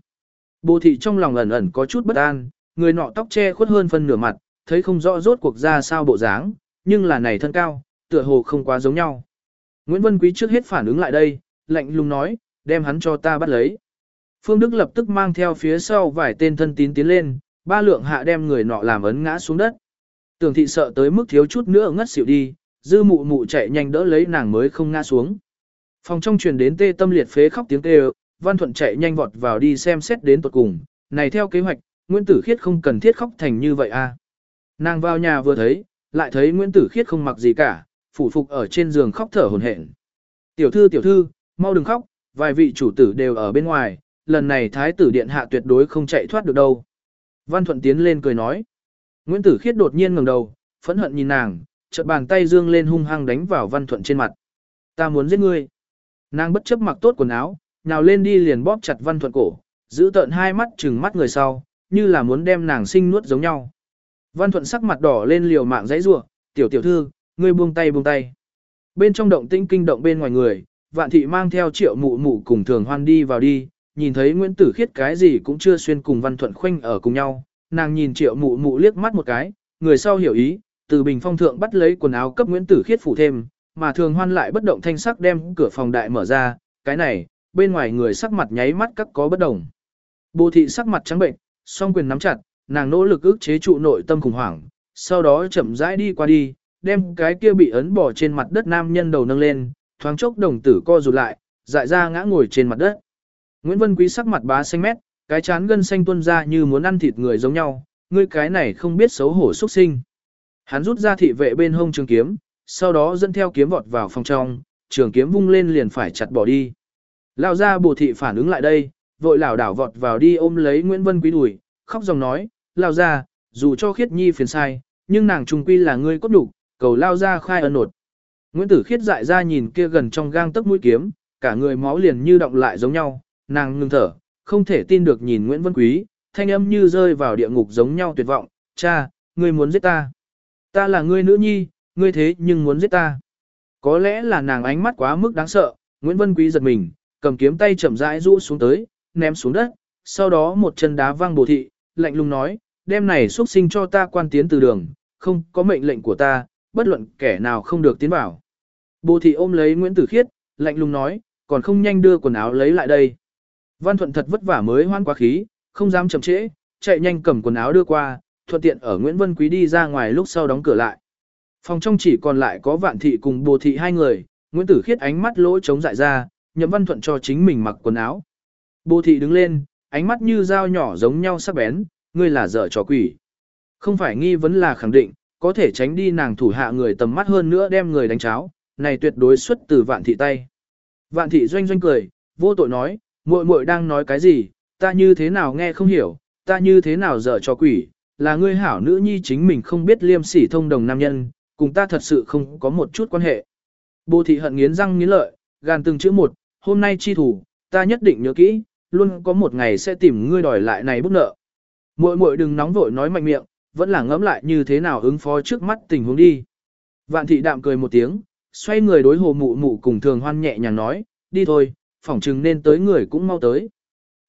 A: Bồ thị trong lòng ẩn ẩn có chút bất an, người nọ tóc che khuất hơn phân nửa mặt, thấy không rõ rốt cuộc ra sao bộ dáng, nhưng là này thân cao, tựa hồ không quá giống nhau. Nguyễn Vân Quý trước hết phản ứng lại đây, lạnh lùng nói, đem hắn cho ta bắt lấy. Phương Đức lập tức mang theo phía sau vài tên thân tín tiến lên, ba lượng hạ đem người nọ làm ấn ngã xuống đất. Tưởng thị sợ tới mức thiếu chút nữa ngất xỉu đi, dư mụ mụ chạy nhanh đỡ lấy nàng mới không ngã xuống. Phòng trong truyền đến tê tâm liệt phế khóc tiếng kêu, Văn Thuận chạy nhanh vọt vào đi xem xét đến tuột cùng, này theo kế hoạch, Nguyễn Tử Khiết không cần thiết khóc thành như vậy. À. Nàng vào nhà vừa thấy, lại thấy Nguyễn Tử Khiết không mặc gì cả, phủ phục ở trên giường khóc thở hổn hển. Tiểu thư tiểu thư, mau đừng khóc, vài vị chủ tử đều ở bên ngoài, lần này thái tử điện hạ tuyệt đối không chạy thoát được đâu. Văn Thuận tiến lên cười nói. Nguyễn Tử Khiết đột nhiên ngẩng đầu, phẫn hận nhìn nàng, chợt bàn tay dương lên hung hăng đánh vào Văn Thuận trên mặt. Ta muốn giết ngươi. Nàng bất chấp mặc tốt quần áo, nào lên đi liền bóp chặt Văn Thuận cổ, giữ tợn hai mắt trừng mắt người sau, như là muốn đem nàng sinh nuốt giống nhau. Văn Thuận sắc mặt đỏ lên liều mạng giãy giụa, "Tiểu tiểu thư, ngươi buông tay buông tay." Bên trong động tĩnh kinh động bên ngoài người, Vạn thị mang theo Triệu Mụ Mụ cùng Thường Hoan đi vào đi, nhìn thấy Nguyễn Tử Khiết cái gì cũng chưa xuyên cùng Văn Thuận khoanh ở cùng nhau, nàng nhìn Triệu Mụ Mụ liếc mắt một cái, người sau hiểu ý, từ bình phong thượng bắt lấy quần áo cấp Nguyễn Tử Khiết phủ thêm, mà Thường Hoan lại bất động thanh sắc đem cửa phòng đại mở ra, cái này, bên ngoài người sắc mặt nháy mắt các có bất đồng. Bồ thị sắc mặt trắng bệnh, song quyền nắm chặt, nàng nỗ lực ức chế trụ nội tâm khủng hoảng, sau đó chậm rãi đi qua đi, đem cái kia bị ấn bỏ trên mặt đất nam nhân đầu nâng lên, thoáng chốc đồng tử co rụt lại, dại ra ngã ngồi trên mặt đất. Nguyễn Vân Quý sắc mặt bá xanh mét, cái chán gân xanh tuôn ra như muốn ăn thịt người giống nhau, ngươi cái này không biết xấu hổ xuất sinh. Hắn rút ra thị vệ bên hông trường kiếm, sau đó dẫn theo kiếm vọt vào phòng trong, trường kiếm vung lên liền phải chặt bỏ đi. Lao ra bồ thị phản ứng lại đây, vội lảo đảo vọt vào đi ôm lấy Nguyễn Vân Quý đuổi, khóc dòng nói, lao ra, dù cho khiết nhi phiền sai, nhưng nàng trung quy là ngươi cốt đủ, cầu lao ra khai ân nột. Nguyễn Tử khiết dại ra nhìn kia gần trong gang tấc mũi kiếm, cả người máu liền như động lại giống nhau, nàng ngừng thở, không thể tin được nhìn Nguyễn Vân Quý, thanh âm như rơi vào địa ngục giống nhau tuyệt vọng, cha, ngươi muốn giết ta. Ta là ngươi nữ nhi, ngươi thế nhưng muốn giết ta. Có lẽ là nàng ánh mắt quá mức đáng sợ, Nguyễn Vân Quý giật mình, cầm kiếm tay chậm rãi rũ xuống tới, ném xuống đất, sau đó một chân đá văng bồ thị, lạnh lùng nói, đêm này xuất sinh cho ta quan tiến từ đường, không có mệnh lệnh của ta, bất luận kẻ nào không được tiến vào. Bồ thị ôm lấy Nguyễn Tử Khiết, lạnh lùng nói, còn không nhanh đưa quần áo lấy lại đây. Văn Thuận thật vất vả mới hoan quá khí, không dám chậm trễ, chạy nhanh cầm quần áo đưa qua, thuận tiện ở Nguyễn Vân Quý đi ra ngoài lúc sau đóng cửa lại. Phòng trong chỉ còn lại có Vạn Thị cùng Bồ Thị hai người, Nguyễn Tử Khiết ánh mắt lỗ trống dại ra, nhậm Văn Thuận cho chính mình mặc quần áo. Bồ Thị đứng lên, ánh mắt như dao nhỏ giống nhau sắc bén, ngươi là dở trò quỷ. Không phải nghi vấn là khẳng định, có thể tránh đi nàng thủ hạ người tầm mắt hơn nữa đem người đánh cháo, này tuyệt đối xuất từ Vạn Thị tay. Vạn Thị doanh doanh cười, vô tội nói, muội muội đang nói cái gì, ta như thế nào nghe không hiểu, ta như thế nào dở trò quỷ, là ngươi hảo nữ nhi chính mình không biết liêm sỉ thông đồng nam nhân, cùng ta thật sự không có một chút quan hệ. Bồ thị hận nghiến răng nghiến lợi, gàn từng chữ một, hôm nay chi thủ, ta nhất định nhớ kỹ, luôn có một ngày sẽ tìm ngươi đòi lại này bút nợ. Muội muội đừng nóng vội nói mạnh miệng, vẫn là ngẫm lại như thế nào ứng phó trước mắt tình huống đi. Vạn thị đạm cười một tiếng, xoay người đối hồ mụ mụ cùng thường hoan nhẹ nhàng nói, đi thôi, phỏng chừng nên tới người cũng mau tới.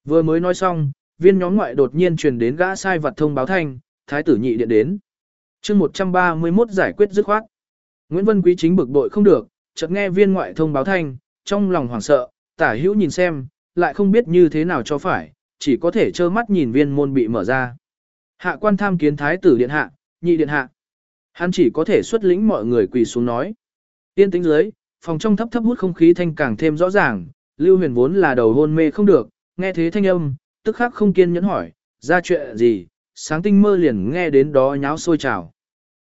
A: Vừa mới nói xong, viên nhóm ngoại đột nhiên truyền đến gã sai vật thông báo thanh, thái tử nhị điện đến. chương 131 giải quyết dứt khoát. Nguyễn Vân Quý chính bực bội không được, chợt nghe viên ngoại thông báo thanh, trong lòng hoảng sợ, tả hữu nhìn xem, lại không biết như thế nào cho phải, chỉ có thể trơ mắt nhìn viên môn bị mở ra. Hạ quan tham kiến thái tử điện hạ, nhị điện hạ. Hắn chỉ có thể xuất lĩnh mọi người quỳ xuống nói. Tiên tính dưới, phòng trong thấp thấp hút không khí thanh càng thêm rõ ràng, Lưu Huyền vốn là đầu hôn mê không được, nghe thế thanh âm, tức khắc không kiên nhẫn hỏi, ra chuyện gì, sáng tinh mơ liền nghe đến đó nháo sôi trào.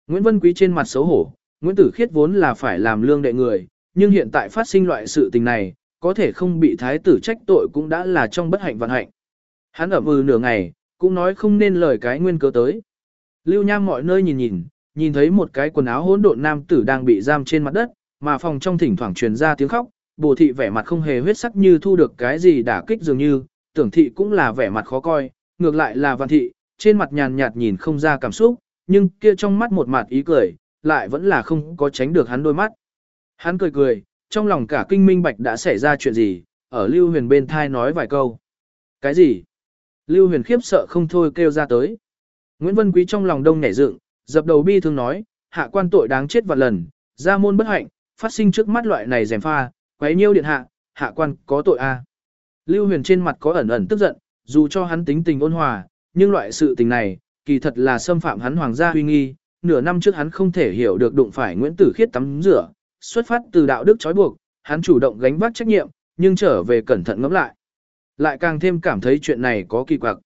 A: Nguyễn Vân Quý trên mặt xấu hổ, Nguyễn Tử Khiết vốn là phải làm lương đệ người, nhưng hiện tại phát sinh loại sự tình này, có thể không bị thái tử trách tội cũng đã là trong bất hạnh vận hạnh. Hắn ẩm ừ nửa ngày, cũng nói không nên lời cái nguyên cớ tới. Lưu Nham mọi nơi nhìn nhìn, nhìn thấy một cái quần áo hỗn độn nam tử đang bị giam trên mặt đất, mà phòng trong thỉnh thoảng truyền ra tiếng khóc, bồ thị vẻ mặt không hề huyết sắc như thu được cái gì đả kích dường như, tưởng thị cũng là vẻ mặt khó coi, ngược lại là văn thị, trên mặt nhàn nhạt nhìn không ra cảm xúc, nhưng kia trong mắt một mặt ý cười, lại vẫn là không có tránh được hắn đôi mắt. Hắn cười cười, trong lòng cả kinh minh bạch đã xảy ra chuyện gì, ở Lưu Huyền bên thai nói vài câu. Cái gì? Lưu Huyền khiếp sợ không thôi kêu ra tới. Nguyễn Vân Quý trong lòng đông nhảy dựng, dập đầu bi thương nói, hạ quan tội đáng chết vạn lần, ra môn bất hạnh, phát sinh trước mắt loại này rèm pha, quấy nhiêu điện hạ, hạ quan có tội a. Lưu Huyền trên mặt có ẩn ẩn tức giận, dù cho hắn tính tình ôn hòa, nhưng loại sự tình này, kỳ thật là xâm phạm hắn hoàng gia huy nghi, nửa năm trước hắn không thể hiểu được đụng phải Nguyễn Tử Khiết tắm rửa, xuất phát từ đạo đức trói buộc, hắn chủ động gánh vác trách nhiệm, nhưng trở về cẩn thận ngẫm lại. Lại càng thêm cảm thấy chuyện này có kỳ quặc.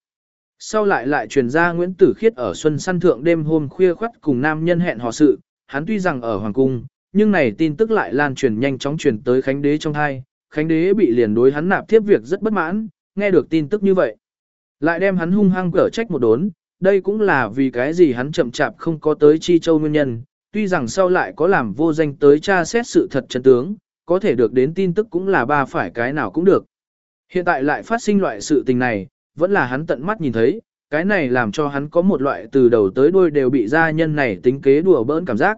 A: Sau lại lại truyền ra Nguyễn Tử Khiết ở Xuân Săn Thượng đêm hôm khuya khoắt cùng nam nhân hẹn hò sự, hắn tuy rằng ở Hoàng Cung, nhưng này tin tức lại lan truyền nhanh chóng truyền tới Khánh Đế trong thai, Khánh Đế bị liền đối hắn nạp tiếp việc rất bất mãn, nghe được tin tức như vậy. Lại đem hắn hung hăng cở trách một đốn, đây cũng là vì cái gì hắn chậm chạp không có tới Chi Châu nguyên nhân, tuy rằng sau lại có làm vô danh tới tra xét sự thật chân tướng, có thể được đến tin tức cũng là ba phải cái nào cũng được. Hiện tại lại phát sinh loại sự tình này, vẫn là hắn tận mắt nhìn thấy, cái này làm cho hắn có một loại từ đầu tới đuôi đều bị gia nhân này tính kế đùa bỡn cảm giác.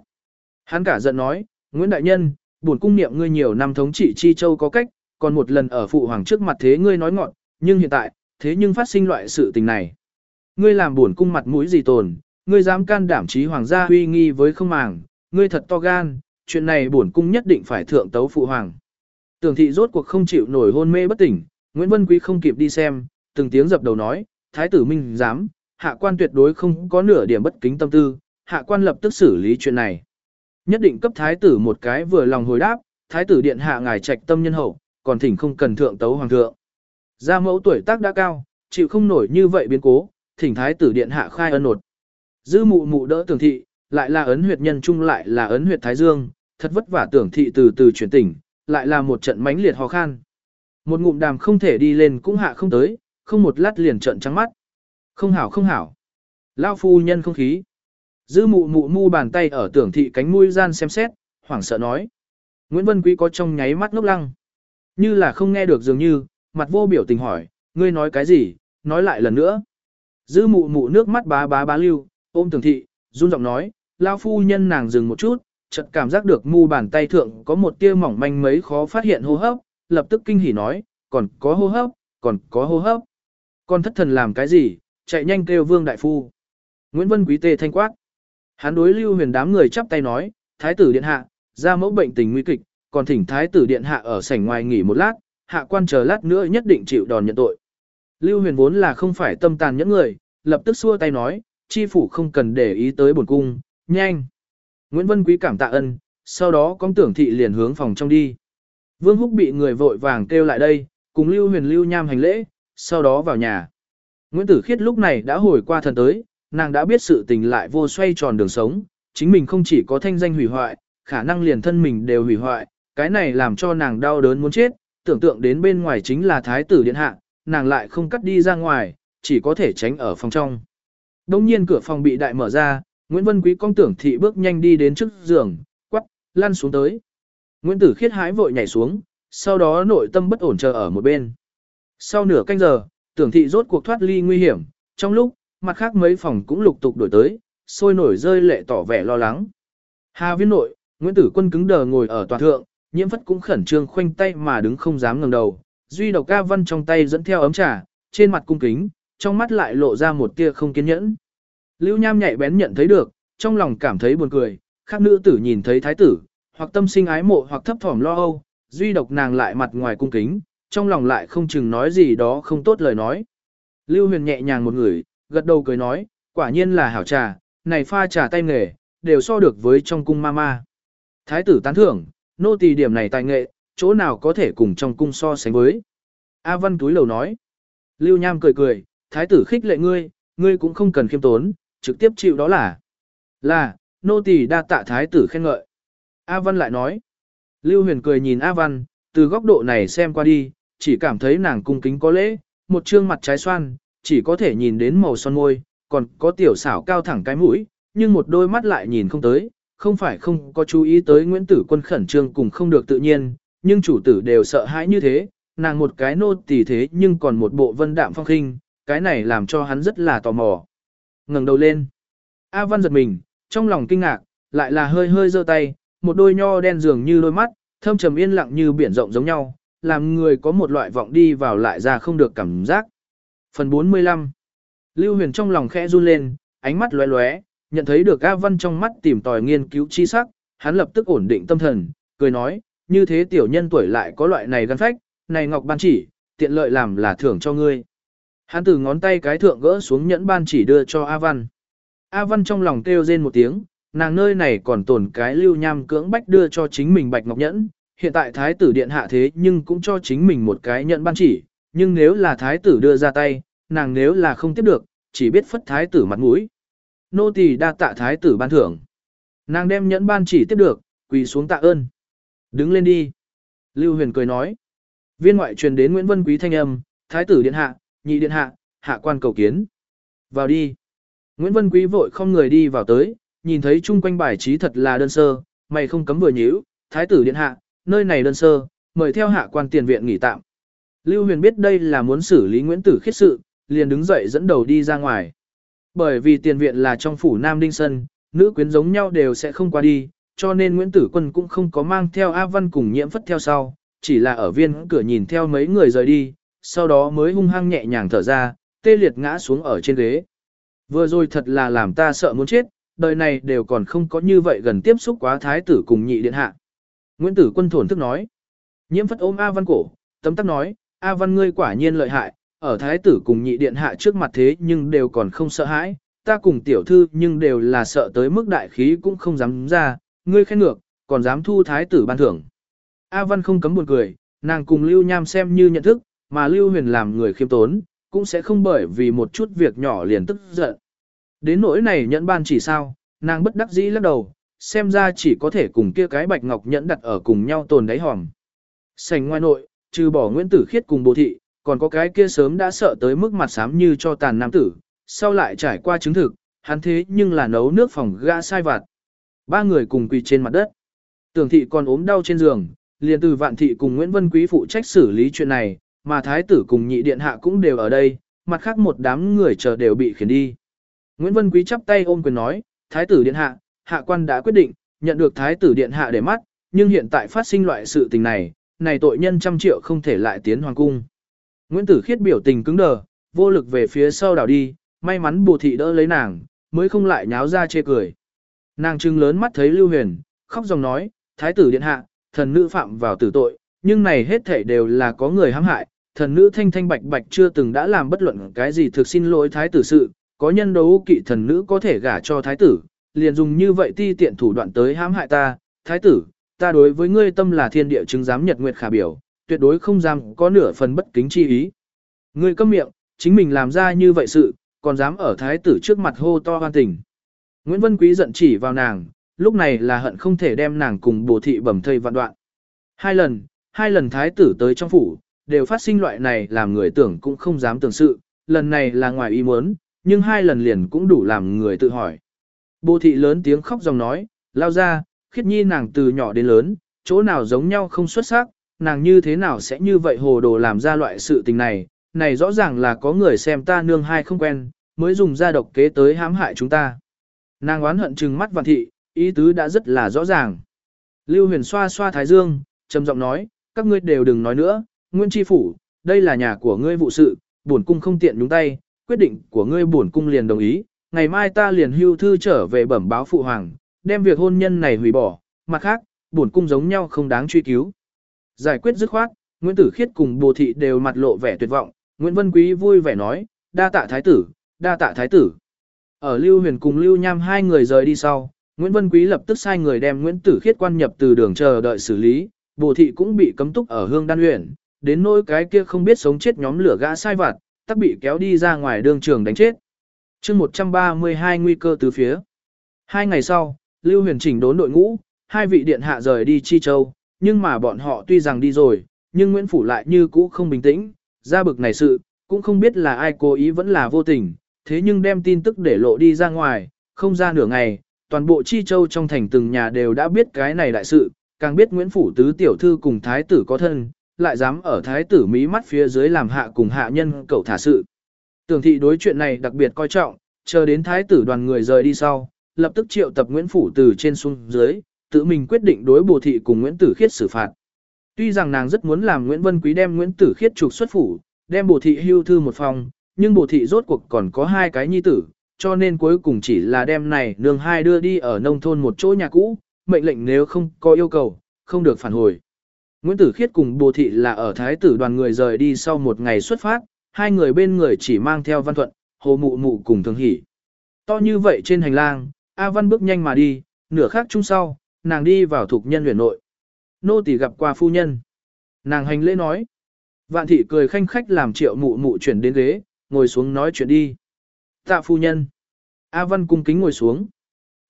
A: Hắn cả giận nói, Nguyễn Đại Nhân, buồn cung niệm ngươi nhiều năm thống trị Chi Châu có cách, còn một lần ở phụ hoàng trước mặt thế ngươi nói ngọn, nhưng hiện tại, thế nhưng phát sinh loại sự tình này. Ngươi làm buồn cung mặt mũi gì tồn, ngươi dám can đảm trí hoàng gia huy nghi với không màng, ngươi thật to gan, chuyện này bổn cung nhất định phải thượng tấu phụ hoàng. Tưởng thị rốt cuộc không chịu nổi hôn mê bất tỉnh, Nguyễn Vân Quý không kịp đi xem, từng tiếng dập đầu nói, thái tử minh dám, hạ quan tuyệt đối không có nửa điểm bất kính tâm tư, hạ quan lập tức xử lý chuyện này. Nhất định cấp thái tử một cái vừa lòng hồi đáp, thái tử điện hạ ngài trạch tâm nhân hậu, còn thỉnh không cần thượng tấu hoàng thượng. Gia mẫu tuổi tác đã cao, chịu không nổi như vậy biến cố, thỉnh thái tử điện hạ khai ân nột. Dư mụ mụ đỡ tưởng thị, lại là ấn huyệt nhân trung lại là ấn huyệt thái dương, thật vất vả tưởng thị từ từ chuyển tỉnh, lại là một trận mãnh liệt ho khan. Một ngụm đàm không thể đi lên cũng hạ không tới, không một lát liền trận trắng mắt. Không hảo không hảo. Lao phu nhân không khí. Dư mụ mụ mu bàn tay ở tưởng thị cánh mũi gian xem xét, hoảng sợ nói. Nguyễn Vân Quý có trong nháy mắt ngốc lăng. Như là không nghe được dường như, mặt vô biểu tình hỏi, ngươi nói cái gì, nói lại lần nữa. Dư mụ mụ nước mắt bá bá bá lưu, ôm tường thị, run giọng nói, lao phu nhân nàng dừng một chút, chợt cảm giác được mu bàn tay thượng có một tia mỏng manh mấy khó phát hiện hô hấp, lập tức kinh hỉ nói, còn có hô hấp, còn có hô hấp. Con thất thần làm cái gì, chạy nhanh kêu vương đại phu. Nguyễn Vân Quý tê thanh quát. Hắn đối lưu huyền đám người chắp tay nói, thái tử điện hạ, ra mẫu bệnh tình nguy kịch, còn thỉnh thái tử điện hạ ở sảnh ngoài nghỉ một lát, hạ quan chờ lát nữa nhất định chịu đòn nhận tội. Lưu huyền vốn là không phải tâm tàn những người, lập tức xua tay nói, chi phủ không cần để ý tới bổn cung, nhanh. Nguyễn Vân Quý cảm tạ ân, sau đó con tưởng thị liền hướng phòng trong đi. Vương Húc bị người vội vàng kêu lại đây, cùng Lưu Huyền Lưu Nham hành lễ, sau đó vào nhà. Nguyễn Tử Khiết lúc này đã hồi qua thần tới, nàng đã biết sự tình lại vô xoay tròn đường sống, chính mình không chỉ có thanh danh hủy hoại, khả năng liền thân mình đều hủy hoại, cái này làm cho nàng đau đớn muốn chết, tưởng tượng đến bên ngoài chính là thái tử điện hạ, nàng lại không cắt đi ra ngoài, chỉ có thể tránh ở phòng trong. Đông nhiên cửa phòng bị đại mở ra, Nguyễn Vân Quý công tưởng thị bước nhanh đi đến trước giường, quắc, lăn xuống tới. Nguyễn Tử khiết hái vội nhảy xuống, sau đó nội tâm bất ổn chờ ở một bên. Sau nửa canh giờ, tưởng thị rốt cuộc thoát ly nguy hiểm, trong lúc, mặt khác mấy phòng cũng lục tục đổi tới, sôi nổi rơi lệ tỏ vẻ lo lắng. Hà viên nội, Nguyễn Tử quân cứng đờ ngồi ở tòa thượng, nhiễm phất cũng khẩn trương khoanh tay mà đứng không dám ngẩng đầu, duy độc ca văn trong tay dẫn theo ấm trà, trên mặt cung kính, trong mắt lại lộ ra một tia không kiên nhẫn. Lưu Nham nhạy bén nhận thấy được, trong lòng cảm thấy buồn cười, khác nữ tử nhìn thấy thái tử, hoặc tâm sinh ái mộ hoặc thấp thỏm lo âu, duy độc nàng lại mặt ngoài cung kính, trong lòng lại không chừng nói gì đó không tốt lời nói. Lưu Huyền nhẹ nhàng một người, gật đầu cười nói, quả nhiên là hảo trà, này pha trà tay nghề, đều so được với trong cung ma ma. Thái tử tán thưởng, nô tỳ điểm này tài nghệ, chỗ nào có thể cùng trong cung so sánh với. A Văn túi lầu nói. Lưu Nham cười cười, thái tử khích lệ ngươi, ngươi cũng không cần khiêm tốn, trực tiếp chịu đó là. Là, nô tỳ đa tạ thái tử khen ngợi. A Văn lại nói. Lưu Huyền cười nhìn A Văn, từ góc độ này xem qua đi, chỉ cảm thấy nàng cung kính có lễ, một trương mặt trái xoan, chỉ có thể nhìn đến màu son môi, còn có tiểu xảo cao thẳng cái mũi, nhưng một đôi mắt lại nhìn không tới, không phải không có chú ý tới Nguyễn Tử Quân khẩn trương cùng không được tự nhiên, nhưng chủ tử đều sợ hãi như thế, nàng một cái nô tỳ thế nhưng còn một bộ vân đạm phong khinh, cái này làm cho hắn rất là tò mò. ngẩng đầu lên. A Văn giật mình, trong lòng kinh ngạc, lại là hơi hơi giơ tay, một đôi nho đen dường như đôi mắt, thâm trầm yên lặng như biển rộng giống nhau, làm người có một loại vọng đi vào lại ra không được cảm giác. Phần 45 Lưu Huyền trong lòng khẽ run lên, ánh mắt lóe lóe, nhận thấy được A Văn trong mắt tìm tòi nghiên cứu chi sắc, hắn lập tức ổn định tâm thần, cười nói, như thế tiểu nhân tuổi lại có loại này gan phách, này ngọc ban chỉ, tiện lợi làm là thưởng cho ngươi. Hắn từ ngón tay cái thượng gỡ xuống nhẫn ban chỉ đưa cho A Văn. A Văn trong lòng kêu rên một tiếng, nàng nơi này còn tồn cái lưu nham cưỡng bách đưa cho chính mình bạch ngọc nhẫn, hiện tại thái tử điện hạ thế nhưng cũng cho chính mình một cái nhẫn ban chỉ, nhưng nếu là thái tử đưa ra tay, nàng nếu là không tiếp được, chỉ biết phất thái tử mặt mũi. Nô tỳ đa tạ thái tử ban thưởng. Nàng đem nhẫn ban chỉ tiếp được, quỳ xuống tạ ơn. Đứng lên đi. Lưu huyền cười nói. Viên ngoại truyền đến Nguyễn Vân Quý thanh âm, thái tử điện hạ, nhị điện hạ, hạ quan cầu kiến. Vào đi. Nguyễn Vân Quý vội không người đi vào tới, nhìn thấy chung quanh bài trí thật là đơn sơ, mày không cấm vừa nhíu, thái tử điện hạ, nơi này đơn sơ, mời theo hạ quan tiền viện nghỉ tạm. Lưu Huyền biết đây là muốn xử lý Nguyễn Tử khiết sự, liền đứng dậy dẫn đầu đi ra ngoài. Bởi vì tiền viện là trong phủ Nam Đinh Sân, nữ quyến giống nhau đều sẽ không qua đi, cho nên Nguyễn Tử Quân cũng không có mang theo A Văn cùng nhiễm phất theo sau, chỉ là ở viên cửa nhìn theo mấy người rời đi, sau đó mới hung hăng nhẹ nhàng thở ra, tê liệt ngã xuống ở trên ghế. Vừa rồi thật là làm ta sợ muốn chết, đời này đều còn không có như vậy gần tiếp xúc quá thái tử cùng nhị điện hạ. Nguyễn Tử Quân thổn thức nói. Nhiễm phất ôm A Văn cổ, tấm tắc nói, A Văn ngươi quả nhiên lợi hại, ở thái tử cùng nhị điện hạ trước mặt thế nhưng đều còn không sợ hãi, ta cùng tiểu thư nhưng đều là sợ tới mức đại khí cũng không dám ra, ngươi khen ngược, còn dám thu thái tử ban thưởng. A Văn không cấm buồn cười, nàng cùng Lưu Nham xem như nhận thức, mà Lưu Huyền làm người khiêm tốn, cũng sẽ không bởi vì một chút việc nhỏ liền tức giận. Đến nỗi này nhẫn ban chỉ sao, nàng bất đắc dĩ lắc đầu, xem ra chỉ có thể cùng kia cái bạch ngọc nhẫn đặt ở cùng nhau tồn đáy hòm. Sành ngoài nội, trừ bỏ Nguyễn Tử Khiết cùng bồ thị, còn có cái kia sớm đã sợ tới mức mặt xám như cho tàn nam tử, sau lại trải qua chứng thực, hắn thế nhưng là nấu nước phòng gã sai vặt. Ba người cùng quỳ trên mặt đất. Tưởng thị còn ốm đau trên giường, liền từ vạn thị cùng Nguyễn Vân Quý phụ trách xử lý chuyện này, mà thái tử cùng nhị điện hạ cũng đều ở đây, mặt khác một đám người chờ đều bị khiển đi. Nguyễn Vân Quý chắp tay ôm quyền nói, thái tử điện hạ, hạ quan đã quyết định, nhận được thái tử điện hạ để mắt, nhưng hiện tại phát sinh loại sự tình này, này tội nhân trăm triệu không thể lại tiến hoàng cung. Nguyễn Tử Khiết biểu tình cứng đờ, vô lực về phía sau đảo đi, may mắn bù thị đỡ lấy nàng, mới không lại nháo ra chê cười. Nàng trưng lớn mắt thấy Lưu Huyền, khóc dòng nói, thái tử điện hạ, thần nữ phạm vào tử tội, nhưng này hết thảy đều là có người hãm hại, thần nữ thanh thanh bạch bạch chưa từng đã làm bất luận cái gì thực xin lỗi thái tử sự, có nhân đấu kỵ thần nữ có thể gả cho thái tử, liền dùng như vậy ti tiện thủ đoạn tới hãm hại ta, thái tử, ta đối với ngươi tâm là thiên địa chứng giám nhật nguyệt khả biểu, tuyệt đối không dám có nửa phần bất kính chi ý. Ngươi câm miệng, chính mình làm ra như vậy sự, còn dám ở thái tử trước mặt hô to hoan tình. Nguyễn Vân Quý giận chỉ vào nàng, lúc này là hận không thể đem nàng cùng bổ thị bẩm thây vạn đoạn. Hai lần, hai lần thái tử tới trong phủ, đều phát sinh loại này làm người tưởng cũng không dám tưởng sự, lần này là ngoài ý muốn, nhưng hai lần liền cũng đủ làm người tự hỏi. Bồ thị lớn tiếng khóc dòng nói, lao ra, khiết nhi nàng từ nhỏ đến lớn, chỗ nào giống nhau không xuất sắc, nàng như thế nào sẽ như vậy hồ đồ làm ra loại sự tình này, này rõ ràng là có người xem ta nương hai không quen, mới dùng ra độc kế tới hãm hại chúng ta. Nàng oán hận trừng mắt vạn thị, ý tứ đã rất là rõ ràng. Lưu huyền xoa xoa thái dương, trầm giọng nói, các ngươi đều đừng nói nữa, Nguyên Tri Phủ, đây là nhà của ngươi vụ sự, bổn cung không tiện nhúng tay, quyết định của ngươi bổn cung liền đồng ý, ngày mai ta liền hưu thư trở về bẩm báo phụ hoàng, đem việc hôn nhân này hủy bỏ, mặt khác, bổn cung giống nhau không đáng truy cứu. Giải quyết dứt khoát, Nguyễn Tử Khiết cùng Bồ Thị đều mặt lộ vẻ tuyệt vọng, Nguyễn Vân Quý vui vẻ nói, đa tạ thái tử, đa tạ thái tử. Ở Lưu Huyền cùng Lưu Nham hai người rời đi sau, Nguyễn Vân Quý lập tức sai người đem Nguyễn Tử Khiết quan nhập từ đường chờ đợi xử lý, Bồ Thị cũng bị cấm túc ở Hương Đan Huyền đến nỗi cái kia không biết sống chết nhóm lửa gã sai vặt, tắc bị kéo đi ra ngoài đường trường đánh chết. chương 132 nguy cơ từ phía. Hai ngày sau, Lưu Huyền chỉnh đốn đội ngũ, hai vị điện hạ rời đi Chi Châu, nhưng mà bọn họ tuy rằng đi rồi, nhưng Nguyễn Phủ lại như cũ không bình tĩnh, ra bực này sự, cũng không biết là ai cố ý vẫn là vô tình, thế nhưng đem tin tức để lộ đi ra ngoài, không ra nửa ngày, toàn bộ Chi Châu trong thành từng nhà đều đã biết cái này đại sự, càng biết Nguyễn Phủ tứ tiểu thư cùng thái tử có thân, lại dám ở thái tử mí mắt phía dưới làm hạ cùng hạ nhân cậu thả sự. Tưởng thị đối chuyện này đặc biệt coi trọng, chờ đến thái tử đoàn người rời đi sau, lập tức triệu tập Nguyễn Phủ từ trên xuống dưới, tự mình quyết định đối bồ thị cùng Nguyễn Tử Khiết xử phạt. Tuy rằng nàng rất muốn làm Nguyễn Vân Quý đem Nguyễn Tử Khiết trục xuất phủ, đem bồ thị hưu thư một phòng, nhưng bồ thị rốt cuộc còn có hai cái nhi tử, cho nên cuối cùng chỉ là đem này nương hai đưa đi ở nông thôn một chỗ nhà cũ, mệnh lệnh nếu không có yêu cầu, không được phản hồi. Nguyễn Tử Khiết cùng bồ thị là ở thái tử đoàn người rời đi sau một ngày xuất phát, hai người bên người chỉ mang theo văn thuận, hồ mụ mụ cùng thường hỉ. To như vậy trên hành lang, A Văn bước nhanh mà đi, nửa khác chung sau, nàng đi vào thuộc nhân huyền nội. Nô tỳ gặp qua phu nhân. Nàng hành lễ nói. Vạn thị cười khanh khách làm triệu mụ mụ chuyển đến ghế, ngồi xuống nói chuyện đi. Tạ phu nhân. A Văn cung kính ngồi xuống.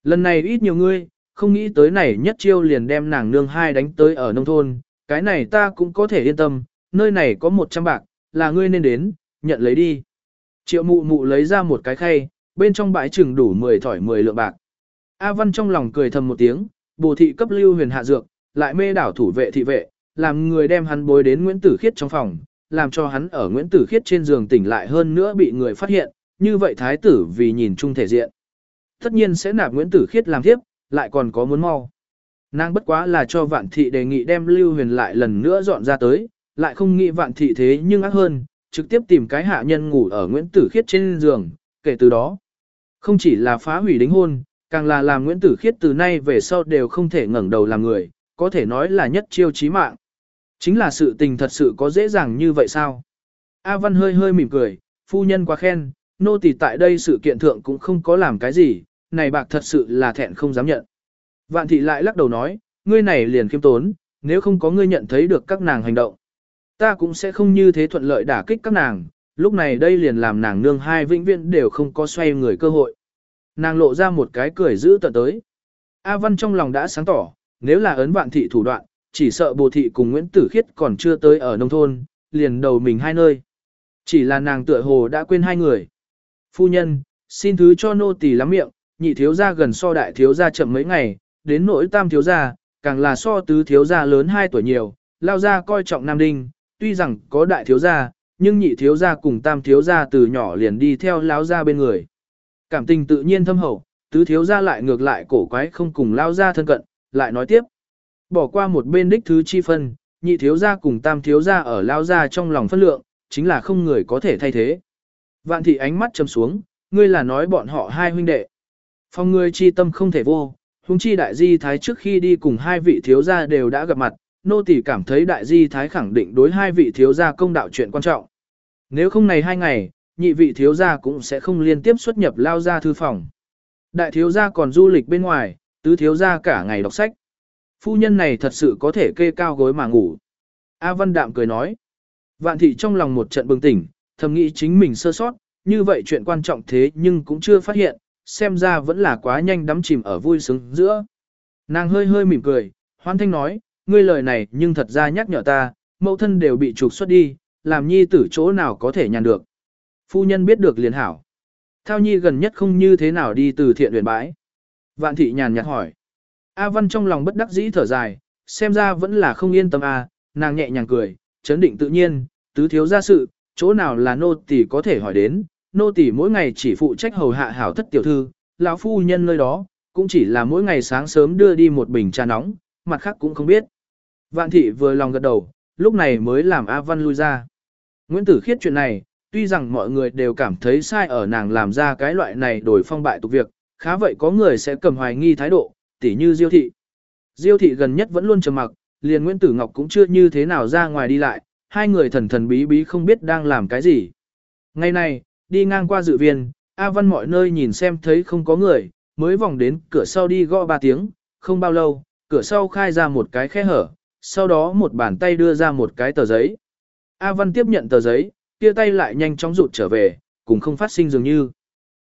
A: Lần này ít nhiều ngươi, không nghĩ tới này nhất chiêu liền đem nàng nương hai đánh tới ở nông thôn, cái này ta cũng có thể yên tâm, nơi này có 100 bạc, là ngươi nên đến, nhận lấy đi. Triệu mụ mụ lấy ra một cái khay, bên trong bãi chừng đủ 10 thỏi 10 lượng bạc. A Văn trong lòng cười thầm một tiếng, bồ thị cấp lưu huyền hạ dược, lại mê đảo thủ vệ thị vệ, làm người đem hắn bối đến Nguyễn Tử Khiết trong phòng, làm cho hắn ở Nguyễn Tử Khiết trên giường tỉnh lại hơn nữa bị người phát hiện, như vậy thái tử vì nhìn chung thể diện. Tất nhiên sẽ nạp Nguyễn Tử Khiết làm tiếp, lại còn có muốn mau. Nàng bất quá là cho vạn thị đề nghị đem lưu huyền lại lần nữa dọn ra tới, lại không nghĩ vạn thị thế nhưng ác hơn, trực tiếp tìm cái hạ nhân ngủ ở Nguyễn Tử Khiết trên giường, kể từ đó. Không chỉ là phá hủy đính hôn, càng là làm Nguyễn Tử Khiết từ nay về sau đều không thể ngẩng đầu làm người, có thể nói là nhất chiêu chí mạng. Chính là sự tình thật sự có dễ dàng như vậy sao? A Văn hơi hơi mỉm cười, phu nhân quá khen, nô tỳ tại đây sự kiện thượng cũng không có làm cái gì, này bạc thật sự là thẹn không dám nhận. Vạn thị lại lắc đầu nói, ngươi này liền khiêm tốn, nếu không có ngươi nhận thấy được các nàng hành động. Ta cũng sẽ không như thế thuận lợi đả kích các nàng, lúc này đây liền làm nàng nương hai vĩnh viễn đều không có xoay người cơ hội. Nàng lộ ra một cái cười giữ tận tới. A Văn trong lòng đã sáng tỏ, nếu là ấn vạn thị thủ đoạn, chỉ sợ bồ thị cùng Nguyễn Tử Khiết còn chưa tới ở nông thôn, liền đầu mình hai nơi. Chỉ là nàng tựa hồ đã quên hai người. Phu nhân, xin thứ cho nô tỳ lắm miệng, nhị thiếu gia gần so đại thiếu gia chậm mấy ngày, đến nỗi tam thiếu gia, càng là so tứ thiếu gia lớn 2 tuổi nhiều, lao gia coi trọng Nam Đinh, tuy rằng có đại thiếu gia, nhưng nhị thiếu gia cùng tam thiếu gia từ nhỏ liền đi theo lão gia bên người. Cảm tình tự nhiên thâm hậu, tứ thiếu gia lại ngược lại cổ quái không cùng lao gia thân cận, lại nói tiếp. Bỏ qua một bên đích thứ chi phân, nhị thiếu gia cùng tam thiếu gia ở lao gia trong lòng phân lượng, chính là không người có thể thay thế. Vạn thị ánh mắt trầm xuống, ngươi là nói bọn họ hai huynh đệ. Phong ngươi chi tâm không thể vô, huống chi đại di thái trước khi đi cùng hai vị thiếu gia đều đã gặp mặt, nô tỳ cảm thấy đại di thái khẳng định đối hai vị thiếu gia công đạo chuyện quan trọng. Nếu không này hai ngày, nhị vị thiếu gia cũng sẽ không liên tiếp xuất nhập lao ra thư phòng. Đại thiếu gia còn du lịch bên ngoài, tứ thiếu gia cả ngày đọc sách. Phu nhân này thật sự có thể kê cao gối mà ngủ. A Văn Đạm cười nói. Vạn thị trong lòng một trận bừng tỉnh, thầm nghĩ chính mình sơ sót, như vậy chuyện quan trọng thế nhưng cũng chưa phát hiện, xem ra vẫn là quá nhanh đắm chìm ở vui sướng giữa. Nàng hơi hơi mỉm cười, hoan thanh nói, ngươi lời này nhưng thật ra nhắc nhở ta, mẫu thân đều bị trục xuất đi, làm nhi tử chỗ nào có thể nhàn được. Phu nhân biết được liền hảo. Thao nhi gần nhất không như thế nào đi từ thiện huyền bãi. Vạn thị nhàn nhạt hỏi. A Văn trong lòng bất đắc dĩ thở dài, xem ra vẫn là không yên tâm a, nàng nhẹ nhàng cười, chấn định tự nhiên, tứ thiếu gia sự, chỗ nào là nô tỳ có thể hỏi đến, nô tỳ mỗi ngày chỉ phụ trách hầu hạ hảo thất tiểu thư, lão phu nhân nơi đó, cũng chỉ là mỗi ngày sáng sớm đưa đi một bình trà nóng, mặt khác cũng không biết. Vạn thị vừa lòng gật đầu, lúc này mới làm A Văn lui ra. Nguyễn Tử Khiết chuyện này, tuy rằng mọi người đều cảm thấy sai ở nàng làm ra cái loại này đổi phong bại tục việc, khá vậy có người sẽ cầm hoài nghi thái độ, tỉ như Diêu thị. Diêu thị gần nhất vẫn luôn trầm mặc, liền Nguyễn Tử Ngọc cũng chưa như thế nào ra ngoài đi lại, hai người thần thần bí bí không biết đang làm cái gì. Ngày này, đi ngang qua dự viên, A Văn mọi nơi nhìn xem thấy không có người, mới vòng đến cửa sau đi gõ ba tiếng, không bao lâu, cửa sau khai ra một cái khe hở, sau đó một bàn tay đưa ra một cái tờ giấy. A Văn tiếp nhận tờ giấy, kia tay lại nhanh chóng rụt trở về, cũng không phát sinh dường như.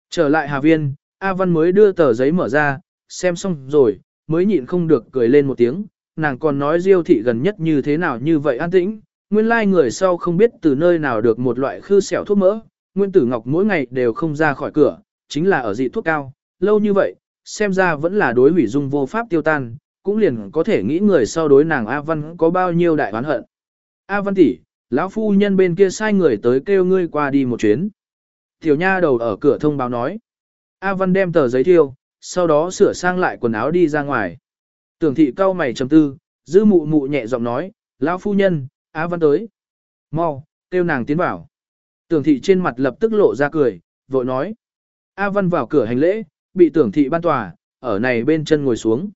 A: Trở lại Hà Viên, A Văn mới đưa tờ giấy mở ra, xem xong rồi, mới nhịn không được cười lên một tiếng, nàng còn nói Diêu thị gần nhất như thế nào như vậy an tĩnh, nguyên lai người sau không biết từ nơi nào được một loại khư xẻo thuốc mỡ, Nguyên Tử Ngọc mỗi ngày đều không ra khỏi cửa, chính là ở dị thuốc cao, lâu như vậy, xem ra vẫn là đối hủy dung vô pháp tiêu tan, cũng liền có thể nghĩ người sau đối nàng A Văn có bao nhiêu đại oán hận. A Văn tỷ, lão phu nhân bên kia sai người tới kêu ngươi qua đi một chuyến. Tiểu nha đầu ở cửa thông báo nói. A Văn đem tờ giấy thiêu, sau đó sửa sang lại quần áo đi ra ngoài. Tưởng thị cao mày trầm tư, dư mụ mụ nhẹ giọng nói, lão phu nhân, A Văn tới. Mau, kêu nàng tiến vào. Tưởng thị trên mặt lập tức lộ ra cười, vội nói. A Văn vào cửa hành lễ, bị tưởng thị ban tòa, ở này bên chân ngồi xuống.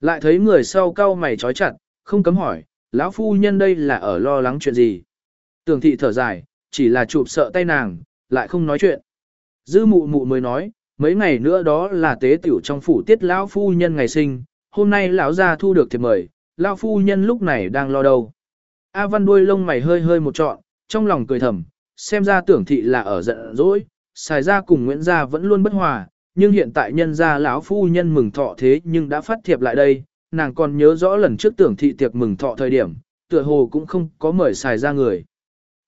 A: Lại thấy người sau cau mày trói chặt, không cấm hỏi, lão phu nhân đây là ở lo lắng chuyện gì. Tưởng thị thở dài, chỉ là chụp sợ tay nàng, lại không nói chuyện. Dư mụ mụ mới nói, mấy ngày nữa đó là tế tiểu trong phủ tiết lão phu nhân ngày sinh, hôm nay lão gia thu được thiệp mời, lão phu nhân lúc này đang lo đâu. A Văn đuôi lông mày hơi hơi một trọn, trong lòng cười thầm, xem ra tưởng thị là ở giận dỗi, xài ra cùng Nguyễn gia vẫn luôn bất hòa, nhưng hiện tại nhân gia lão phu nhân mừng thọ thế nhưng đã phát thiệp lại đây, nàng còn nhớ rõ lần trước tưởng thị tiệc mừng thọ thời điểm, tựa hồ cũng không có mời xài ra người.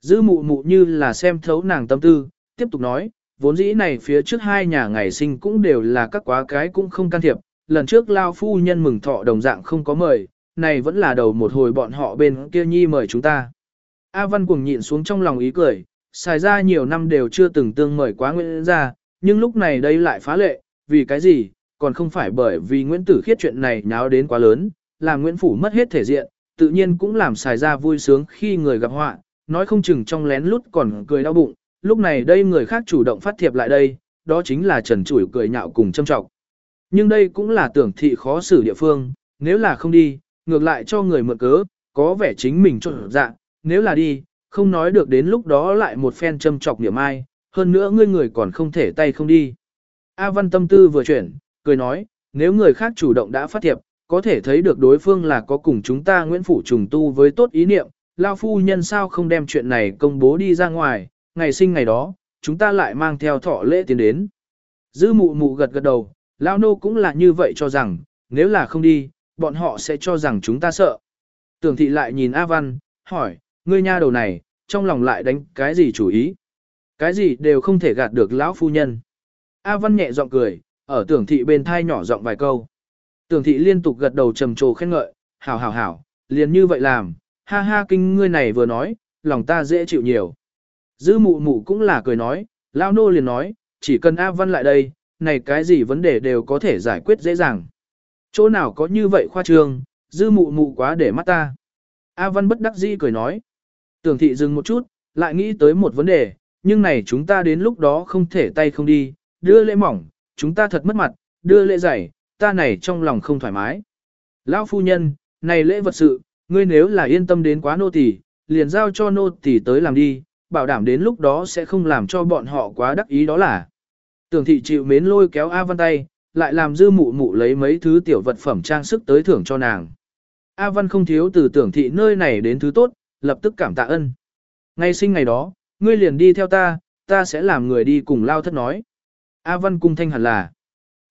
A: Dư mụ mụ như là xem thấu nàng tâm tư, tiếp tục nói, vốn dĩ này phía trước hai nhà ngày sinh cũng đều là các quá cái cũng không can thiệp, lần trước lao phu nhân mừng thọ đồng dạng không có mời, này vẫn là đầu một hồi bọn họ bên kia nhi mời chúng ta. A Văn cuồng nhịn xuống trong lòng ý cười, xài ra nhiều năm đều chưa từng tương mời quá Nguyễn gia, nhưng lúc này đây lại phá lệ, vì cái gì, còn không phải bởi vì Nguyễn Tử Khiết chuyện này nháo đến quá lớn, làm Nguyễn Phủ mất hết thể diện, tự nhiên cũng làm xài ra vui sướng khi người gặp họa, nói không chừng trong lén lút còn cười đau bụng, lúc này đây người khác chủ động phát thiệp lại đây, đó chính là trần chủi cười nhạo cùng châm trọng. Nhưng đây cũng là tưởng thị khó xử địa phương, nếu là không đi, ngược lại cho người mượn cớ, có vẻ chính mình trộn dạng, nếu là đi, không nói được đến lúc đó lại một phen châm chọc niệm ai, hơn nữa ngươi người còn không thể tay không đi. A Văn tâm tư vừa chuyển, cười nói, nếu người khác chủ động đã phát thiệp, có thể thấy được đối phương là có cùng chúng ta Nguyễn Phủ trùng tu với tốt ý niệm, Lao Phu Nhân sao không đem chuyện này công bố đi ra ngoài, ngày sinh ngày đó, chúng ta lại mang theo thọ lễ tiến đến. Dư mụ mụ gật gật đầu, Lao Nô cũng là như vậy cho rằng, nếu là không đi, bọn họ sẽ cho rằng chúng ta sợ. Tưởng thị lại nhìn A Văn, hỏi, ngươi nha đầu này, trong lòng lại đánh cái gì chủ ý? Cái gì đều không thể gạt được lão phu nhân. A Văn nhẹ giọng cười, ở tưởng thị bên thai nhỏ giọng vài câu. Tưởng thị liên tục gật đầu trầm trồ khen ngợi, hảo hảo hảo, liền như vậy làm, ha ha kinh ngươi này vừa nói, lòng ta dễ chịu nhiều. Dư mụ mụ cũng là cười nói, lão nô liền nói, chỉ cần A Văn lại đây, này cái gì vấn đề đều có thể giải quyết dễ dàng. Chỗ nào có như vậy khoa trương, dư mụ mụ quá để mắt ta. A Văn bất đắc dĩ cười nói. Tưởng thị dừng một chút, lại nghĩ tới một vấn đề, nhưng này chúng ta đến lúc đó không thể tay không đi, đưa lễ mỏng, chúng ta thật mất mặt, đưa lễ dày, ta này trong lòng không thoải mái. Lão phu nhân, này lễ vật sự, ngươi nếu là yên tâm đến quá nô tỳ, liền giao cho nô tỳ tới làm đi, bảo đảm đến lúc đó sẽ không làm cho bọn họ quá đắc ý đó là. Tưởng thị chịu mến lôi kéo A Văn tay, lại làm dư mụ mụ lấy mấy thứ tiểu vật phẩm trang sức tới thưởng cho nàng. A Văn không thiếu từ tưởng thị nơi này đến thứ tốt, lập tức cảm tạ ân. Ngày sinh ngày đó, ngươi liền đi theo ta, ta sẽ làm người đi cùng lao thất nói. A Văn cung thanh hẳn là.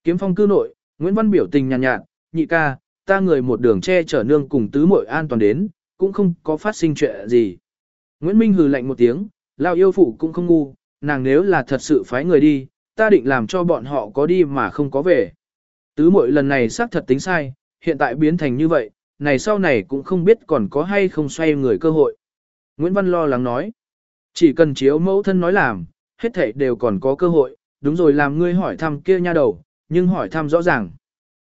A: Kiếm phong cư nội, Nguyễn Văn biểu tình nhàn nhạt, nhạt, nhị ca, ta người một đường che chở nương cùng tứ muội an toàn đến, cũng không có phát sinh chuyện gì. Nguyễn Minh hừ lạnh một tiếng, lao yêu phụ cũng không ngu, nàng nếu là thật sự phái người đi, ta định làm cho bọn họ có đi mà không có về. Tứ muội lần này xác thật tính sai, hiện tại biến thành như vậy, này sau này cũng không biết còn có hay không xoay người cơ hội. Nguyễn Văn lo lắng nói, chỉ cần chiếu mẫu thân nói làm, hết thảy đều còn có cơ hội, đúng rồi làm ngươi hỏi thăm kia nha đầu, nhưng hỏi thăm rõ ràng.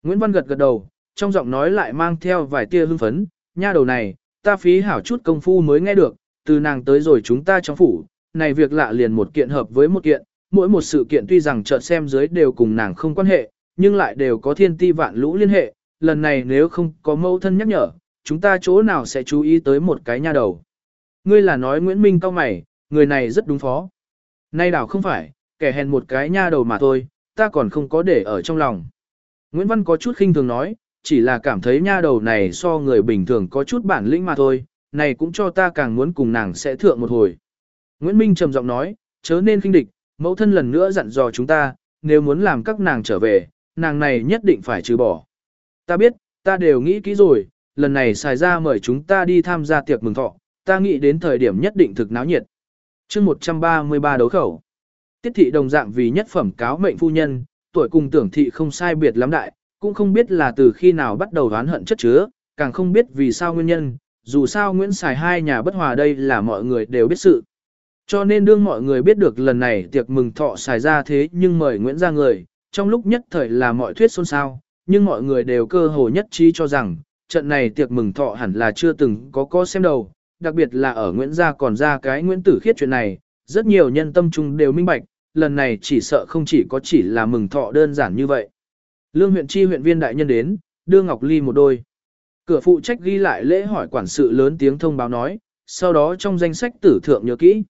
A: Nguyễn Văn gật gật đầu, trong giọng nói lại mang theo vài tia hưng phấn, nha đầu này, ta phí hảo chút công phu mới nghe được, từ nàng tới rồi chúng ta trong phủ, này việc lạ liền một kiện hợp với một kiện, mỗi một sự kiện tuy rằng chợt xem dưới đều cùng nàng không quan hệ, nhưng lại đều có thiên ti vạn lũ liên hệ, lần này nếu không có mẫu thân nhắc nhở, chúng ta chỗ nào sẽ chú ý tới một cái nha đầu. Ngươi là nói Nguyễn Minh cao mày, người này rất đúng phó. Nay đảo không phải, kẻ hèn một cái nha đầu mà thôi, ta còn không có để ở trong lòng. Nguyễn Văn có chút khinh thường nói, chỉ là cảm thấy nha đầu này so người bình thường có chút bản lĩnh mà thôi, này cũng cho ta càng muốn cùng nàng sẽ thượng một hồi. Nguyễn Minh trầm giọng nói, chớ nên khinh địch, mẫu thân lần nữa dặn dò chúng ta, nếu muốn làm các nàng trở về, nàng này nhất định phải trừ bỏ. Ta biết, ta đều nghĩ kỹ rồi, lần này xài ra mời chúng ta đi tham gia tiệc mừng thọ, ta nghĩ đến thời điểm nhất định thực náo nhiệt. chương 133 đấu khẩu. Tiết thị đồng dạng vì nhất phẩm cáo mệnh phu nhân, tuổi cùng tưởng thị không sai biệt lắm đại, cũng không biết là từ khi nào bắt đầu oán hận chất chứa, càng không biết vì sao nguyên nhân, dù sao Nguyễn Sài hai nhà bất hòa đây là mọi người đều biết sự. Cho nên đương mọi người biết được lần này tiệc mừng thọ xài ra thế nhưng mời Nguyễn ra người, trong lúc nhất thời là mọi thuyết xôn xao, nhưng mọi người đều cơ hồ nhất trí cho rằng, trận này tiệc mừng thọ hẳn là chưa từng có có xem đầu, đặc biệt là ở Nguyễn gia còn ra cái Nguyễn Tử Khiết chuyện này, rất nhiều nhân tâm trung đều minh bạch, lần này chỉ sợ không chỉ có chỉ là mừng thọ đơn giản như vậy. Lương huyện chi huyện viên đại nhân đến, đưa Ngọc Ly một đôi. Cửa phụ trách ghi lại lễ hỏi quản sự lớn tiếng thông báo nói, sau đó trong danh sách tử thượng nhớ kỹ.